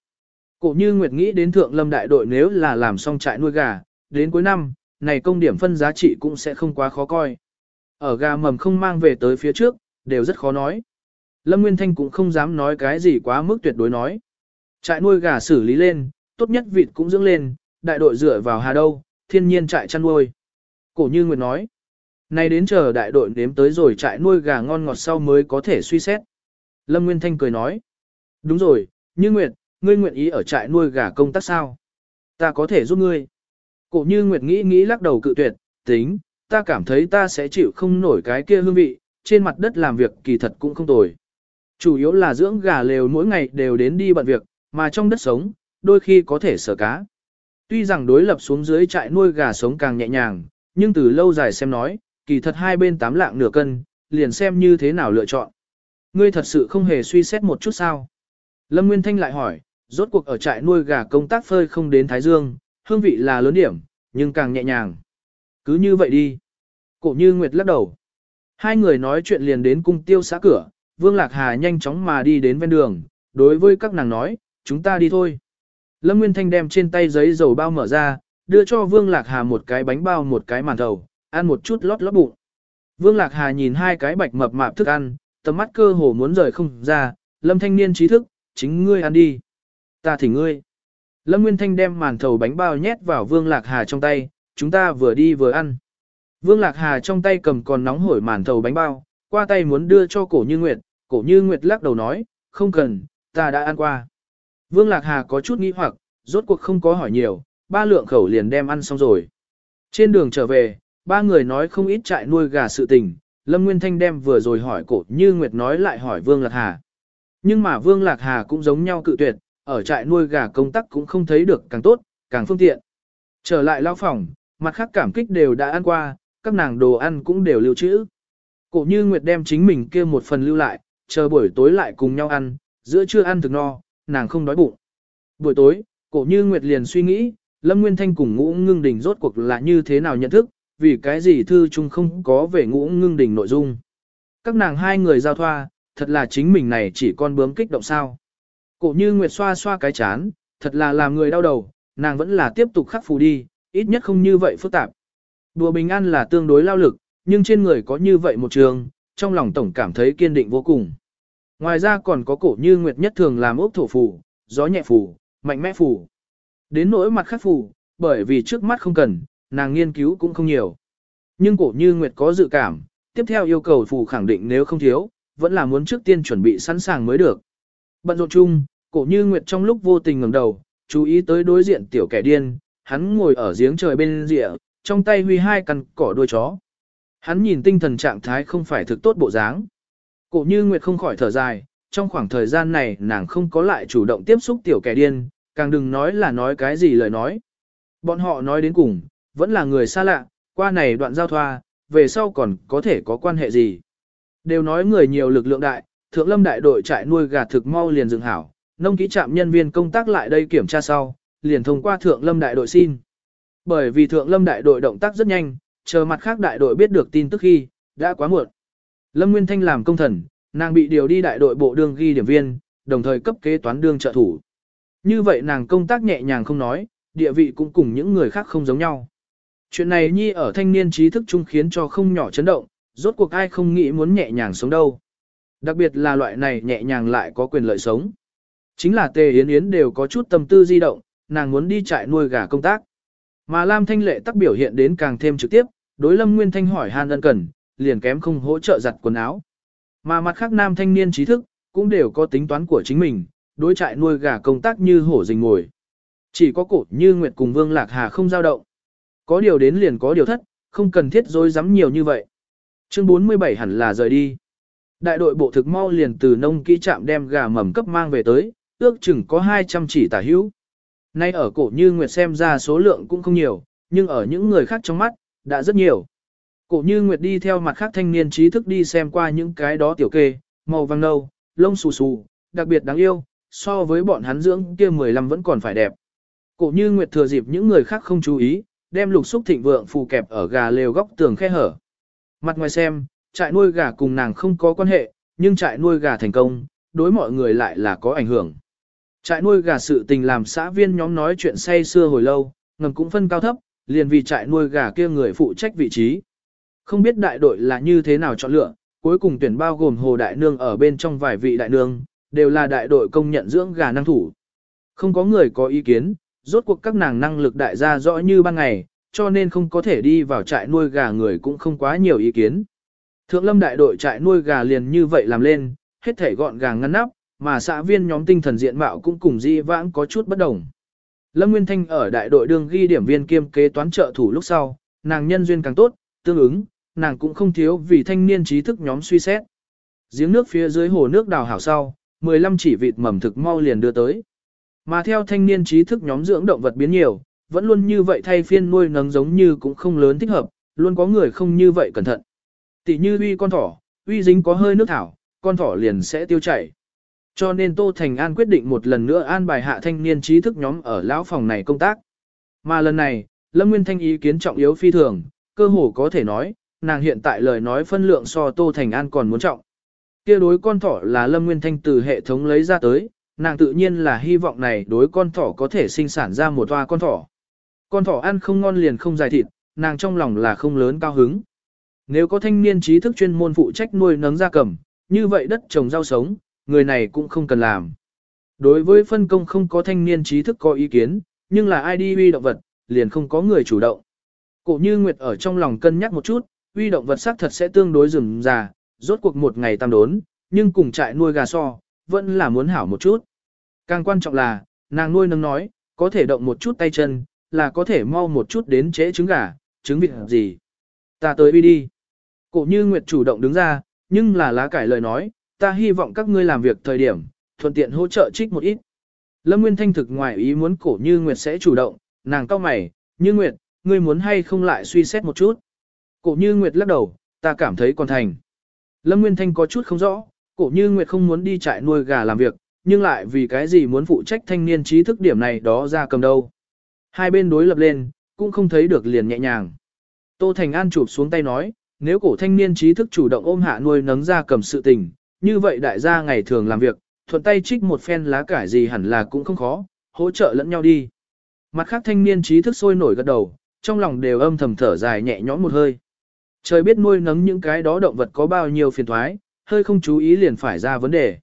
[SPEAKER 1] Cổ như Nguyệt nghĩ đến thượng lâm đại đội nếu là làm xong trại nuôi gà, đến cuối năm, này công điểm phân giá trị cũng sẽ không quá khó coi. Ở gà mầm không mang về tới phía trước, đều rất khó nói. Lâm Nguyên Thanh cũng không dám nói cái gì quá mức tuyệt đối nói. Trại nuôi gà xử lý lên, tốt nhất vịt cũng dưỡng lên, đại đội dựa vào hà đâu, thiên nhiên trại chăn nuôi. Cổ như Nguyệt nói, nay đến chờ đại đội nếm tới rồi trại nuôi gà ngon ngọt sau mới có thể suy xét. Lâm Nguyên Thanh cười nói, đúng rồi, như Nguyệt, ngươi nguyện ý ở trại nuôi gà công tác sao? Ta có thể giúp ngươi. Cổ như Nguyệt nghĩ nghĩ lắc đầu cự tuyệt, tính, ta cảm thấy ta sẽ chịu không nổi cái kia hương vị, trên mặt đất làm việc kỳ thật cũng không tồi. Chủ yếu là dưỡng gà lều mỗi ngày đều đến đi bận việc, mà trong đất sống, đôi khi có thể sở cá. Tuy rằng đối lập xuống dưới trại nuôi gà sống càng nhẹ nhàng, nhưng từ lâu dài xem nói, kỳ thật hai bên tám lạng nửa cân, liền xem như thế nào lựa chọn. Ngươi thật sự không hề suy xét một chút sao? Lâm Nguyên Thanh lại hỏi, rốt cuộc ở trại nuôi gà công tác phơi không đến Thái Dương, hương vị là lớn điểm, nhưng càng nhẹ nhàng. Cứ như vậy đi. Cổ như Nguyệt lắc đầu. Hai người nói chuyện liền đến cung tiêu xã cửa, Vương Lạc Hà nhanh chóng mà đi đến ven đường, đối với các nàng nói, chúng ta đi thôi. Lâm Nguyên Thanh đem trên tay giấy dầu bao mở ra, đưa cho Vương Lạc Hà một cái bánh bao một cái màn thầu, ăn một chút lót lót bụng. Vương Lạc Hà nhìn hai cái bạch mập mạp thức ăn, tầm mắt cơ hồ muốn rời không ra, Lâm Thanh Niên trí thức, chính ngươi ăn đi. Ta thỉnh ngươi. Lâm Nguyên Thanh đem màn thầu bánh bao nhét vào Vương Lạc Hà trong tay, chúng ta vừa đi vừa ăn. Vương Lạc Hà trong tay cầm còn nóng hổi màn thầu bánh bao, qua tay muốn đưa cho cổ như Nguyệt, cổ như Nguyệt lắc đầu nói, không cần, ta đã ăn qua. Vương Lạc Hà có chút nghi hoặc, rốt cuộc không có hỏi nhiều, ba lượng khẩu liền đem ăn xong rồi. Trên đường trở về, ba người nói không ít trại nuôi gà sự tình, Lâm Nguyên Thanh đem vừa rồi hỏi cổ như Nguyệt nói lại hỏi Vương Lạc Hà. Nhưng mà Vương Lạc Hà cũng giống nhau cự tuyệt, ở trại nuôi gà công tác cũng không thấy được càng tốt, càng phương tiện. Trở lại lao phòng, mặt khác cảm kích đều đã ăn qua, các nàng đồ ăn cũng đều lưu trữ. Cổ như Nguyệt đem chính mình kia một phần lưu lại, chờ buổi tối lại cùng nhau ăn, giữa trưa ăn thực no, nàng không đói bụng. Buổi tối, cổ như Nguyệt liền suy nghĩ, Lâm Nguyên Thanh cùng ngũ ngưng đình rốt cuộc là như thế nào nhận thức, vì cái gì thư chung không có về ngũ ngưng đình nội dung. Các nàng hai người giao thoa, thật là chính mình này chỉ con bướm kích động sao. Cổ như Nguyệt xoa xoa cái chán, thật là làm người đau đầu, nàng vẫn là tiếp tục khắc phục đi, ít nhất không như vậy phức tạp. Đùa bình an là tương đối lao lực, nhưng trên người có như vậy một trường, trong lòng tổng cảm thấy kiên định vô cùng. Ngoài ra còn có cổ như Nguyệt nhất thường làm ốc thổ phù, gió nhẹ phù, mạnh mẽ phù. Đến nỗi mặt khắc phù, bởi vì trước mắt không cần, nàng nghiên cứu cũng không nhiều. Nhưng cổ như Nguyệt có dự cảm, tiếp theo yêu cầu phù khẳng định nếu không thiếu, vẫn là muốn trước tiên chuẩn bị sẵn sàng mới được. Bận rộn chung, cổ như Nguyệt trong lúc vô tình ngẩng đầu, chú ý tới đối diện tiểu kẻ điên, hắn ngồi ở giếng trời bên rìa, trong tay huy hai căn cỏ đuôi chó. Hắn nhìn tinh thần trạng thái không phải thực tốt bộ dáng. Cổ như Nguyệt không khỏi thở dài, trong khoảng thời gian này nàng không có lại chủ động tiếp xúc tiểu kẻ điên, càng đừng nói là nói cái gì lời nói. Bọn họ nói đến cùng, vẫn là người xa lạ, qua này đoạn giao thoa, về sau còn có thể có quan hệ gì. Đều nói người nhiều lực lượng đại, thượng lâm đại đội trại nuôi gà thực mau liền dựng hảo, nông ký trạm nhân viên công tác lại đây kiểm tra sau, liền thông qua thượng lâm đại đội xin. Bởi vì thượng lâm đại đội động tác rất nhanh, chờ mặt khác đại đội biết được tin tức khi, đã quá muộn. Lâm Nguyên Thanh làm công thần, nàng bị điều đi đại đội bộ đương ghi điểm viên, đồng thời cấp kế toán đương trợ thủ. Như vậy nàng công tác nhẹ nhàng không nói, địa vị cũng cùng những người khác không giống nhau. Chuyện này nhi ở thanh niên trí thức chung khiến cho không nhỏ chấn động, rốt cuộc ai không nghĩ muốn nhẹ nhàng sống đâu. Đặc biệt là loại này nhẹ nhàng lại có quyền lợi sống. Chính là Tề Yến Yến đều có chút tâm tư di động, nàng muốn đi trại nuôi gà công tác. Mà Lam Thanh Lệ tắc biểu hiện đến càng thêm trực tiếp, đối Lâm Nguyên Thanh hỏi han ân cần, liền kém không hỗ trợ giặt quần áo. Mà mặt khác nam thanh niên trí thức, cũng đều có tính toán của chính mình, đối trại nuôi gà công tác như hổ rình ngồi. Chỉ có cổ như Nguyệt cùng Vương Lạc Hà không dao động. Có điều đến liền có điều thất, không cần thiết dối rắm nhiều như vậy. Chương 47 hẳn là rời đi. Đại đội bộ thực mau liền từ nông kỹ trạm đem gà mầm cấp mang về tới, ước chừng có 200 chỉ tả hữu. Nay ở cổ như Nguyệt xem ra số lượng cũng không nhiều, nhưng ở những người khác trong mắt, đã rất nhiều. Cổ như Nguyệt đi theo mặt khác thanh niên trí thức đi xem qua những cái đó tiểu kê, màu vàng nâu, lông xù xù, đặc biệt đáng yêu, so với bọn hắn dưỡng kia 15 vẫn còn phải đẹp. Cổ như Nguyệt thừa dịp những người khác không chú ý, đem lục xúc thịnh vượng phù kẹp ở gà lều góc tường khe hở. Mặt ngoài xem, trại nuôi gà cùng nàng không có quan hệ, nhưng trại nuôi gà thành công, đối mọi người lại là có ảnh hưởng. Trại nuôi gà sự tình làm xã viên nhóm nói chuyện say xưa hồi lâu, ngầm cũng phân cao thấp, liền vì trại nuôi gà kia người phụ trách vị trí. Không biết đại đội là như thế nào chọn lựa, cuối cùng tuyển bao gồm Hồ Đại Nương ở bên trong vài vị đại nương, đều là đại đội công nhận dưỡng gà năng thủ. Không có người có ý kiến, rốt cuộc các nàng năng lực đại gia rõ như ban ngày, cho nên không có thể đi vào trại nuôi gà người cũng không quá nhiều ý kiến. Thượng lâm đại đội trại nuôi gà liền như vậy làm lên, hết thể gọn gàng ngăn nắp, mà xã viên nhóm tinh thần diện mạo cũng cùng di vãng có chút bất đồng. Lâm Nguyên Thanh ở đại đội đương ghi điểm viên kiêm kế toán trợ thủ lúc sau, nàng nhân duyên càng tốt, tương ứng, nàng cũng không thiếu vì thanh niên trí thức nhóm suy xét. Giếng nước phía dưới hồ nước đào hảo sau, 15 chỉ vịt mầm thực mau liền đưa tới. Mà theo thanh niên trí thức nhóm dưỡng động vật biến nhiều, vẫn luôn như vậy thay phiên nuôi nấng giống như cũng không lớn thích hợp, luôn có người không như vậy cẩn thận. Tỷ như uy con thỏ, uy dính có hơi nước thảo, con thỏ liền sẽ tiêu chảy. Cho nên Tô Thành An quyết định một lần nữa an bài hạ thanh niên trí thức nhóm ở lão phòng này công tác. Mà lần này, Lâm Nguyên Thanh ý kiến trọng yếu phi thường, cơ hồ có thể nói, nàng hiện tại lời nói phân lượng so Tô Thành An còn muốn trọng. Kia đối con thỏ là Lâm Nguyên Thanh từ hệ thống lấy ra tới, nàng tự nhiên là hy vọng này đối con thỏ có thể sinh sản ra một toa con thỏ. Con thỏ ăn không ngon liền không dài thịt, nàng trong lòng là không lớn cao hứng. Nếu có thanh niên trí thức chuyên môn phụ trách nuôi nấng gia cầm, như vậy đất trồng rau sống, người này cũng không cần làm. Đối với phân công không có thanh niên trí thức có ý kiến, nhưng là ai đi uy động vật, liền không có người chủ động. Cổ như Nguyệt ở trong lòng cân nhắc một chút, uy động vật xác thật sẽ tương đối rừng già, rốt cuộc một ngày tam đốn, nhưng cùng trại nuôi gà so, vẫn là muốn hảo một chút. Càng quan trọng là, nàng nuôi nâng nói, có thể động một chút tay chân, là có thể mau một chút đến chế trứng gà, trứng vịt gì. Ta tới uy đi. Cổ như Nguyệt chủ động đứng ra, nhưng là lá cải lời nói, ta hy vọng các ngươi làm việc thời điểm, thuận tiện hỗ trợ trích một ít. Lâm Nguyên Thanh thực ngoài ý muốn cổ như Nguyệt sẽ chủ động, nàng cao mày, như Nguyệt, ngươi muốn hay không lại suy xét một chút. Cổ như Nguyệt lắc đầu, ta cảm thấy còn thành. Lâm Nguyên Thanh có chút không rõ, cổ như Nguyệt không muốn đi trại nuôi gà làm việc, nhưng lại vì cái gì muốn phụ trách thanh niên trí thức điểm này đó ra cầm đâu. Hai bên đối lập lên, cũng không thấy được liền nhẹ nhàng. Tô Thành An chụp xuống tay nói, nếu cổ thanh niên trí thức chủ động ôm hạ nuôi nấng ra cầm sự tình, như vậy đại gia ngày thường làm việc, thuận tay trích một phen lá cải gì hẳn là cũng không khó, hỗ trợ lẫn nhau đi. Mặt khác thanh niên trí thức sôi nổi gật đầu, trong lòng đều âm thầm thở dài nhẹ nhõm một hơi. Trời biết nuôi nấng những cái đó động vật có bao nhiêu phiền thoái, hơi không chú ý liền phải ra vấn đề.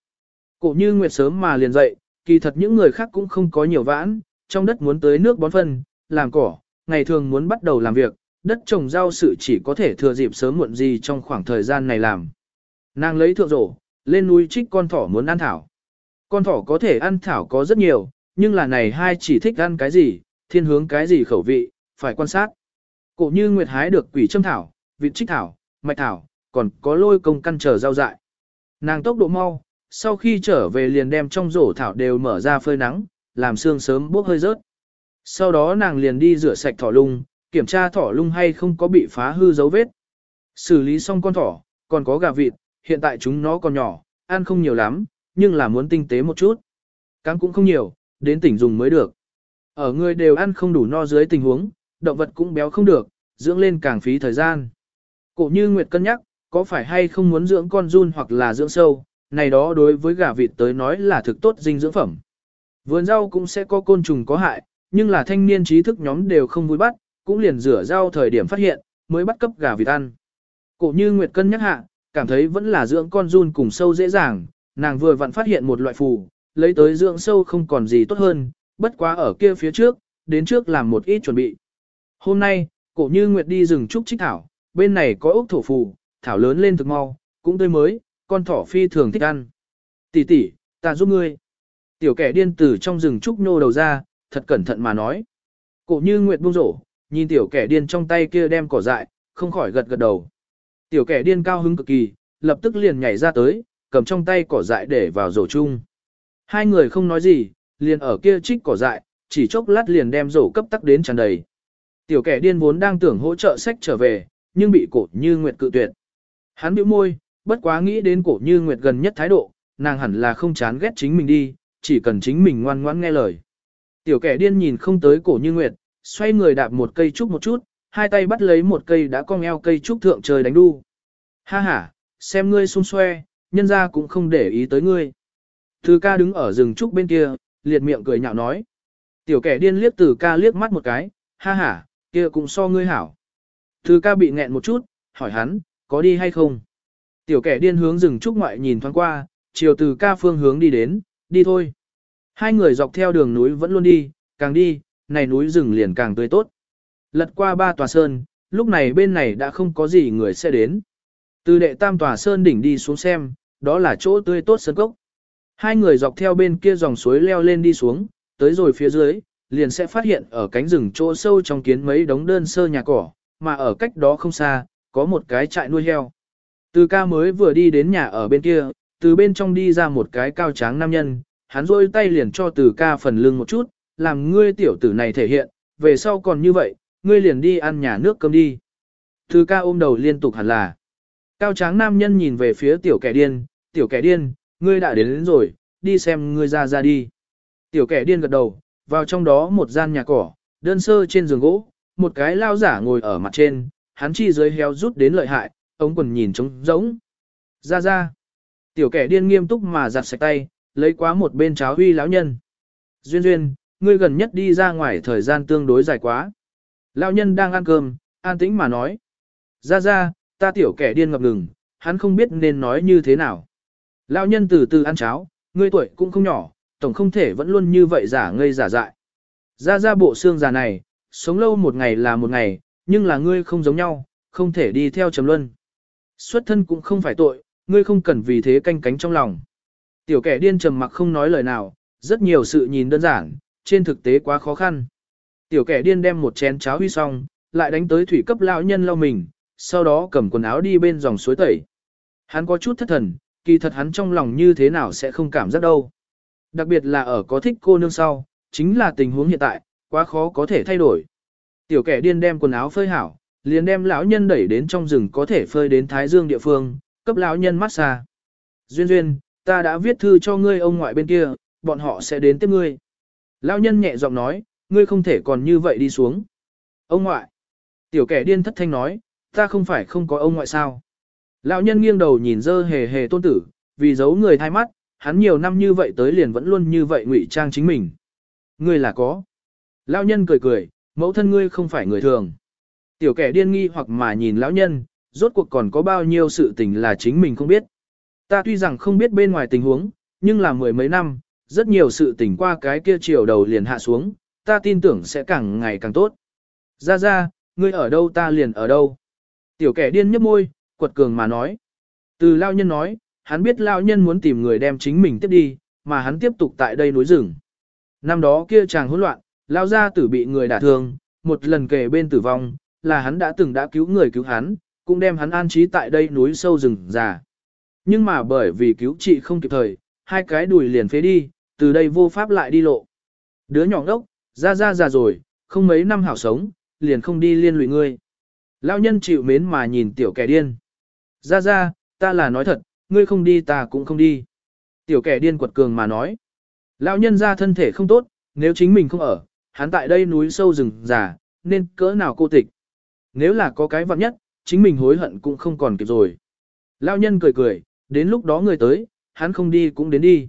[SPEAKER 1] Cổ như Nguyệt sớm mà liền dậy, kỳ thật những người khác cũng không có nhiều vãn, trong đất muốn tới nước bón phân, làm cỏ, ngày thường muốn bắt đầu làm việc, đất trồng rau sự chỉ có thể thừa dịp sớm muộn gì trong khoảng thời gian này làm. Nàng lấy thượng rổ, lên núi trích con thỏ muốn ăn thảo. Con thỏ có thể ăn thảo có rất nhiều, nhưng là này hai chỉ thích ăn cái gì, thiên hướng cái gì khẩu vị, phải quan sát. Cổ như Nguyệt hái được quỷ châm thảo, vịt trích thảo, mạch thảo, còn có lôi công căn trở rau dại. Nàng tốc độ mau, sau khi trở về liền đem trong rổ thảo đều mở ra phơi nắng, làm xương sớm bốc hơi rớt. Sau đó nàng liền đi rửa sạch thỏ lung, kiểm tra thỏ lung hay không có bị phá hư dấu vết. Xử lý xong con thỏ, còn có gà vịt, hiện tại chúng nó còn nhỏ, ăn không nhiều lắm, nhưng là muốn tinh tế một chút. Cám cũng không nhiều, đến tỉnh dùng mới được. Ở người đều ăn không đủ no dưới tình huống, động vật cũng béo không được, dưỡng lên càng phí thời gian. Cổ như Nguyệt cân nhắc, có phải hay không muốn dưỡng con run hoặc là dưỡng sâu, này đó đối với gà vịt tới nói là thực tốt dinh dưỡng phẩm. Vườn rau cũng sẽ có côn trùng có hại, nhưng là thanh niên trí thức nhóm đều không vui bắt, cũng liền rửa rau thời điểm phát hiện, mới bắt cấp gà vịt ăn. Cổ như Nguyệt cân nhắc hạ, cảm thấy vẫn là dưỡng con run cùng sâu dễ dàng, nàng vừa vặn phát hiện một loại phù, lấy tới dưỡng sâu không còn gì tốt hơn, bất quá ở kia phía trước, đến trước làm một ít chuẩn bị. Hôm nay, cổ như Nguyệt đi rừng trúc trích thảo, bên này có ốc thổ phù, thảo lớn lên thực mau, cũng tươi mới, con thỏ phi thường thích ăn. Tỷ tỷ, ta giúp ngươi. Tiểu kẻ điên từ trong rừng trúc nô đầu ra, thật cẩn thận mà nói. Cổ như Nguyệt buông rổ, nhìn tiểu kẻ điên trong tay kia đem cỏ dại, không khỏi gật gật đầu. Tiểu kẻ điên cao hứng cực kỳ, lập tức liền nhảy ra tới, cầm trong tay cỏ dại để vào rổ chung. Hai người không nói gì, liền ở kia trích cỏ dại, chỉ chốc lát liền đem rổ cấp tắc đến tràn đầy. Tiểu kẻ điên vốn đang tưởng hỗ trợ sách trở về, nhưng bị cổ như Nguyệt cự tuyệt. Hắn bĩu môi, bất quá nghĩ đến cổ như Nguyệt gần nhất thái độ, nàng hẳn là không chán ghét chính mình đi, chỉ cần chính mình ngoan ngoãn nghe lời. Tiểu kẻ điên nhìn không tới cổ như Nguyệt, xoay người đạp một cây trúc một chút, hai tay bắt lấy một cây đã cong eo cây trúc thượng trời đánh đu. Ha ha, xem ngươi xung xoe, nhân ra cũng không để ý tới ngươi. Từ ca đứng ở rừng trúc bên kia, liệt miệng cười nhạo nói. Tiểu kẻ điên liếc từ ca liếc mắt một cái, ha ha, kia cũng so ngươi hảo. Từ ca bị nghẹn một chút, hỏi hắn, có đi hay không? Tiểu kẻ điên hướng rừng trúc ngoại nhìn thoáng qua, chiều từ ca phương hướng đi đến, đi thôi. Hai người dọc theo đường núi vẫn luôn đi, càng đi, này núi rừng liền càng tươi tốt. Lật qua ba tòa sơn, lúc này bên này đã không có gì người sẽ đến. Từ đệ tam tòa sơn đỉnh đi xuống xem, đó là chỗ tươi tốt sơn cốc. Hai người dọc theo bên kia dòng suối leo lên đi xuống, tới rồi phía dưới, liền sẽ phát hiện ở cánh rừng chỗ sâu trong kiến mấy đống đơn sơ nhà cỏ, mà ở cách đó không xa, có một cái trại nuôi heo. Từ ca mới vừa đi đến nhà ở bên kia, từ bên trong đi ra một cái cao tráng nam nhân, hắn rôi tay liền cho từ ca phần lưng một chút, làm ngươi tiểu tử này thể hiện, về sau còn như vậy, ngươi liền đi ăn nhà nước cơm đi. Thứ ca ôm đầu liên tục hẳn là. Cao tráng nam nhân nhìn về phía tiểu kẻ điên, tiểu kẻ điên, ngươi đã đến, đến rồi, đi xem ngươi ra ra đi. Tiểu kẻ điên gật đầu, vào trong đó một gian nhà cỏ, đơn sơ trên giường gỗ, một cái lao giả ngồi ở mặt trên, hắn chi dưới heo rút đến lợi hại, ống quần nhìn trống rỗng. Ra ra. Tiểu kẻ điên nghiêm túc mà giặt sạch tay, lấy quá một bên cháo huy lão nhân. Duyên duyên, ngươi gần nhất đi ra ngoài thời gian tương đối dài quá. Lão nhân đang ăn cơm, an tĩnh mà nói. Ra ra, ta tiểu kẻ điên ngập ngừng, hắn không biết nên nói như thế nào. Lão nhân từ từ ăn cháo, ngươi tuổi cũng không nhỏ, tổng không thể vẫn luôn như vậy giả ngây giả dại. Ra ra bộ xương già này, sống lâu một ngày là một ngày, nhưng là ngươi không giống nhau, không thể đi theo trầm luân. Xuất thân cũng không phải tội, ngươi không cần vì thế canh cánh trong lòng. Tiểu kẻ điên trầm mặc không nói lời nào, rất nhiều sự nhìn đơn giản, trên thực tế quá khó khăn. Tiểu kẻ điên đem một chén cháo huy xong, lại đánh tới thủy cấp lão nhân lau mình, sau đó cầm quần áo đi bên dòng suối tẩy. Hắn có chút thất thần, kỳ thật hắn trong lòng như thế nào sẽ không cảm giác đâu. Đặc biệt là ở có thích cô nương sau, chính là tình huống hiện tại, quá khó có thể thay đổi. Tiểu kẻ điên đem quần áo phơi hảo, liền đem lão nhân đẩy đến trong rừng có thể phơi đến Thái Dương địa phương, cấp lão nhân massage. Duyên duyên, ta đã viết thư cho ngươi ông ngoại bên kia, bọn họ sẽ đến tiếp ngươi. Lão nhân nhẹ giọng nói, ngươi không thể còn như vậy đi xuống. Ông ngoại. Tiểu kẻ điên thất thanh nói, ta không phải không có ông ngoại sao. Lão nhân nghiêng đầu nhìn dơ hề hề tôn tử, vì giấu người thay mắt, hắn nhiều năm như vậy tới liền vẫn luôn như vậy ngụy trang chính mình. Ngươi là có. Lão nhân cười cười, mẫu thân ngươi không phải người thường. Tiểu kẻ điên nghi hoặc mà nhìn lão nhân, rốt cuộc còn có bao nhiêu sự tình là chính mình không biết. Ta tuy rằng không biết bên ngoài tình huống, nhưng là mười mấy năm, rất nhiều sự tình qua cái kia chiều đầu liền hạ xuống, ta tin tưởng sẽ càng ngày càng tốt. Ra ra, ngươi ở đâu ta liền ở đâu. Tiểu kẻ điên nhấp môi, quật cường mà nói. Từ lao nhân nói, hắn biết lao nhân muốn tìm người đem chính mình tiếp đi, mà hắn tiếp tục tại đây núi rừng. Năm đó kia chàng hỗn loạn, lao ra tử bị người đả thương, một lần kề bên tử vong, là hắn đã từng đã cứu người cứu hắn, cũng đem hắn an trí tại đây núi sâu rừng già. Nhưng mà bởi vì cứu trị không kịp thời, hai cái đùi liền phế đi, từ đây vô pháp lại đi lộ. Đứa nhỏ đốc, ra ra già rồi, không mấy năm hảo sống, liền không đi liên lụy ngươi. Lão nhân chịu mến mà nhìn tiểu kẻ điên. Ra ra, ta là nói thật, ngươi không đi ta cũng không đi. Tiểu kẻ điên quật cường mà nói. Lão nhân ra thân thể không tốt, nếu chính mình không ở, hắn tại đây núi sâu rừng già, nên cỡ nào cô tịch. Nếu là có cái vặn nhất, chính mình hối hận cũng không còn kịp rồi. Lão nhân cười cười, đến lúc đó người tới, hắn không đi cũng đến đi.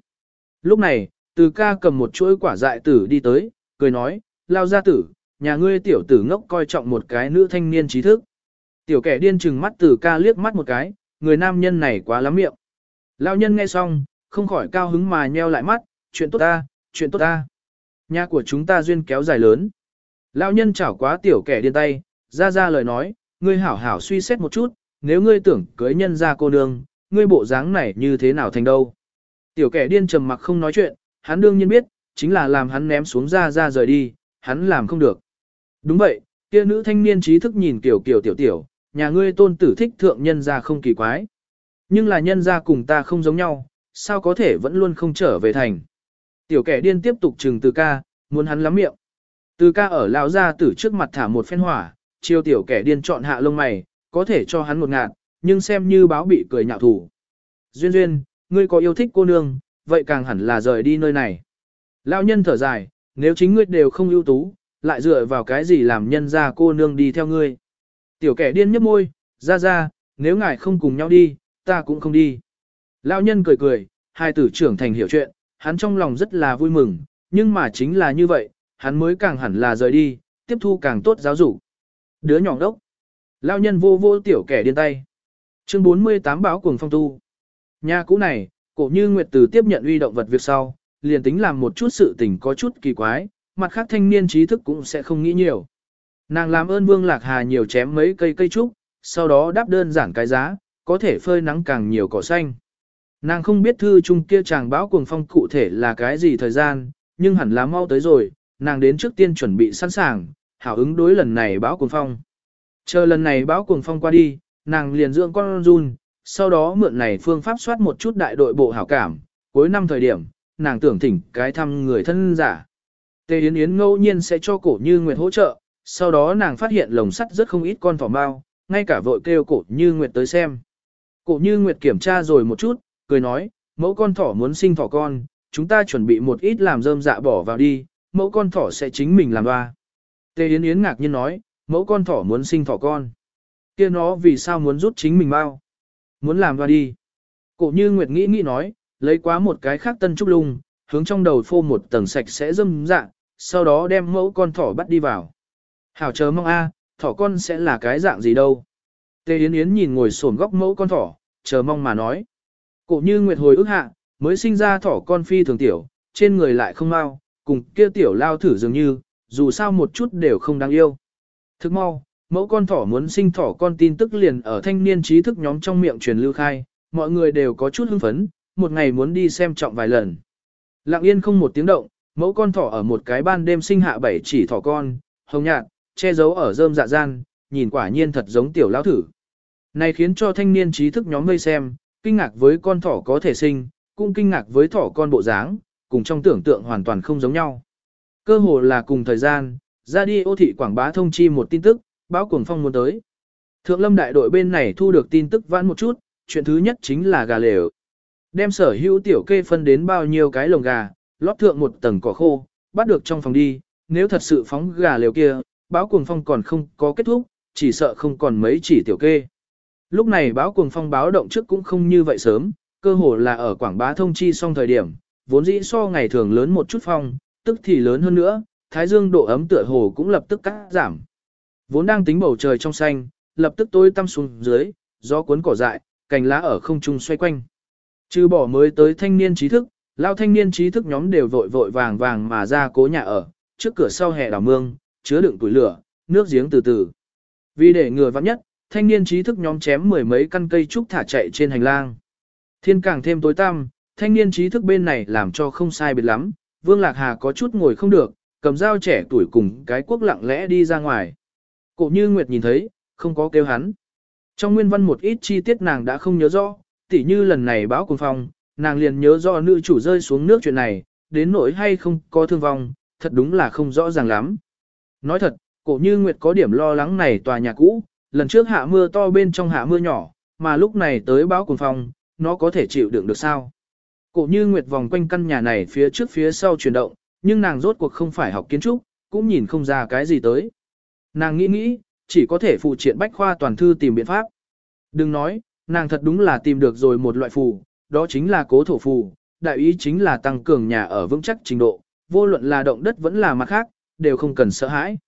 [SPEAKER 1] Lúc này, từ ca cầm một chuỗi quả dại tử đi tới, cười nói, Lao gia tử, nhà ngươi tiểu tử ngốc coi trọng một cái nữ thanh niên trí thức. Tiểu kẻ điên chừng mắt từ ca liếc mắt một cái, người nam nhân này quá lắm miệng. Lao nhân nghe xong, không khỏi cao hứng mà nheo lại mắt, chuyện tốt ta, chuyện tốt ta. Nhà của chúng ta duyên kéo dài lớn. Lao nhân chảo quá tiểu kẻ điên tay, ra ra lời nói, ngươi hảo hảo suy xét một chút, nếu ngươi tưởng cưới nhân ra cô nương, ngươi bộ dáng này như thế nào thành đâu. Tiểu kẻ điên trầm mặc không nói chuyện, hắn đương nhiên biết, chính là làm hắn ném xuống ra ra rời đi, hắn làm không được. Đúng vậy, kia nữ thanh niên trí thức nhìn kiểu kiểu tiểu tiểu, nhà ngươi tôn tử thích thượng nhân ra không kỳ quái. Nhưng là nhân ra cùng ta không giống nhau, sao có thể vẫn luôn không trở về thành. Tiểu kẻ điên tiếp tục trừng từ ca, muốn hắn lắm miệng. Từ ca ở lão gia tử trước mặt thả một phen hỏa, chiêu tiểu kẻ điên chọn hạ lông mày, có thể cho hắn một ngạt, nhưng xem như báo bị cười nhạo thủ. Duyên duyên, ngươi có yêu thích cô nương, vậy càng hẳn là rời đi nơi này. Lão nhân thở dài, nếu chính ngươi đều không ưu tú, lại dựa vào cái gì làm nhân ra cô nương đi theo ngươi. Tiểu kẻ điên nhấp môi, ra ra, nếu ngài không cùng nhau đi, ta cũng không đi. Lão nhân cười cười, hai tử trưởng thành hiểu chuyện, hắn trong lòng rất là vui mừng, nhưng mà chính là như vậy, hắn mới càng hẳn là rời đi, tiếp thu càng tốt giáo dục. Đứa nhỏ đốc. Lão nhân vô vô tiểu kẻ điên tay. Chương 48 báo cuồng phong tu. Nhà cũ này, cổ như Nguyệt Từ tiếp nhận uy động vật việc sau, liền tính làm một chút sự tình có chút kỳ quái, mặt khác thanh niên trí thức cũng sẽ không nghĩ nhiều. Nàng làm ơn Vương Lạc Hà nhiều chém mấy cây cây trúc, sau đó đáp đơn giản cái giá, có thể phơi nắng càng nhiều cỏ xanh. Nàng không biết thư chung kia chàng báo cuồng phong cụ thể là cái gì thời gian, nhưng hẳn là mau tới rồi, nàng đến trước tiên chuẩn bị sẵn sàng, hảo ứng đối lần này báo cuồng phong. Chờ lần này báo cuồng phong qua đi, nàng liền dưỡng con run, sau đó mượn này phương pháp soát một chút đại đội bộ hảo cảm, cuối năm thời điểm, nàng tưởng thỉnh cái thăm người thân giả. Tề Yến Yến ngẫu nhiên sẽ cho cổ như Nguyệt hỗ trợ, sau đó nàng phát hiện lồng sắt rất không ít con thỏ bao, ngay cả vội kêu cổ như Nguyệt tới xem. Cổ như Nguyệt kiểm tra rồi một chút, cười nói, mẫu con thỏ muốn sinh thỏ con, chúng ta chuẩn bị một ít làm rơm dạ bỏ vào đi, mẫu con thỏ sẽ chính mình làm ba. Tề Yến Yến ngạc nhiên nói, mẫu con thỏ muốn sinh thỏ con. kia nó vì sao muốn rút chính mình bao? Muốn làm ba đi. Cổ như Nguyệt nghĩ nghĩ nói, lấy quá một cái khác tân trúc lung, hướng trong đầu phô một tầng sạch sẽ dâm dạ, sau đó đem mẫu con thỏ bắt đi vào. Hảo chờ mong a, thỏ con sẽ là cái dạng gì đâu. Tề Yến Yến nhìn ngồi sổn góc mẫu con thỏ, chờ mong mà nói. Cổ như Nguyệt hồi ức hạ, mới sinh ra thỏ con phi thường tiểu, trên người lại không mau, cùng kia tiểu lao thử dường như, dù sao một chút đều không đáng yêu. Thức mau, mẫu con thỏ muốn sinh thỏ con tin tức liền ở thanh niên trí thức nhóm trong miệng truyền lưu khai, mọi người đều có chút hưng phấn, một ngày muốn đi xem trọng vài lần. Lặng yên không một tiếng động, mẫu con thỏ ở một cái ban đêm sinh hạ bảy chỉ thỏ con, hồng nhạt, che giấu ở rơm dạ gian, nhìn quả nhiên thật giống tiểu lão thử. Này khiến cho thanh niên trí thức nhóm vây xem, kinh ngạc với con thỏ có thể sinh, cũng kinh ngạc với thỏ con bộ dáng, cùng trong tưởng tượng hoàn toàn không giống nhau. Cơ hồ là cùng thời gian, ra đi ô thị quảng bá thông chi một tin tức, báo cuồng phong muốn tới. Thượng lâm đại đội bên này thu được tin tức vãn một chút, chuyện thứ nhất chính là gà lều. Đem sở hữu tiểu kê phân đến bao nhiêu cái lồng gà, lót thượng một tầng cỏ khô, bắt được trong phòng đi, nếu thật sự phóng gà liều kia, báo cuồng phong còn không có kết thúc, chỉ sợ không còn mấy chỉ tiểu kê. Lúc này báo cuồng phong báo động trước cũng không như vậy sớm, cơ hồ là ở quảng bá thông chi xong thời điểm, vốn dĩ so ngày thường lớn một chút phong, tức thì lớn hơn nữa, thái dương độ ấm tựa hồ cũng lập tức cắt giảm. Vốn đang tính bầu trời trong xanh, lập tức tối tăm xuống dưới, gió cuốn cỏ dại, cành lá ở không trung xoay quanh. Trừ bỏ mới tới thanh niên trí thức, lao thanh niên trí thức nhóm đều vội vội vàng vàng mà ra cố nhà ở, trước cửa sau hè đào mương, chứa đựng củi lửa, nước giếng từ từ. Vì để ngừa vắng nhất, thanh niên trí thức nhóm chém mười mấy căn cây trúc thả chạy trên hành lang. Thiên càng thêm tối tăm, thanh niên trí thức bên này làm cho không sai biệt lắm, Vương Lạc Hà có chút ngồi không được, cầm dao trẻ tuổi cùng cái quốc lặng lẽ đi ra ngoài. Cổ như Nguyệt nhìn thấy, không có kêu hắn. Trong nguyên văn một ít chi tiết nàng đã không nhớ rõ, tỉ như lần này báo cùng phong, nàng liền nhớ rõ nữ chủ rơi xuống nước chuyện này, đến nỗi hay không có thương vong, thật đúng là không rõ ràng lắm. Nói thật, cổ như Nguyệt có điểm lo lắng này tòa nhà cũ, lần trước hạ mưa to bên trong hạ mưa nhỏ, mà lúc này tới báo cùng phong, nó có thể chịu đựng được sao. Cổ như Nguyệt vòng quanh căn nhà này phía trước phía sau chuyển động, nhưng nàng rốt cuộc không phải học kiến trúc, cũng nhìn không ra cái gì tới. Nàng nghĩ nghĩ, chỉ có thể phụ triện bách khoa toàn thư tìm biện pháp. Đừng nói, nàng thật đúng là tìm được rồi một loại phù, đó chính là cố thổ phù, đại ý chính là tăng cường nhà ở vững chắc trình độ, vô luận là động đất vẫn là mặt khác, đều không cần sợ hãi.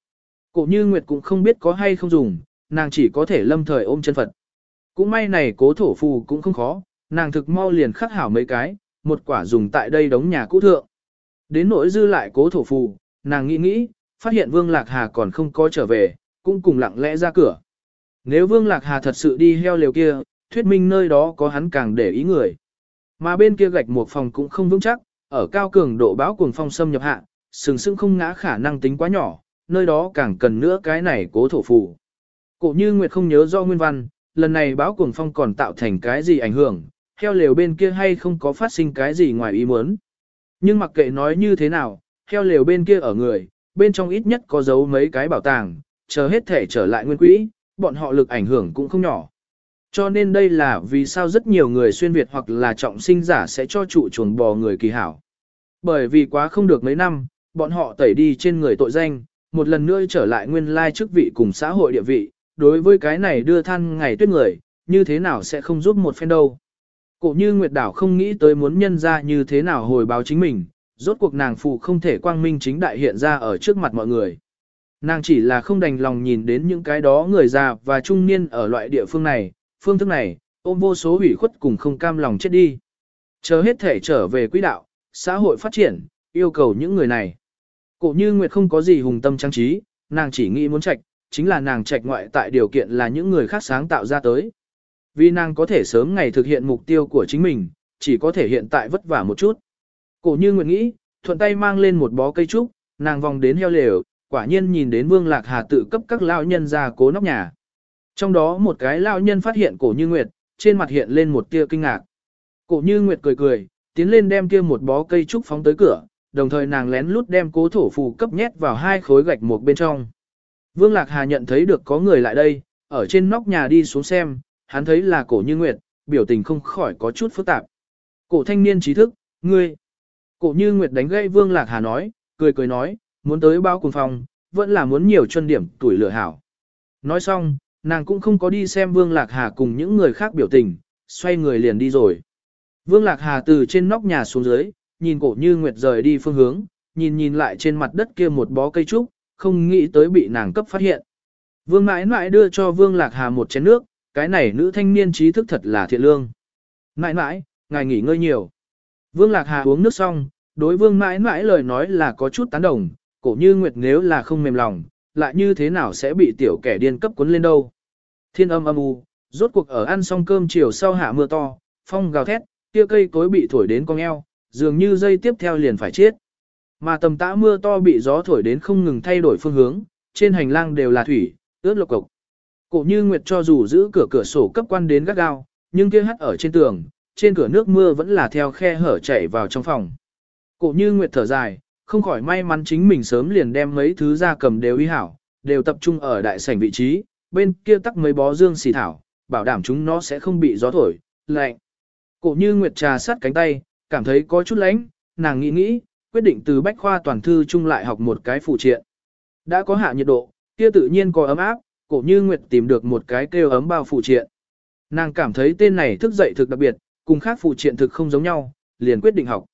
[SPEAKER 1] Cổ như Nguyệt cũng không biết có hay không dùng, nàng chỉ có thể lâm thời ôm chân Phật. Cũng may này cố thổ phù cũng không khó, nàng thực mau liền khắc hảo mấy cái, một quả dùng tại đây đóng nhà cũ thượng. Đến nỗi dư lại cố thổ phù, nàng nghĩ nghĩ, phát hiện Vương Lạc Hà còn không có trở về, cũng cùng lặng lẽ ra cửa. Nếu Vương Lạc Hà thật sự đi heo liều kia, thuyết minh nơi đó có hắn càng để ý người. Mà bên kia gạch một phòng cũng không vững chắc, ở cao cường độ báo cuồng phong xâm nhập hạ, sừng sững không ngã khả năng tính quá nhỏ, nơi đó càng cần nữa cái này cố thổ phù. Cổ như Nguyệt không nhớ do nguyên văn, lần này báo cuồng phong còn tạo thành cái gì ảnh hưởng, heo lều bên kia hay không có phát sinh cái gì ngoài ý muốn. Nhưng mặc kệ nói như thế nào, heo lều bên kia ở người, bên trong ít nhất có giấu mấy cái bảo tàng, chờ hết thể trở lại nguyên quỹ, bọn họ lực ảnh hưởng cũng không nhỏ. Cho nên đây là vì sao rất nhiều người xuyên Việt hoặc là trọng sinh giả sẽ cho trụ chuồng bò người kỳ hảo. Bởi vì quá không được mấy năm, bọn họ tẩy đi trên người tội danh, một lần nữa trở lại nguyên lai chức vị cùng xã hội địa vị, đối với cái này đưa than ngày tuyết người, như thế nào sẽ không giúp một phen đâu. Cổ như Nguyệt Đảo không nghĩ tới muốn nhân ra như thế nào hồi báo chính mình, rốt cuộc nàng phụ không thể quang minh chính đại hiện ra ở trước mặt mọi người. Nàng chỉ là không đành lòng nhìn đến những cái đó người già và trung niên ở loại địa phương này, phương thức này, ôm vô số hủy khuất cùng không cam lòng chết đi. Chờ hết thể trở về quỹ đạo, xã hội phát triển, yêu cầu những người này. Cổ như Nguyệt không có gì hùng tâm trang trí, nàng chỉ nghĩ muốn trạch, chính là nàng trạch ngoại tại điều kiện là những người khác sáng tạo ra tới. Vì nàng có thể sớm ngày thực hiện mục tiêu của chính mình, chỉ có thể hiện tại vất vả một chút. Cổ như Nguyệt nghĩ, thuận tay mang lên một bó cây trúc, nàng vòng đến heo lều, quả nhiên nhìn đến Vương Lạc Hà tự cấp các lão nhân ra cố nóc nhà. Trong đó một cái lão nhân phát hiện cổ như Nguyệt, trên mặt hiện lên một tia kinh ngạc. Cổ như Nguyệt cười cười, tiến lên đem kia một bó cây trúc phóng tới cửa, đồng thời nàng lén lút đem cố thổ phù cấp nhét vào hai khối gạch một bên trong. Vương Lạc Hà nhận thấy được có người lại đây, ở trên nóc nhà đi xuống xem, hắn thấy là cổ như Nguyệt, biểu tình không khỏi có chút phức tạp. Cổ thanh niên trí thức, ngươi. Cổ như Nguyệt đánh gây Vương Lạc Hà nói, cười cười nói, muốn tới bao cùng phòng, vẫn là muốn nhiều chân điểm tuổi lửa hảo. Nói xong, nàng cũng không có đi xem Vương Lạc Hà cùng những người khác biểu tình, xoay người liền đi rồi. Vương Lạc Hà từ trên nóc nhà xuống dưới, nhìn cổ như Nguyệt rời đi phương hướng, nhìn nhìn lại trên mặt đất kia một bó cây trúc, không nghĩ tới bị nàng cấp phát hiện. Vương mãi mãi đưa cho Vương Lạc Hà một chén nước, cái này nữ thanh niên trí thức thật là thiện lương. Mãi mãi, ngài nghỉ ngơi nhiều. Vương Lạc Hà uống nước xong, đối vương mãi mãi lời nói là có chút tán đồng, cổ như nguyệt nếu là không mềm lòng, lại như thế nào sẽ bị tiểu kẻ điên cấp cuốn lên đâu. Thiên âm âm u, rốt cuộc ở ăn xong cơm chiều sau hạ mưa to, phong gào thét, kia cây cối bị thổi đến cong eo, dường như dây tiếp theo liền phải chết. Mà tầm tã mưa to bị gió thổi đến không ngừng thay đổi phương hướng, trên hành lang đều là thủy, ướt lộc cục. Cổ như Nguyệt cho dù giữ cửa cửa sổ cấp quan đến gắt gao, nhưng kia hắt ở trên tường, trên cửa nước mưa vẫn là theo khe hở chảy vào trong phòng. Cổ như Nguyệt thở dài, không khỏi may mắn chính mình sớm liền đem mấy thứ ra cầm đều y hảo, đều tập trung ở đại sảnh vị trí, bên kia tắc mấy bó dương xì thảo, bảo đảm chúng nó sẽ không bị gió thổi, lạnh. Cổ như Nguyệt trà sát cánh tay, cảm thấy có chút lạnh, nàng nghĩ nghĩ, quyết định từ bách khoa toàn thư chung lại học một cái phụ triện. Đã có hạ nhiệt độ, kia tự nhiên có ấm áp, cổ như Nguyệt tìm được một cái kêu ấm bao phụ triện. Nàng cảm thấy tên này thức dậy thực đặc biệt, cùng khác phụ triện thực không giống nhau, liền quyết định học.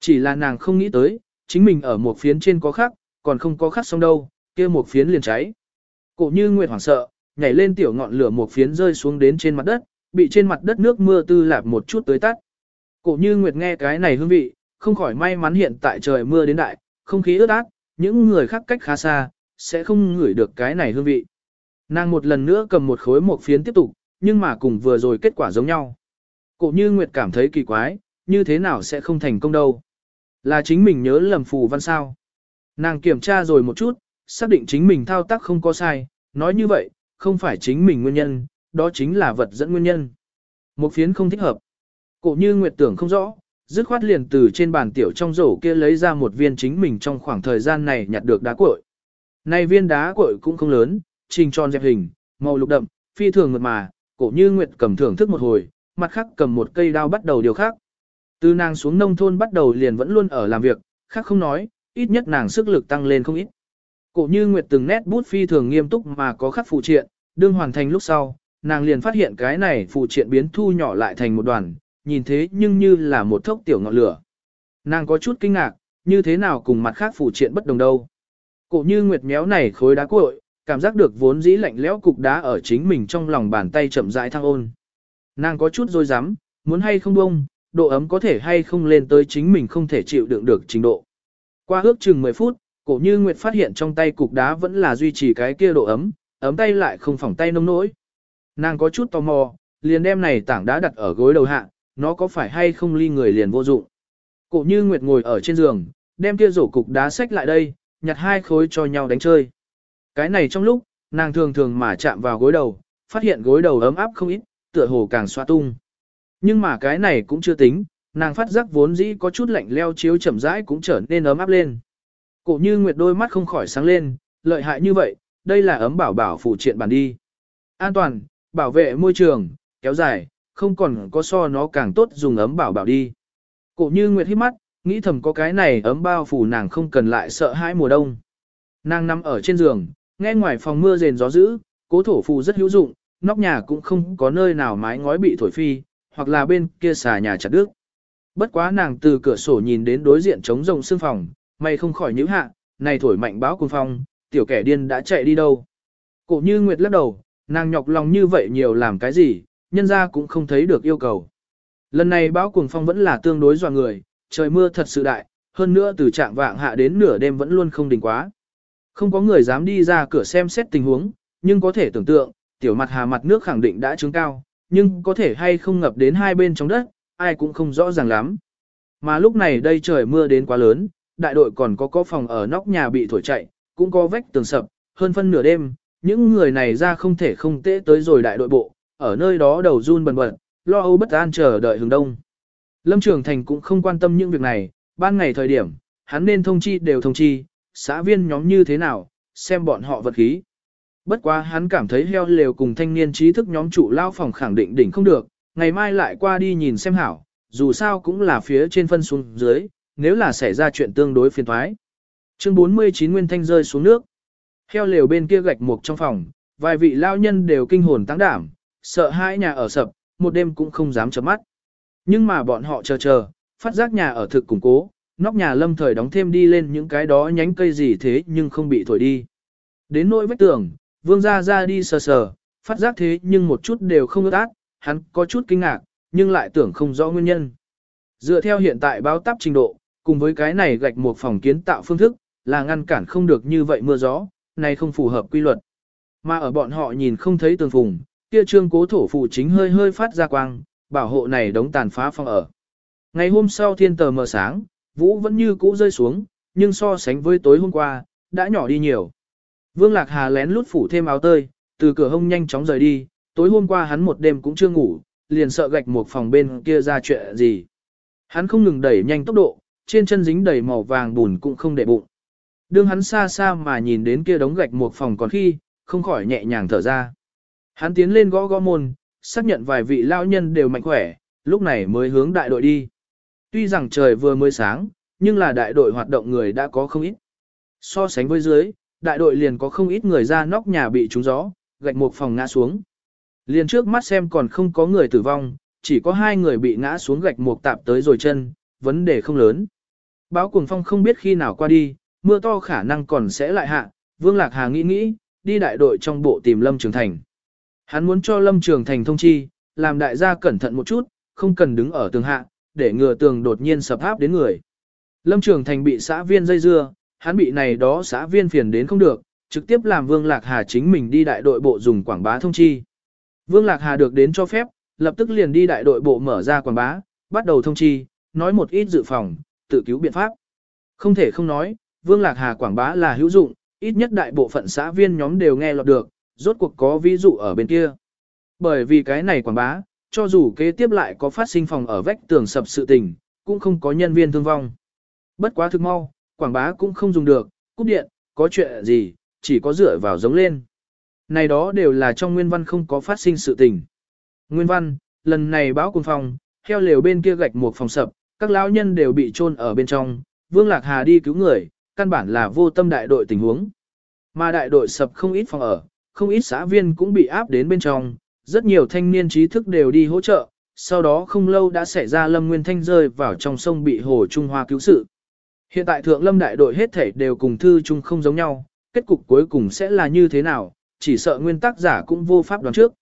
[SPEAKER 1] Chỉ là nàng không nghĩ tới, chính mình ở một phiến trên có khắc, còn không có khắc xong đâu, kia một phiến liền cháy. Cổ như Nguyệt hoảng sợ, nhảy lên tiểu ngọn lửa một phiến rơi xuống đến trên mặt đất, bị trên mặt đất nước mưa tư lạp một chút tới tắt. Cổ như Nguyệt nghe cái này hương vị, không khỏi may mắn hiện tại trời mưa đến đại, không khí ướt át, những người khác cách khá xa, sẽ không ngửi được cái này hương vị. Nàng một lần nữa cầm một khối một phiến tiếp tục, nhưng mà cùng vừa rồi kết quả giống nhau. Cổ như Nguyệt cảm thấy kỳ quái, như thế nào sẽ không thành công đâu. Là chính mình nhớ lầm phù văn sao. Nàng kiểm tra rồi một chút, xác định chính mình thao tác không có sai, nói như vậy, không phải chính mình nguyên nhân, đó chính là vật dẫn nguyên nhân. Một phiến không thích hợp. Cổ như Nguyệt tưởng không rõ, dứt khoát liền từ trên bàn tiểu trong rổ kia lấy ra một viên chính mình trong khoảng thời gian này nhặt được đá cội. Này viên đá cội cũng không lớn, trình tròn dẹp hình, màu lục đậm, phi thường mượt mà, cổ như Nguyệt cầm thưởng thức một hồi, mặt khác cầm một cây đao bắt đầu điều khác. Từ nàng xuống nông thôn bắt đầu liền vẫn luôn ở làm việc, khác không nói, ít nhất nàng sức lực tăng lên không ít. Cổ như Nguyệt từng nét bút phi thường nghiêm túc mà có khắc phụ triện, đương hoàn thành lúc sau, nàng liền phát hiện cái này phụ triện biến thu nhỏ lại thành một đoàn, nhìn thế nhưng như là một thốc tiểu ngọn lửa. Nàng có chút kinh ngạc, như thế nào cùng mặt khác phụ triện bất đồng đâu. Cổ như nguyệt méo này khối đá cội, cảm giác được vốn dĩ lạnh lẽo cục đá ở chính mình trong lòng bàn tay chậm rãi thăng ôn. Nàng có chút dối rắm muốn hay không bông, độ ấm có thể hay không lên tới chính mình không thể chịu đựng được trình độ. Qua ước chừng 10 phút, cổ như Nguyệt phát hiện trong tay cục đá vẫn là duy trì cái kia độ ấm, ấm tay lại không phỏng tay nông nỗi. Nàng có chút tò mò, liền đem này tảng đá đặt ở gối đầu hạ, nó có phải hay không ly người liền vô dụng. Cổ như Nguyệt ngồi ở trên giường, đem kia rổ cục đá xách lại đây, nhặt hai khối cho nhau đánh chơi. Cái này trong lúc, nàng thường thường mà chạm vào gối đầu, phát hiện gối đầu ấm áp không ít, tựa hồ càng xoa tung. Nhưng mà cái này cũng chưa tính, nàng phát giác vốn dĩ có chút lạnh leo chiếu chậm rãi cũng trở nên ấm áp lên. Cổ như nguyệt đôi mắt không khỏi sáng lên, lợi hại như vậy, đây là ấm bảo bảo phụ triện bản đi. An toàn, bảo vệ môi trường, kéo dài, không còn có so nó càng tốt dùng ấm bảo bảo đi. Cổ như nguyệt hít mắt, nghĩ thầm có cái này ấm bao phủ nàng không cần lại sợ hãi mùa đông. Nàng nằm ở trên giường, nghe ngoài phòng mưa rền gió dữ, cố thổ phù rất hữu dụng, nóc nhà cũng không có nơi nào mái ngói bị thổi phi, hoặc là bên kia xà nhà chặt đứt. Bất quá nàng từ cửa sổ nhìn đến đối diện trống rồng xương phòng, mày không khỏi nhíu hạ, này thổi mạnh báo cùng phong, tiểu kẻ điên đã chạy đi đâu. Cổ như Nguyệt lắc đầu, nàng nhọc lòng như vậy nhiều làm cái gì, nhân ra cũng không thấy được yêu cầu. Lần này báo cuồng phong vẫn là tương đối dọa người, trời mưa thật sự đại, hơn nữa từ trạng vạng hạ đến nửa đêm vẫn luôn không đình quá. Không có người dám đi ra cửa xem xét tình huống, nhưng có thể tưởng tượng, tiểu mặt hà mặt nước khẳng định đã trứng cao, nhưng có thể hay không ngập đến hai bên trong đất, ai cũng không rõ ràng lắm. Mà lúc này đây trời mưa đến quá lớn, đại đội còn có có phòng ở nóc nhà bị thổi chạy, cũng có vách tường sập, hơn phân nửa đêm, những người này ra không thể không tễ tới rồi đại đội bộ, ở nơi đó đầu run bần bật, lo âu bất an chờ đợi hướng đông. Lâm Trường Thành cũng không quan tâm những việc này, ban ngày thời điểm, hắn nên thông chi đều thông chi, xã viên nhóm như thế nào, xem bọn họ vật khí. Bất quá hắn cảm thấy heo lều cùng thanh niên trí thức nhóm chủ lao phòng khẳng định đỉnh không được, ngày mai lại qua đi nhìn xem hảo, dù sao cũng là phía trên phân xuống dưới, nếu là xảy ra chuyện tương đối phiền thoái. Chương 49 Nguyên Thanh rơi xuống nước. Heo lều bên kia gạch mục trong phòng, vài vị lao nhân đều kinh hồn tăng đảm, sợ hai nhà ở sập, một đêm cũng không dám chấm mắt. Nhưng mà bọn họ chờ chờ, phát giác nhà ở thực củng cố, nóc nhà lâm thời đóng thêm đi lên những cái đó nhánh cây gì thế nhưng không bị thổi đi. Đến nỗi vách tường, vương ra ra đi sờ sờ, phát giác thế nhưng một chút đều không ước ác, hắn có chút kinh ngạc, nhưng lại tưởng không rõ nguyên nhân. Dựa theo hiện tại báo táp trình độ, cùng với cái này gạch một phòng kiến tạo phương thức, là ngăn cản không được như vậy mưa gió, này không phù hợp quy luật. Mà ở bọn họ nhìn không thấy tường phùng, kia trương cố thổ phụ chính hơi hơi phát ra quang, bảo hộ này đóng tàn phá phong ở. Ngày hôm sau thiên tờ mờ sáng, vũ vẫn như cũ rơi xuống, nhưng so sánh với tối hôm qua, đã nhỏ đi nhiều. Vương Lạc Hà lén lút phủ thêm áo tơi, từ cửa hông nhanh chóng rời đi, tối hôm qua hắn một đêm cũng chưa ngủ, liền sợ gạch một phòng bên kia ra chuyện gì. Hắn không ngừng đẩy nhanh tốc độ, trên chân dính đầy màu vàng bùn cũng không để bụng. Đương hắn xa xa mà nhìn đến kia đống gạch một phòng còn khi, không khỏi nhẹ nhàng thở ra. Hắn tiến lên gõ gõ môn, xác nhận vài vị lao nhân đều mạnh khỏe, lúc này mới hướng đại đội đi. Tuy rằng trời vừa mới sáng, nhưng là đại đội hoạt động người đã có không ít. So sánh với dưới, đại đội liền có không ít người ra nóc nhà bị trúng gió, gạch một phòng ngã xuống. Liền trước mắt xem còn không có người tử vong, chỉ có hai người bị ngã xuống gạch một tạp tới rồi chân, vấn đề không lớn. Báo cuồng phong không biết khi nào qua đi, mưa to khả năng còn sẽ lại hạ, Vương Lạc Hà nghĩ nghĩ, đi đại đội trong bộ tìm Lâm Trường Thành. Hắn muốn cho Lâm Trường Thành thông chi, làm đại gia cẩn thận một chút, không cần đứng ở tường hạ, để ngừa tường đột nhiên sập áp đến người. Lâm Trường Thành bị xã viên dây dưa, hắn bị này đó xã viên phiền đến không được, trực tiếp làm Vương Lạc Hà chính mình đi đại đội bộ dùng quảng bá thông chi. Vương Lạc Hà được đến cho phép, lập tức liền đi đại đội bộ mở ra quảng bá, bắt đầu thông chi, nói một ít dự phòng, tự cứu biện pháp. Không thể không nói, Vương Lạc Hà quảng bá là hữu dụng, ít nhất đại bộ phận xã viên nhóm đều nghe lọt được, rốt cuộc có ví dụ ở bên kia. Bởi vì cái này quảng bá, cho dù kế tiếp lại có phát sinh phòng ở vách tường sập sự tình, cũng không có nhân viên thương vong. Bất quá thực mau, quảng bá cũng không dùng được, cúp điện, có chuyện gì, chỉ có dựa vào giống lên. Này đó đều là trong nguyên văn không có phát sinh sự tình. Nguyên văn, lần này báo cùng phòng, theo lều bên kia gạch một phòng sập, các lão nhân đều bị chôn ở bên trong, Vương Lạc Hà đi cứu người, căn bản là vô tâm đại đội tình huống. Mà đại đội sập không ít phòng ở, không ít xã viên cũng bị áp đến bên trong, rất nhiều thanh niên trí thức đều đi hỗ trợ, sau đó không lâu đã xảy ra Lâm Nguyên Thanh rơi vào trong sông bị Hồ Trung Hoa cứu sự. Hiện tại Thượng Lâm đại đội hết thể đều cùng Thư chung không giống nhau, kết cục cuối cùng sẽ là như thế nào, chỉ sợ nguyên tác giả cũng vô pháp đoán trước.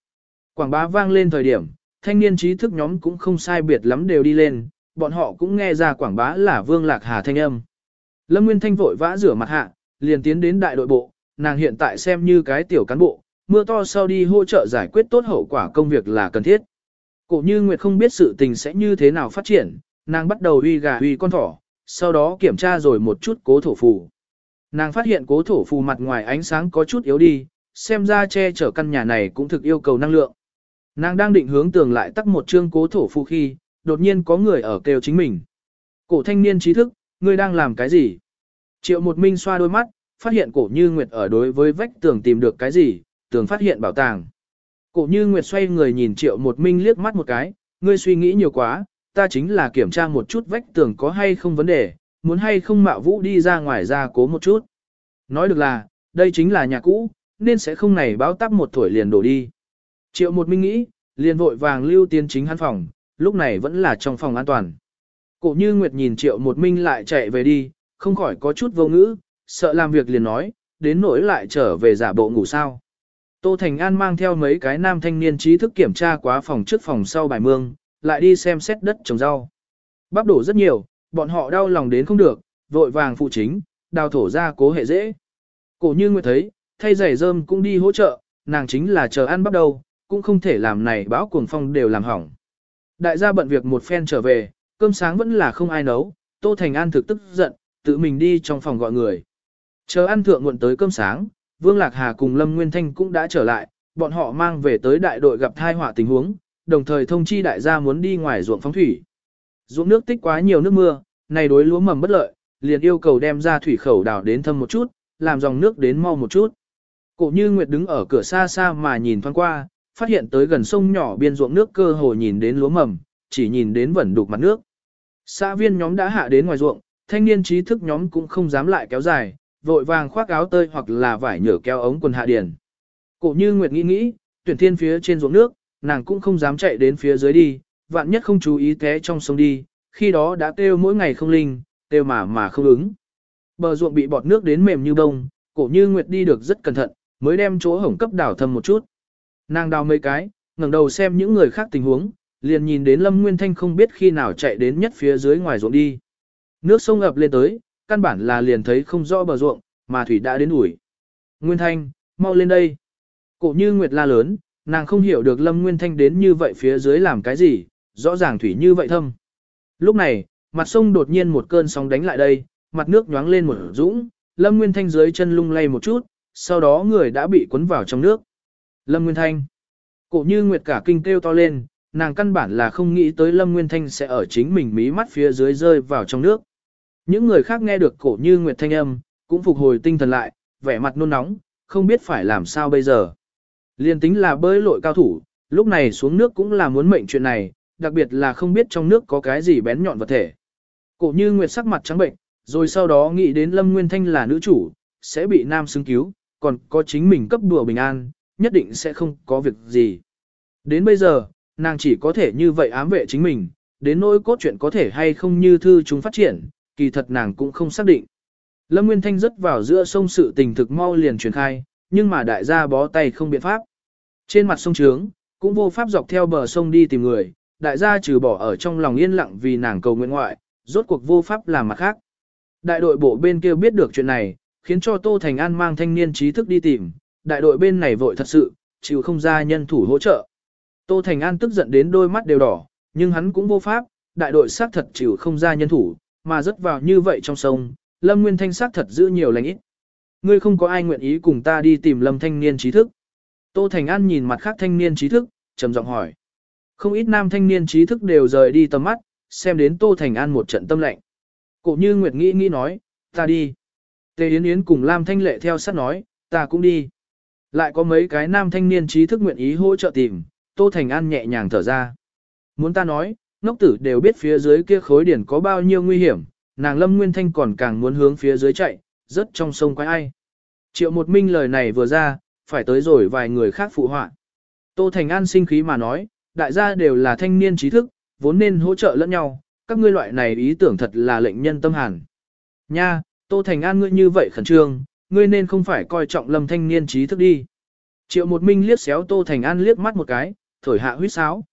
[SPEAKER 1] Quảng bá vang lên thời điểm, thanh niên trí thức nhóm cũng không sai biệt lắm đều đi lên, bọn họ cũng nghe ra quảng bá là Vương Lạc Hà thanh âm. Lâm Nguyên Thanh vội vã rửa mặt hạ, liền tiến đến đại đội bộ, nàng hiện tại xem như cái tiểu cán bộ, mưa to sau đi hỗ trợ giải quyết tốt hậu quả công việc là cần thiết. Cổ như Nguyệt không biết sự tình sẽ như thế nào phát triển, nàng bắt đầu uy gà uy con thỏ, sau đó kiểm tra rồi một chút cố thổ phù. Nàng phát hiện cố thổ phù mặt ngoài ánh sáng có chút yếu đi, xem ra che chở căn nhà này cũng thực yêu cầu năng lượng. Nàng đang định hướng tường lại tắt một chương cố thổ phù khi, đột nhiên có người ở kêu chính mình. Cổ thanh niên trí thức, ngươi đang làm cái gì? Triệu một minh xoa đôi mắt, phát hiện cổ như Nguyệt ở đối với vách tường tìm được cái gì, tường phát hiện bảo tàng. Cổ như Nguyệt xoay người nhìn triệu một minh liếc mắt một cái, ngươi suy nghĩ nhiều quá, ta chính là kiểm tra một chút vách tường có hay không vấn đề, muốn hay không mạo vũ đi ra ngoài ra cố một chút. Nói được là, đây chính là nhà cũ, nên sẽ không này báo tắp một tuổi liền đổ đi. Triệu một minh nghĩ, liền vội vàng lưu tiến chính hắn phòng, lúc này vẫn là trong phòng an toàn. Cổ như Nguyệt nhìn triệu một minh lại chạy về đi, không khỏi có chút vô ngữ, sợ làm việc liền nói, đến nỗi lại trở về giả bộ ngủ sao. Tô Thành An mang theo mấy cái nam thanh niên trí thức kiểm tra quá phòng trước phòng sau bài mương, lại đi xem xét đất trồng rau. Bắp đổ rất nhiều, bọn họ đau lòng đến không được, vội vàng phụ chính, đào thổ ra cố hệ dễ. Cổ như Nguyệt thấy, thay giày rơm cũng đi hỗ trợ, nàng chính là chờ ăn bắp đầu, cũng không thể làm này báo cuồng phong đều làm hỏng. Đại gia bận việc một phen trở về, cơm sáng vẫn là không ai nấu, Tô Thành An thực tức giận, tự mình đi trong phòng gọi người. Chờ ăn thượng muộn tới cơm sáng, Vương Lạc Hà cùng Lâm Nguyên Thanh cũng đã trở lại, bọn họ mang về tới đại đội gặp thai họa tình huống, đồng thời thông chi đại gia muốn đi ngoài ruộng phóng thủy. Ruộng nước tích quá nhiều nước mưa, này đối lúa mầm bất lợi, liền yêu cầu đem ra thủy khẩu đào đến thâm một chút, làm dòng nước đến mau một chút. Cổ Như Nguyệt đứng ở cửa xa xa mà nhìn thoáng qua, phát hiện tới gần sông nhỏ biên ruộng nước cơ hồ nhìn đến lúa mầm, chỉ nhìn đến vẩn đục mặt nước. Xã viên nhóm đã hạ đến ngoài ruộng, thanh niên trí thức nhóm cũng không dám lại kéo dài, vội vàng khoác áo tơi hoặc là vải nhở kéo ống quần hạ điền. Cổ như Nguyệt nghĩ nghĩ, tuyển thiên phía trên ruộng nước, nàng cũng không dám chạy đến phía dưới đi, vạn nhất không chú ý té trong sông đi, khi đó đã kêu mỗi ngày không linh, kêu mà mà không ứng. Bờ ruộng bị bọt nước đến mềm như bông, cổ như Nguyệt đi được rất cẩn thận, mới đem chỗ hổng cấp đảo thâm một chút. Nàng đào mấy cái, ngẩng đầu xem những người khác tình huống, liền nhìn đến Lâm Nguyên Thanh không biết khi nào chạy đến nhất phía dưới ngoài ruộng đi. Nước sông ập lên tới, căn bản là liền thấy không rõ bờ ruộng, mà thủy đã đến ủi. Nguyên Thanh, mau lên đây. Cổ như Nguyệt la lớn, nàng không hiểu được Lâm Nguyên Thanh đến như vậy phía dưới làm cái gì, rõ ràng thủy như vậy thâm. Lúc này, mặt sông đột nhiên một cơn sóng đánh lại đây, mặt nước nhoáng lên một dũng, Lâm Nguyên Thanh dưới chân lung lay một chút, sau đó người đã bị cuốn vào trong nước. Lâm Nguyên Thanh. Cổ như Nguyệt cả kinh kêu to lên, nàng căn bản là không nghĩ tới Lâm Nguyên Thanh sẽ ở chính mình mí mắt phía dưới rơi vào trong nước. Những người khác nghe được cổ như Nguyệt Thanh âm, cũng phục hồi tinh thần lại, vẻ mặt nôn nóng, không biết phải làm sao bây giờ. Liên tính là bơi lội cao thủ, lúc này xuống nước cũng là muốn mệnh chuyện này, đặc biệt là không biết trong nước có cái gì bén nhọn vật thể. Cổ như Nguyệt sắc mặt trắng bệnh, rồi sau đó nghĩ đến Lâm Nguyên Thanh là nữ chủ, sẽ bị nam xứng cứu, còn có chính mình cấp đùa bình an, nhất định sẽ không có việc gì. Đến bây giờ, nàng chỉ có thể như vậy ám vệ chính mình, đến nỗi cốt truyện có thể hay không như thư chúng phát triển, kỳ thật nàng cũng không xác định. Lâm Nguyên Thanh rất vào giữa sông sự tình thực mau liền truyền khai, nhưng mà đại gia bó tay không biện pháp. Trên mặt sông Trướng, cũng vô pháp dọc theo bờ sông đi tìm người, đại gia trừ bỏ ở trong lòng yên lặng vì nàng cầu nguyện ngoại, rốt cuộc vô pháp làm mặt khác. Đại đội bộ bên kia biết được chuyện này, khiến cho Tô Thành An mang thanh niên trí thức đi tìm, đại đội bên này vội thật sự, chịu không ra nhân thủ hỗ trợ. Tô Thành An tức giận đến đôi mắt đều đỏ, nhưng hắn cũng vô pháp, đại đội xác thật chịu không ra nhân thủ, mà rớt vào như vậy trong sông, Lâm Nguyên Thanh xác thật giữ nhiều lành ít. Ngươi không có ai nguyện ý cùng ta đi tìm Lâm thanh niên trí thức. Tô Thành An nhìn mặt khác thanh niên trí thức, trầm giọng hỏi. Không ít nam thanh niên trí thức đều rời đi tầm mắt, xem đến Tô Thành An một trận tâm lạnh. Cổ như Nguyệt nghĩ nghĩ nói, ta đi. Tề Yến Yến cùng Lam Thanh Lệ theo sát nói, ta cũng đi. Lại có mấy cái nam thanh niên trí thức nguyện ý hỗ trợ tìm, Tô Thành An nhẹ nhàng thở ra. Muốn ta nói, ngốc tử đều biết phía dưới kia khối điển có bao nhiêu nguy hiểm, nàng Lâm Nguyên Thanh còn càng muốn hướng phía dưới chạy, rất trong sông quái ai. Triệu một minh lời này vừa ra, phải tới rồi vài người khác phụ họa. Tô Thành An sinh khí mà nói, đại gia đều là thanh niên trí thức, vốn nên hỗ trợ lẫn nhau, các ngươi loại này ý tưởng thật là lệnh nhân tâm hàn. Nha, Tô Thành An ngươi như vậy khẩn trương, ngươi nên không phải coi trọng lâm thanh niên trí thức đi. Triệu một minh liếc xéo Tô Thành An liếc mắt một cái, thổi hạ huyết sáo.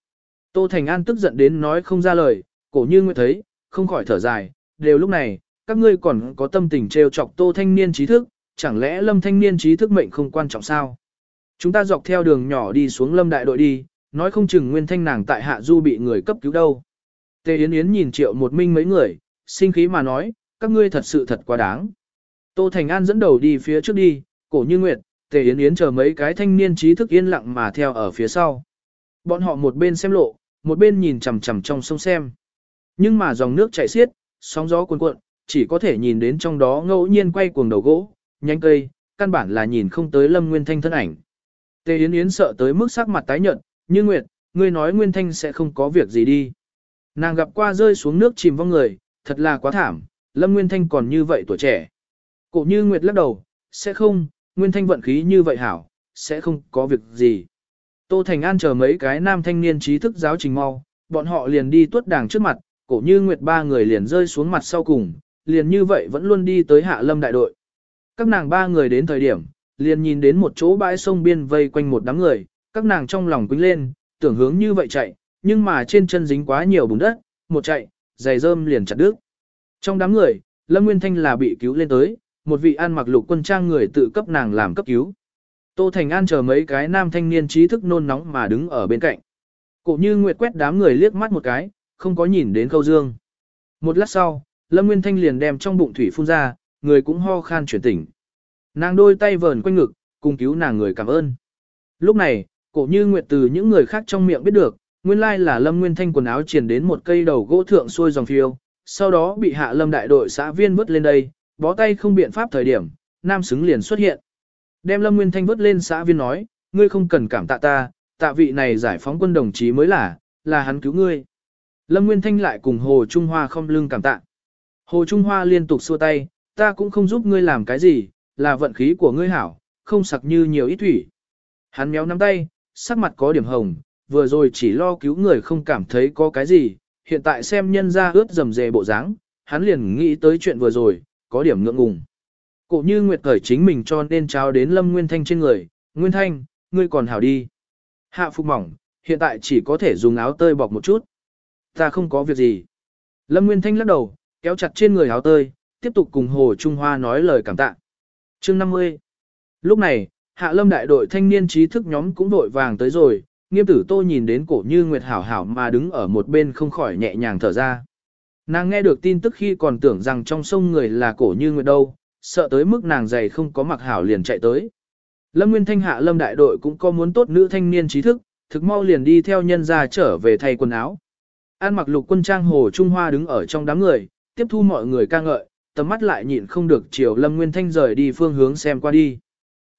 [SPEAKER 1] Tô Thành An tức giận đến nói không ra lời, cổ như ngươi thấy, không khỏi thở dài, đều lúc này, các ngươi còn có tâm tình trêu chọc Tô thanh niên trí thức, chẳng lẽ lâm thanh niên trí thức mệnh không quan trọng sao? Chúng ta dọc theo đường nhỏ đi xuống lâm đại đội đi, nói không chừng nguyên thanh nàng tại hạ du bị người cấp cứu đâu. Tề Yến Yến nhìn triệu một minh mấy người, sinh khí mà nói, các ngươi thật sự thật quá đáng. Tô Thành An dẫn đầu đi phía trước đi, cổ như nguyệt, Tề Yến Yến chờ mấy cái thanh niên trí thức yên lặng mà theo ở phía sau. Bọn họ một bên xem lộ, một bên nhìn chằm chằm trong sông xem. Nhưng mà dòng nước chảy xiết, sóng gió cuồn cuộn, chỉ có thể nhìn đến trong đó ngẫu nhiên quay cuồng đầu gỗ, nhánh cây, căn bản là nhìn không tới Lâm Nguyên Thanh thân ảnh. Tề Yến Yến sợ tới mức sắc mặt tái nhợt, như Nguyệt, ngươi nói Nguyên Thanh sẽ không có việc gì đi. Nàng gặp qua rơi xuống nước chìm vong người, thật là quá thảm, Lâm Nguyên Thanh còn như vậy tuổi trẻ. Cổ như Nguyệt lắc đầu, sẽ không, Nguyên Thanh vận khí như vậy hảo, sẽ không có việc gì. Tô Thành An chờ mấy cái nam thanh niên trí thức giáo trình mau, bọn họ liền đi tuốt đàng trước mặt, cổ như Nguyệt ba người liền rơi xuống mặt sau cùng, liền như vậy vẫn luôn đi tới hạ lâm đại đội. Các nàng ba người đến thời điểm, liền nhìn đến một chỗ bãi sông biên vây quanh một đám người, các nàng trong lòng quýnh lên, tưởng hướng như vậy chạy, nhưng mà trên chân dính quá nhiều bùn đất, một chạy, giày rơm liền chặt đứt. Trong đám người, Lâm Nguyên Thanh là bị cứu lên tới, một vị an mặc lục quân trang người tự cấp nàng làm cấp cứu. Tô Thành An chờ mấy cái nam thanh niên trí thức nôn nóng mà đứng ở bên cạnh. Cổ như Nguyệt quét đám người liếc mắt một cái, không có nhìn đến khâu dương. Một lát sau, Lâm Nguyên Thanh liền đem trong bụng thủy phun ra, người cũng ho khan chuyển tỉnh. Nàng đôi tay vờn quanh ngực, cùng cứu nàng người cảm ơn. Lúc này, cổ như Nguyệt từ những người khác trong miệng biết được, nguyên lai là Lâm Nguyên Thanh quần áo triển đến một cây đầu gỗ thượng xuôi dòng phiêu, sau đó bị hạ lâm đại đội xã viên vứt lên đây, bó tay không biện pháp thời điểm, nam xứng liền xuất hiện. Đem Lâm Nguyên Thanh vứt lên xã viên nói, ngươi không cần cảm tạ ta, tạ vị này giải phóng quân đồng chí mới là, là hắn cứu ngươi. Lâm Nguyên Thanh lại cùng Hồ Trung Hoa không lưng cảm tạ. Hồ Trung Hoa liên tục xua tay, ta cũng không giúp ngươi làm cái gì, là vận khí của ngươi hảo, không sặc như nhiều ít thủy. Hắn méo nắm tay, sắc mặt có điểm hồng, vừa rồi chỉ lo cứu người không cảm thấy có cái gì, hiện tại xem nhân ra ướt rầm rề bộ dáng, hắn liền nghĩ tới chuyện vừa rồi, có điểm ngượng ngùng. Cổ như Nguyệt cởi chính mình cho nên trao đến Lâm Nguyên Thanh trên người, Nguyên Thanh, ngươi còn hảo đi. Hạ phục mỏng, hiện tại chỉ có thể dùng áo tơi bọc một chút. Ta không có việc gì. Lâm Nguyên Thanh lắc đầu, kéo chặt trên người áo tơi, tiếp tục cùng Hồ Trung Hoa nói lời cảm tạ. chương 50 Lúc này, Hạ Lâm đại đội thanh niên trí thức nhóm cũng đội vàng tới rồi, nghiêm tử tô nhìn đến cổ như Nguyệt Hảo Hảo mà đứng ở một bên không khỏi nhẹ nhàng thở ra. Nàng nghe được tin tức khi còn tưởng rằng trong sông người là cổ như Nguyệt đâu, sợ tới mức nàng giày không có mặc hảo liền chạy tới. Lâm Nguyên Thanh Hạ Lâm đại đội cũng có muốn tốt nữ thanh niên trí thức, thực mau liền đi theo nhân ra trở về thay quần áo. An mặc lục quân trang Hồ Trung Hoa đứng ở trong đám người, tiếp thu mọi người ca ngợi, tầm mắt lại nhịn không được chiều Lâm Nguyên Thanh rời đi phương hướng xem qua đi.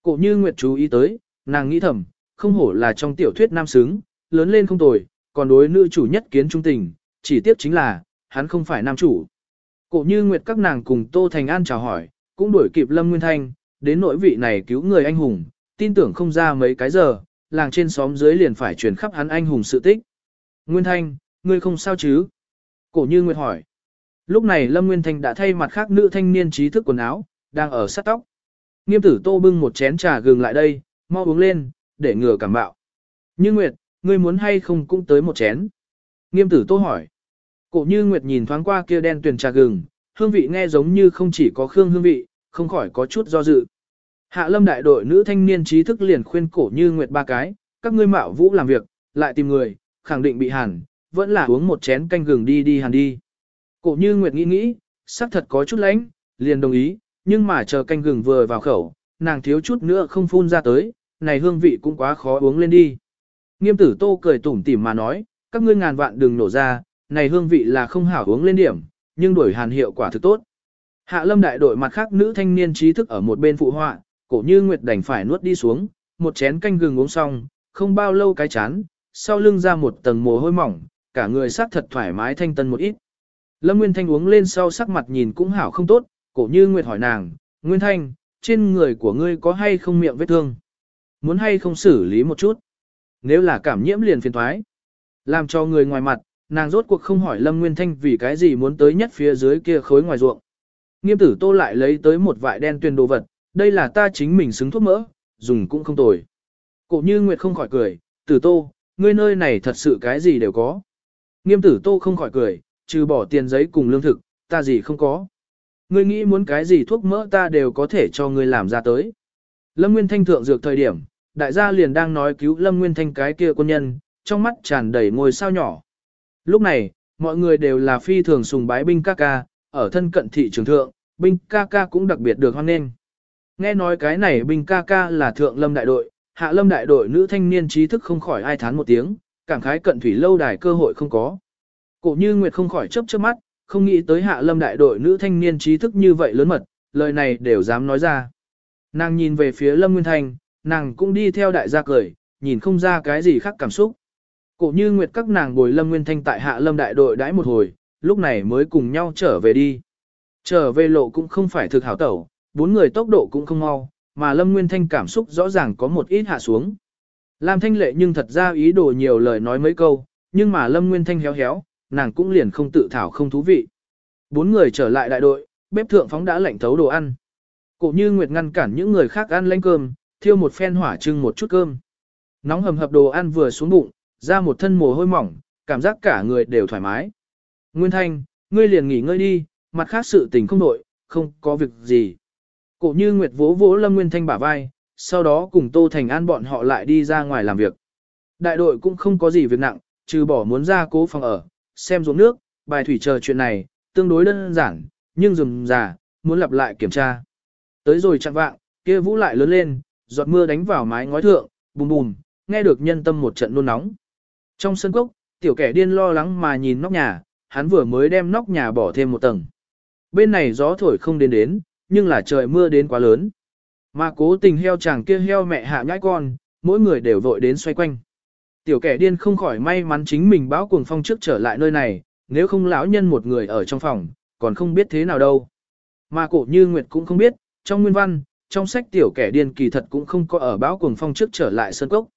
[SPEAKER 1] Cổ như Nguyệt chú ý tới, nàng nghĩ thầm, không hổ là trong tiểu thuyết nam xứng, lớn lên không tồi, còn đối nữ chủ nhất kiến trung tình, chỉ tiếc chính là, hắn không phải nam chủ. Cổ như Nguyệt các nàng cùng Tô Thành An chào hỏi, cũng đuổi kịp Lâm Nguyên Thanh, đến nỗi vị này cứu người anh hùng, tin tưởng không ra mấy cái giờ, làng trên xóm dưới liền phải truyền khắp hắn anh hùng sự tích. Nguyên Thanh, ngươi không sao chứ? Cổ như Nguyệt hỏi. Lúc này Lâm Nguyên Thanh đã thay mặt khác nữ thanh niên trí thức quần áo, đang ở sát tóc. Nghiêm tử tô bưng một chén trà gừng lại đây, mau uống lên, để ngừa cảm bạo. Như Nguyệt, ngươi muốn hay không cũng tới một chén. Nghiêm tử tô hỏi. Cổ như Nguyệt nhìn thoáng qua kia đen tuyền trà gừng, hương vị nghe giống như không chỉ có khương hương vị, không khỏi có chút do dự. Hạ lâm đại đội nữ thanh niên trí thức liền khuyên cổ như Nguyệt ba cái, các ngươi mạo vũ làm việc, lại tìm người, khẳng định bị hàn, vẫn là uống một chén canh gừng đi đi hàn đi. Cổ như Nguyệt nghĩ nghĩ, xác thật có chút lánh, liền đồng ý, nhưng mà chờ canh gừng vừa vào khẩu, nàng thiếu chút nữa không phun ra tới, này hương vị cũng quá khó uống lên đi. Nghiêm tử tô cười tủm tỉm mà nói, các ngươi ngàn vạn đừng nổ ra, này hương vị là không hảo uống lên điểm, nhưng đổi hàn hiệu quả thực tốt. Hạ lâm đại đội mặt khác nữ thanh niên trí thức ở một bên phụ họa, cổ như Nguyệt đành phải nuốt đi xuống, một chén canh gừng uống xong, không bao lâu cái chán, sau lưng ra một tầng mồ hôi mỏng, cả người sắc thật thoải mái thanh tân một ít. Lâm Nguyên Thanh uống lên sau sắc mặt nhìn cũng hảo không tốt, cổ như Nguyệt hỏi nàng, Nguyên Thanh, trên người của ngươi có hay không miệng vết thương? Muốn hay không xử lý một chút? nếu là cảm nhiễm liền phiền thoái. Làm cho người ngoài mặt, nàng rốt cuộc không hỏi Lâm Nguyên Thanh vì cái gì muốn tới nhất phía dưới kia khối ngoài ruộng. Nghiêm tử tô lại lấy tới một vại đen tuyền đồ vật, đây là ta chính mình xứng thuốc mỡ, dùng cũng không tồi. Cổ như Nguyệt không khỏi cười, tử tô, ngươi nơi này thật sự cái gì đều có. Nghiêm tử tô không khỏi cười, trừ bỏ tiền giấy cùng lương thực, ta gì không có. Ngươi nghĩ muốn cái gì thuốc mỡ ta đều có thể cho ngươi làm ra tới. Lâm Nguyên Thanh thượng dược thời điểm, đại gia liền đang nói cứu Lâm Nguyên Thanh cái kia quân nhân, trong mắt tràn đầy ngôi sao nhỏ. Lúc này, mọi người đều là phi thường sùng bái binh ca ca, ở thân cận thị trường thượng, binh ca ca cũng đặc biệt được hoan nghênh. Nghe nói cái này binh ca ca là thượng lâm đại đội, hạ lâm đại đội nữ thanh niên trí thức không khỏi ai thán một tiếng, cảm khái cận thủy lâu đài cơ hội không có. Cổ như Nguyệt không khỏi chớp chớp mắt, không nghĩ tới hạ lâm đại đội nữ thanh niên trí thức như vậy lớn mật, lời này đều dám nói ra. Nàng nhìn về phía lâm nguyên thanh, nàng cũng đi theo đại gia cười, nhìn không ra cái gì khác cảm xúc. Cổ như Nguyệt các nàng bồi lâm nguyên thanh tại hạ lâm đại đội đãi một hồi, lúc này mới cùng nhau trở về đi. Trở về lộ cũng không phải thực hảo tẩu, bốn người tốc độ cũng không mau, mà lâm nguyên thanh cảm xúc rõ ràng có một ít hạ xuống. Lam thanh lệ nhưng thật ra ý đồ nhiều lời nói mấy câu, nhưng mà lâm nguyên thanh héo héo, nàng cũng liền không tự thảo không thú vị. Bốn người trở lại đại đội, bếp thượng phóng đã lạnh thấu đồ ăn. Cổ như Nguyệt ngăn cản những người khác ăn lánh cơm, thiêu một phen hỏa trưng một chút cơm. Nóng hầm hập đồ ăn vừa xuống bụng, ra một thân mồ hôi mỏng, cảm giác cả người đều thoải mái. Nguyên Thanh, ngươi liền nghỉ ngơi đi, mặt khác sự tình không nội, không có việc gì. Cổ như Nguyệt vỗ vỗ Lâm Nguyên Thanh bả vai, sau đó cùng Tô Thành An bọn họ lại đi ra ngoài làm việc. Đại đội cũng không có gì việc nặng, trừ bỏ muốn ra cố phòng ở, xem ruộng nước, bài thủy chờ chuyện này, tương đối đơn giản, nhưng dùm già, muốn lặp lại kiểm tra. Tới rồi chặn vạng, kia vũ lại lớn lên, giọt mưa đánh vào mái ngói thượng, bùm bùm, nghe được nhân tâm một trận nôn nóng. Trong sân cốc, tiểu kẻ điên lo lắng mà nhìn nóc nhà, hắn vừa mới đem nóc nhà bỏ thêm một tầng. Bên này gió thổi không đến đến, nhưng là trời mưa đến quá lớn. Mà cố tình heo chàng kia heo mẹ hạ nhãi con, mỗi người đều vội đến xoay quanh. Tiểu kẻ điên không khỏi may mắn chính mình báo cuồng phong trước trở lại nơi này, nếu không lão nhân một người ở trong phòng, còn không biết thế nào đâu. Mà cổ như Nguyệt cũng không biết, trong nguyên văn, trong sách tiểu kẻ điên kỳ thật cũng không có ở báo cuồng phong trước trở lại sân cốc.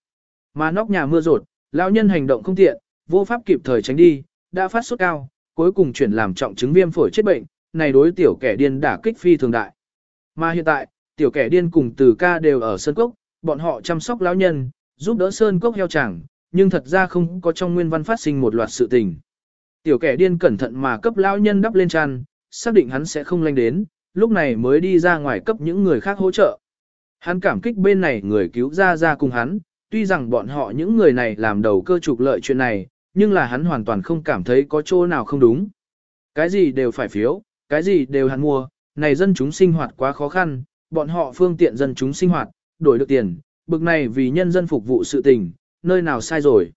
[SPEAKER 1] Mà nóc nhà mưa rột, lão nhân hành động không tiện, vô pháp kịp thời tránh đi, đã phát sốt cao, cuối cùng chuyển làm trọng chứng viêm phổi chết bệnh, này đối tiểu kẻ điên đả kích phi thường đại. Mà hiện tại, tiểu kẻ điên cùng từ ca đều ở sơn cốc, bọn họ chăm sóc lão nhân, giúp đỡ sơn cốc heo chẳng, nhưng thật ra không có trong nguyên văn phát sinh một loạt sự tình. Tiểu kẻ điên cẩn thận mà cấp lão nhân đắp lên chăn, xác định hắn sẽ không lanh đến, lúc này mới đi ra ngoài cấp những người khác hỗ trợ. Hắn cảm kích bên này người cứu ra ra cùng hắn, tuy rằng bọn họ những người này làm đầu cơ trục lợi chuyện này, nhưng là hắn hoàn toàn không cảm thấy có chỗ nào không đúng. Cái gì đều phải phiếu, cái gì đều hắn mua, này dân chúng sinh hoạt quá khó khăn, bọn họ phương tiện dân chúng sinh hoạt, đổi được tiền, bực này vì nhân dân phục vụ sự tình, nơi nào sai rồi.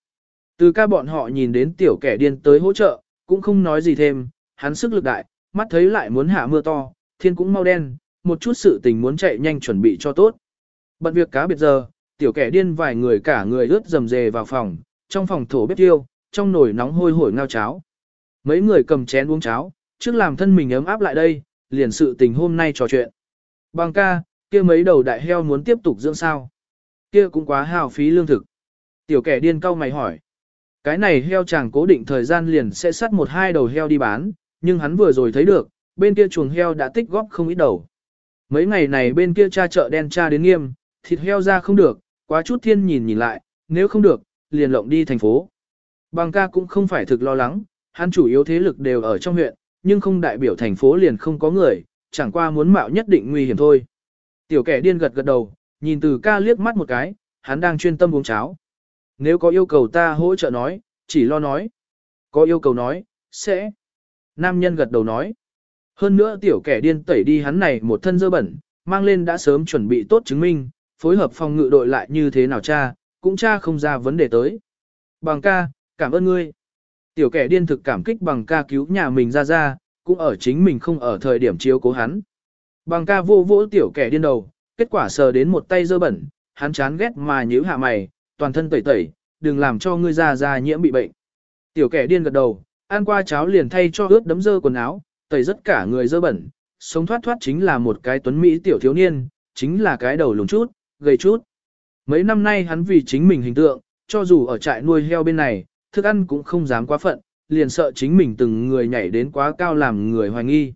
[SPEAKER 1] Từ ca bọn họ nhìn đến tiểu kẻ điên tới hỗ trợ, cũng không nói gì thêm, hắn sức lực đại, mắt thấy lại muốn hạ mưa to, thiên cũng mau đen, một chút sự tình muốn chạy nhanh chuẩn bị cho tốt. Bận việc cá biệt giờ, tiểu kẻ điên vài người cả người ướt dầm dề vào phòng, trong phòng thổ bếp tiêu, trong nồi nóng hôi hổi ngao cháo. Mấy người cầm chén uống cháo, trước làm thân mình ấm áp lại đây, liền sự tình hôm nay trò chuyện. Bằng ca, kia mấy đầu đại heo muốn tiếp tục dưỡng sao. Kia cũng quá hào phí lương thực. Tiểu kẻ điên cau mày hỏi. Cái này heo chàng cố định thời gian liền sẽ sắt một hai đầu heo đi bán, nhưng hắn vừa rồi thấy được, bên kia chuồng heo đã tích góp không ít đầu. Mấy ngày này bên kia cha chợ đen cha đến nghiêm, thịt heo ra không được, quá chút thiên nhìn nhìn lại, nếu không được, liền lộng đi thành phố. Bằng ca cũng không phải thực lo lắng, hắn chủ yếu thế lực đều ở trong huyện, nhưng không đại biểu thành phố liền không có người, chẳng qua muốn mạo nhất định nguy hiểm thôi. Tiểu kẻ điên gật gật đầu, nhìn từ ca liếc mắt một cái, hắn đang chuyên tâm uống cháo. Nếu có yêu cầu ta hỗ trợ nói, chỉ lo nói. Có yêu cầu nói, sẽ. Nam nhân gật đầu nói. Hơn nữa tiểu kẻ điên tẩy đi hắn này một thân dơ bẩn, mang lên đã sớm chuẩn bị tốt chứng minh, phối hợp phòng ngự đội lại như thế nào cha, cũng cha không ra vấn đề tới. Bằng ca, cảm ơn ngươi. Tiểu kẻ điên thực cảm kích bằng ca cứu nhà mình ra ra, cũng ở chính mình không ở thời điểm chiếu cố hắn. Bằng ca vô vỗ tiểu kẻ điên đầu, kết quả sờ đến một tay dơ bẩn, hắn chán ghét mà nhíu hạ mày, toàn thân tẩy tẩy, đừng làm cho ngươi ra ra nhiễm bị bệnh. Tiểu kẻ điên gật đầu, ăn qua cháo liền thay cho ướt đấm dơ quần áo, tẩy rất cả người dơ bẩn, sống thoát thoát chính là một cái tuấn mỹ tiểu thiếu niên, chính là cái đầu lùng chút, gầy chút. Mấy năm nay hắn vì chính mình hình tượng, cho dù ở trại nuôi heo bên này, thức ăn cũng không dám quá phận, liền sợ chính mình từng người nhảy đến quá cao làm người hoài nghi.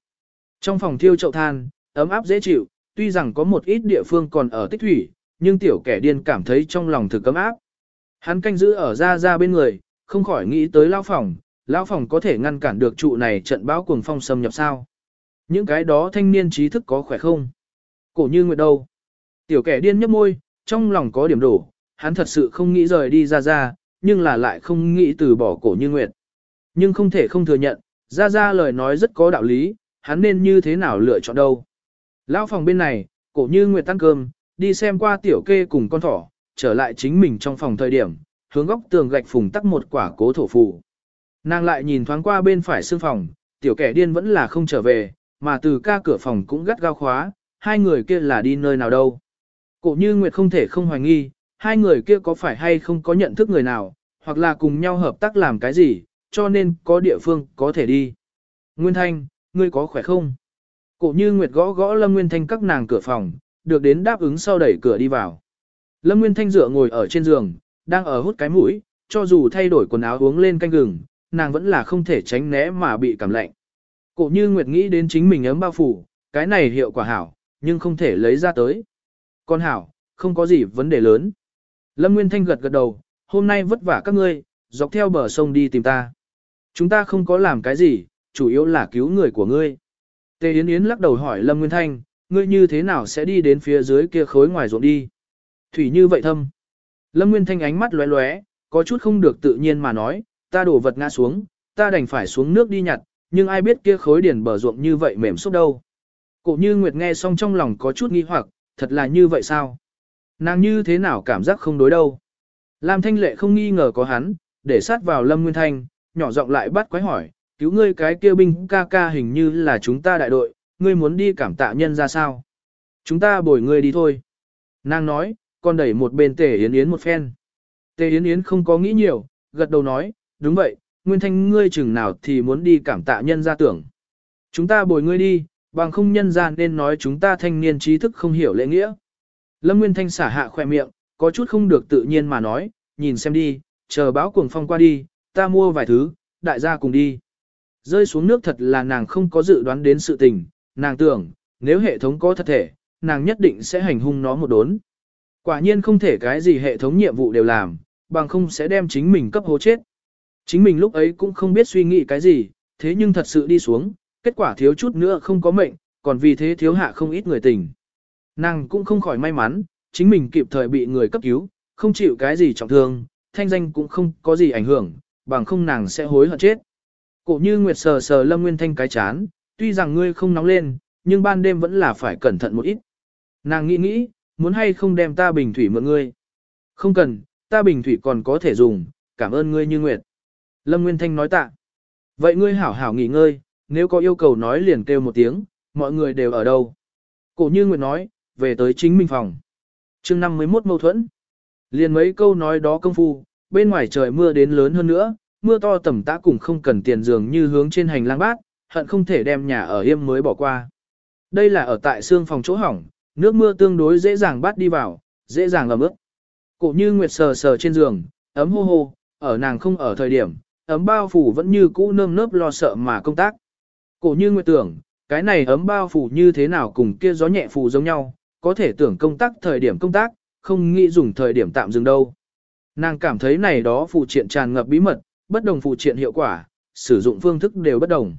[SPEAKER 1] Trong phòng thiêu chậu than, ấm áp dễ chịu, tuy rằng có một ít địa phương còn ở tích thủy, nhưng tiểu kẻ điên cảm thấy trong lòng thực ấm áp. Hắn canh giữ ở ra ra bên người, không khỏi nghĩ tới lao phòng, lao phòng có thể ngăn cản được trụ này trận bão cuồng phong xâm nhập sao. Những cái đó thanh niên trí thức có khỏe không? Cổ như nguyệt đâu? Tiểu kẻ điên nhấp môi, trong lòng có điểm đổ, hắn thật sự không nghĩ rời đi ra ra, nhưng là lại không nghĩ từ bỏ cổ như nguyệt. Nhưng không thể không thừa nhận, ra ra lời nói rất có đạo lý, hắn nên như thế nào lựa chọn đâu. Lão phòng bên này, cổ như nguyệt tăng cơm, đi xem qua tiểu kê cùng con thỏ, trở lại chính mình trong phòng thời điểm, hướng góc tường gạch phùng tắc một quả cố thổ phù. Nàng lại nhìn thoáng qua bên phải xương phòng, tiểu kẻ điên vẫn là không trở về, mà từ ca cửa phòng cũng gắt gao khóa, hai người kia là đi nơi nào đâu. Cổ như Nguyệt không thể không hoài nghi, hai người kia có phải hay không có nhận thức người nào, hoặc là cùng nhau hợp tác làm cái gì, cho nên có địa phương có thể đi. Nguyên Thanh, ngươi có khỏe không? Cổ như Nguyệt gõ gõ Lâm Nguyên Thanh các nàng cửa phòng, được đến đáp ứng sau đẩy cửa đi vào. Lâm Nguyên Thanh dựa ngồi ở trên giường, đang ở hút cái mũi, cho dù thay đổi quần áo uống lên canh gừng, nàng vẫn là không thể tránh né mà bị cảm lạnh. Cổ như Nguyệt nghĩ đến chính mình ấm bao phủ, cái này hiệu quả hảo, nhưng không thể lấy ra tới. Con hảo, không có gì vấn đề lớn. Lâm Nguyên Thanh gật gật đầu, hôm nay vất vả các ngươi, dọc theo bờ sông đi tìm ta. Chúng ta không có làm cái gì, chủ yếu là cứu người của ngươi. Tề Yến Yến lắc đầu hỏi Lâm Nguyên Thanh, ngươi như thế nào sẽ đi đến phía dưới kia khối ngoài ruộng đi? Thủy như vậy thâm. Lâm Nguyên Thanh ánh mắt lóe lóe, có chút không được tự nhiên mà nói, ta đổ vật ngã xuống, ta đành phải xuống nước đi nhặt, nhưng ai biết kia khối điển bờ ruộng như vậy mềm xúc đâu. Cổ như Nguyệt nghe xong trong lòng có chút nghi hoặc, thật là như vậy sao? Nàng như thế nào cảm giác không đối đâu? Lam Thanh Lệ không nghi ngờ có hắn, để sát vào Lâm Nguyên Thanh, nhỏ giọng lại bắt quái hỏi, cứu ngươi cái kia binh ca ca hình như là chúng ta đại đội, ngươi muốn đi cảm tạ nhân ra sao? Chúng ta bồi ngươi đi thôi. Nàng nói, còn đẩy một bên tề yến yến một phen. Tề yến yến không có nghĩ nhiều, gật đầu nói, đúng vậy, Nguyên Thanh ngươi chừng nào thì muốn đi cảm tạ nhân ra tưởng. Chúng ta bồi ngươi đi, bằng không nhân ra nên nói chúng ta thanh niên trí thức không hiểu lễ nghĩa. Lâm Nguyên Thanh xả hạ khỏe miệng, có chút không được tự nhiên mà nói, nhìn xem đi, chờ báo cuồng phong qua đi, ta mua vài thứ, đại gia cùng đi. Rơi xuống nước thật là nàng không có dự đoán đến sự tình, nàng tưởng, nếu hệ thống có thật thể, nàng nhất định sẽ hành hung nó một đốn. Quả nhiên không thể cái gì hệ thống nhiệm vụ đều làm, bằng không sẽ đem chính mình cấp hố chết. Chính mình lúc ấy cũng không biết suy nghĩ cái gì, thế nhưng thật sự đi xuống, kết quả thiếu chút nữa không có mệnh, còn vì thế thiếu hạ không ít người tình. Nàng cũng không khỏi may mắn, chính mình kịp thời bị người cấp cứu, không chịu cái gì trọng thương, thanh danh cũng không có gì ảnh hưởng, bằng không nàng sẽ hối hận chết. Cổ như Nguyệt sờ sờ Lâm Nguyên Thanh cái chán, tuy rằng ngươi không nóng lên, nhưng ban đêm vẫn là phải cẩn thận một ít. Nàng nghĩ nghĩ, muốn hay không đem ta bình thủy mượn ngươi. Không cần, ta bình thủy còn có thể dùng, cảm ơn ngươi như Nguyệt. Lâm Nguyên Thanh nói tạ. Vậy ngươi hảo hảo nghỉ ngơi, nếu có yêu cầu nói liền kêu một tiếng, mọi người đều ở đâu. Cổ như Nguyệt nói, về tới chính mình phòng. chương 51 mâu thuẫn. Liền mấy câu nói đó công phu, bên ngoài trời mưa đến lớn hơn nữa, mưa to tầm tã cùng không cần tiền giường như hướng trên hành lang bát, hận không thể đem nhà ở yêm mới bỏ qua. Đây là ở tại xương phòng chỗ hỏng, nước mưa tương đối dễ dàng bắt đi vào, dễ dàng ẩm ướt. Cổ như Nguyệt sờ sờ trên giường, ấm hô hô, ở nàng không ở thời điểm, ấm bao phủ vẫn như cũ nơm nớp lo sợ mà công tác. Cổ như Nguyệt tưởng, cái này ấm bao phủ như thế nào cùng kia gió nhẹ phủ giống nhau, có thể tưởng công tác thời điểm công tác, không nghĩ dùng thời điểm tạm dừng đâu. Nàng cảm thấy này đó phụ triện tràn ngập bí mật, bất đồng phụ triện hiệu quả, sử dụng phương thức đều bất đồng.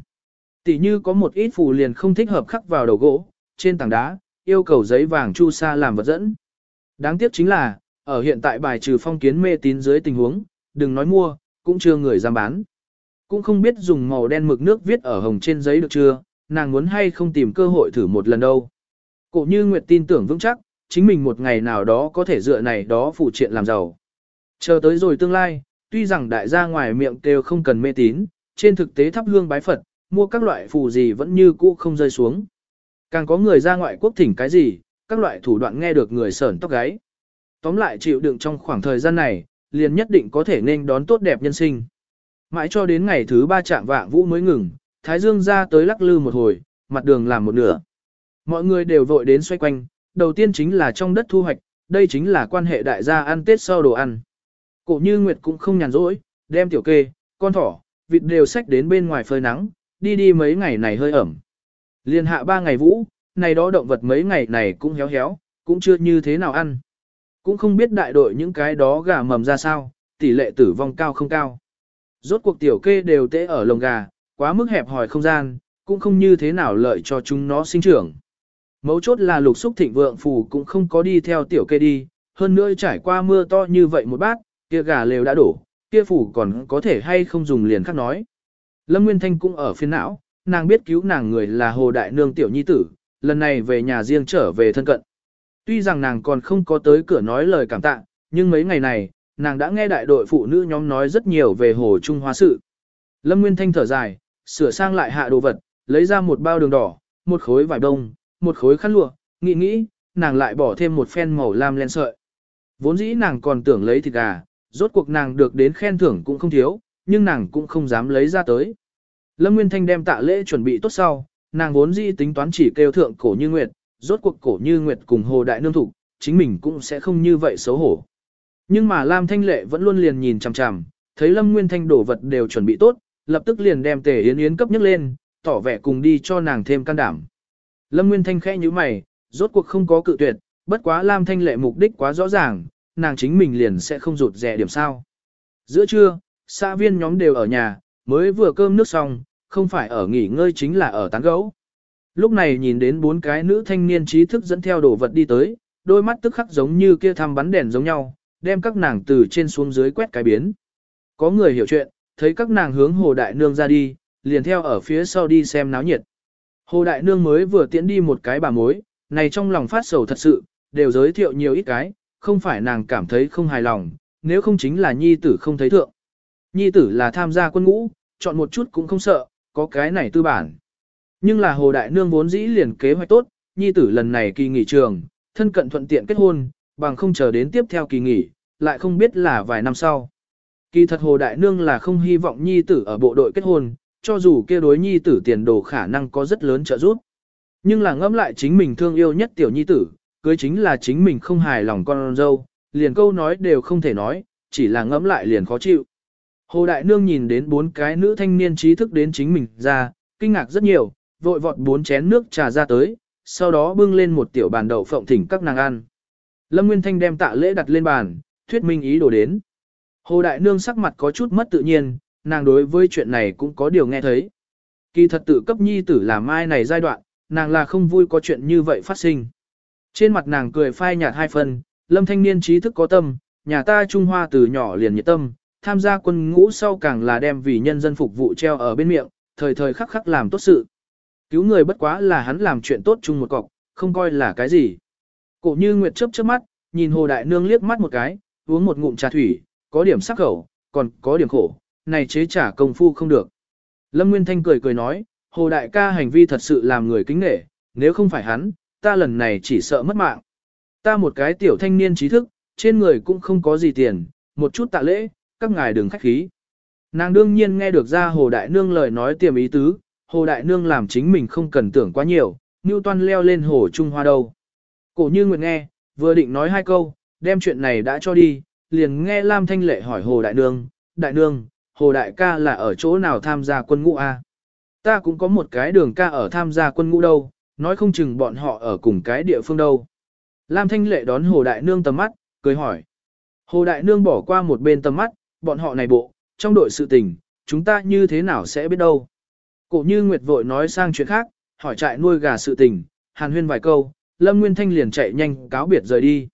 [SPEAKER 1] Tỷ như có một ít phù liền không thích hợp khắc vào đầu gỗ, trên tảng đá, yêu cầu giấy vàng chu sa làm vật dẫn. Đáng tiếc chính là, ở hiện tại bài trừ phong kiến mê tín dưới tình huống, đừng nói mua, cũng chưa người dám bán. Cũng không biết dùng màu đen mực nước viết ở hồng trên giấy được chưa, nàng muốn hay không tìm cơ hội thử một lần đâu. Cổ như Nguyệt tin tưởng vững chắc, chính mình một ngày nào đó có thể dựa này đó phụ triện làm giàu. Chờ tới rồi tương lai, tuy rằng đại gia ngoài miệng kêu không cần mê tín, trên thực tế thắp hương bái Phật, mua các loại phù gì vẫn như cũ không rơi xuống. Càng có người ra ngoại quốc thỉnh cái gì, các loại thủ đoạn nghe được người sởn tóc gáy. Tóm lại chịu đựng trong khoảng thời gian này, liền nhất định có thể nên đón tốt đẹp nhân sinh. Mãi cho đến ngày thứ ba trạng vạng vũ mới ngừng, Thái Dương ra tới lắc lư một hồi, mặt đường làm một nửa. Mọi người đều vội đến xoay quanh, đầu tiên chính là trong đất thu hoạch, đây chính là quan hệ đại gia ăn Tết sau đồ ăn. Cổ như Nguyệt cũng không nhàn rỗi, đem tiểu kê, con thỏ, vịt đều xách đến bên ngoài phơi nắng, đi đi mấy ngày này hơi ẩm. Liên hạ ba ngày vũ, này đó động vật mấy ngày này cũng héo héo, cũng chưa như thế nào ăn. Cũng không biết đại đội những cái đó gà mầm ra sao, tỷ lệ tử vong cao không cao. Rốt cuộc tiểu kê đều tễ ở lồng gà, quá mức hẹp hòi không gian, cũng không như thế nào lợi cho chúng nó sinh trưởng. Mấu chốt là lục xúc thịnh vượng phù cũng không có đi theo tiểu kê đi, hơn nữa trải qua mưa to như vậy một bát, kia gà lều đã đổ, kia phủ còn có thể hay không dùng liền khắc nói. Lâm Nguyên Thanh cũng ở phiên não, nàng biết cứu nàng người là Hồ Đại Nương tiểu nhi tử, lần này về nhà riêng trở về thân cận. Tuy rằng nàng còn không có tới cửa nói lời cảm tạ, nhưng mấy ngày này, nàng đã nghe đại đội phụ nữ nhóm nói rất nhiều về Hồ Trung Hoa sự. Lâm Nguyên Thanh thở dài, sửa sang lại hạ đồ vật, lấy ra một bao đường đỏ, một khối vải đông, một khối khăn lụa, nghĩ nghĩ, nàng lại bỏ thêm một phen màu lam len sợi. Vốn dĩ nàng còn tưởng lấy thịt gà, rốt cuộc nàng được đến khen thưởng cũng không thiếu, nhưng nàng cũng không dám lấy ra tới. Lâm Nguyên Thanh đem tạ lễ chuẩn bị tốt sau, nàng vốn dĩ tính toán chỉ kêu thượng cổ như nguyệt, rốt cuộc cổ như nguyệt cùng hồ đại nương thủ, chính mình cũng sẽ không như vậy xấu hổ. Nhưng mà Lam Thanh Lệ vẫn luôn liền nhìn chằm chằm, thấy Lâm Nguyên Thanh đổ vật đều chuẩn bị tốt, lập tức liền đem tề yến yến cấp nhấc lên, tỏ vẻ cùng đi cho nàng thêm can đảm. Lâm Nguyên Thanh khẽ như mày, rốt cuộc không có cự tuyệt, bất quá Lam Thanh Lệ mục đích quá rõ ràng, nàng chính mình liền sẽ không rụt rẻ điểm sao. Giữa trưa, xã viên nhóm đều ở nhà, mới vừa cơm nước xong, không phải ở nghỉ ngơi chính là ở tán gấu. Lúc này nhìn đến bốn cái nữ thanh niên trí thức dẫn theo đồ vật đi tới, đôi mắt tức khắc giống như kia thăm bắn đèn giống nhau, đem các nàng từ trên xuống dưới quét cái biến. Có người hiểu chuyện, thấy các nàng hướng Hồ Đại Nương ra đi, liền theo ở phía sau đi xem náo nhiệt. Hồ Đại Nương mới vừa tiễn đi một cái bà mối, này trong lòng phát sầu thật sự, đều giới thiệu nhiều ít cái, không phải nàng cảm thấy không hài lòng, nếu không chính là nhi tử không thấy thượng. Nhi tử là tham gia quân ngũ, chọn một chút cũng không sợ, có cái này tư bản. Nhưng là Hồ Đại Nương vốn dĩ liền kế hoạch tốt, nhi tử lần này kỳ nghỉ trường, thân cận thuận tiện kết hôn, bằng không chờ đến tiếp theo kỳ nghỉ, lại không biết là vài năm sau. Kỳ thật Hồ Đại Nương là không hy vọng nhi tử ở bộ đội kết hôn, cho dù kia đối nhi tử tiền đồ khả năng có rất lớn trợ giúp. Nhưng là ngẫm lại chính mình thương yêu nhất tiểu nhi tử, cưới chính là chính mình không hài lòng con dâu, liền câu nói đều không thể nói, chỉ là ngẫm lại liền khó chịu. Hồ Đại Nương nhìn đến bốn cái nữ thanh niên trí thức đến chính mình ra, kinh ngạc rất nhiều, vội vọt bốn chén nước trà ra tới, sau đó bưng lên một tiểu bàn đậu phộng thỉnh các nàng ăn. Lâm Nguyên Thanh đem tạ lễ đặt lên bàn, thuyết minh ý đồ đến. Hồ Đại Nương sắc mặt có chút mất tự nhiên, nàng đối với chuyện này cũng có điều nghe thấy. Kỳ thật tự cấp nhi tử làm ai này giai đoạn, nàng là không vui có chuyện như vậy phát sinh. Trên mặt nàng cười phai nhạt hai phần, lâm thanh niên trí thức có tâm, nhà ta Trung Hoa từ nhỏ liền nhiệt tâm, tham gia quân ngũ sau càng là đem vì nhân dân phục vụ treo ở bên miệng, thời thời khắc khắc làm tốt sự. Cứu người bất quá là hắn làm chuyện tốt chung một cọc, không coi là cái gì. Cổ như Nguyệt chớp chớp mắt, nhìn Hồ Đại Nương liếc mắt một cái, uống một ngụm trà thủy, có điểm sắc khẩu, còn có điểm khổ, này chế trả công phu không được. Lâm Nguyên Thanh cười cười nói, Hồ Đại ca hành vi thật sự làm người kính nể, nếu không phải hắn, ta lần này chỉ sợ mất mạng. Ta một cái tiểu thanh niên trí thức, trên người cũng không có gì tiền, một chút tạ lễ, các ngài đừng khách khí. Nàng đương nhiên nghe được ra Hồ Đại Nương lời nói tiềm ý tứ, Hồ Đại Nương làm chính mình không cần tưởng quá nhiều, như toan leo lên Hồ Trung Hoa đâu. Cổ như Nguyệt nghe, vừa định nói hai câu, đem chuyện này đã cho đi, liền nghe Lam Thanh Lệ hỏi Hồ Đại Nương, Đại Nương, Hồ Đại ca là ở chỗ nào tham gia quân ngũ a? Ta cũng có một cái đường ca ở tham gia quân ngũ đâu, nói không chừng bọn họ ở cùng cái địa phương đâu. Lam Thanh Lệ đón Hồ Đại Nương tầm mắt, cười hỏi. Hồ Đại Nương bỏ qua một bên tầm mắt, bọn họ này bộ, trong đội sự tình, chúng ta như thế nào sẽ biết đâu. Cổ như Nguyệt vội nói sang chuyện khác, hỏi trại nuôi gà sự tình, hàn huyên vài câu, Lâm Nguyên Thanh liền chạy nhanh cáo biệt rời đi.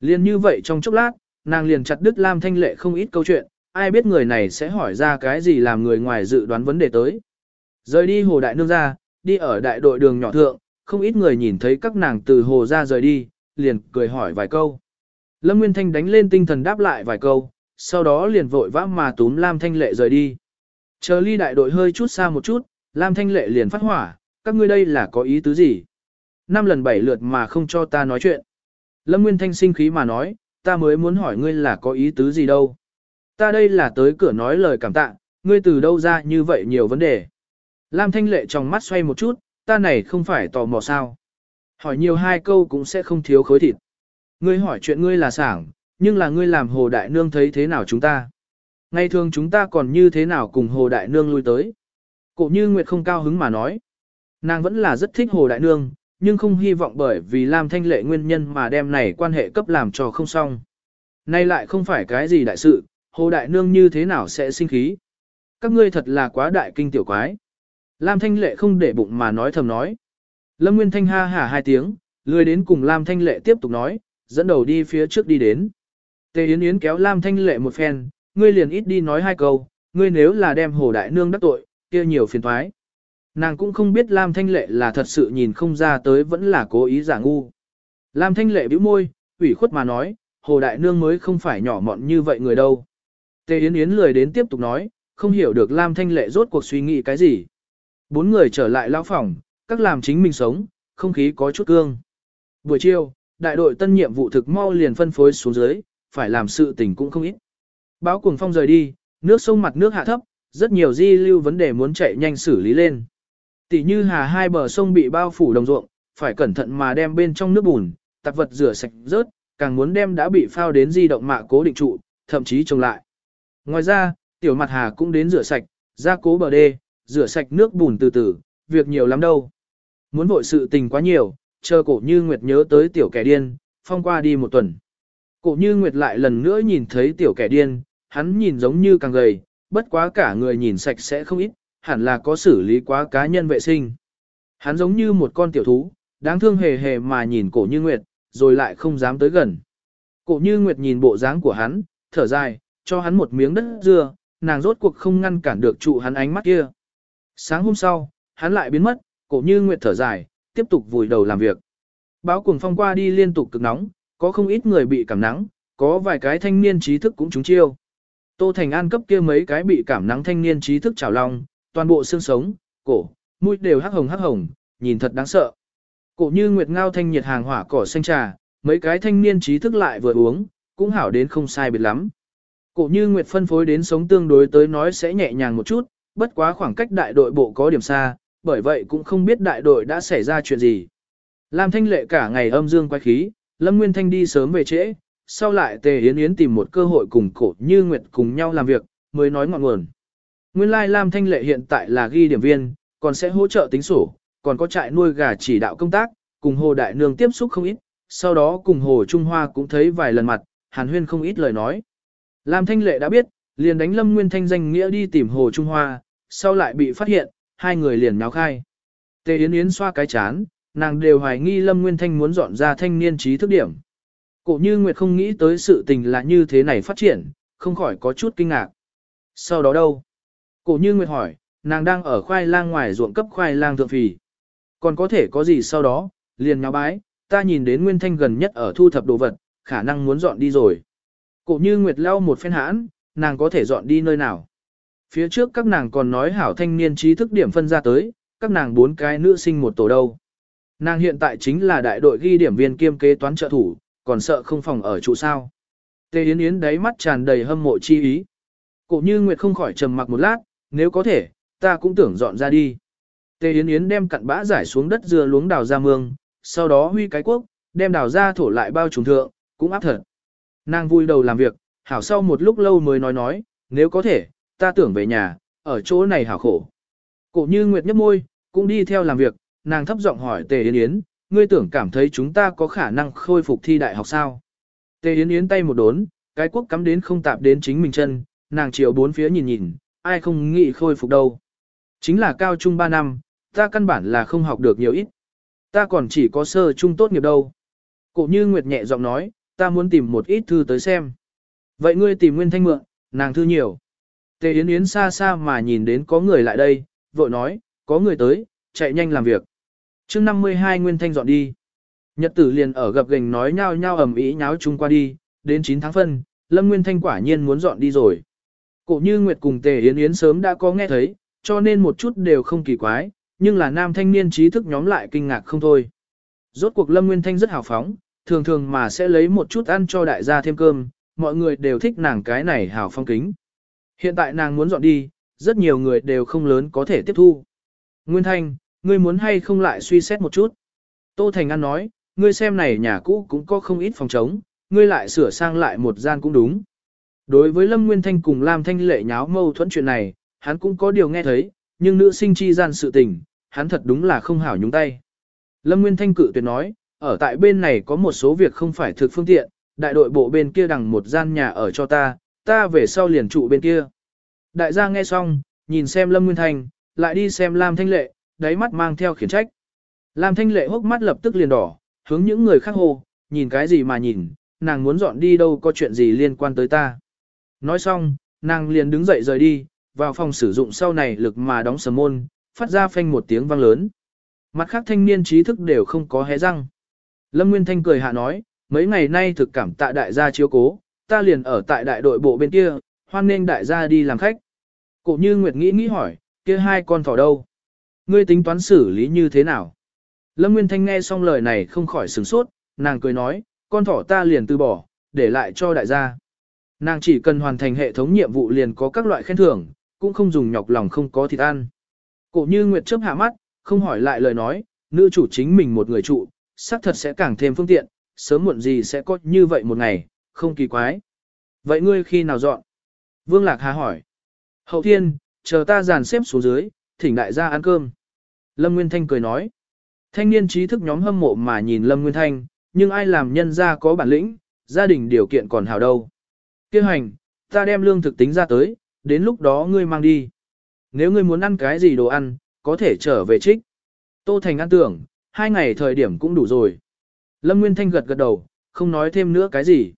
[SPEAKER 1] Liền như vậy trong chốc lát, nàng liền chặt đứt Lam Thanh Lệ không ít câu chuyện, ai biết người này sẽ hỏi ra cái gì làm người ngoài dự đoán vấn đề tới. Rời đi hồ đại nương ra, đi ở đại đội đường nhỏ thượng, không ít người nhìn thấy các nàng từ hồ ra rời đi, liền cười hỏi vài câu. Lâm Nguyên Thanh đánh lên tinh thần đáp lại vài câu, sau đó liền vội vã mà túm Lam Thanh Lệ rời đi. Chờ ly đại đội hơi chút xa một chút, Lam Thanh Lệ liền phát hỏa, các ngươi đây là có ý tứ gì? Năm lần bảy lượt mà không cho ta nói chuyện. Lâm Nguyên Thanh sinh khí mà nói, ta mới muốn hỏi ngươi là có ý tứ gì đâu. Ta đây là tới cửa nói lời cảm tạ, ngươi từ đâu ra như vậy nhiều vấn đề. Lam Thanh Lệ trong mắt xoay một chút, ta này không phải tò mò sao. Hỏi nhiều hai câu cũng sẽ không thiếu khối thịt. Ngươi hỏi chuyện ngươi là sảng, nhưng là ngươi làm Hồ Đại Nương thấy thế nào chúng ta? Ngày thường chúng ta còn như thế nào cùng Hồ Đại Nương lui tới? Cổ như Nguyệt không cao hứng mà nói. Nàng vẫn là rất thích Hồ Đại Nương, nhưng không hy vọng bởi vì Lam Thanh Lệ nguyên nhân mà đem này quan hệ cấp làm cho không xong. Nay lại không phải cái gì đại sự, Hồ Đại Nương như thế nào sẽ sinh khí. Các ngươi thật là quá đại kinh tiểu quái. Lam Thanh Lệ không để bụng mà nói thầm nói. Lâm Nguyên Thanh ha hả hai tiếng, lười đến cùng Lam Thanh Lệ tiếp tục nói, dẫn đầu đi phía trước đi đến. Tề Yến Yến kéo Lam Thanh Lệ một phen, ngươi liền ít đi nói hai câu, ngươi nếu là đem Hồ Đại Nương đắc tội, kia nhiều phiền toái. Nàng cũng không biết Lam Thanh Lệ là thật sự nhìn không ra tới vẫn là cố ý giả ngu. Lam Thanh Lệ bĩu môi, ủy khuất mà nói, Hồ Đại Nương mới không phải nhỏ mọn như vậy người đâu. Tề Yến Yến lười đến tiếp tục nói, không hiểu được Lam Thanh Lệ rốt cuộc suy nghĩ cái gì. Bốn người trở lại lão phòng, các làm chính mình sống, không khí có chút cương. Buổi chiều, đại đội tân nhiệm vụ thực mau liền phân phối xuống dưới, phải làm sự tình cũng không ít. Báo cuồng phong rời đi, nước sông mặt nước hạ thấp, rất nhiều di lưu vấn đề muốn chạy nhanh xử lý lên. Tỷ như hà hai bờ sông bị bao phủ đồng ruộng, phải cẩn thận mà đem bên trong nước bùn, tạp vật rửa sạch rớt, càng muốn đem đã bị phao đến di động mạ cố định trụ, thậm chí trồng lại. Ngoài ra, tiểu mặt hà cũng đến rửa sạch, ra cố bờ đê, rửa sạch nước bùn từ từ, việc nhiều lắm đâu. Muốn vội sự tình quá nhiều, chờ cổ như Nguyệt nhớ tới tiểu kẻ điên, phong qua đi một tuần. Cổ như Nguyệt lại lần nữa nhìn thấy tiểu kẻ điên, hắn nhìn giống như càng gầy, bất quá cả người nhìn sạch sẽ không ít, hẳn là có xử lý quá cá nhân vệ sinh. Hắn giống như một con tiểu thú, đáng thương hề hề mà nhìn cổ như Nguyệt, rồi lại không dám tới gần. Cổ như Nguyệt nhìn bộ dáng của hắn, thở dài, cho hắn một miếng đất dưa, nàng rốt cuộc không ngăn cản được trụ hắn ánh mắt kia. Sáng hôm sau, hắn lại biến mất, cổ như Nguyệt thở dài, tiếp tục vùi đầu làm việc. Báo cuồng phong qua đi liên tục cực nóng, có không ít người bị cảm nắng, có vài cái thanh niên trí thức cũng trúng chiêu. Tô Thành An cấp kia mấy cái bị cảm nắng thanh niên trí thức trào lòng, toàn bộ xương sống, cổ, mũi đều hắc hồng hắc hồng, nhìn thật đáng sợ. Cổ như nguyệt ngao thanh nhiệt hàng hỏa cỏ xanh trà, mấy cái thanh niên trí thức lại vừa uống, cũng hảo đến không sai biệt lắm. Cổ như nguyệt phân phối đến sống tương đối tới nói sẽ nhẹ nhàng một chút, bất quá khoảng cách đại đội bộ có điểm xa, bởi vậy cũng không biết đại đội đã xảy ra chuyện gì. Lam thanh lệ cả ngày âm dương quay khí, Lâm Nguyên Thanh đi sớm về trễ, sau lại Tề Yến Yến tìm một cơ hội cùng cổ như nguyệt cùng nhau làm việc, mới nói ngọn nguồn. Nguyên lai Lam Thanh Lệ hiện tại là ghi điểm viên, còn sẽ hỗ trợ tính sổ, còn có trại nuôi gà chỉ đạo công tác, cùng Hồ Đại Nương tiếp xúc không ít, sau đó cùng Hồ Trung Hoa cũng thấy vài lần mặt, Hàn Huyên không ít lời nói. Lam Thanh Lệ đã biết, liền đánh Lâm Nguyên Thanh danh nghĩa đi tìm Hồ Trung Hoa, sau lại bị phát hiện, hai người liền nháo khai. Tề Yến Yến xoa cái chán, nàng đều hoài nghi Lâm Nguyên Thanh muốn dọn ra thanh niên trí thức điểm. Cổ như Nguyệt không nghĩ tới sự tình là như thế này phát triển, không khỏi có chút kinh ngạc. Sau đó đâu? Cổ như Nguyệt hỏi, nàng đang ở khoai lang ngoài ruộng cấp khoai lang thượng phì. Còn có thể có gì sau đó, liền nháo bái, ta nhìn đến Nguyên Thanh gần nhất ở thu thập đồ vật, khả năng muốn dọn đi rồi. Cổ như Nguyệt lau một phen hãn, nàng có thể dọn đi nơi nào. Phía trước các nàng còn nói hảo thanh niên trí thức điểm phân ra tới, các nàng bốn cái nữ sinh một tổ đâu. Nàng hiện tại chính là đại đội ghi điểm viên kiêm kế toán trợ thủ, còn sợ không phòng ở trụ sao. Tề Yến Yến đáy mắt tràn đầy hâm mộ chi ý. Cổ như Nguyệt không khỏi trầm mặc một lát, nếu có thể, ta cũng tưởng dọn ra đi. Tề Yến Yến đem cặn bã giải xuống đất dưa luống đào ra mương, sau đó huy cái quốc, đem đào ra thổ lại bao trùng thượng, cũng áp thật. Nàng vui đầu làm việc, hảo sau một lúc lâu mới nói nói, nếu có thể, ta tưởng về nhà, ở chỗ này hảo khổ. Cổ như Nguyệt nhấp môi, cũng đi theo làm việc, nàng thấp giọng hỏi Tề Yến Yến, ngươi tưởng cảm thấy chúng ta có khả năng khôi phục thi đại học sao? Tề Yến Yến tay một đốn, cái quốc cắm đến không tạp đến chính mình chân, nàng chiều bốn phía nhìn nhìn, ai không nghĩ khôi phục đâu. Chính là cao trung 3 năm, ta căn bản là không học được nhiều ít. Ta còn chỉ có sơ trung tốt nghiệp đâu. Cổ như Nguyệt nhẹ giọng nói, ta muốn tìm một ít thư tới xem. Vậy ngươi tìm Nguyên Thanh mượn, nàng thư nhiều. Tề Yến Yến xa xa mà nhìn đến có người lại đây, vội nói, có người tới, chạy nhanh làm việc. chương 52 Nguyên Thanh dọn đi. Nhật tử liền ở gặp gành nói nhau nhau ầm ĩ nháo chung qua đi, đến 9 tháng phân, Lâm Nguyên Thanh quả nhiên muốn dọn đi rồi. Cổ như Nguyệt cùng Tề Yến Yến sớm đã có nghe thấy, cho nên một chút đều không kỳ quái, nhưng là nam thanh niên trí thức nhóm lại kinh ngạc không thôi. Rốt cuộc Lâm Nguyên Thanh rất hào phóng, thường thường mà sẽ lấy một chút ăn cho đại gia thêm cơm, mọi người đều thích nàng cái này hào phong kính. Hiện tại nàng muốn dọn đi, rất nhiều người đều không lớn có thể tiếp thu. Nguyên Thanh, ngươi muốn hay không lại suy xét một chút. Tô Thành An nói, ngươi xem này nhà cũ cũng có không ít phòng trống, ngươi lại sửa sang lại một gian cũng đúng. Đối với Lâm Nguyên Thanh cùng Lam Thanh Lệ nháo mâu thuẫn chuyện này, hắn cũng có điều nghe thấy, nhưng nữ sinh chi gian sự tình, hắn thật đúng là không hảo nhúng tay. Lâm Nguyên Thanh cự tuyệt nói, ở tại bên này có một số việc không phải thực phương tiện, đại đội bộ bên kia đằng một gian nhà ở cho ta, ta về sau liền trụ bên kia. Đại gia nghe xong, nhìn xem Lâm Nguyên Thanh, lại đi xem Lam Thanh Lệ, đáy mắt mang theo khiển trách. Lam Thanh Lệ hốc mắt lập tức liền đỏ, hướng những người khác hô, nhìn cái gì mà nhìn, nàng muốn dọn đi đâu có chuyện gì liên quan tới ta. Nói xong, nàng liền đứng dậy rời đi, vào phòng sử dụng sau này lực mà đóng sầm môn, phát ra phanh một tiếng vang lớn. Mặt khác thanh niên trí thức đều không có hé răng. Lâm Nguyên Thanh cười hạ nói, mấy ngày nay thực cảm tạ đại gia chiếu cố, ta liền ở tại đại đội bộ bên kia, hoan nên đại gia đi làm khách. Cổ như Nguyệt nghĩ nghĩ hỏi, kia hai con thỏ đâu? Ngươi tính toán xử lý như thế nào? Lâm Nguyên Thanh nghe xong lời này không khỏi sửng sốt, nàng cười nói, con thỏ ta liền từ bỏ, để lại cho đại gia. Nàng chỉ cần hoàn thành hệ thống nhiệm vụ liền có các loại khen thưởng, cũng không dùng nhọc lòng không có thịt ăn. Cổ như Nguyệt chớp hạ mắt, không hỏi lại lời nói, nữ chủ chính mình một người trụ, xác thật sẽ càng thêm phương tiện, sớm muộn gì sẽ có như vậy một ngày, không kỳ quái. Vậy ngươi khi nào dọn? Vương Lạc Hà hỏi. Hậu thiên, chờ ta dàn xếp xuống dưới, thỉnh đại gia ăn cơm. Lâm Nguyên Thanh cười nói. Thanh niên trí thức nhóm hâm mộ mà nhìn Lâm Nguyên Thanh, nhưng ai làm nhân gia có bản lĩnh, gia đình điều kiện còn hào đâu. Kêu hành, ta đem lương thực tính ra tới, đến lúc đó ngươi mang đi. Nếu ngươi muốn ăn cái gì đồ ăn, có thể trở về trích. Tô Thành ăn tưởng, hai ngày thời điểm cũng đủ rồi. Lâm Nguyên Thanh gật gật đầu, không nói thêm nữa cái gì.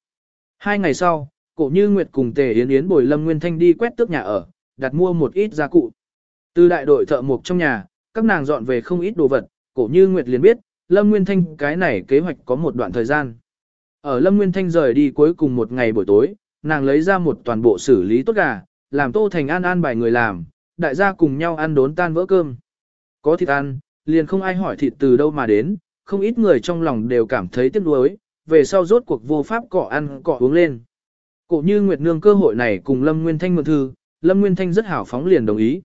[SPEAKER 1] Hai ngày sau, cổ như Nguyệt cùng Tề Yến Yến bồi Lâm Nguyên Thanh đi quét tước nhà ở, đặt mua một ít gia cụ. Từ đại đội thợ mộc trong nhà, các nàng dọn về không ít đồ vật, cổ như Nguyệt liền biết, Lâm Nguyên Thanh cái này kế hoạch có một đoạn thời gian. Ở Lâm Nguyên Thanh rời đi cuối cùng một ngày buổi tối, nàng lấy ra một toàn bộ xử lý tốt gà, làm Tô Thành an an bài người làm, đại gia cùng nhau ăn đốn tan vỡ cơm. Có thịt ăn, liền không ai hỏi thịt từ đâu mà đến, không ít người trong lòng đều cảm thấy tiếc nuối, về sau rốt cuộc vô pháp cọ ăn cọ uống lên. Cổ như Nguyệt Nương cơ hội này cùng Lâm Nguyên Thanh mượn thư, Lâm Nguyên Thanh rất hảo phóng liền đồng ý.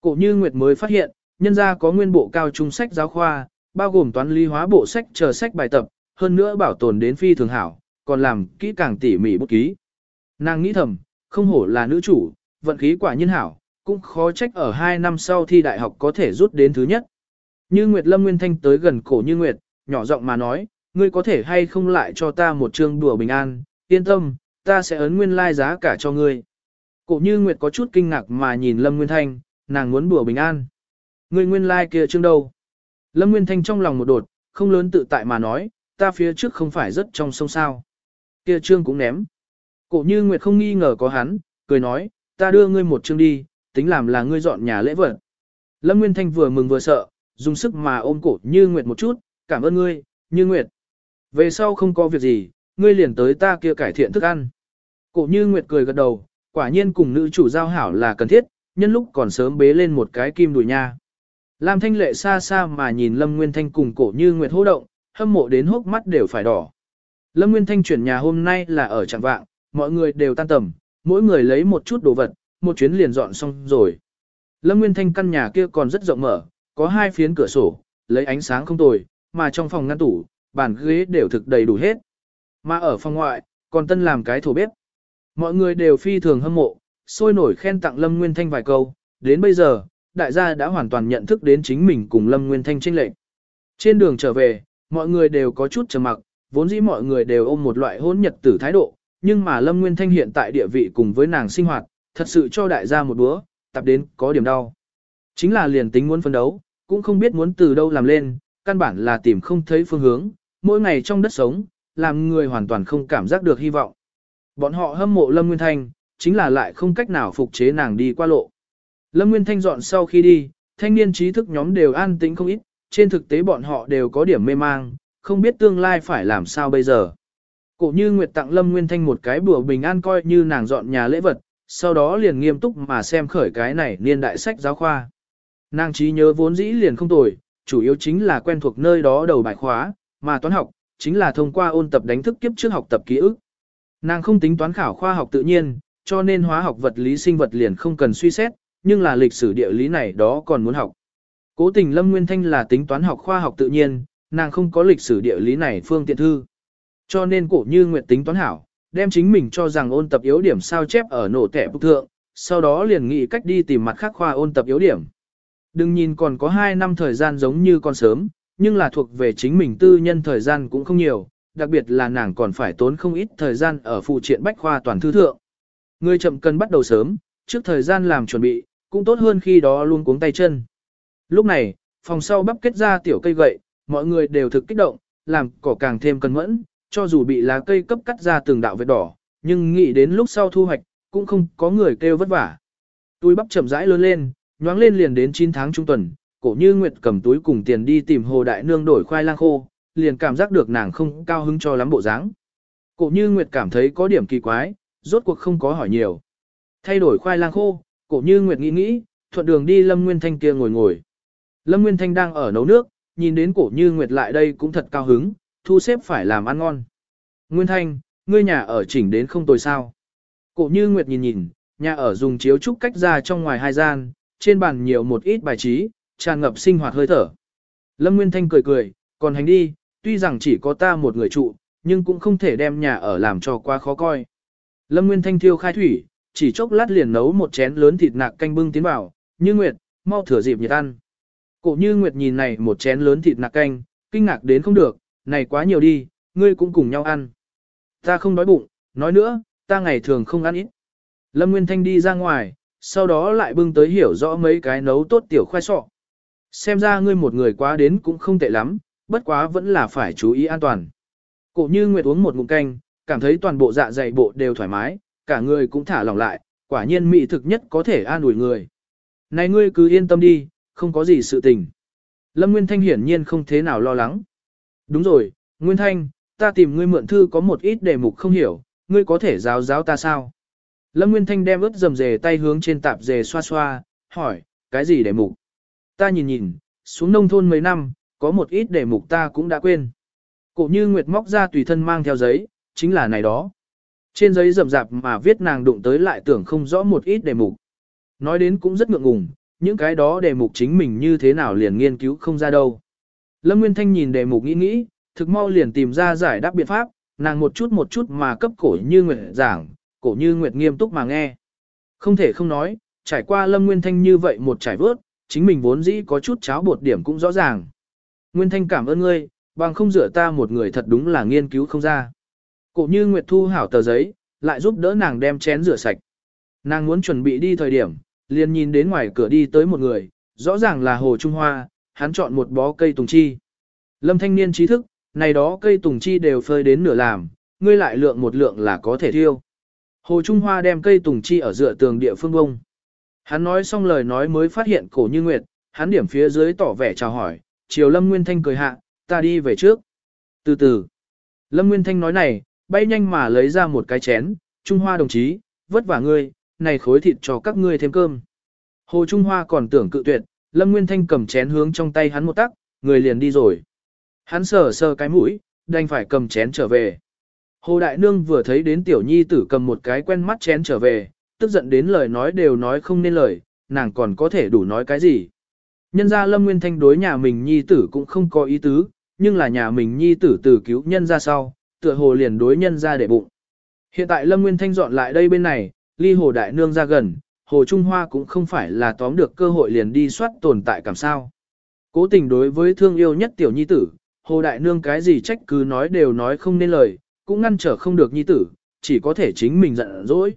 [SPEAKER 1] Cổ như Nguyệt mới phát hiện, nhân ra có nguyên bộ cao trung sách giáo khoa, bao gồm toán lý hóa bộ sách chờ sách bài tập, hơn nữa bảo tồn đến phi thường hảo, còn làm kỹ càng tỉ mỉ bút ký. Nàng nghĩ thầm, không hổ là nữ chủ, vận khí quả nhiên hảo, cũng khó trách ở 2 năm sau thi đại học có thể rút đến thứ nhất. Như Nguyệt Lâm Nguyên Thanh tới gần cổ Như Nguyệt, nhỏ giọng mà nói, ngươi có thể hay không lại cho ta một chương đùa bình an, yên tâm, ta sẽ ấn nguyên lai giá cả cho ngươi. Cổ Như Nguyệt có chút kinh ngạc mà nhìn Lâm Nguyên Thanh, nàng muốn đùa bình an. Ngươi nguyên lai kia chương đâu? Lâm Nguyên Thanh trong lòng một đột, không lớn tự tại mà nói, ta phía trước không phải rất trong sông sao. Kia trương cũng ném. Cổ Như Nguyệt không nghi ngờ có hắn, cười nói, ta đưa ngươi một chương đi, tính làm là ngươi dọn nhà lễ vật. Lâm Nguyên Thanh vừa mừng vừa sợ, dùng sức mà ôm cổ Như Nguyệt một chút, cảm ơn ngươi, Như Nguyệt. Về sau không có việc gì, ngươi liền tới ta kia cải thiện thức ăn. Cổ Như Nguyệt cười gật đầu, quả nhiên cùng nữ chủ giao hảo là cần thiết, nhân lúc còn sớm bế lên một cái kim đùi nha. Lam Thanh Lệ xa xa mà nhìn Lâm Nguyên Thanh cùng cổ Như Nguyệt hô động, hâm mộ đến hốc mắt đều phải đỏ. Lâm Nguyên Thanh chuyển nhà hôm nay là ở trạng vạng, mọi người đều tan tầm, mỗi người lấy một chút đồ vật, một chuyến liền dọn xong rồi. Lâm Nguyên Thanh căn nhà kia còn rất rộng mở, có hai phiến cửa sổ, lấy ánh sáng không tồi, mà trong phòng ngăn tủ, bàn ghế đều thực đầy đủ hết. Mà ở phòng ngoại, còn tân làm cái thổ bếp. Mọi người đều phi thường hâm mộ, sôi nổi khen tặng Lâm Nguyên Thanh vài câu, đến bây giờ, đại gia đã hoàn toàn nhận thức đến chính mình cùng Lâm Nguyên Thanh tranh lệch. Trên đường trở về, mọi người đều có chút trầm mặc, vốn dĩ mọi người đều ôm một loại hôn nhật tử thái độ, nhưng mà Lâm Nguyên Thanh hiện tại địa vị cùng với nàng sinh hoạt, thật sự cho đại gia một bữa, tập đến có điểm đau. Chính là liền tính muốn phấn đấu, cũng không biết muốn từ đâu làm lên, căn bản là tìm không thấy phương hướng, mỗi ngày trong đất sống, làm người hoàn toàn không cảm giác được hy vọng. Bọn họ hâm mộ Lâm Nguyên Thanh, chính là lại không cách nào phục chế nàng đi qua lộ. Lâm Nguyên Thanh dọn sau khi đi, thanh niên trí thức nhóm đều an tĩnh không ít, trên thực tế bọn họ đều có điểm mê mang, không biết tương lai phải làm sao bây giờ. Cổ như Nguyệt tặng Lâm Nguyên Thanh một cái bùa bình an coi như nàng dọn nhà lễ vật, sau đó liền nghiêm túc mà xem khởi cái này niên đại sách giáo khoa. Nàng trí nhớ vốn dĩ liền không tồi, chủ yếu chính là quen thuộc nơi đó đầu bài khóa, mà toán học, chính là thông qua ôn tập đánh thức kiếp trước học tập ký ức. Nàng không tính toán khảo khoa học tự nhiên, cho nên hóa học vật lý sinh vật liền không cần suy xét, nhưng là lịch sử địa lý này đó còn muốn học. Cố tình Lâm Nguyên Thanh là tính toán học khoa học tự nhiên, nàng không có lịch sử địa lý này phương tiện thư. Cho nên cổ như nguyện tính toán hảo, đem chính mình cho rằng ôn tập yếu điểm sao chép ở nổ tẻ bức thượng, sau đó liền nghĩ cách đi tìm mặt khác khoa ôn tập yếu điểm. Đừng nhìn còn có 2 năm thời gian giống như con sớm, nhưng là thuộc về chính mình tư nhân thời gian cũng không nhiều, đặc biệt là nàng còn phải tốn không ít thời gian ở phụ triện bách khoa toàn thư thượng. Người chậm cần bắt đầu sớm, trước thời gian làm chuẩn bị, cũng tốt hơn khi đó luôn cuống tay chân. Lúc này, phòng sau bắp kết ra tiểu cây gậy, mọi người đều thực kích động, làm cỏ càng thêm cẩn mẫn, cho dù bị lá cây cấp cắt ra từng đạo vết đỏ, nhưng nghĩ đến lúc sau thu hoạch, cũng không có người kêu vất vả. Túi bắp chậm rãi lớn lên, nhoáng lên liền đến 9 tháng trung tuần, cổ như Nguyệt cầm túi cùng tiền đi tìm hồ đại nương đổi khoai lang khô, liền cảm giác được nàng không cao hứng cho lắm bộ dáng. Cổ như Nguyệt cảm thấy có điểm kỳ quái, rốt cuộc không có hỏi nhiều. Thay đổi khoai lang khô, cổ như Nguyệt nghĩ nghĩ, thuận đường đi Lâm Nguyên Thanh kia ngồi ngồi. Lâm Nguyên Thanh đang ở nấu nước, nhìn đến cổ như Nguyệt lại đây cũng thật cao hứng, thu xếp phải làm ăn ngon. Nguyên Thanh, ngươi nhà ở chỉnh đến không tồi sao. Cổ như Nguyệt nhìn nhìn, nhà ở dùng chiếu trúc cách ra trong ngoài hai gian, trên bàn nhiều một ít bài trí, tràn ngập sinh hoạt hơi thở. Lâm Nguyên Thanh cười cười, còn hành đi, tuy rằng chỉ có ta một người trụ, nhưng cũng không thể đem nhà ở làm cho quá khó coi. Lâm Nguyên Thanh thiêu khai thủy, chỉ chốc lát liền nấu một chén lớn thịt nạc canh bưng tiến vào, như Nguyệt, mau thửa dịp nhiệt ăn. Cổ như Nguyệt nhìn này một chén lớn thịt nạc canh, kinh ngạc đến không được, này quá nhiều đi, ngươi cũng cùng nhau ăn. Ta không đói bụng, nói nữa, ta ngày thường không ăn ít. Lâm Nguyên Thanh đi ra ngoài, sau đó lại bưng tới hiểu rõ mấy cái nấu tốt tiểu khoai sọ. Xem ra ngươi một người quá đến cũng không tệ lắm, bất quá vẫn là phải chú ý an toàn. Cổ như Nguyệt uống một ngụm canh, cảm thấy toàn bộ dạ dày bộ đều thoải mái, cả người cũng thả lỏng lại, quả nhiên mỹ thực nhất có thể an ủi người. Này ngươi cứ yên tâm đi, không có gì sự tình. Lâm Nguyên Thanh hiển nhiên không thế nào lo lắng. Đúng rồi, Nguyên Thanh, ta tìm ngươi mượn thư có một ít đề mục không hiểu, ngươi có thể giáo giáo ta sao? Lâm Nguyên Thanh đem ướt dầm dề tay hướng trên tạp dề xoa xoa, hỏi, cái gì đề mục? Ta nhìn nhìn, xuống nông thôn mấy năm, có một ít đề mục ta cũng đã quên. Cổ như Nguyệt móc ra tùy thân mang theo giấy, chính là này đó. Trên giấy rậm rạp mà viết nàng đụng tới lại tưởng không rõ một ít đề mục. Nói đến cũng rất ngượng ngùng, những cái đó đề mục chính mình như thế nào liền nghiên cứu không ra đâu. Lâm Nguyên Thanh nhìn đề mục nghĩ nghĩ, thực mau liền tìm ra giải đáp biện pháp, nàng một chút một chút mà cấp cổ như Nguyệt giảng, cổ như Nguyệt nghiêm túc mà nghe. Không thể không nói, trải qua Lâm Nguyên Thanh như vậy một trải vớt, chính mình vốn dĩ có chút cháo bột điểm cũng rõ ràng. Nguyên Thanh cảm ơn ngươi, bằng không rửa ta một người thật đúng là nghiên cứu không ra. Cổ như Nguyệt thu hảo tờ giấy, lại giúp đỡ nàng đem chén rửa sạch. Nàng muốn chuẩn bị đi thời điểm, liền nhìn đến ngoài cửa đi tới một người, rõ ràng là Hồ Trung Hoa, hắn chọn một bó cây tùng chi. Lâm thanh niên trí thức, này đó cây tùng chi đều phơi đến nửa làm, ngươi lại lượng một lượng là có thể thiêu. Hồ Trung Hoa đem cây tùng chi ở dựa tường địa phương bông. Hắn nói xong lời nói mới phát hiện cổ như nguyệt, hắn điểm phía dưới tỏ vẻ chào hỏi, chiều Lâm Nguyên Thanh cười hạ, ta đi về trước. Từ từ, Lâm Nguyên Thanh nói này, bay nhanh mà lấy ra một cái chén, Trung Hoa đồng chí, vất vả ngươi, này khối thịt cho các ngươi thêm cơm. Hồ Trung Hoa còn tưởng cự tuyệt, Lâm Nguyên Thanh cầm chén hướng trong tay hắn một tắc, người liền đi rồi. Hắn sờ sờ cái mũi, đành phải cầm chén trở về. Hồ Đại Nương vừa thấy đến tiểu nhi tử cầm một cái quen mắt chén trở về, tức giận đến lời nói đều nói không nên lời, nàng còn có thể đủ nói cái gì. Nhân ra Lâm Nguyên Thanh đối nhà mình nhi tử cũng không có ý tứ, nhưng là nhà mình nhi tử tử cứu nhân ra sau, tựa hồ liền đối nhân ra để bụng. Hiện tại Lâm Nguyên Thanh dọn lại đây bên này, ly Hồ Đại Nương ra gần, Hồ Trung Hoa cũng không phải là tóm được cơ hội liền đi soát tồn tại cảm sao. Cố tình đối với thương yêu nhất tiểu nhi tử, Hồ Đại Nương cái gì trách cứ nói đều nói không nên lời, cũng ngăn trở không được nhi tử, chỉ có thể chính mình giận dỗi.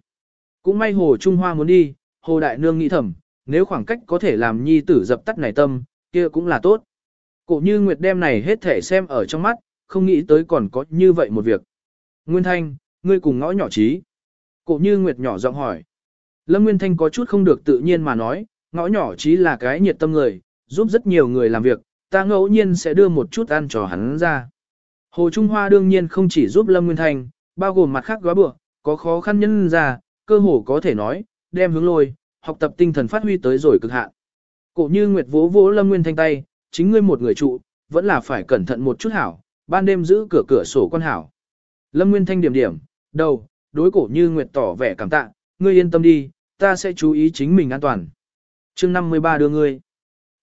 [SPEAKER 1] Cũng may Hồ Trung Hoa muốn đi, Hồ Đại Nương nghĩ thầm, nếu khoảng cách có thể làm nhi tử dập tắt này tâm, kia cũng là tốt. Cổ như Nguyệt đem này hết thể xem ở trong mắt, không nghĩ tới còn có như vậy một việc. Nguyên Thanh, ngươi cùng ngõ nhỏ trí. Cổ như Nguyệt nhỏ giọng hỏi. Lâm Nguyên Thanh có chút không được tự nhiên mà nói, ngõ nhỏ chí là cái nhiệt tâm người, giúp rất nhiều người làm việc, ta ngẫu nhiên sẽ đưa một chút ăn cho hắn ra. Hồ Trung Hoa đương nhiên không chỉ giúp Lâm Nguyên Thanh, bao gồm mặt khác góa bữa, có khó khăn nhân ra, cơ hồ có thể nói, đem hướng lôi, học tập tinh thần phát huy tới rồi cực hạn. Cổ như Nguyệt vỗ vỗ Lâm Nguyên Thanh tay, chính ngươi một người trụ, vẫn là phải cẩn thận một chút hảo, ban đêm giữ cửa cửa sổ con hảo. Lâm Nguyên Thanh điểm điểm, đầu, đối cổ như Nguyệt tỏ vẻ cảm tạ, ngươi yên tâm đi, ta sẽ chú ý chính mình an toàn. chương 53 đưa ngươi.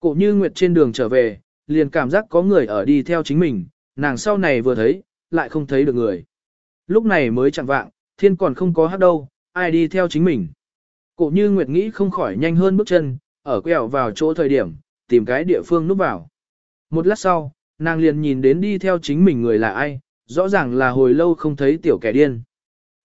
[SPEAKER 1] Cổ như Nguyệt trên đường trở về, liền cảm giác có người ở đi theo chính mình, nàng sau này vừa thấy, lại không thấy được người. Lúc này mới chẳng vạng, thiên còn không có hát đâu, ai đi theo chính mình. Cổ như Nguyệt nghĩ không khỏi nhanh hơn bước chân, ở quẹo vào chỗ thời điểm, tìm cái địa phương núp vào. Một lát sau, nàng liền nhìn đến đi theo chính mình người là ai, rõ ràng là hồi lâu không thấy tiểu kẻ điên.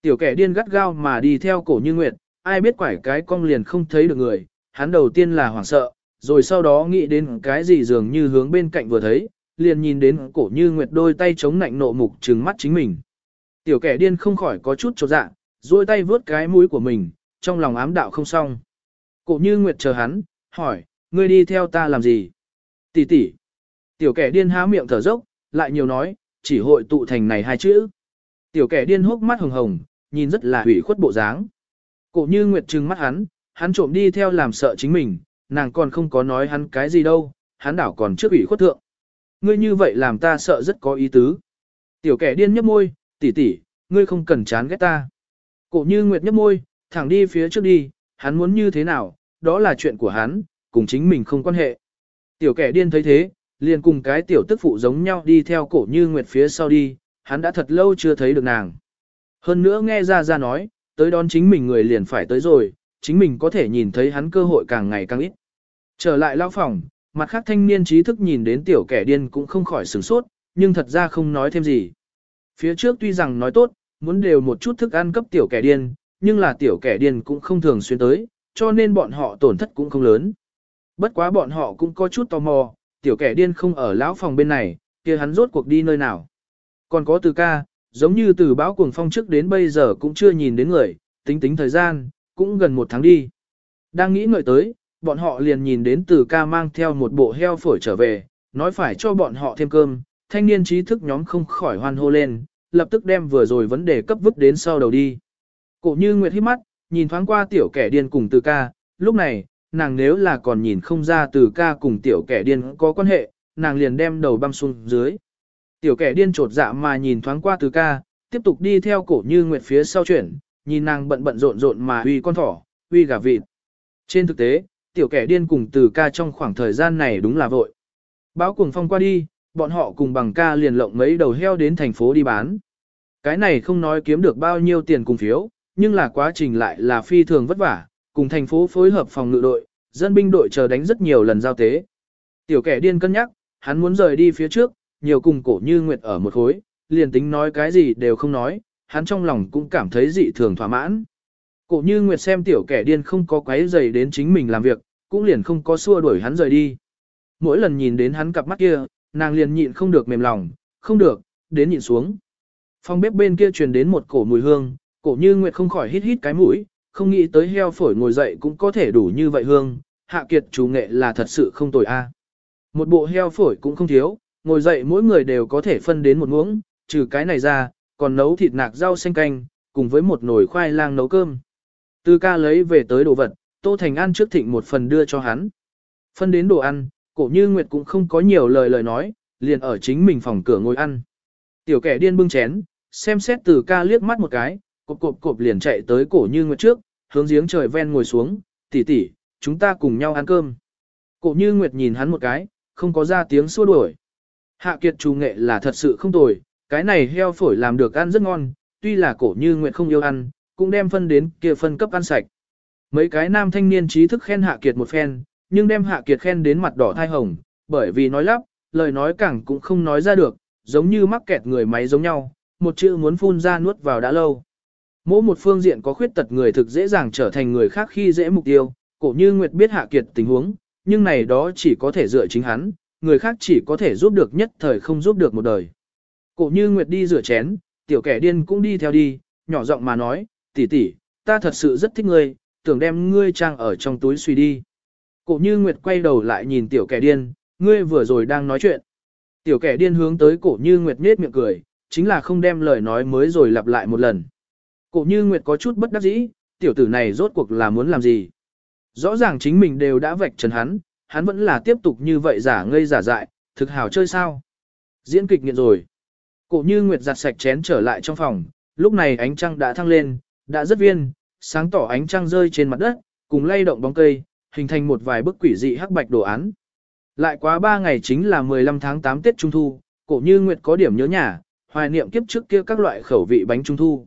[SPEAKER 1] Tiểu kẻ điên gắt gao mà đi theo cổ như Nguyệt, ai biết quải cái cong liền không thấy được người, hắn đầu tiên là hoảng sợ, rồi sau đó nghĩ đến cái gì dường như hướng bên cạnh vừa thấy, liền nhìn đến cổ như Nguyệt đôi tay chống nạnh nộ mục trừng mắt chính mình. Tiểu kẻ điên không khỏi có chút chột dạ, duỗi tay vướt cái mũi của mình, trong lòng ám đạo không xong. Cổ như Nguyệt chờ hắn, hỏi, ngươi đi theo ta làm gì? Tỷ tỷ. Tiểu kẻ điên há miệng thở dốc, lại nhiều nói, chỉ hội tụ thành này hai chữ. Tiểu kẻ điên hốc mắt hồng hồng, nhìn rất là hủy khuất bộ dáng. Cổ như Nguyệt trừng mắt hắn, hắn trộm đi theo làm sợ chính mình, nàng còn không có nói hắn cái gì đâu, hắn đảo còn trước ủy khuất thượng. Ngươi như vậy làm ta sợ rất có ý tứ. Tiểu kẻ điên nhấp môi, tỷ tỷ, ngươi không cần chán ghét ta. Cổ như Nguyệt nhấp môi, thẳng đi phía trước đi, hắn muốn như thế nào, đó là chuyện của hắn, cùng chính mình không quan hệ. Tiểu kẻ điên thấy thế, liền cùng cái tiểu tức phụ giống nhau đi theo cổ như Nguyệt phía sau đi, hắn đã thật lâu chưa thấy được nàng. Hơn nữa nghe ra ra nói, tới đón chính mình người liền phải tới rồi, chính mình có thể nhìn thấy hắn cơ hội càng ngày càng ít. Trở lại lao phòng, mặt khác thanh niên trí thức nhìn đến tiểu kẻ điên cũng không khỏi sửng sốt, nhưng thật ra không nói thêm gì. Phía trước tuy rằng nói tốt, muốn đều một chút thức ăn cấp tiểu kẻ điên, nhưng là tiểu kẻ điên cũng không thường xuyên tới, cho nên bọn họ tổn thất cũng không lớn. Bất quá bọn họ cũng có chút tò mò, tiểu kẻ điên không ở lão phòng bên này, kia hắn rốt cuộc đi nơi nào. Còn có từ ca, giống như từ bão cuồng phong trước đến bây giờ cũng chưa nhìn đến người, tính tính thời gian, cũng gần một tháng đi. Đang nghĩ ngợi tới, bọn họ liền nhìn đến từ ca mang theo một bộ heo phổi trở về, nói phải cho bọn họ thêm cơm, thanh niên trí thức nhóm không khỏi hoan hô lên, lập tức đem vừa rồi vấn đề cấp vứt đến sau đầu đi. Cổ như Nguyệt hít mắt, nhìn thoáng qua tiểu kẻ điên cùng từ ca, lúc này, nàng nếu là còn nhìn không ra từ ca cùng tiểu kẻ điên có quan hệ, nàng liền đem đầu băm xuống dưới. Tiểu kẻ điên trột dạ mà nhìn thoáng qua từ ca, tiếp tục đi theo cổ như Nguyệt phía sau chuyển, nhìn nàng bận bận rộn rộn mà uy con thỏ, uy gà vịt. Trên thực tế, tiểu kẻ điên cùng từ ca trong khoảng thời gian này đúng là vội. Báo cùng phong qua đi, bọn họ cùng bằng ca liền lộng mấy đầu heo đến thành phố đi bán. Cái này không nói kiếm được bao nhiêu tiền cùng phiếu, nhưng là quá trình lại là phi thường vất vả, cùng thành phố phối hợp phòng ngự đội, dân binh đội chờ đánh rất nhiều lần giao tế. Tiểu kẻ điên cân nhắc, hắn muốn rời đi phía trước, nhiều cùng cổ như nguyệt ở một khối, liền tính nói cái gì đều không nói, hắn trong lòng cũng cảm thấy dị thường thỏa mãn. Cổ như nguyệt xem tiểu kẻ điên không có quấy dày đến chính mình làm việc, cũng liền không có xua đuổi hắn rời đi. Mỗi lần nhìn đến hắn cặp mắt kia, nàng liền nhịn không được mềm lòng, không được, đến nhịn xuống. Phòng bếp bên kia truyền đến một cổ mùi hương, cổ như nguyệt không khỏi hít hít cái mũi, không nghĩ tới heo phổi ngồi dậy cũng có thể đủ như vậy hương, hạ kiệt chủ nghệ là thật sự không tồi a. Một bộ heo phổi cũng không thiếu, ngồi dậy mỗi người đều có thể phân đến một muỗng, trừ cái này ra, còn nấu thịt nạc rau xanh canh, cùng với một nồi khoai lang nấu cơm. Tư ca lấy về tới đồ vật, Tô Thành ăn trước thịnh một phần đưa cho hắn. Phân đến đồ ăn, cổ như Nguyệt cũng không có nhiều lời lời nói, liền ở chính mình phòng cửa ngồi ăn. Tiểu kẻ điên bưng chén, xem xét từ ca liếc mắt một cái, cộp cộp cộp liền chạy tới cổ như Nguyệt trước, hướng giếng trời ven ngồi xuống, tỷ tỷ, chúng ta cùng nhau ăn cơm. Cổ như Nguyệt nhìn hắn một cái, không có ra tiếng xua đuổi. Hạ kiệt trù nghệ là thật sự không tồi, cái này heo phổi làm được ăn rất ngon, tuy là cổ như Nguyệt không yêu ăn, cũng đem phân đến kia phân cấp ăn sạch. Mấy cái nam thanh niên trí thức khen Hạ Kiệt một phen, nhưng đem Hạ Kiệt khen đến mặt đỏ thai hồng, bởi vì nói lắp, lời nói càng cũng không nói ra được, giống như mắc kẹt người máy giống nhau, một chữ muốn phun ra nuốt vào đã lâu. Mỗi một phương diện có khuyết tật người thực dễ dàng trở thành người khác khi dễ mục tiêu, cổ như Nguyệt biết Hạ Kiệt tình huống, nhưng này đó chỉ có thể dựa chính hắn, người khác chỉ có thể giúp được nhất thời không giúp được một đời. Cổ như Nguyệt đi rửa chén, tiểu kẻ điên cũng đi theo đi, nhỏ giọng mà nói, tỷ tỷ, ta thật sự rất thích ngươi, tưởng đem ngươi trang ở trong túi suy đi. Cổ như Nguyệt quay đầu lại nhìn tiểu kẻ điên, ngươi vừa rồi đang nói chuyện. Tiểu kẻ điên hướng tới cổ như Nguyệt nết miệng cười, chính là không đem lời nói mới rồi lặp lại một lần. Cổ như Nguyệt có chút bất đắc dĩ, tiểu tử này rốt cuộc là muốn làm gì. Rõ ràng chính mình đều đã vạch trần hắn, hắn vẫn là tiếp tục như vậy giả ngây giả dại, thực hảo chơi sao. Diễn kịch nghiện rồi. Cổ như Nguyệt giặt sạch chén trở lại trong phòng, lúc này ánh trăng đã thăng lên, đã rất viên, sáng tỏ ánh trăng rơi trên mặt đất, cùng lay động bóng cây, hình thành một vài bức quỷ dị hắc bạch đồ án. Lại quá 3 ngày chính là 15 tháng 8 Tết Trung Thu, cổ như Nguyệt có điểm nhớ nhà, hoài niệm kiếp trước kia các loại khẩu vị bánh trung thu.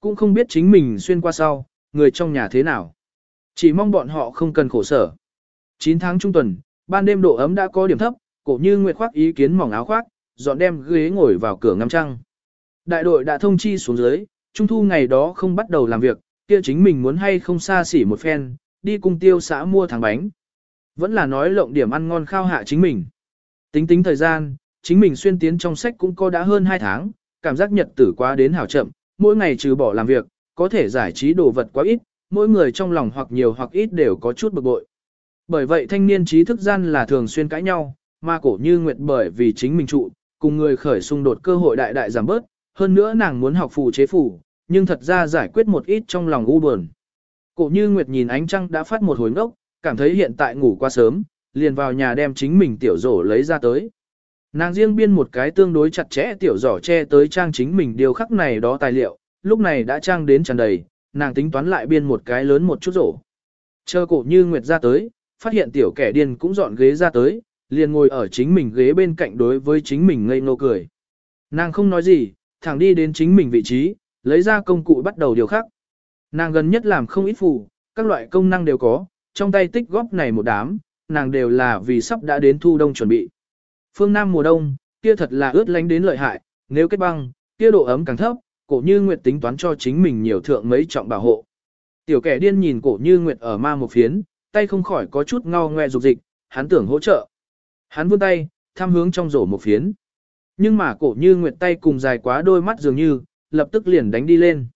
[SPEAKER 1] Cũng không biết chính mình xuyên qua sau, người trong nhà thế nào. Chỉ mong bọn họ không cần khổ sở. 9 tháng trung tuần, ban đêm độ ấm đã có điểm thấp, cổ như Nguyệt khoác ý kiến mỏng áo khoác, dọn đem ghế ngồi vào cửa ngắm trăng. Đại đội đã thông chi xuống dưới, trung thu ngày đó không bắt đầu làm việc, kia chính mình muốn hay không xa xỉ một phen, đi cùng tiêu xã mua thằng bánh. Vẫn là nói lộng điểm ăn ngon khao hạ chính mình. Tính tính thời gian, chính mình xuyên tiến trong sách cũng có đã hơn 2 tháng, cảm giác nhật tử quá đến hảo chậm, mỗi ngày trừ bỏ làm việc, có thể giải trí đồ vật quá ít, mỗi người trong lòng hoặc nhiều hoặc ít đều có chút bực bội. Bởi vậy thanh niên trí thức gian là thường xuyên cãi nhau, mà cổ như nguyệt bởi vì chính mình trụ, cùng người khởi xung đột cơ hội đại đại giảm bớt, hơn nữa nàng muốn học phù chế phù, nhưng thật ra giải quyết một ít trong lòng u buồn. Cổ như nguyệt nhìn ánh trăng đã phát một hồi ngốc, cảm thấy hiện tại ngủ quá sớm, liền vào nhà đem chính mình tiểu rổ lấy ra tới. Nàng riêng biên một cái tương đối chặt chẽ tiểu giỏ che tới trang chính mình điều khắc này đó tài liệu, lúc này đã trang đến tràn đầy, nàng tính toán lại biên một cái lớn một chút rổ. Chờ cổ như nguyệt ra tới, phát hiện tiểu kẻ điên cũng dọn ghế ra tới, liền ngồi ở chính mình ghế bên cạnh đối với chính mình ngây ngô cười. Nàng không nói gì, thẳng đi đến chính mình vị trí, lấy ra công cụ bắt đầu điều khắc. Nàng gần nhất làm không ít phù, các loại công năng đều có, trong tay tích góp này một đám, nàng đều là vì sắp đã đến thu đông chuẩn bị. Phương Nam mùa đông, kia thật là ướt lánh đến lợi hại, nếu kết băng, kia độ ấm càng thấp, cổ như Nguyệt tính toán cho chính mình nhiều thượng mấy trọng bảo hộ. Tiểu kẻ điên nhìn cổ như Nguyệt ở ma một phiến, tay không khỏi có chút ngao ngoe dục dịch, hắn tưởng hỗ trợ. Hắn vươn tay, tham hướng trong rổ một phiến. Nhưng mà cổ như Nguyệt tay cùng dài quá đôi mắt dường như, lập tức liền đánh đi lên.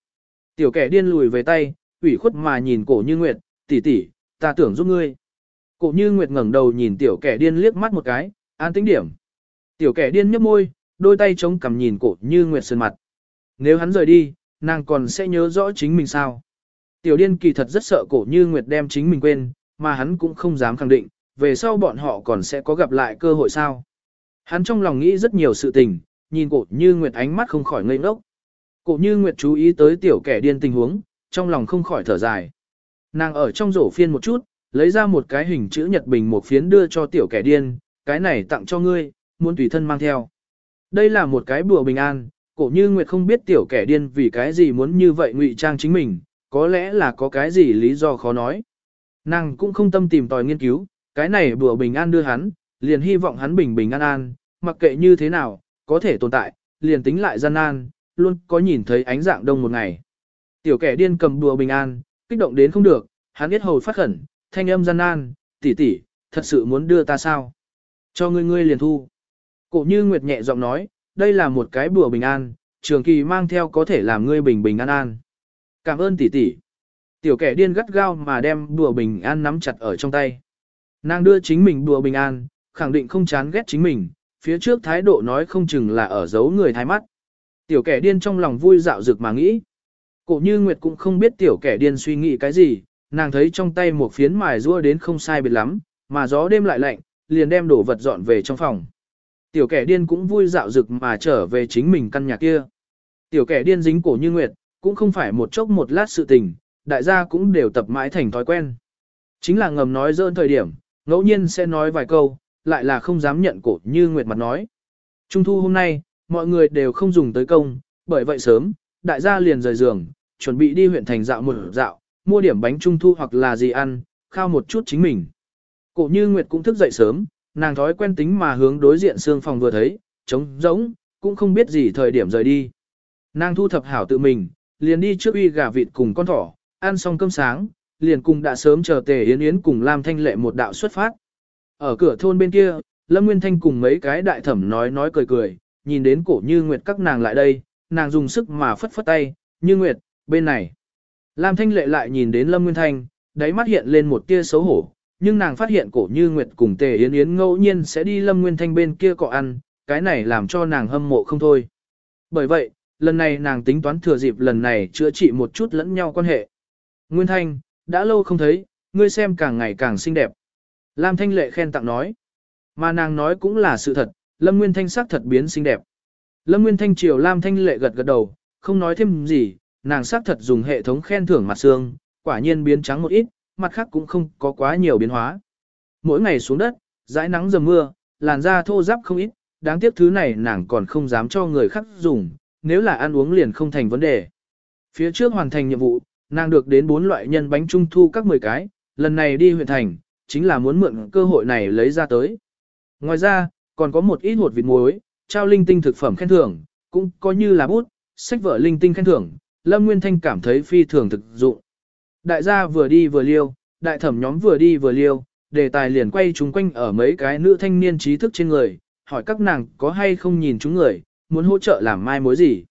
[SPEAKER 1] Tiểu kẻ điên lùi về tay, ủy khuất mà nhìn cổ như Nguyệt, tỷ tỷ, ta tưởng giúp ngươi. Cổ như Nguyệt ngẩng đầu nhìn tiểu kẻ điên liếc mắt một cái, an tĩnh điểm. Tiểu kẻ điên nhấp môi, đôi tay chống cằm nhìn cổ như Nguyệt sơn mặt. Nếu hắn rời đi, nàng còn sẽ nhớ rõ chính mình sao. Tiểu điên kỳ thật rất sợ cổ như Nguyệt đem chính mình quên, mà hắn cũng không dám khẳng định, về sau bọn họ còn sẽ có gặp lại cơ hội sao. Hắn trong lòng nghĩ rất nhiều sự tình, nhìn cổ như Nguyệt ánh mắt không khỏi ngây ngốc. Cổ như Nguyệt chú ý tới tiểu kẻ điên tình huống, trong lòng không khỏi thở dài. Nàng ở trong rổ phiên một chút, lấy ra một cái hình chữ nhật bình một phiến đưa cho tiểu kẻ điên, cái này tặng cho ngươi, muốn tùy thân mang theo. Đây là một cái bùa bình an, cổ như Nguyệt không biết tiểu kẻ điên vì cái gì muốn như vậy ngụy trang chính mình, có lẽ là có cái gì lý do khó nói. Nàng cũng không tâm tìm tòi nghiên cứu, cái này bùa bình an đưa hắn, liền hy vọng hắn bình bình an an, mặc kệ như thế nào, có thể tồn tại, liền tính lại gian nan, luôn có nhìn thấy ánh dạng đông một ngày. Tiểu kẻ điên cầm bùa bình an, kích động đến không được, hắn biết hầu phát khẩn, thanh âm gian nan, tỷ tỷ, thật sự muốn đưa ta sao? Cho ngươi ngươi liền thu. Cổ như Nguyệt nhẹ giọng nói, đây là một cái bùa bình an, trường kỳ mang theo có thể làm ngươi bình bình an an. Cảm ơn tỷ tỷ. Tiểu kẻ điên gắt gao mà đem đùa bình an nắm chặt ở trong tay. Nàng đưa chính mình đùa bình an, khẳng định không chán ghét chính mình, phía trước thái độ nói không chừng là ở giấu người thái mắt. Tiểu kẻ điên trong lòng vui dạo dực mà nghĩ. Cổ như Nguyệt cũng không biết tiểu kẻ điên suy nghĩ cái gì, nàng thấy trong tay một phiến mài rua đến không sai biệt lắm, mà gió đêm lại lạnh, liền đem đổ vật dọn về trong phòng. Tiểu kẻ điên cũng vui dạo dực mà trở về chính mình căn nhà kia. Tiểu kẻ điên dính cổ như Nguyệt, cũng không phải một chốc một lát sự tình, đại gia cũng đều tập mãi thành thói quen. Chính là ngầm nói dỡn thời điểm, ngẫu nhiên sẽ nói vài câu, lại là không dám nhận cổ như Nguyệt mặt nói. Trung thu hôm nay, mọi người đều không dùng tới công, bởi vậy sớm, đại gia liền rời giường, chuẩn bị đi huyện thành dạo một dạo, mua điểm bánh trung thu hoặc là gì ăn, khao một chút chính mình. Cổ như Nguyệt cũng thức dậy sớm, nàng thói quen tính mà hướng đối diện xương phòng vừa thấy, trống rỗng, cũng không biết gì thời điểm rời đi. Nàng thu thập hảo tự mình, liền đi trước uy gà vịt cùng con thỏ, ăn xong cơm sáng, liền cùng đã sớm chờ Tề Yến Yến cùng Lam Thanh Lệ một đạo xuất phát. Ở cửa thôn bên kia, Lâm Nguyên Thanh cùng mấy cái đại thẩm nói nói cười cười, nhìn đến cổ như Nguyệt các nàng lại đây, nàng dùng sức mà phất phất tay, như Nguyệt, bên này. Lam Thanh Lệ lại nhìn đến Lâm Nguyên Thanh, đáy mắt hiện lên một tia xấu hổ, nhưng nàng phát hiện cổ như Nguyệt cùng Tề Yến Yến ngẫu nhiên sẽ đi Lâm Nguyên Thanh bên kia cọ ăn, cái này làm cho nàng hâm mộ không thôi. Bởi vậy, lần này nàng tính toán thừa dịp lần này chữa trị một chút lẫn nhau quan hệ. Nguyên Thanh, đã lâu không thấy, ngươi xem càng ngày càng xinh đẹp. Lam Thanh Lệ khen tặng nói. Mà nàng nói cũng là sự thật, Lâm Nguyên Thanh sắc thật biến xinh đẹp. Lâm Nguyên Thanh chiều Lam Thanh Lệ gật gật đầu, không nói thêm gì, nàng sắc thật dùng hệ thống khen thưởng mặt xương, quả nhiên biến trắng một ít, mặt khác cũng không có quá nhiều biến hóa. Mỗi ngày xuống đất, dãi nắng dầm mưa, làn da thô ráp không ít, đáng tiếc thứ này nàng còn không dám cho người khác dùng, nếu là ăn uống liền không thành vấn đề. Phía trước hoàn thành nhiệm vụ, nàng được đến 4 loại nhân bánh trung thu các 10 cái, lần này đi huyện thành, chính là muốn mượn cơ hội này lấy ra tới. Ngoài ra, còn có một ít hột vịt muối, trao linh tinh thực phẩm khen thưởng, cũng có như là bút, sách vở linh tinh khen thưởng, Lâm Nguyên Thanh cảm thấy phi thường thực dụng. Đại gia vừa đi vừa liêu, đại thẩm nhóm vừa đi vừa liêu, đề tài liền quay chúng quanh ở mấy cái nữ thanh niên trí thức trên người, hỏi các nàng có hay không nhìn chúng người, muốn hỗ trợ làm mai mối gì.